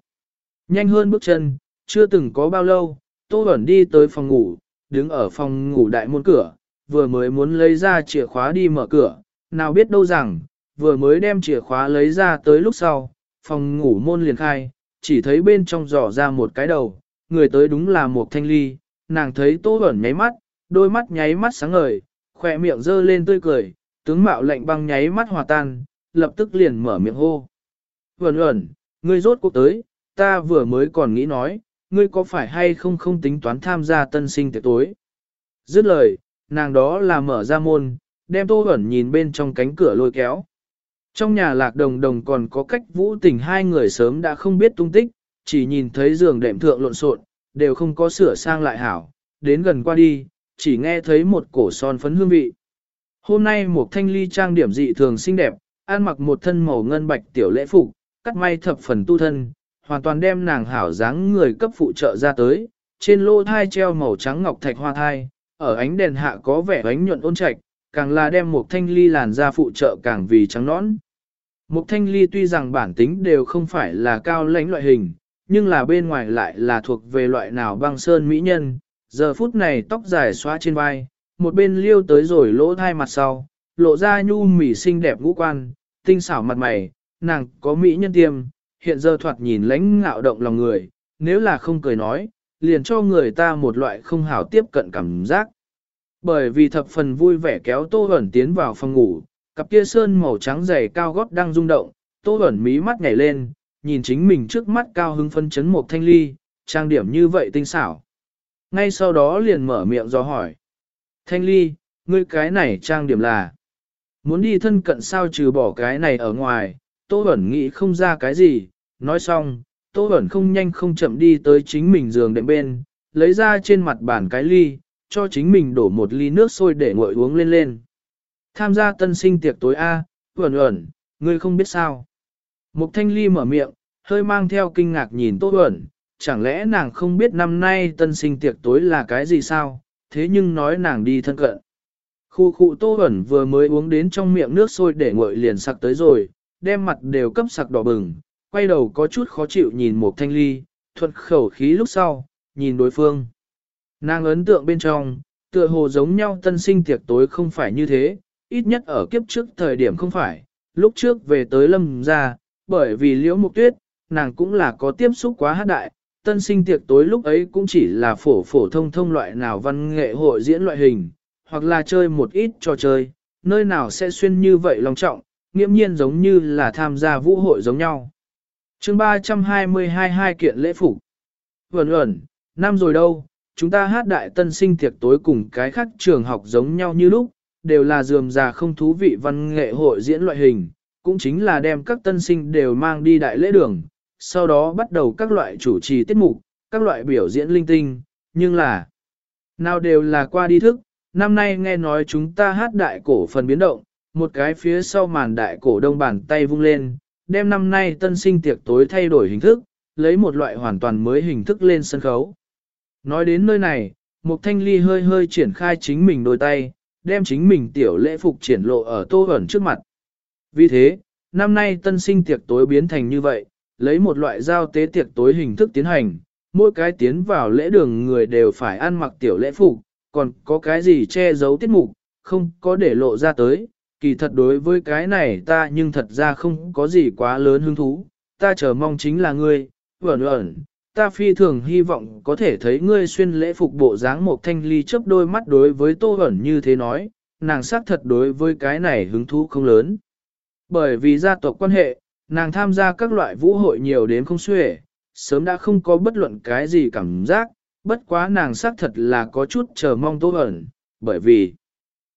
Nhanh hơn bước chân, chưa từng có bao lâu, Tô Bẩn đi tới phòng ngủ, đứng ở phòng ngủ đại môn cửa, vừa mới muốn lấy ra chìa khóa đi mở cửa, nào biết đâu rằng, vừa mới đem chìa khóa lấy ra tới lúc sau, phòng ngủ môn liền khai, chỉ thấy bên trong dò ra một cái đầu, người tới đúng là một thanh ly, nàng thấy Tô Bẩn nháy mắt, đôi mắt nháy mắt sáng ngời, khỏe miệng dơ lên tươi cười, tướng mạo lạnh băng nháy mắt hòa tan, lập tức liền mở miệng hô. Vẩn ẩn, ngươi rốt cuộc tới, ta vừa mới còn nghĩ nói, ngươi có phải hay không không tính toán tham gia tân sinh tiệc tối. Dứt lời, nàng đó là mở ra môn, đem Tô ẩn nhìn bên trong cánh cửa lôi kéo. Trong nhà lạc đồng đồng còn có cách vũ tình hai người sớm đã không biết tung tích, chỉ nhìn thấy giường đệm thượng lộn xộn, đều không có sửa sang lại hảo, đến gần qua đi, chỉ nghe thấy một cổ son phấn hương vị. Hôm nay một thanh ly trang điểm dị thường xinh đẹp, ăn mặc một thân màu ngân bạch tiểu lễ phục, cắt may thập phần tu thân, hoàn toàn đem nàng hảo dáng người cấp phụ trợ ra tới, trên lô thai treo màu trắng ngọc thạch hoa thai, ở ánh đèn hạ có vẻ ánh nhuận ôn trạch, càng là đem một thanh ly làn da phụ trợ càng vì trắng nõn. Một thanh ly tuy rằng bản tính đều không phải là cao lãnh loại hình, nhưng là bên ngoài lại là thuộc về loại nào băng sơn mỹ nhân, giờ phút này tóc dài xóa trên vai, một bên liêu tới rồi lỗ thai mặt sau, lộ ra nhu mỉ xinh đẹp ngũ quan, tinh xảo mặt mày, nàng có mỹ nhân tiêm, hiện giờ thoạt nhìn lãnh ngạo động lòng người, nếu là không cười nói, liền cho người ta một loại không hảo tiếp cận cảm giác. Bởi vì thập phần vui vẻ kéo Tô Bẩn tiến vào phòng ngủ, cặp kia sơn màu trắng dày cao gót đang rung động, Tô Bẩn mí mắt nhảy lên, nhìn chính mình trước mắt cao hứng phân chấn một thanh ly, trang điểm như vậy tinh xảo. Ngay sau đó liền mở miệng do hỏi. Thanh ly, ngươi cái này trang điểm là muốn đi thân cận sao trừ bỏ cái này ở ngoài, Tô Bẩn nghĩ không ra cái gì, nói xong, Tô Bẩn không nhanh không chậm đi tới chính mình giường đệm bên, lấy ra trên mặt bàn cái ly, cho chính mình đổ một ly nước sôi để nguội uống lên lên. Tham gia tân sinh tiệc tối A, Bẩn Bẩn, ngươi không biết sao. Mục Thanh Ly mở miệng, hơi mang theo kinh ngạc nhìn Tô Bẩn, chẳng lẽ nàng không biết năm nay tân sinh tiệc tối là cái gì sao, thế nhưng nói nàng đi thân cận. Khu khu Tô Bẩn vừa mới uống đến trong miệng nước sôi để nguội liền sặc tới rồi, đem mặt đều cấp sặc đỏ bừng, quay đầu có chút khó chịu nhìn một thanh ly, thuận khẩu khí lúc sau, nhìn đối phương. Nàng ấn tượng bên trong, tựa hồ giống nhau tân sinh tiệc tối không phải như thế, ít nhất ở kiếp trước thời điểm không phải, lúc trước về tới lâm ra, bởi vì liễu mục tuyết, nàng cũng là có tiếp xúc quá hát đại, tân sinh tiệc tối lúc ấy cũng chỉ là phổ phổ thông thông loại nào văn nghệ hội diễn loại hình, hoặc là chơi một ít trò chơi, nơi nào sẽ xuyên như vậy long trọng, nghiễm nhiên giống như là tham gia vũ hội giống nhau. chương 322 hai kiện lễ phục. Vẩn ẩn, năm rồi đâu, chúng ta hát đại tân sinh tiệc tối cùng cái khác trường học giống nhau như lúc, đều là dườm già không thú vị văn nghệ hội diễn loại hình, cũng chính là đem các tân sinh đều mang đi đại lễ đường, sau đó bắt đầu các loại chủ trì tiết mục, các loại biểu diễn linh tinh, nhưng là, nào đều là qua đi thức, năm nay nghe nói chúng ta hát đại cổ phần biến động, một cái phía sau màn đại cổ đông bàn tay vung lên, đem năm nay tân sinh tiệc tối thay đổi hình thức, lấy một loại hoàn toàn mới hình thức lên sân khấu. Nói đến nơi này, Mục Thanh Ly hơi hơi triển khai chính mình đôi tay, đem chính mình tiểu lễ phục triển lộ ở tô ẩn trước mặt. Vì thế, năm nay tân sinh tiệc tối biến thành như vậy, lấy một loại giao tế tiệc tối hình thức tiến hành, mỗi cái tiến vào lễ đường người đều phải ăn mặc tiểu lễ phục, còn có cái gì che giấu tiết mục, không có để lộ ra tới, kỳ thật đối với cái này ta nhưng thật ra không có gì quá lớn hứng thú, ta chờ mong chính là ngươi, ẩn ẩn, ta phi thường hy vọng có thể thấy ngươi xuyên lễ phục bộ dáng một thanh ly chớp đôi mắt đối với tô ẩn như thế nói, nàng xác thật đối với cái này hứng thú không lớn. Bởi vì gia tộc quan hệ, nàng tham gia các loại vũ hội nhiều đến không xuể, sớm đã không có bất luận cái gì cảm giác, bất quá nàng xác thật là có chút chờ mong tô ẩn, bởi vì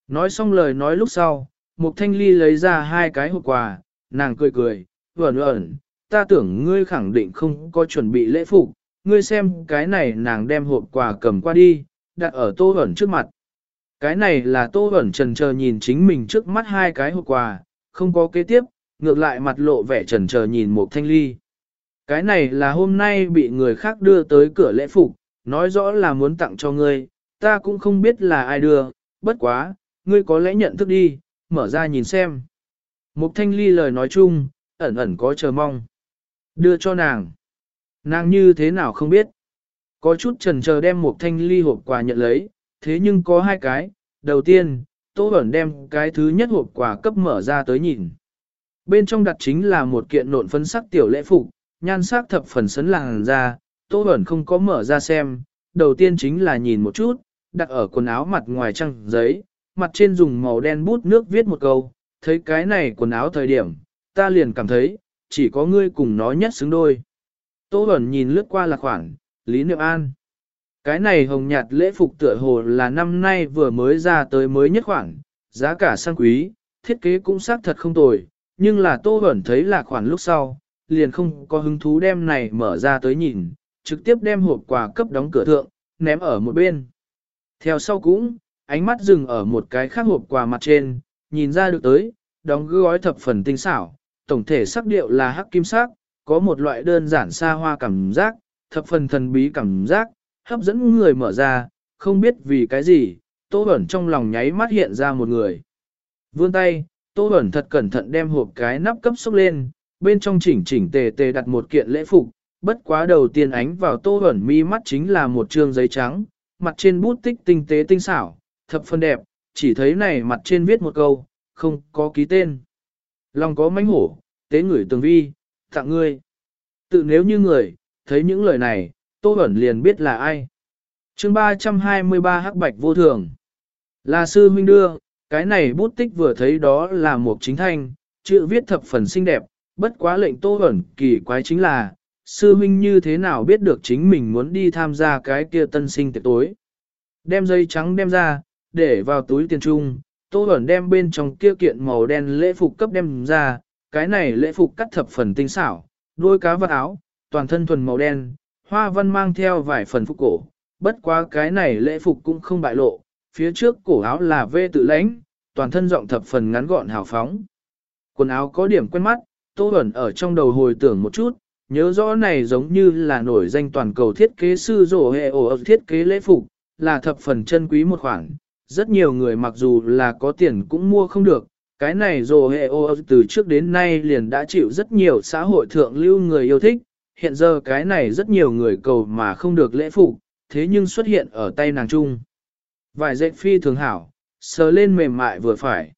nói xong lời nói lúc sau, Mục Thanh Ly lấy ra hai cái hộp quà, nàng cười cười, ẩn ẩn, ta tưởng ngươi khẳng định không có chuẩn bị lễ phục, ngươi xem cái này nàng đem hộp quà cầm qua đi, đặt ở tô ẩn trước mặt. Cái này là tô ẩn trần chờ nhìn chính mình trước mắt hai cái hộp quà, không có kế tiếp, ngược lại mặt lộ vẻ trần chờ nhìn Mục Thanh Ly. Cái này là hôm nay bị người khác đưa tới cửa lễ phục, nói rõ là muốn tặng cho ngươi, ta cũng không biết là ai đưa, bất quá, ngươi có lẽ nhận thức đi, mở ra nhìn xem. Mục thanh ly lời nói chung, ẩn ẩn có chờ mong. Đưa cho nàng. Nàng như thế nào không biết. Có chút trần chờ đem một thanh ly hộp quà nhận lấy, thế nhưng có hai cái. Đầu tiên, Tô Bẩn đem cái thứ nhất hộp quà cấp mở ra tới nhìn. Bên trong đặt chính là một kiện nộn phấn sắc tiểu lễ phục, nhan sắc thập phần sấn làng ra, Tô Bẩn không có mở ra xem. Đầu tiên chính là nhìn một chút, đặt ở quần áo mặt ngoài trăng giấy, mặt trên dùng màu đen bút nước viết một câu, thấy cái này quần áo thời điểm, ta liền cảm thấy, chỉ có ngươi cùng nó nhất xứng đôi. Tô Bẩn nhìn lướt qua là khoảng, Lý Niệm An. Cái này hồng nhạt lễ phục tựa hồ là năm nay vừa mới ra tới mới nhất khoảng, giá cả sang quý, thiết kế cũng xác thật không tồi, nhưng là Tô Bẩn thấy là khoản lúc sau, liền không có hứng thú đem này mở ra tới nhìn, trực tiếp đem hộp quà cấp đóng cửa thượng, ném ở một bên. Theo sau cũng, ánh mắt dừng ở một cái khác hộp quà mặt trên, nhìn ra được tới, đóng gói thập phần tinh xảo, tổng thể sắc điệu là hắc kim sắc, có một loại đơn giản xa hoa cảm giác, thập phần thần bí cảm giác, hấp dẫn người mở ra, không biết vì cái gì, Tô Bẩn trong lòng nháy mắt hiện ra một người. Vươn tay, Tô Bẩn thật cẩn thận đem hộp cái nắp cấp xúc lên, bên trong chỉnh chỉnh tề tề đặt một kiện lễ phục, bất quá đầu tiên ánh vào Tô Bẩn mi mắt chính là một trương giấy trắng, mặt trên bút tích tinh tế tinh xảo, thập phần đẹp, chỉ thấy này mặt trên viết một câu, không có ký tên. Lòng có mánh hổ, tế ngửi tường vi, tặng ngươi. Tự nếu như người, thấy những lời này, Tô Bẩn liền biết là ai. chương 323 hắc bạch vô thường. Là sư huynh đưa, cái này bút tích vừa thấy đó là một chính thanh, chữ viết thập phần xinh đẹp, bất quá lệnh Tô Bẩn kỳ quái chính là, sư huynh như thế nào biết được chính mình muốn đi tham gia cái kia tân sinh tiệc tối. Đem dây trắng đem ra, để vào túi tiền trung, Tô Bẩn đem bên trong kia kiện màu đen lễ phục cấp đem ra, cái này lễ phục cắt thập phần tinh xảo, đôi cá vật áo, toàn thân thuần màu đen, hoa văn mang theo vài phần phục cổ, bất quá cái này lễ phục cũng không bại lộ, phía trước cổ áo là vê tự lãnh, toàn thân rộng thập phần ngắn gọn hào phóng. Quần áo có điểm quen mắt, Tô Bẩn ở trong đầu hồi tưởng một chút, nhớ rõ này giống như là nổi danh toàn cầu thiết kế sư rổ hệ ổ thiết kế lễ phục, là thập phần chân quý một khoản. Rất nhiều người mặc dù là có tiền cũng mua không được, cái này rổ hệ ô từ trước đến nay liền đã chịu rất nhiều xã hội thượng lưu người yêu thích, hiện giờ cái này rất nhiều người cầu mà không được lễ phục, thế nhưng xuất hiện ở tay nàng trung. Vài dạy phi thường hảo, sờ lên mềm mại vừa phải.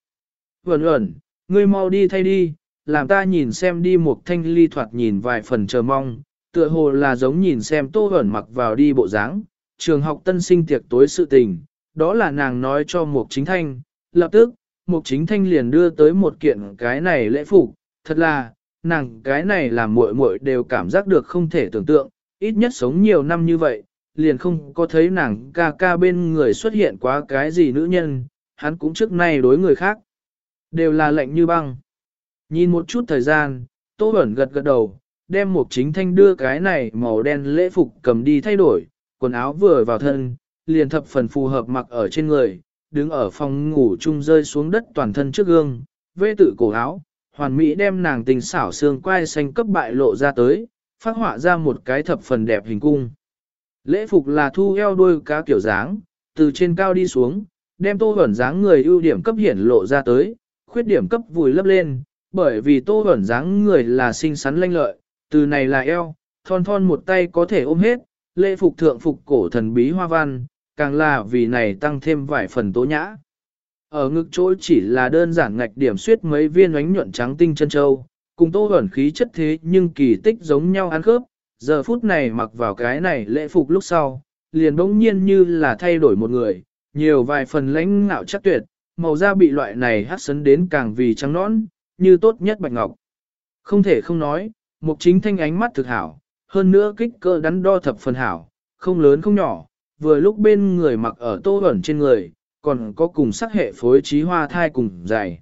Vẩn ẩn, ngươi mau đi thay đi, làm ta nhìn xem đi một thanh ly thoạt nhìn vài phần chờ mong, tựa hồ là giống nhìn xem tô ẩn mặc vào đi bộ dáng trường học tân sinh tiệc tối sự tình, đó là nàng nói cho một chính thanh, lập tức, một chính thanh liền đưa tới một kiện cái này lễ phục, thật là, nàng cái này làm muội muội đều cảm giác được không thể tưởng tượng, ít nhất sống nhiều năm như vậy, liền không có thấy nàng ca ca bên người xuất hiện quá cái gì nữ nhân, hắn cũng trước nay đối người khác. Đều là lạnh như băng. Nhìn một chút thời gian, Tô Bẩn gật gật đầu, đem một chính thanh đưa cái này màu đen lễ phục cầm đi thay đổi, quần áo vừa vào thân, liền thập phần phù hợp mặc ở trên người, đứng ở phòng ngủ chung rơi xuống đất toàn thân trước gương, vê tự cổ áo, hoàn mỹ đem nàng tình xảo xương quai xanh cấp bại lộ ra tới, phát họa ra một cái thập phần đẹp hình cung. Lễ phục là thu eo đuôi cá kiểu dáng, từ trên cao đi xuống, đem tô hẩn dáng người ưu điểm cấp hiển lộ ra tới, khuyết điểm cấp vùi lấp lên, bởi vì tô hẩn dáng người là xinh xắn lanh lợi, từ này là eo, thon thon một tay có thể ôm hết, lễ phục thượng phục cổ thần bí hoa văn, càng là vì này tăng thêm vài phần tố nhã. Ở ngực chỗ chỉ là đơn giản ngạch điểm suyết mấy viên ánh nhuận trắng tinh chân châu, cùng tô ẩn khí chất thế nhưng kỳ tích giống nhau ăn khớp, giờ phút này mặc vào cái này lễ phục lúc sau, liền bỗng nhiên như là thay đổi một người, nhiều vài phần lãnh ngạo chắc tuyệt, màu da bị loại này hát sấn đến càng vì trắng nõn, như tốt nhất bạch ngọc. Không thể không nói, mục chính thanh ánh mắt thực hảo, hơn nữa kích cỡ đắn đo thập phần hảo, không lớn không nhỏ, vừa lúc bên người mặc ở tô ẩn trên người, còn có cùng sắc hệ phối trí hoa thai cùng dài.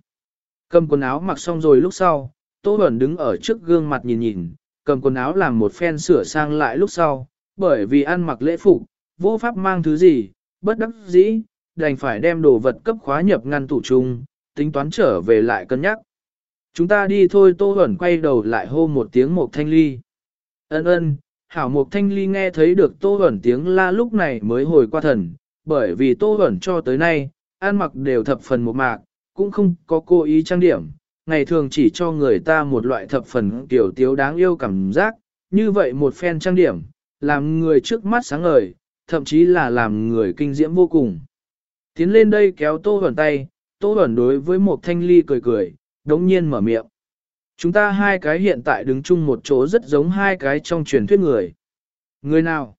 Cầm quần áo mặc xong rồi lúc sau, tô ẩn đứng ở trước gương mặt nhìn nhìn, cầm quần áo làm một phen sửa sang lại lúc sau, bởi vì ăn mặc lễ phục, vô pháp mang thứ gì, bất đắc dĩ, đành phải đem đồ vật cấp khóa nhập ngăn tủ chung, tính toán trở về lại cân nhắc. Chúng ta đi thôi Tô Huẩn quay đầu lại hô một tiếng một thanh ly. Ân ân, hảo Mục thanh ly nghe thấy được Tô Huẩn tiếng la lúc này mới hồi qua thần, bởi vì Tô Huẩn cho tới nay, ăn mặc đều thập phần một mạc, cũng không có cố ý trang điểm, ngày thường chỉ cho người ta một loại thập phần tiểu tiếu đáng yêu cảm giác, như vậy một phen trang điểm, làm người trước mắt sáng ngời, thậm chí là làm người kinh diễm vô cùng. Tiến lên đây kéo Tô Huẩn tay, Tô Huẩn đối với một thanh ly cười cười, đống nhiên mở miệng. Chúng ta hai cái hiện tại đứng chung một chỗ rất giống hai cái trong truyền thuyết người. Người nào?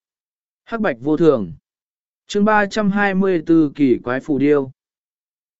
Hắc bạch vô thường. chương 324 kỳ quái phù điêu.